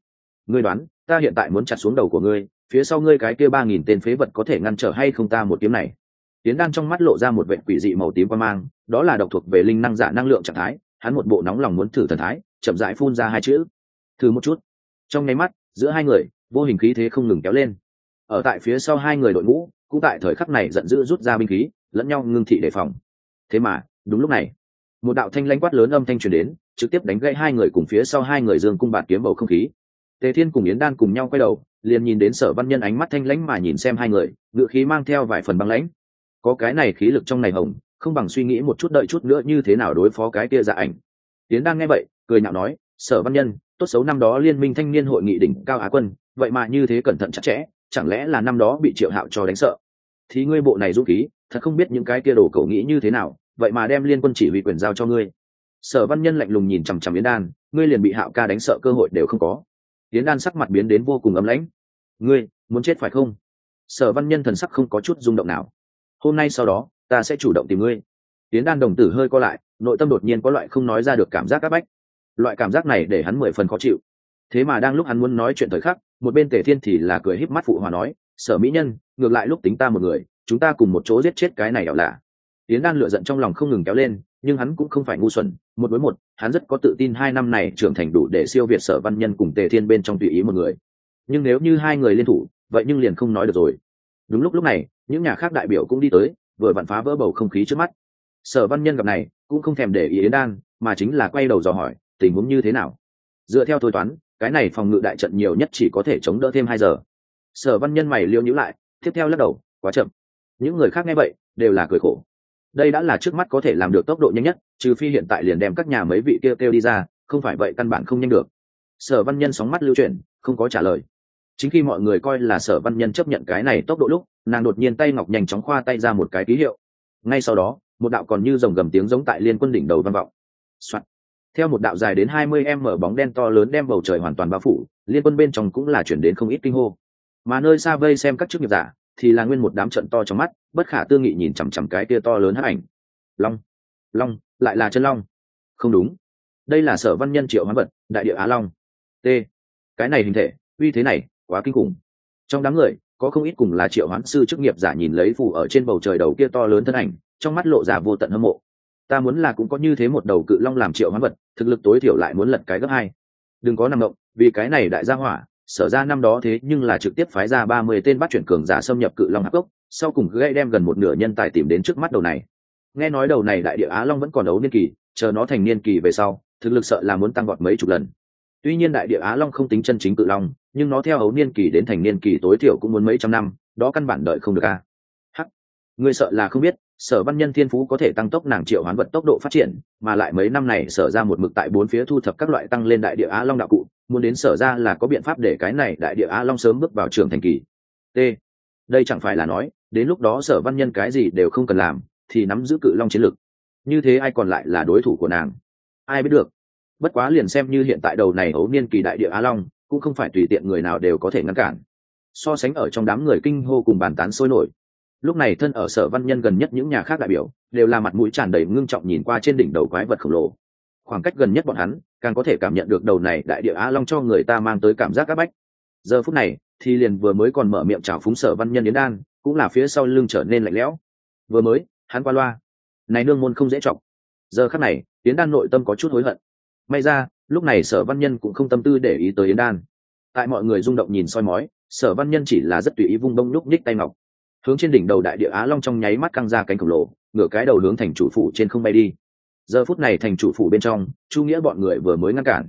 Ngươi đoán ta hiện tại muốn chặt xuống đầu của ngươi, phía sau ngươi cái kia ba nghìn tên phế vật có thể ngăn trở hay không ta một kiếm này. Tiến đan trong mắt lộ ra một vệ quỷ dị màu tím qua mang, đó là độc thuộc về linh năng giả năng lượng trạng thái, hắn một bộ nóng lòng muốn thử thần thái, chậm rãi phun ra hai chữ. Thử một chút. Trong nháy mắt, giữa hai người, vô hình khí thế không ngừng kéo lên. Ở tại phía sau hai người đội ngũ, cũng tại thời khắc này giận dữ rút ra binh khí, lẫn nhau ngưng thị đề phòng. Thế mà, đúng lúc này, một đạo thanh lãnh quát lớn âm thanh truyền đến, trực tiếp đánh gãy hai người cùng phía sau hai người dương cung bạt kiếm bầu không khí tề thiên cùng yến đan cùng nhau quay đầu, liền nhìn đến sở văn nhân ánh mắt thanh lãnh mà nhìn xem hai người, ngự khí mang theo vài phần băng lãnh. Có cái này khí lực trong này hồng, không bằng suy nghĩ một chút đợi chút nữa như thế nào đối phó cái kia dạ ảnh. Yến đang nghe vậy, cười nhạo nói, sở văn nhân, tốt xấu năm đó liên minh thanh niên hội nghị đỉnh cao á quân, vậy mà như thế cẩn thận chặt chẽ, chẳng lẽ là năm đó bị triệu hạo cho đánh sợ? Thì ngươi bộ này dũng khí, thật không biết những cái kia đồ cầu nghĩ như thế nào, vậy mà đem liên quân chỉ huy quyền giao cho ngươi. Sở văn nhân lạnh lùng nhìn chằm chằm yến đan, ngươi liền bị hạo ca đánh sợ cơ hội đều không có. Tiến đan sắc mặt biến đến vô cùng ấm lãnh. Ngươi, muốn chết phải không? Sở văn nhân thần sắc không có chút rung động nào. Hôm nay sau đó, ta sẽ chủ động tìm ngươi. Tiến đan đồng tử hơi co lại, nội tâm đột nhiên có loại không nói ra được cảm giác áp bách. Loại cảm giác này để hắn mười phần khó chịu. Thế mà đang lúc hắn muốn nói chuyện thời khắc, một bên tề thiên thì là cười híp mắt phụ hòa nói, sở mỹ nhân, ngược lại lúc tính ta một người, chúng ta cùng một chỗ giết chết cái này ảo lạ. Tiến đan lựa giận trong lòng không ngừng kéo lên nhưng hắn cũng không phải ngu xuẩn, một đối một, hắn rất có tự tin hai năm này trưởng thành đủ để siêu việt sở văn nhân cùng tề thiên bên trong tùy ý một người. Nhưng nếu như hai người liên thủ, vậy nhưng liền không nói được rồi. Đúng lúc lúc này, những nhà khác đại biểu cũng đi tới, vừa vặn phá vỡ bầu không khí trước mắt. Sở văn nhân gặp này, cũng không thèm để ý đến đan, mà chính là quay đầu dò hỏi, tình huống như thế nào? Dựa theo thôi toán, cái này phòng ngự đại trận nhiều nhất chỉ có thể chống đỡ thêm hai giờ. Sở văn nhân mày liêu nhữ lại, tiếp theo lắc đầu, quá chậm. Những người khác nghe vậy, đều là cười khổ đây đã là trước mắt có thể làm được tốc độ nhanh nhất, trừ phi hiện tại liền đem các nhà mấy vị kêu kêu đi ra, không phải vậy căn bản không nhanh được. Sở văn nhân sóng mắt lưu chuyển, không có trả lời. Chính khi mọi người coi là sở văn nhân chấp nhận cái này tốc độ lúc, nàng đột nhiên tay ngọc nhanh chóng khoa tay ra một cái ký hiệu. Ngay sau đó, một đạo còn như dòng gầm tiếng giống tại liên quân đỉnh đầu văn vọng、Soạn. theo một đạo dài đến hai mươi em mở bóng đen to lớn đem bầu trời hoàn toàn bao phủ, liên quân bên trong cũng là chuyển đến không ít kinh hô. Mà nơi xa vây xem các chức nghiệp giả thì là nguyên một đám trận to trong mắt, bất khả tư nghị nhìn chằm chằm cái tia to lớn hấp ảnh. Long long, lại là chân long. Không đúng. Đây là sở văn nhân triệu hoán vật, đại địa á long. T. Cái này hình thể, uy thế này, quá kinh khủng. Trong đám người, có không ít cùng là triệu hoán sư chức nghiệp giả nhìn lấy phù ở trên bầu trời đầu kia to lớn thân ảnh, trong mắt lộ giả vô tận hâm mộ. Ta muốn là cũng có như thế một đầu cự long làm triệu hoán vật, thực lực tối thiểu lại muốn lật cái gấp hai. Đừng có nằm động, vì cái này đại gia hỏa sở ra năm đó thế nhưng là trực tiếp phái ra ba mươi tên bắt chuyển cường giả xâm nhập cự long hắc cốc, sau cùng gây đem gần một nửa nhân tài tìm đến trước mắt đầu này. Nghe nói đầu này đại địa á long vẫn còn đấu niên kỳ, chờ nó thành niên kỳ về sau, thực lực sợ là muốn tăng gọt mấy chục lần. Tuy nhiên đại địa á long không tính chân chính cự long, nhưng nó theo ấu niên kỳ đến thành niên kỳ tối thiểu cũng muốn mấy trăm năm, đó căn bản đợi không được a. Hắc người sợ là không biết sở văn nhân thiên phú có thể tăng tốc nàng triệu hoán vật tốc độ phát triển, mà lại mấy năm này sở ra một mực tại bốn phía thu thập các loại tăng lên đại địa á long đạo cụ, muốn đến sở ra là có biện pháp để cái này đại địa á long sớm bước vào trường thành kỳ. T. Đây chẳng phải là nói, đến lúc đó sở văn nhân cái gì đều không cần làm, thì nắm giữ cự long chiến lực. Như thế ai còn lại là đối thủ của nàng? Ai biết được? Bất quá liền xem như hiện tại đầu này ấu niên kỳ đại địa á long, cũng không phải tùy tiện người nào đều có thể ngăn cản. So sánh ở trong đám người kinh hô cùng bàn tán sôi nổi lúc này thân ở sở văn nhân gần nhất những nhà khác đại biểu, đều là mặt mũi tràn đầy ngưng trọng nhìn qua trên đỉnh đầu quái vật khổng lồ. Khoảng cách gần nhất bọn hắn, càng có thể cảm nhận được đầu này đại địa á long cho người ta mang tới cảm giác áp bách. Giờ phút này, thì liền vừa mới còn mở miệng chào phúng sở văn nhân yến đan, cũng là phía sau lưng trở nên lạnh lẽo. Vừa mới, hắn qua loa. Này nương môn không dễ chọc. Giờ khắc này, yến đan nội tâm có chút hối hận. May ra, lúc này sở văn nhân cũng không tâm tư để ý tới yến đan. Tại mọi người rung động nhìn soi mói, sở văn nhân chỉ là rất tùy ý vung bông lúc nhích tay ngọc hướng trên đỉnh đầu đại địa á long trong nháy mắt căng ra cánh khổng lồ, ngửa cái đầu hướng thành chủ phủ trên không bay đi. Giờ phút này thành chủ phủ bên trong, chu nghĩa bọn người vừa mới ngăn cản,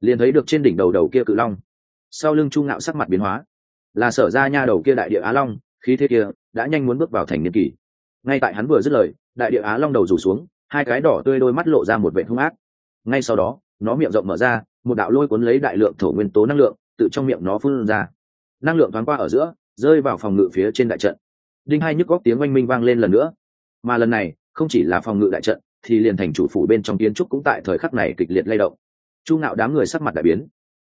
liền thấy được trên đỉnh đầu đầu kia cự long. Sau lưng chu ngạo sắc mặt biến hóa, là sở ra nha đầu kia đại địa á long, khí thế kia đã nhanh muốn bước vào thành niên kỷ. ngay tại hắn vừa dứt lời, đại địa á long đầu rủ xuống, hai cái đỏ tươi đôi mắt lộ ra một vệ hung ác. Ngay sau đó, nó miệng rộng mở ra, một đạo lôi cuốn lấy đại lượng thổ nguyên tố năng lượng tự trong miệng nó phun ra. Năng lượng thoáng qua ở giữa, rơi vào phòng ngự phía trên đại trận đinh hai nhức góc tiếng oanh minh vang lên lần nữa. Mà lần này, không chỉ là phòng ngự đại trận, thì liền thành chủ phủ bên trong kiến trúc cũng tại thời khắc này kịch liệt lay động. Chu ngạo đám người sắc mặt đại biến.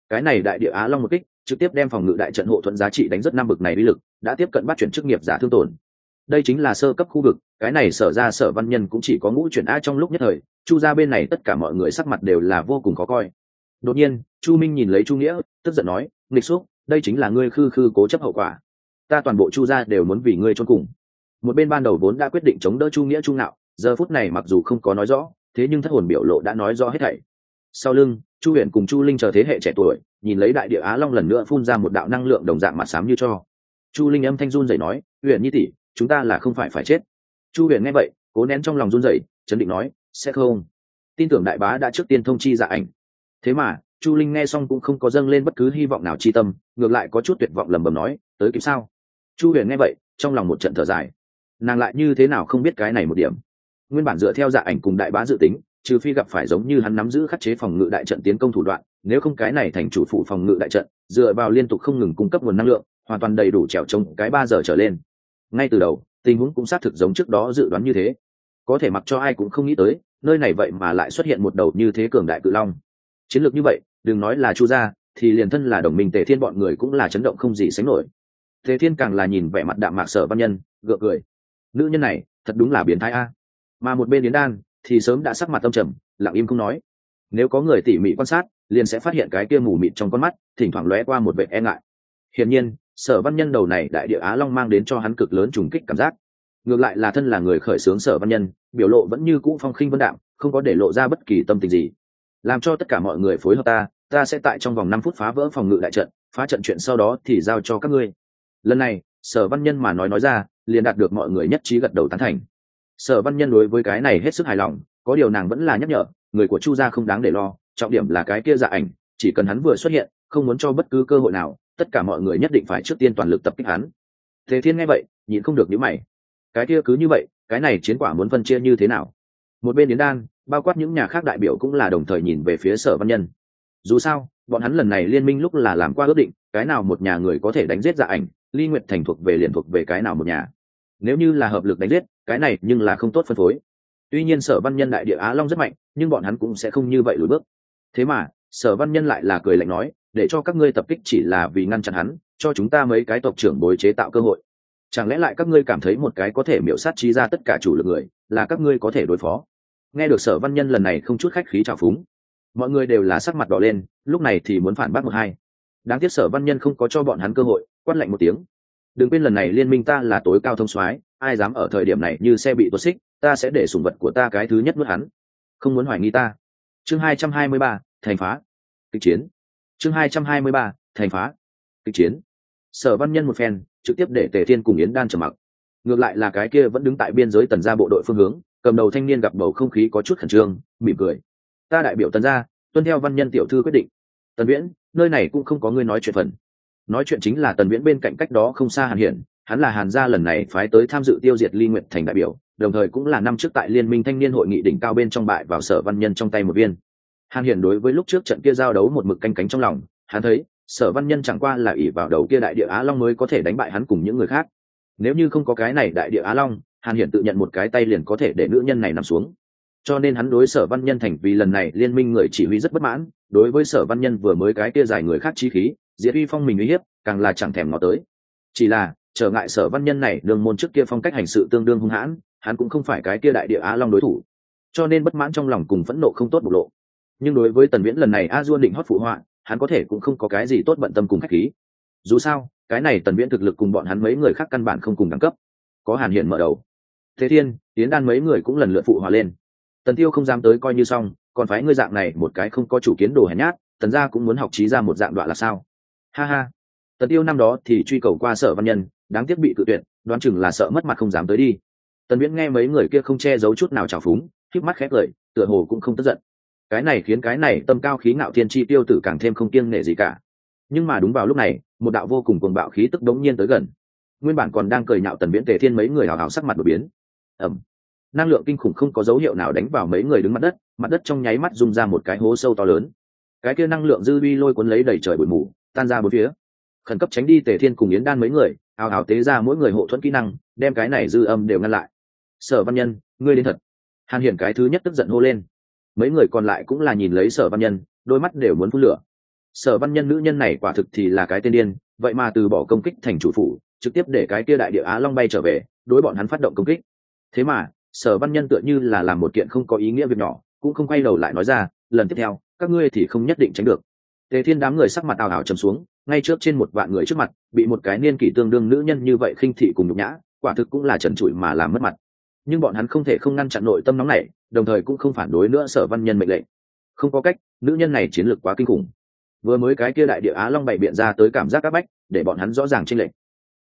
Cái này đại địa á long một kích, trực tiếp đem phòng ngự đại trận hộ thuận giá trị đánh rất năm bực này uy lực, đã tiếp cận bắt chuyển chức nghiệp giả thương tổn. Đây chính là sơ cấp khu vực, cái này sở ra sở văn nhân cũng chỉ có ngũ chuyển a trong lúc nhất thời, chu ra bên này tất cả mọi người sắc mặt đều là vô cùng khó coi. Đột nhiên, chu minh nhìn lấy chu nghĩa, tức giận nói, nghịch xúc, đây chính là ngươi khư khư cố chấp hậu quả ta toàn bộ chu gia đều muốn vì ngươi chôn cùng. Một bên ban đầu vốn đã quyết định chống đỡ chu nghĩa chu Nạo, giờ phút này mặc dù không có nói rõ thế nhưng thất hồn biểu lộ đã nói rõ hết thảy. Sau lưng chu huyền cùng chu linh chờ thế hệ trẻ tuổi nhìn lấy đại địa á long lần nữa phun ra một đạo năng lượng đồng dạng mặt xám như cho. Chu linh âm thanh run rẩy nói huyền nhi tỷ chúng ta là không phải phải chết. Chu huyền nghe vậy cố nén trong lòng run rẩy chấn định nói sẽ không. Tin tưởng đại bá đã trước tiên thông chi dạ ảnh. Thế mà chu linh nghe xong cũng không có dâng lên bất cứ hy vọng nào chi tâm ngược lại có chút tuyệt vọng lầm bầm nói tới kịp sao? Chu huyền nghe vậy, trong lòng một trận thở dài. Nàng lại như thế nào không biết cái này một điểm? Nguyên bản dựa theo dạ ảnh cùng đại bá dự tính, trừ phi gặp phải giống như hắn nắm giữ khắc chế phòng ngự đại trận tiến công thủ đoạn, nếu không cái này thành chủ phụ phòng ngự đại trận, dựa vào liên tục không ngừng cung cấp nguồn năng lượng, hoàn toàn đầy đủ trèo trống cái ba giờ trở lên. Ngay từ đầu, tình huống cũng xác thực giống trước đó dự đoán như thế. Có thể mặc cho ai cũng không nghĩ tới, nơi này vậy mà lại xuất hiện một đầu như thế cường đại cự long. Chiến lược như vậy, đừng nói là chu gia, thì liền thân là đồng minh tề thiên bọn người cũng là chấn động không gì sánh nổi. Thế thiên càng là nhìn vẻ mặt đạm mạc sở văn nhân, gượng cười. Nữ nhân này, thật đúng là biến thái a. Mà một bên yến đan, thì sớm đã sắc mặt tâm trầm, lặng im không nói. Nếu có người tỉ mỉ quan sát, liền sẽ phát hiện cái kia mù mịt trong con mắt, thỉnh thoảng lóe qua một vệ e ngại. Hiển nhiên, sở văn nhân đầu này đại địa á long mang đến cho hắn cực lớn trùng kích cảm giác. Ngược lại là thân là người khởi xướng sở văn nhân, biểu lộ vẫn như cũ phong khinh vân đạm, không có để lộ ra bất kỳ tâm tình gì. Làm cho tất cả mọi người phối hợp ta ta sẽ tại trong vòng năm phút phá vỡ phòng ngự đại trận, phá trận chuyện sau đó thì giao cho các ngươi lần này, sở văn nhân mà nói nói ra, liền đạt được mọi người nhất trí gật đầu tán thành. Sở văn nhân đối với cái này hết sức hài lòng, có điều nàng vẫn là nhắc nhở, người của chu gia không đáng để lo, trọng điểm là cái kia dạ ảnh, chỉ cần hắn vừa xuất hiện, không muốn cho bất cứ cơ hội nào, tất cả mọi người nhất định phải trước tiên toàn lực tập kích hắn. Thế thiên nghe vậy, nhịn không được những mày. Cái kia cứ như vậy, cái này chiến quả muốn phân chia như thế nào? Một bên yến đan, bao quát những nhà khác đại biểu cũng là đồng thời nhìn về phía sở văn nhân. Dù sao, bọn hắn lần này liên minh lúc là làm qua ước định, cái nào một nhà người có thể đánh giết dạ ảnh ly nguyệt thành thuộc về liền thuộc về cái nào một nhà? Nếu như là hợp lực đánh giết, cái này nhưng là không tốt phân phối. Tuy nhiên sở văn nhân đại địa á long rất mạnh, nhưng bọn hắn cũng sẽ không như vậy lùi bước. Thế mà, sở văn nhân lại là cười lạnh nói, để cho các ngươi tập kích chỉ là vì ngăn chặn hắn, cho chúng ta mấy cái tộc trưởng bối chế tạo cơ hội. Chẳng lẽ lại các ngươi cảm thấy một cái có thể miễu sát trí ra tất cả chủ lực người, là các ngươi có thể đối phó? Nghe được sở văn nhân lần này không chút khách khí trào phúng, mọi người đều là sắc mặt đỏ lên, lúc này thì muốn phản bác một hai. Đáng tiếc sở văn nhân không có cho bọn hắn cơ hội quát lạnh một tiếng. Đừng quên lần này liên minh ta là tối cao thông soái, ai dám ở thời điểm này như xe bị tuột xích, ta sẽ để sủng vật của ta cái thứ nhất nuốt hắn. Không muốn hoài nghi ta. Chương hai trăm hai mươi ba, thành phá. Kịch chiến. Chương hai trăm hai mươi ba, thành phá. Kịch chiến. Sở văn nhân một phen, trực tiếp để tề thiên cùng yến đan trầm mặc. Ngược lại là cái kia vẫn đứng tại biên giới tần gia bộ đội phương hướng, cầm đầu thanh niên gặp bầu không khí có chút khẩn trương, mỉm cười. Ta đại biểu tần gia, tuân theo văn nhân tiểu thư quyết định. Tần viễn, nơi này cũng không có người nói chuyện phần nói chuyện chính là tần viễn bên cạnh cách đó không xa hàn hiển, hắn là hàn gia lần này phái tới tham dự tiêu diệt ly nguyện thành đại biểu, đồng thời cũng là năm trước tại liên minh thanh niên hội nghị đỉnh cao bên trong bại vào sở văn nhân trong tay một viên. Hàn hiển đối với lúc trước trận kia giao đấu một mực canh cánh trong lòng, hắn thấy, sở văn nhân chẳng qua là ỷ vào đầu kia đại địa á long mới có thể đánh bại hắn cùng những người khác. Nếu như không có cái này đại địa á long, hàn hiển tự nhận một cái tay liền có thể để nữ nhân này nằm xuống. Cho nên hắn đối sở văn nhân thành vì lần này liên minh người chỉ huy rất bất mãn, đối với sở văn nhân vừa mới cái kia giải người khác chi khí diệt uy phong mình uy hiếp, càng là chẳng thèm ngó tới. Chỉ là, trở ngại sở văn nhân này đường môn trước kia phong cách hành sự tương đương hung hãn, hắn cũng không phải cái kia đại địa á long đối thủ. Cho nên bất mãn trong lòng cùng phẫn nộ không tốt bộc lộ. Nhưng đối với tần viễn lần này a duôn định hót phụ họa, hắn có thể cũng không có cái gì tốt bận tâm cùng khách khí. Dù sao, cái này tần viễn thực lực cùng bọn hắn mấy người khác căn bản không cùng đẳng cấp. Có hàn hiện mở đầu. Thế thiên tiến đan mấy người cũng lần lượt phụ hòa lên. Tần tiêu không dám tới coi như xong, còn phái ngươi dạng này một cái không có chủ kiến đồ hèn nhát, tần gia cũng muốn học trí ra một dạng đoạn là sao? Ha ha. Tần tiêu năm đó thì truy cầu qua sở văn nhân, đáng tiếc bị cự tuyệt, đoán chừng là sợ mất mặt không dám tới đi. Tần viễn nghe mấy người kia không che giấu chút nào trào phúng khiếp mắt khép lời tựa hồ cũng không tức giận. Cái này khiến cái này tâm cao khí ngạo thiên chi tiêu tử càng thêm không kiêng nể gì cả. Nhưng mà đúng vào lúc này, một đạo vô cùng cuồng bạo khí tức đống nhiên tới gần. Nguyên bản còn đang cười nhạo tần viễn tề thiên mấy người hào hào sắc mặt đột biến. Ẩm năng lượng kinh khủng không có dấu hiệu nào đánh vào mấy người đứng mặt đất mặt đất trong nháy mắt rung ra một cái hố sâu to lớn. Cái kia năng lượng dư vi lôi cuốn lấy đầy trời bụi mù tan ra bốn phía. Khẩn cấp tránh đi tề thiên cùng yến đan mấy người ào ào tế ra mỗi người hộ thuẫn kỹ năng, đem cái này dư âm đều ngăn lại. Sở văn nhân, ngươi đến thật. Hàn hiển cái thứ nhất tức giận hô lên. Mấy người còn lại cũng là nhìn lấy sở văn nhân, đôi mắt đều muốn phun lửa. Sở văn nhân nữ nhân này quả thực thì là cái tên điên, vậy mà từ bỏ công kích thành chủ phủ, trực tiếp để cái kia đại địa á long bay trở về, đối bọn hắn phát động công kích. Thế mà, sở văn nhân tựa như là làm một kiện không có ý nghĩa việc nhỏ, cũng không quay đầu lại nói ra, lần tiếp theo, các ngươi thì không nhất định tránh được tề thiên đám người sắc mặt ảo ảo trầm xuống, ngay trước trên một vạn người trước mặt, bị một cái niên kỷ tương đương nữ nhân như vậy khinh thị cùng nhục nhã, quả thực cũng là trần trụi mà làm mất mặt. Nhưng bọn hắn không thể không ngăn chặn nội tâm nóng này đồng thời cũng không phản đối nữa sở văn nhân mệnh lệnh. Không có cách, nữ nhân này chiến lược quá kinh khủng. Vừa mới cái kia đại địa á long bày biện ra tới cảm giác áp bách, để bọn hắn rõ ràng trên lệnh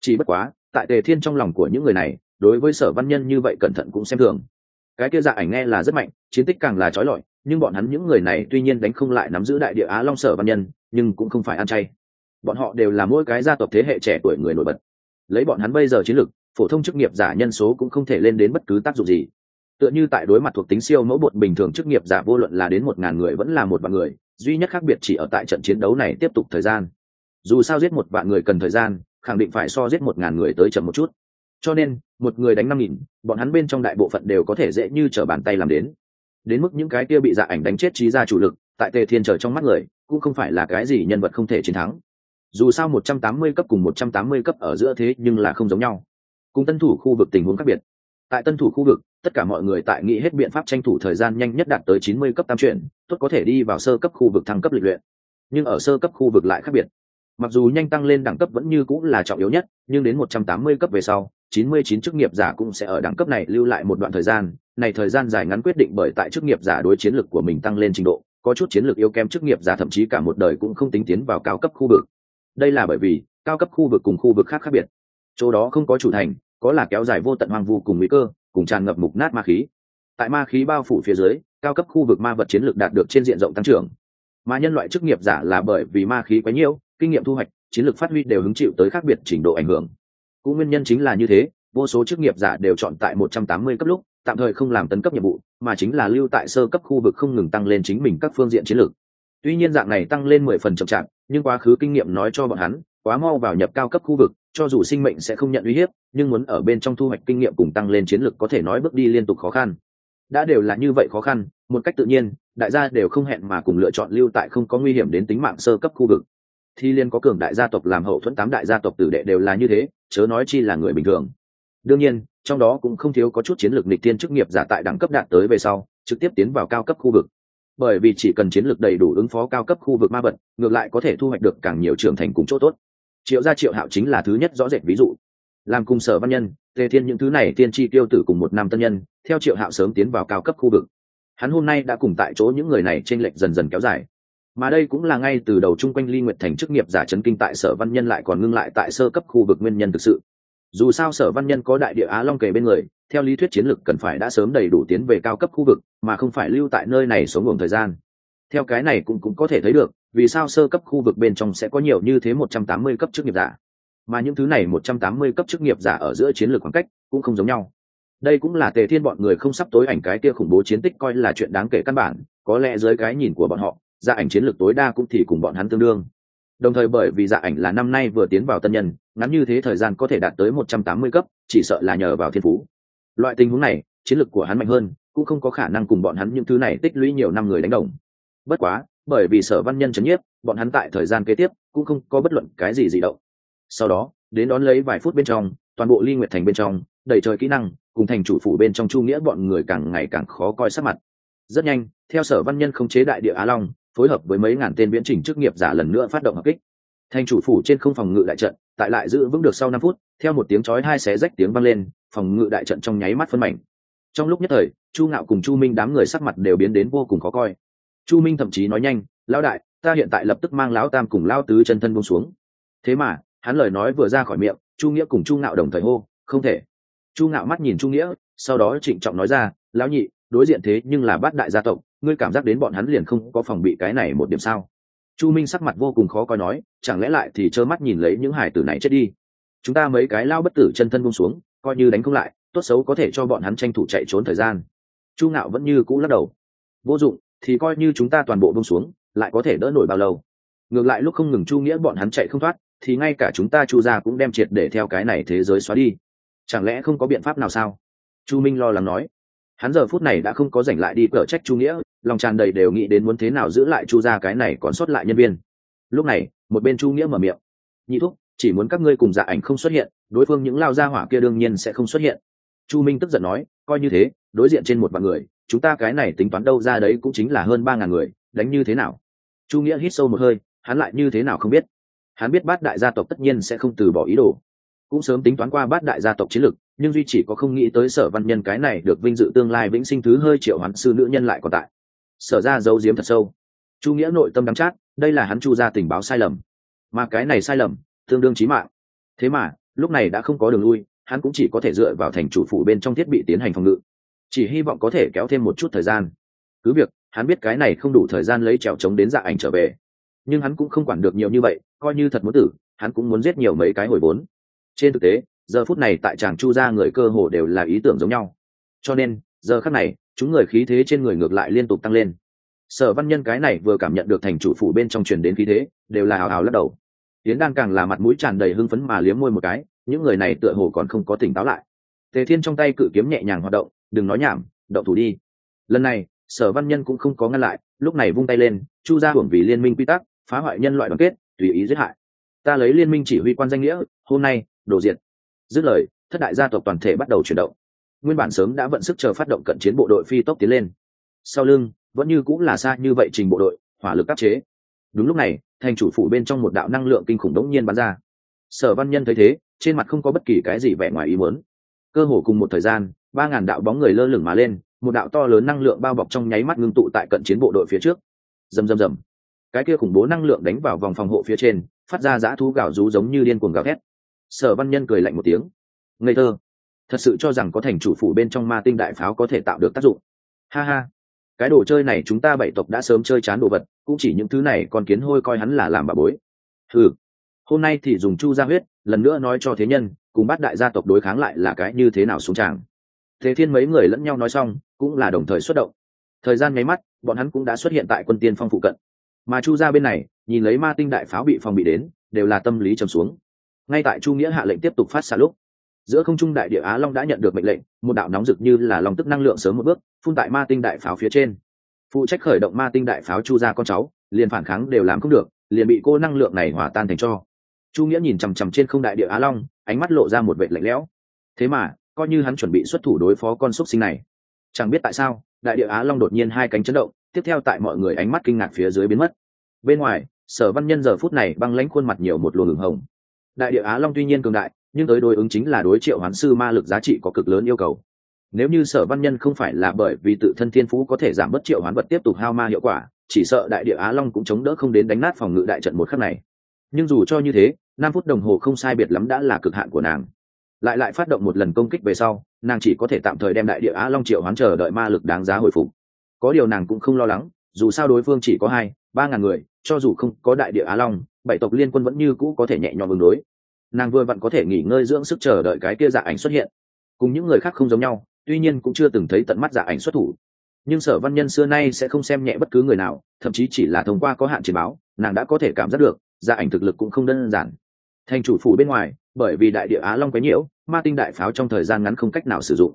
chỉ bất quá, tại tề thiên trong lòng của những người này, đối với sở văn nhân như vậy cẩn thận cũng xem thường. Cái kia dạ ảnh nghe là rất mạnh, chiến tích càng là trói lọi nhưng bọn hắn những người này tuy nhiên đánh không lại nắm giữ đại địa á long sở văn nhân, nhưng cũng không phải ăn chay. Bọn họ đều là mỗi cái gia tộc thế hệ trẻ tuổi người nổi bật. Lấy bọn hắn bây giờ chiến lược phổ thông chức nghiệp giả nhân số cũng không thể lên đến bất cứ tác dụng gì. Tựa như tại đối mặt thuộc tính siêu mẫu bột bình thường chức nghiệp giả vô luận là đến một ngàn người vẫn là một vạn người, duy nhất khác biệt chỉ ở tại trận chiến đấu này tiếp tục thời gian. Dù sao giết một vạn người cần thời gian, khẳng định phải so giết một ngàn người tới chậm một chút. Cho nên, một người đánh năm nghìn, bọn hắn bên trong đại bộ phận đều có thể dễ như t r ở bàn tay làm đến đến mức những cái kia bị dạ ảnh đánh chết trí ra chủ lực, tại tề thiên trở trong mắt người, cũng không phải là cái gì nhân vật không thể chiến thắng. Dù sao một trăm tám mươi cấp cùng một trăm tám mươi cấp ở giữa thế nhưng là không giống nhau. Cùng tân thủ khu vực tình huống khác biệt. Tại tân thủ khu vực, tất cả mọi người tại nghĩ hết biện pháp tranh thủ thời gian nhanh nhất đạt tới chín mươi cấp tam chuyển, tốt có thể đi vào sơ cấp khu vực thăng cấp lịch luyện. Nhưng ở sơ cấp khu vực lại khác biệt mặc dù nhanh tăng lên đẳng cấp vẫn như cũng là trọng yếu nhất, nhưng đến một trăm tám mươi cấp về sau, chín mươi chín chức nghiệp giả cũng sẽ ở đẳng cấp này lưu lại một đoạn thời gian. Này thời gian dài ngắn quyết định bởi tại chức nghiệp giả đối chiến lược của mình tăng lên trình độ, có chút chiến lược yếu kém chức nghiệp giả thậm chí cả một đời cũng không tính tiến vào cao cấp khu vực. Đây là bởi vì, cao cấp khu vực cùng khu vực khác khác biệt. Chỗ đó không có chủ thành, có là kéo dài vô tận hoang vu cùng nguy cơ, cùng tràn ngập mục nát ma khí. Tại ma khí bao phủ phía dưới, cao cấp khu vực ma vật chiến lược đạt được trên diện rộng tăng trưởng. Mà nhân loại chức nghiệp giả là bởi vì ma khí quá nhiều kinh nghiệm thu hoạch, chiến lược phát huy đều hứng chịu tới khác biệt trình độ ảnh hưởng. Cũng nguyên nhân chính là như thế, vô số chức nghiệp giả đều chọn tại 180 cấp lúc, tạm thời không làm tấn cấp nhiệm vụ, mà chính là lưu tại sơ cấp khu vực không ngừng tăng lên chính mình các phương diện chiến lược. Tuy nhiên dạng này tăng lên mười phần chậm chạp, nhưng quá khứ kinh nghiệm nói cho bọn hắn, quá mau vào nhập cao cấp khu vực, cho dù sinh mệnh sẽ không nhận uy hiếp, nhưng muốn ở bên trong thu hoạch kinh nghiệm cùng tăng lên chiến lược có thể nói bước đi liên tục khó khăn. Đã đều là như vậy khó khăn, một cách tự nhiên, đại gia đều không hẹn mà cùng lựa chọn lưu tại không có nguy hiểm đến tính mạng sơ cấp khu vực thì liên có cường đại gia tộc làm hậu thuẫn tám đại gia tộc tử đệ đều là như thế, chớ nói chi là người bình thường. Đương nhiên, trong đó cũng không thiếu có chút chiến lược nịch tiên chức nghiệp giả tại đẳng cấp đạt tới về sau, trực tiếp tiến vào cao cấp khu vực. Bởi vì chỉ cần chiến lược đầy đủ ứng phó cao cấp khu vực ma vật, ngược lại có thể thu hoạch được càng nhiều trưởng thành cùng chỗ tốt. Triệu gia triệu hạo chính là thứ nhất rõ rệt ví dụ. Làm cùng sở văn nhân, tề thiên những thứ này tiên tri tiêu tử cùng một năm tân nhân, theo triệu hạo sớm tiến vào cao cấp khu vực. Hắn hôm nay đã cùng tại chỗ những người này t r ê n lệch dần dần kéo dài mà đây cũng là ngay từ đầu chung quanh ly nguyệt thành chức nghiệp giả chấn kinh tại sở văn nhân lại còn ngưng lại tại sơ cấp khu vực nguyên nhân thực sự. Dù sao sở văn nhân có đại địa á long kề bên người, theo lý thuyết chiến lược cần phải đã sớm đầy đủ tiến về cao cấp khu vực, mà không phải lưu tại nơi này xuống luồng thời gian. Theo cái này cũng cũng có thể thấy được, vì sao sơ cấp khu vực bên trong sẽ có nhiều như thế một trăm tám mươi cấp chức nghiệp giả. Mà những thứ này một trăm tám mươi cấp chức nghiệp giả ở giữa chiến lược khoảng cách cũng không giống nhau. Đây cũng là tề thiên bọn người không sắp tối ảnh cái kia khủng bố chiến tích coi là chuyện đáng kể căn bản, có lẽ dưới cái nhìn của bọn họ dạ ảnh chiến lược tối đa cũng thì cùng bọn hắn tương đương. Đồng thời bởi vì dạ ảnh là năm nay vừa tiến vào tân nhân, ngắn như thế thời gian có thể đạt tới một trăm tám mươi cấp, chỉ sợ là nhờ vào thiên phú. Loại tình huống này, chiến lược của hắn mạnh hơn, cũng không có khả năng cùng bọn hắn những thứ này tích lũy nhiều năm người đánh đồng. Bất quá, bởi vì sở văn nhân chấn nhiếp, bọn hắn tại thời gian kế tiếp cũng không có bất luận cái gì dị động. Sau đó, đến đón lấy vài phút bên trong, toàn bộ ly nguyệt thành bên trong, đầy trời kỹ năng, cùng thành chủ phủ bên trong chu nghĩa bọn người càng ngày càng khó coi sắc mặt. Rất nhanh, theo sở văn nhân không chế đại địa á long phối hợp với mấy ngàn tên viễn trình chức nghiệp giả lần nữa phát động hợp kích. Thành chủ phủ trên không phòng ngự đại trận, tại lại giữ vững được sau năm phút, theo một tiếng chói hai xé rách tiếng vang lên, phòng ngự đại trận trong nháy mắt phân mảnh. Trong lúc nhất thời, chu ngạo cùng chu minh đám người sắc mặt đều biến đến vô cùng khó coi. Chu minh thậm chí nói nhanh, lão đại, ta hiện tại lập tức mang lão tam cùng lão tứ chân thân buông xuống. Thế mà, hắn lời nói vừa ra khỏi miệng, chu nghĩa cùng chu ngạo đồng thời hô, không thể. Chu ngạo mắt nhìn chu nghĩa, sau đó trịnh trọng nói ra, lão nhị, đối diện thế nhưng là bát đại gia tộc ngươi cảm giác đến bọn hắn liền không có phòng bị cái này một điểm sao? Chu minh sắc mặt vô cùng khó coi nói, chẳng lẽ lại thì trơ mắt nhìn lấy những hải tử này chết đi? Chúng ta mấy cái lao bất tử chân thân buông xuống, coi như đánh không lại, tốt xấu có thể cho bọn hắn tranh thủ chạy trốn thời gian. Chu ngạo vẫn như cũ lắc đầu. Vô dụng, thì coi như chúng ta toàn bộ buông xuống, lại có thể đỡ nổi bao lâu? Ngược lại lúc không ngừng chu nghĩa bọn hắn chạy không thoát, thì ngay cả chúng ta chu ra cũng đem triệt để theo cái này thế giới xóa đi. Chẳng lẽ không có biện pháp nào sao? Chu minh lo lắng nói. Hắn giờ phút này đã không có giành lại đi cở trách chu nghĩa lòng tràn đầy đều nghĩ đến muốn thế nào giữ lại chu ra cái này còn sót lại nhân viên. Lúc này, một bên chu nghĩa mở miệng. Nhị thúc, chỉ muốn các ngươi cùng dạ ảnh không xuất hiện, đối phương những lao gia hỏa kia đương nhiên sẽ không xuất hiện. Chu minh tức giận nói, coi như thế, đối diện trên một vạn người, chúng ta cái này tính toán đâu ra đấy cũng chính là hơn ba ngàn người, đánh như thế nào? Chu nghĩa hít sâu một hơi, hắn lại như thế nào không biết. Hắn biết bát đại gia tộc tất nhiên sẽ không từ bỏ ý đồ. Cũng sớm tính toán qua bát đại gia tộc chiến lược, nhưng duy chỉ có không nghĩ tới sở văn nhân cái này được vinh dự tương lai vĩnh sinh thứ hơi triệu hoán sư nữ nhân lại còn tại sở ra giấu giếm thật sâu. Chu nghĩa nội tâm đắm chát, đây là hắn chu ra tình báo sai lầm. Mà cái này sai lầm, tương đương trí mạng. Thế mà, lúc này đã không có đường lui, hắn cũng chỉ có thể dựa vào thành chủ phủ bên trong thiết bị tiến hành phòng ngự. Chỉ hy vọng có thể kéo thêm một chút thời gian. Cứ việc, hắn biết cái này không đủ thời gian lấy trèo trống đến dạ ảnh trở về. Nhưng hắn cũng không quản được nhiều như vậy, coi như thật muốn tử, hắn cũng muốn giết nhiều mấy cái hồi vốn. Trên thực tế, giờ phút này tại tràng chu ra người cơ hồ đều là ý tưởng giống nhau. Cho nên giờ khắc này, chúng người khí thế trên người ngược lại liên tục tăng lên. Sở văn nhân cái này vừa cảm nhận được thành chủ phủ bên trong truyền đến khí thế, đều là hào hào lắc đầu. Tiến đan càng là mặt mũi tràn đầy hưng phấn mà liếm môi một cái, những người này tựa hồ còn không có tỉnh táo lại. Tề thiên trong tay cự kiếm nhẹ nhàng hoạt động, đừng nói nhảm, động thủ đi. Lần này, sở văn nhân cũng không có ngăn lại, lúc này vung tay lên, chu ra hưởng vì liên minh quy tắc, phá hoại nhân loại đoàn kết, tùy ý giết hại. Ta lấy liên minh chỉ huy quan danh nghĩa, hôm nay, đồ diệt. Dứt lời, thất đại gia tộc toàn thể bắt đầu chuyển động nguyên bản sớm đã vận sức chờ phát động cận chiến bộ đội phi tốc tiến lên. Sau lưng, vẫn như cũng là xa như vậy trình bộ đội, hỏa lực áp chế. Đúng lúc này, thành chủ phủ bên trong một đạo năng lượng kinh khủng đống nhiên bắn ra. Sở văn nhân thấy thế, trên mặt không có bất kỳ cái gì vẻ ngoài ý muốn. Cơ hồ cùng một thời gian, ba ngàn đạo bóng người lơ lửng mà lên, một đạo to lớn năng lượng bao bọc trong nháy mắt ngưng tụ tại cận chiến bộ đội phía trước. Rầm rầm rầm. Cái kia khủng bố năng lượng đánh vào vòng phòng hộ phía trên, phát ra dã thú gạo rú giống như điên cuồng gào thét. Sở văn nhân cười lạnh một tiếng. Ngây thơ thật sự cho rằng có thành chủ phủ bên trong ma tinh đại pháo có thể tạo được tác dụng. Ha ha, cái đồ chơi này chúng ta bảy tộc đã sớm chơi chán đồ vật, cũng chỉ những thứ này còn kiến hôi coi hắn là làm bà bối. Ừ hôm nay thì dùng chu ra huyết, lần nữa nói cho thế nhân, cùng bắt đại gia tộc đối kháng lại là cái như thế nào xuống tràng. Thế thiên mấy người lẫn nhau nói xong, cũng là đồng thời xuất động. Thời gian nháy mắt, bọn hắn cũng đã xuất hiện tại quân tiên phong phụ cận. Mà chu ra bên này, nhìn lấy ma tinh đại pháo bị phong bị đến, đều là tâm lý trầm xuống. Ngay tại chu nghĩa hạ lệnh tiếp tục phát xạ lúc giữa không trung đại địa á long đã nhận được mệnh lệnh, một đạo nóng rực như là lòng tức năng lượng sớm một bước, phun tại ma tinh đại pháo phía trên. Phụ trách khởi động ma tinh đại pháo chu ra con cháu, liền phản kháng đều làm không được, liền bị cô năng lượng này hòa tan thành cho. Chu nghĩa nhìn chằm chằm trên không đại địa á long, ánh mắt lộ ra một vệ lạnh lẽo. Thế mà, coi như hắn chuẩn bị xuất thủ đối phó con xúc sinh này, chẳng biết tại sao, đại địa á long đột nhiên hai cánh chấn động, tiếp theo tại mọi người ánh mắt kinh ngạc phía dưới biến mất. Bên ngoài, sở văn nhân giờ phút này băng lãnh khuôn mặt nhiều một luồng hồng. Đại địa á long tuy nhiên cường đại nhưng tới đối ứng chính là đối triệu hoán sư ma lực giá trị có cực lớn yêu cầu. Nếu như sở văn nhân không phải là bởi vì tự thân thiên phú có thể giảm bớt triệu hoán vật tiếp tục hao ma hiệu quả, chỉ sợ đại địa á long cũng chống đỡ không đến đánh nát phòng ngự đại trận một khắc này. Nhưng dù cho như thế, năm phút đồng hồ không sai biệt lắm đã là cực hạn của nàng. Lại lại phát động một lần công kích về sau, nàng chỉ có thể tạm thời đem đại địa á long triệu hoán chờ đợi ma lực đáng giá hồi phục. Có điều nàng cũng không lo lắng, dù sao đối phương chỉ có hai, ba ngàn người, cho dù không có đại địa á long, bảy tộc liên quân vẫn như cũ có thể nhẹ nhõm ứng đối nàng vừa vặn có thể nghỉ ngơi dưỡng sức chờ đợi cái kia dạ ảnh xuất hiện. Cùng những người khác không giống nhau, tuy nhiên cũng chưa từng thấy tận mắt dạ ảnh xuất thủ. Nhưng sở văn nhân xưa nay sẽ không xem nhẹ bất cứ người nào, thậm chí chỉ là thông qua có hạn chỉ báo, nàng đã có thể cảm giác được dạ ảnh thực lực cũng không đơn giản. Thành chủ phủ bên ngoài, bởi vì đại địa á long quấy nhiễu, ma tinh đại pháo trong thời gian ngắn không cách nào sử dụng.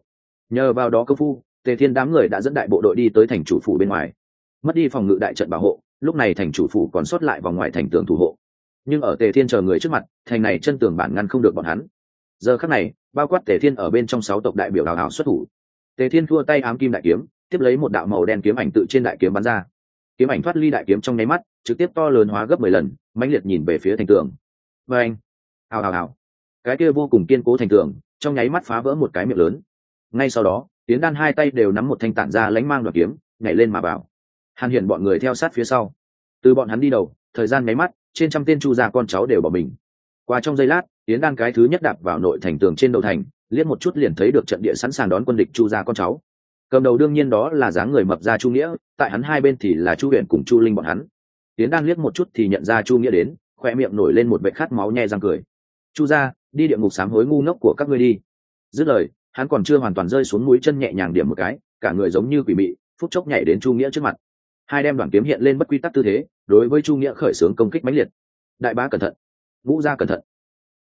Nhờ vào đó công phu, tề thiên đám người đã dẫn đại bộ đội đi tới thành chủ phủ bên ngoài. Mất đi phòng ngự đại trận bảo hộ, lúc này thành chủ phủ còn sót lại vào ngoài thành tường thủ hộ nhưng ở tề thiên chờ người trước mặt, thành này chân tường bản ngăn không được bọn hắn. Giờ khắc này, bao quát tề thiên ở bên trong sáu tộc đại biểu đào hào xuất thủ. Tề thiên thua tay ám kim đại kiếm, tiếp lấy một đạo màu đen kiếm ảnh tự trên đại kiếm bắn ra. Kiếm ảnh thoát ly đại kiếm trong nháy mắt, trực tiếp to lớn hóa gấp mười lần, mãnh liệt nhìn về phía thành tường. Và anh hào hào hào! Cái kia vô cùng kiên cố thành tường, trong nháy mắt phá vỡ một cái miệng lớn. Ngay sau đó, tiến đan hai tay đều nắm một thanh tản ra lánh mang đoạt kiếm, nhảy lên mà vào. Hàn hiển bọn người theo sát phía sau. Từ bọn hắn đi đầu, thời gian nháy mắt trên trăm tên chu gia con cháu đều bỏ mình. Qua trong giây lát tiến đan cái thứ nhất đạp vào nội thành tường trên đầu thành, liếc một chút liền thấy được trận địa sẵn sàng đón quân địch chu gia con cháu. Cầm đầu đương nhiên đó là dáng người mập ra chu nghĩa, tại hắn hai bên thì là chu huyện cùng chu linh bọn hắn. Tiến đan liếc một chút thì nhận ra chu nghĩa đến, khoe miệng nổi lên một vệ khát máu nhe răng cười. Chu ra đi địa ngục sám hối ngu ngốc của các ngươi đi. Dứt lời, hắn còn chưa hoàn toàn rơi xuống mũi chân nhẹ nhàng điểm một cái, cả người giống như quỷ mị, phút chốc nhảy đến chu nghĩa trước mặt hai đem đoàn kiếm hiện lên bất quy tắc tư thế, đối với chu nghĩa khởi xướng công kích mãnh liệt. Đại bá cẩn thận, vũ gia cẩn thận.